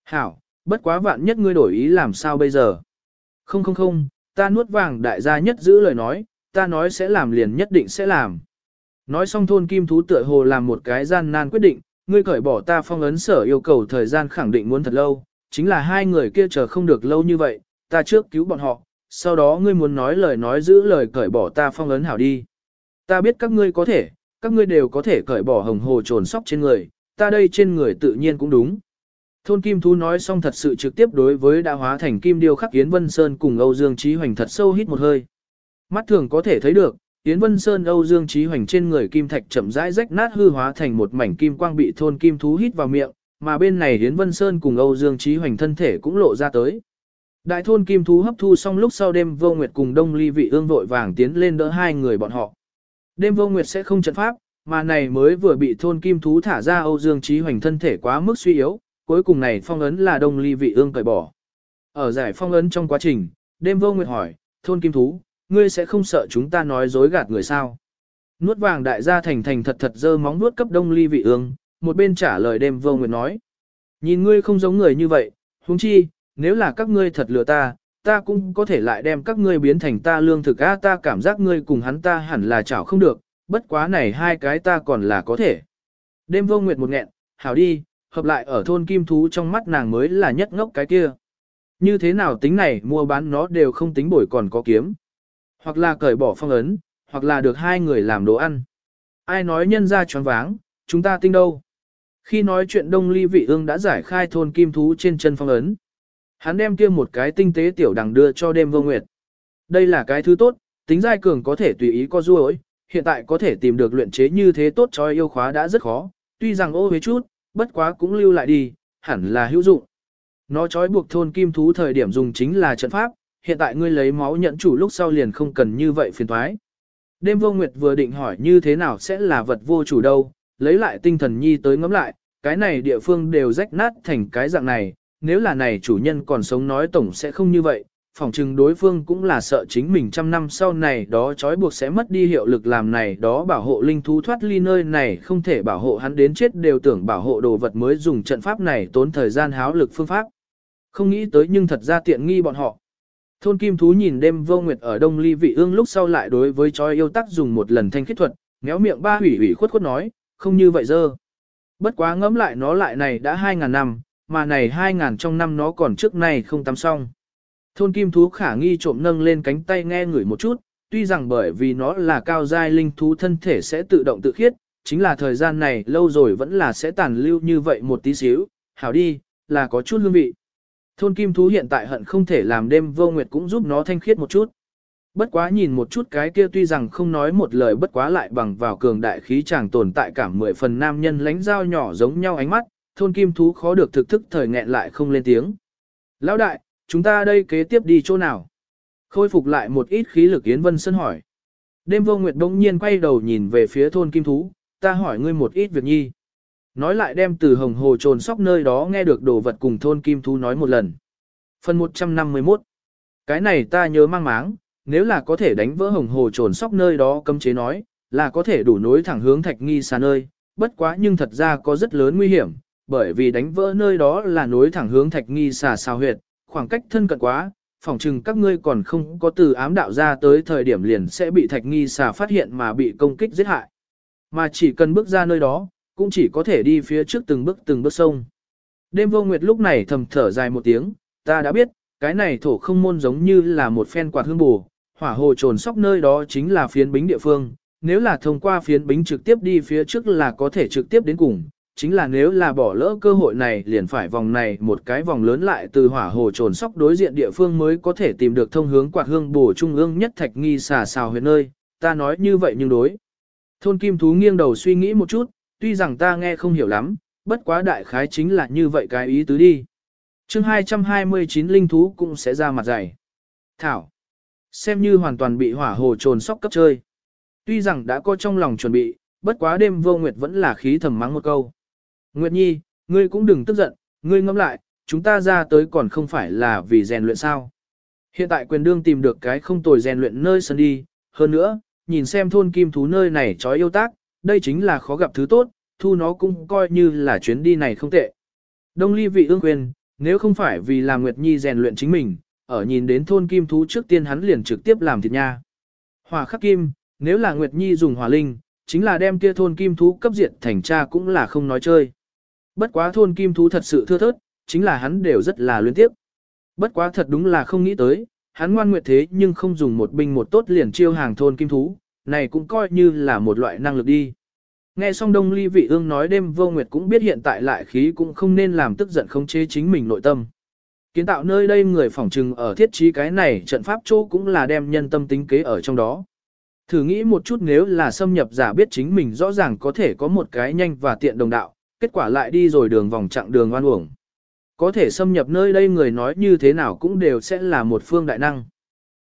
Hảo, bất quá vạn nhất ngươi đổi ý làm sao bây giờ? Không không không, ta nuốt vàng đại gia nhất giữ lời nói, ta nói sẽ làm liền nhất định sẽ làm. Nói xong thôn kim thú tựa hồ làm một cái gian nan quyết định, ngươi cởi bỏ ta phong ấn sở yêu cầu thời gian khẳng định muốn thật lâu, chính là hai người kia chờ không được lâu như vậy, ta trước cứu bọn họ, sau đó ngươi muốn nói lời nói giữ lời cởi bỏ ta phong ấn hảo đi. Ta biết các ngươi có thể, các ngươi đều có thể cởi bỏ hồng hồ trồn sóc trên người, ta đây trên người tự nhiên cũng đúng. Thôn Kim Thú nói xong thật sự trực tiếp đối với đã hóa thành Kim Điêu khắc Yến Vân Sơn cùng Âu Dương Trí Hoành thật sâu hít một hơi. Mắt thường có thể thấy được, Yến Vân Sơn Âu Dương Trí Hoành trên người kim thạch chậm rãi rách nát hư hóa thành một mảnh kim quang bị thôn kim thú hít vào miệng, mà bên này Yến Vân Sơn cùng Âu Dương Trí Hoành thân thể cũng lộ ra tới. Đại thôn kim thú hấp thu xong lúc sau đêm vô nguyệt cùng đông ly vị ương vội vàng tiến lên đỡ hai người bọn họ. Đêm vô nguyệt sẽ không trận pháp, mà này mới vừa bị thôn kim thú thả ra Âu Dương Chí Hoành thân thể quá mức suy yếu, cuối cùng này phong ấn là đông ly vị ương cởi bỏ. Ở giải phong ấn trong quá trình, đêm vô nguyệt hỏi, thôn kim thú, ngươi sẽ không sợ chúng ta nói dối gạt người sao? Nuốt vàng đại gia thành thành thật thật dơ móng nuốt cấp đông ly vị ương, một bên trả lời đêm vô nguyệt nói. Nhìn ngươi không giống người như vậy, huống chi, nếu là các ngươi thật lừa ta, ta cũng có thể lại đem các ngươi biến thành ta lương thực a ta cảm giác ngươi cùng hắn ta hẳn là chảo không được, bất quá này hai cái ta còn là có thể. Đêm vô nguyệt một nghẹn, hảo đi, hợp lại ở thôn kim thú trong mắt nàng mới là nhất ngốc cái kia. Như thế nào tính này mua bán nó đều không tính bổi còn có kiếm. Hoặc là cởi bỏ phong ấn, hoặc là được hai người làm đồ ăn. Ai nói nhân ra choáng váng, chúng ta tinh đâu. Khi nói chuyện đông ly vị ương đã giải khai thôn kim thú trên chân phong ấn. Hắn đem kia một cái tinh tế tiểu đằng đưa cho đêm vô nguyệt. Đây là cái thứ tốt, tính giai cường có thể tùy ý co duỗi. hiện tại có thể tìm được luyện chế như thế tốt cho yêu khóa đã rất khó, tuy rằng ô với chút, bất quá cũng lưu lại đi, hẳn là hữu dụng. Nó trói buộc thôn kim thú thời điểm dùng chính là trận pháp, hiện tại ngươi lấy máu nhận chủ lúc sau liền không cần như vậy phiền thoái. Đêm vô nguyệt vừa định hỏi như thế nào sẽ là vật vô chủ đâu, lấy lại tinh thần nhi tới ngắm lại, cái này địa phương đều rách nát thành cái dạng này, nếu là này chủ nhân còn sống nói tổng sẽ không như vậy, phỏng chừng đối phương cũng là sợ chính mình trăm năm sau này đó trói buộc sẽ mất đi hiệu lực làm này đó bảo hộ linh thú thoát ly nơi này không thể bảo hộ hắn đến chết đều tưởng bảo hộ đồ vật mới dùng trận pháp này tốn thời gian háo lực phương pháp. Không nghĩ tới nhưng thật ra tiện nghi bọn họ. Thôn kim thú nhìn đêm vô nguyệt ở đông ly vị ương lúc sau lại đối với chói yêu tắc dùng một lần thanh khiết thuật, méo miệng ba hủy hủy khuất khuất nói, không như vậy dơ. Bất quá ngẫm lại nó lại này đã 2.000 năm, mà này 2.000 trong năm nó còn trước này không tắm xong. Thôn kim thú khả nghi trộm nâng lên cánh tay nghe ngửi một chút, tuy rằng bởi vì nó là cao giai linh thú thân thể sẽ tự động tự khiết, chính là thời gian này lâu rồi vẫn là sẽ tàn lưu như vậy một tí xíu, hảo đi, là có chút hương vị. Thôn kim thú hiện tại hận không thể làm đêm vô nguyệt cũng giúp nó thanh khiết một chút. Bất quá nhìn một chút cái kia tuy rằng không nói một lời bất quá lại bằng vào cường đại khí chàng tồn tại cảm mười phần nam nhân lánh dao nhỏ giống nhau ánh mắt, thôn kim thú khó được thực thức thời nghẹn lại không lên tiếng. Lão đại, chúng ta đây kế tiếp đi chỗ nào? Khôi phục lại một ít khí lực Yến Vân Sơn hỏi. Đêm vô nguyệt đông nhiên quay đầu nhìn về phía thôn kim thú, ta hỏi ngươi một ít việc nhi. Nói lại đem từ hồng hồ trồn sóc nơi đó nghe được đồ vật cùng thôn kim thú nói một lần. Phần 151 Cái này ta nhớ mang máng, nếu là có thể đánh vỡ hồng hồ trồn sóc nơi đó cấm chế nói, là có thể đủ nối thẳng hướng thạch nghi xa nơi, bất quá nhưng thật ra có rất lớn nguy hiểm, bởi vì đánh vỡ nơi đó là nối thẳng hướng thạch nghi xà sao huyệt, khoảng cách thân cận quá, phỏng chừng các ngươi còn không có từ ám đạo ra tới thời điểm liền sẽ bị thạch nghi xà phát hiện mà bị công kích giết hại. Mà chỉ cần bước ra nơi đó, cũng chỉ có thể đi phía trước từng bước từng bước sông. Đêm vô nguyệt lúc này thầm thở dài một tiếng, ta đã biết, cái này thổ không môn giống như là một phen quạt hương bù, hỏa hồ trồn sóc nơi đó chính là phiến bính địa phương, nếu là thông qua phiến bính trực tiếp đi phía trước là có thể trực tiếp đến cùng, chính là nếu là bỏ lỡ cơ hội này liền phải vòng này một cái vòng lớn lại từ hỏa hồ trồn sóc đối diện địa phương mới có thể tìm được thông hướng quạt hương bổ trung ương nhất thạch nghi xà xào huyệt nơi, ta nói như vậy nhưng đối. Thôn kim thú nghiêng đầu suy nghĩ một chút, tuy rằng ta nghe không hiểu lắm, bất quá đại khái chính là như vậy cái ý tứ đi. chương 229 linh thú cũng sẽ ra mặt dày. Thảo. Xem như hoàn toàn bị hỏa hồ trồn sóc cấp chơi. Tuy rằng đã có trong lòng chuẩn bị, bất quá đêm vô nguyệt vẫn là khí thầm mắng một câu. Nguyệt Nhi, ngươi cũng đừng tức giận, ngươi ngẫm lại, chúng ta ra tới còn không phải là vì rèn luyện sao. Hiện tại quyền đương tìm được cái không tồi rèn luyện nơi sân đi, hơn nữa, nhìn xem thôn kim thú nơi này trói yêu tác, đây chính là khó gặp thứ tốt, thu nó cũng coi như là chuyến đi này không tệ. Đông ly vị ương quyền, nếu không phải vì làm Nguyệt Nhi rèn luyện chính mình, ở nhìn đến thôn kim thú trước tiên hắn liền trực tiếp làm thịt nha. Hỏa khắc kim, nếu là Nguyệt Nhi dùng hỏa linh, chính là đem kia thôn kim thú cấp diện thành cha cũng là không nói chơi. Bất quá thôn kim thú thật sự thưa thớt, chính là hắn đều rất là luyến tiếp. Bất quá thật đúng là không nghĩ tới, hắn ngoan nguyện thế nhưng không dùng một binh một tốt liền chiêu hàng thôn kim thú, này cũng coi như là một loại năng lực đi. Nghe xong đông ly vị ương nói đêm vô nguyệt cũng biết hiện tại lại khí cũng không nên làm tức giận không chế chính mình nội tâm. Kiến tạo nơi đây người phỏng trừng ở thiết trí cái này trận pháp chỗ cũng là đem nhân tâm tính kế ở trong đó. Thử nghĩ một chút nếu là xâm nhập giả biết chính mình rõ ràng có thể có một cái nhanh và tiện đồng đạo, kết quả lại đi rồi đường vòng chặng đường oan uổng. Có thể xâm nhập nơi đây người nói như thế nào cũng đều sẽ là một phương đại năng.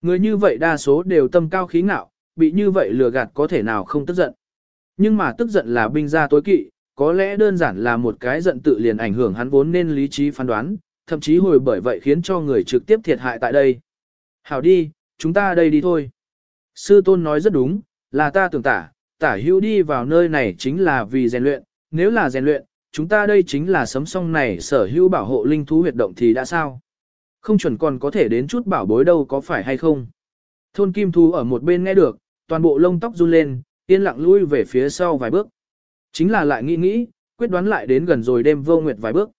Người như vậy đa số đều tâm cao khí ngạo, bị như vậy lừa gạt có thể nào không tức giận. nhưng mà tức giận là binh gia tối kỵ, có lẽ đơn giản là một cái giận tự liền ảnh hưởng hắn vốn nên lý trí phán đoán, thậm chí hồi bởi vậy khiến cho người trực tiếp thiệt hại tại đây. Hảo đi, chúng ta đây đi thôi. Sư tôn nói rất đúng, là ta tưởng tả, tả hữu đi vào nơi này chính là vì rèn luyện, nếu là rèn luyện, chúng ta đây chính là sấm song này sở hữu bảo hộ linh thú huyệt động thì đã sao? Không chuẩn còn có thể đến chút bảo bối đâu có phải hay không? Thôn kim thu ở một bên nghe được, toàn bộ lông tóc run lên, yên lặng lui về phía sau vài bước. Chính là lại nghĩ nghĩ, quyết đoán lại đến gần rồi đêm vô nguyệt vài bước.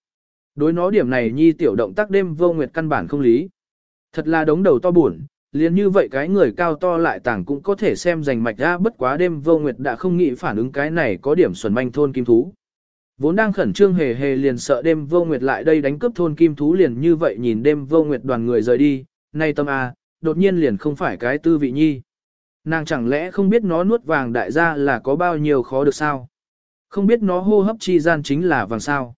Đối nó điểm này nhi tiểu động tác đêm vô nguyệt căn bản không lý. Thật là đống đầu to buồn, liền như vậy cái người cao to lại tảng cũng có thể xem giành mạch ra bất quá đêm vô nguyệt đã không nghĩ phản ứng cái này có điểm xuẩn manh thôn kim thú. Vốn đang khẩn trương hề hề liền sợ đêm vô nguyệt lại đây đánh cướp thôn kim thú liền như vậy nhìn đêm vô nguyệt đoàn người rời đi, nay tâm a, đột nhiên liền không phải cái tư vị nhi. Nàng chẳng lẽ không biết nó nuốt vàng đại gia là có bao nhiêu khó được sao? Không biết nó hô hấp chi gian chính là vàng sao?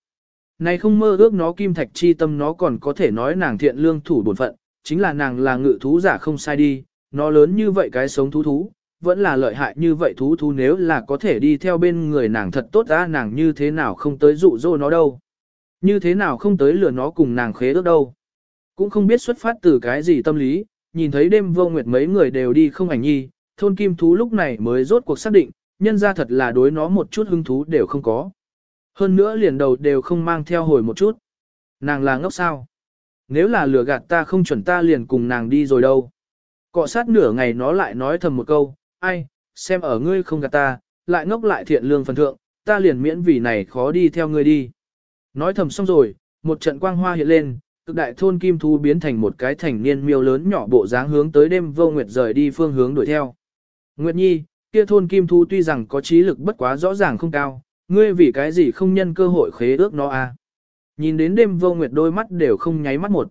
Này không mơ ước nó kim thạch chi tâm nó còn có thể nói nàng thiện lương thủ bổn phận, chính là nàng là ngự thú giả không sai đi, nó lớn như vậy cái sống thú thú, vẫn là lợi hại như vậy thú thú nếu là có thể đi theo bên người nàng thật tốt ra nàng như thế nào không tới dụ dỗ nó đâu. Như thế nào không tới lừa nó cùng nàng khế ước đâu. Cũng không biết xuất phát từ cái gì tâm lý, nhìn thấy đêm vô nguyệt mấy người đều đi không ảnh nhi, thôn kim thú lúc này mới rốt cuộc xác định, nhân ra thật là đối nó một chút hứng thú đều không có. Hơn nữa liền đầu đều không mang theo hồi một chút. Nàng là ngốc sao? Nếu là lừa gạt ta không chuẩn ta liền cùng nàng đi rồi đâu. Cọ sát nửa ngày nó lại nói thầm một câu, ai, xem ở ngươi không gạt ta, lại ngốc lại thiện lương phần thượng, ta liền miễn vì này khó đi theo ngươi đi. Nói thầm xong rồi, một trận quang hoa hiện lên, cực đại thôn kim thú biến thành một cái thành niên miêu lớn nhỏ bộ dáng hướng tới đêm vô nguyệt rời đi phương hướng đuổi theo. Nguyệt Nhi, kia thôn kim Thu tuy rằng có trí lực bất quá rõ ràng không cao, ngươi vì cái gì không nhân cơ hội khế ước nó à. Nhìn đến đêm vô nguyệt đôi mắt đều không nháy mắt một.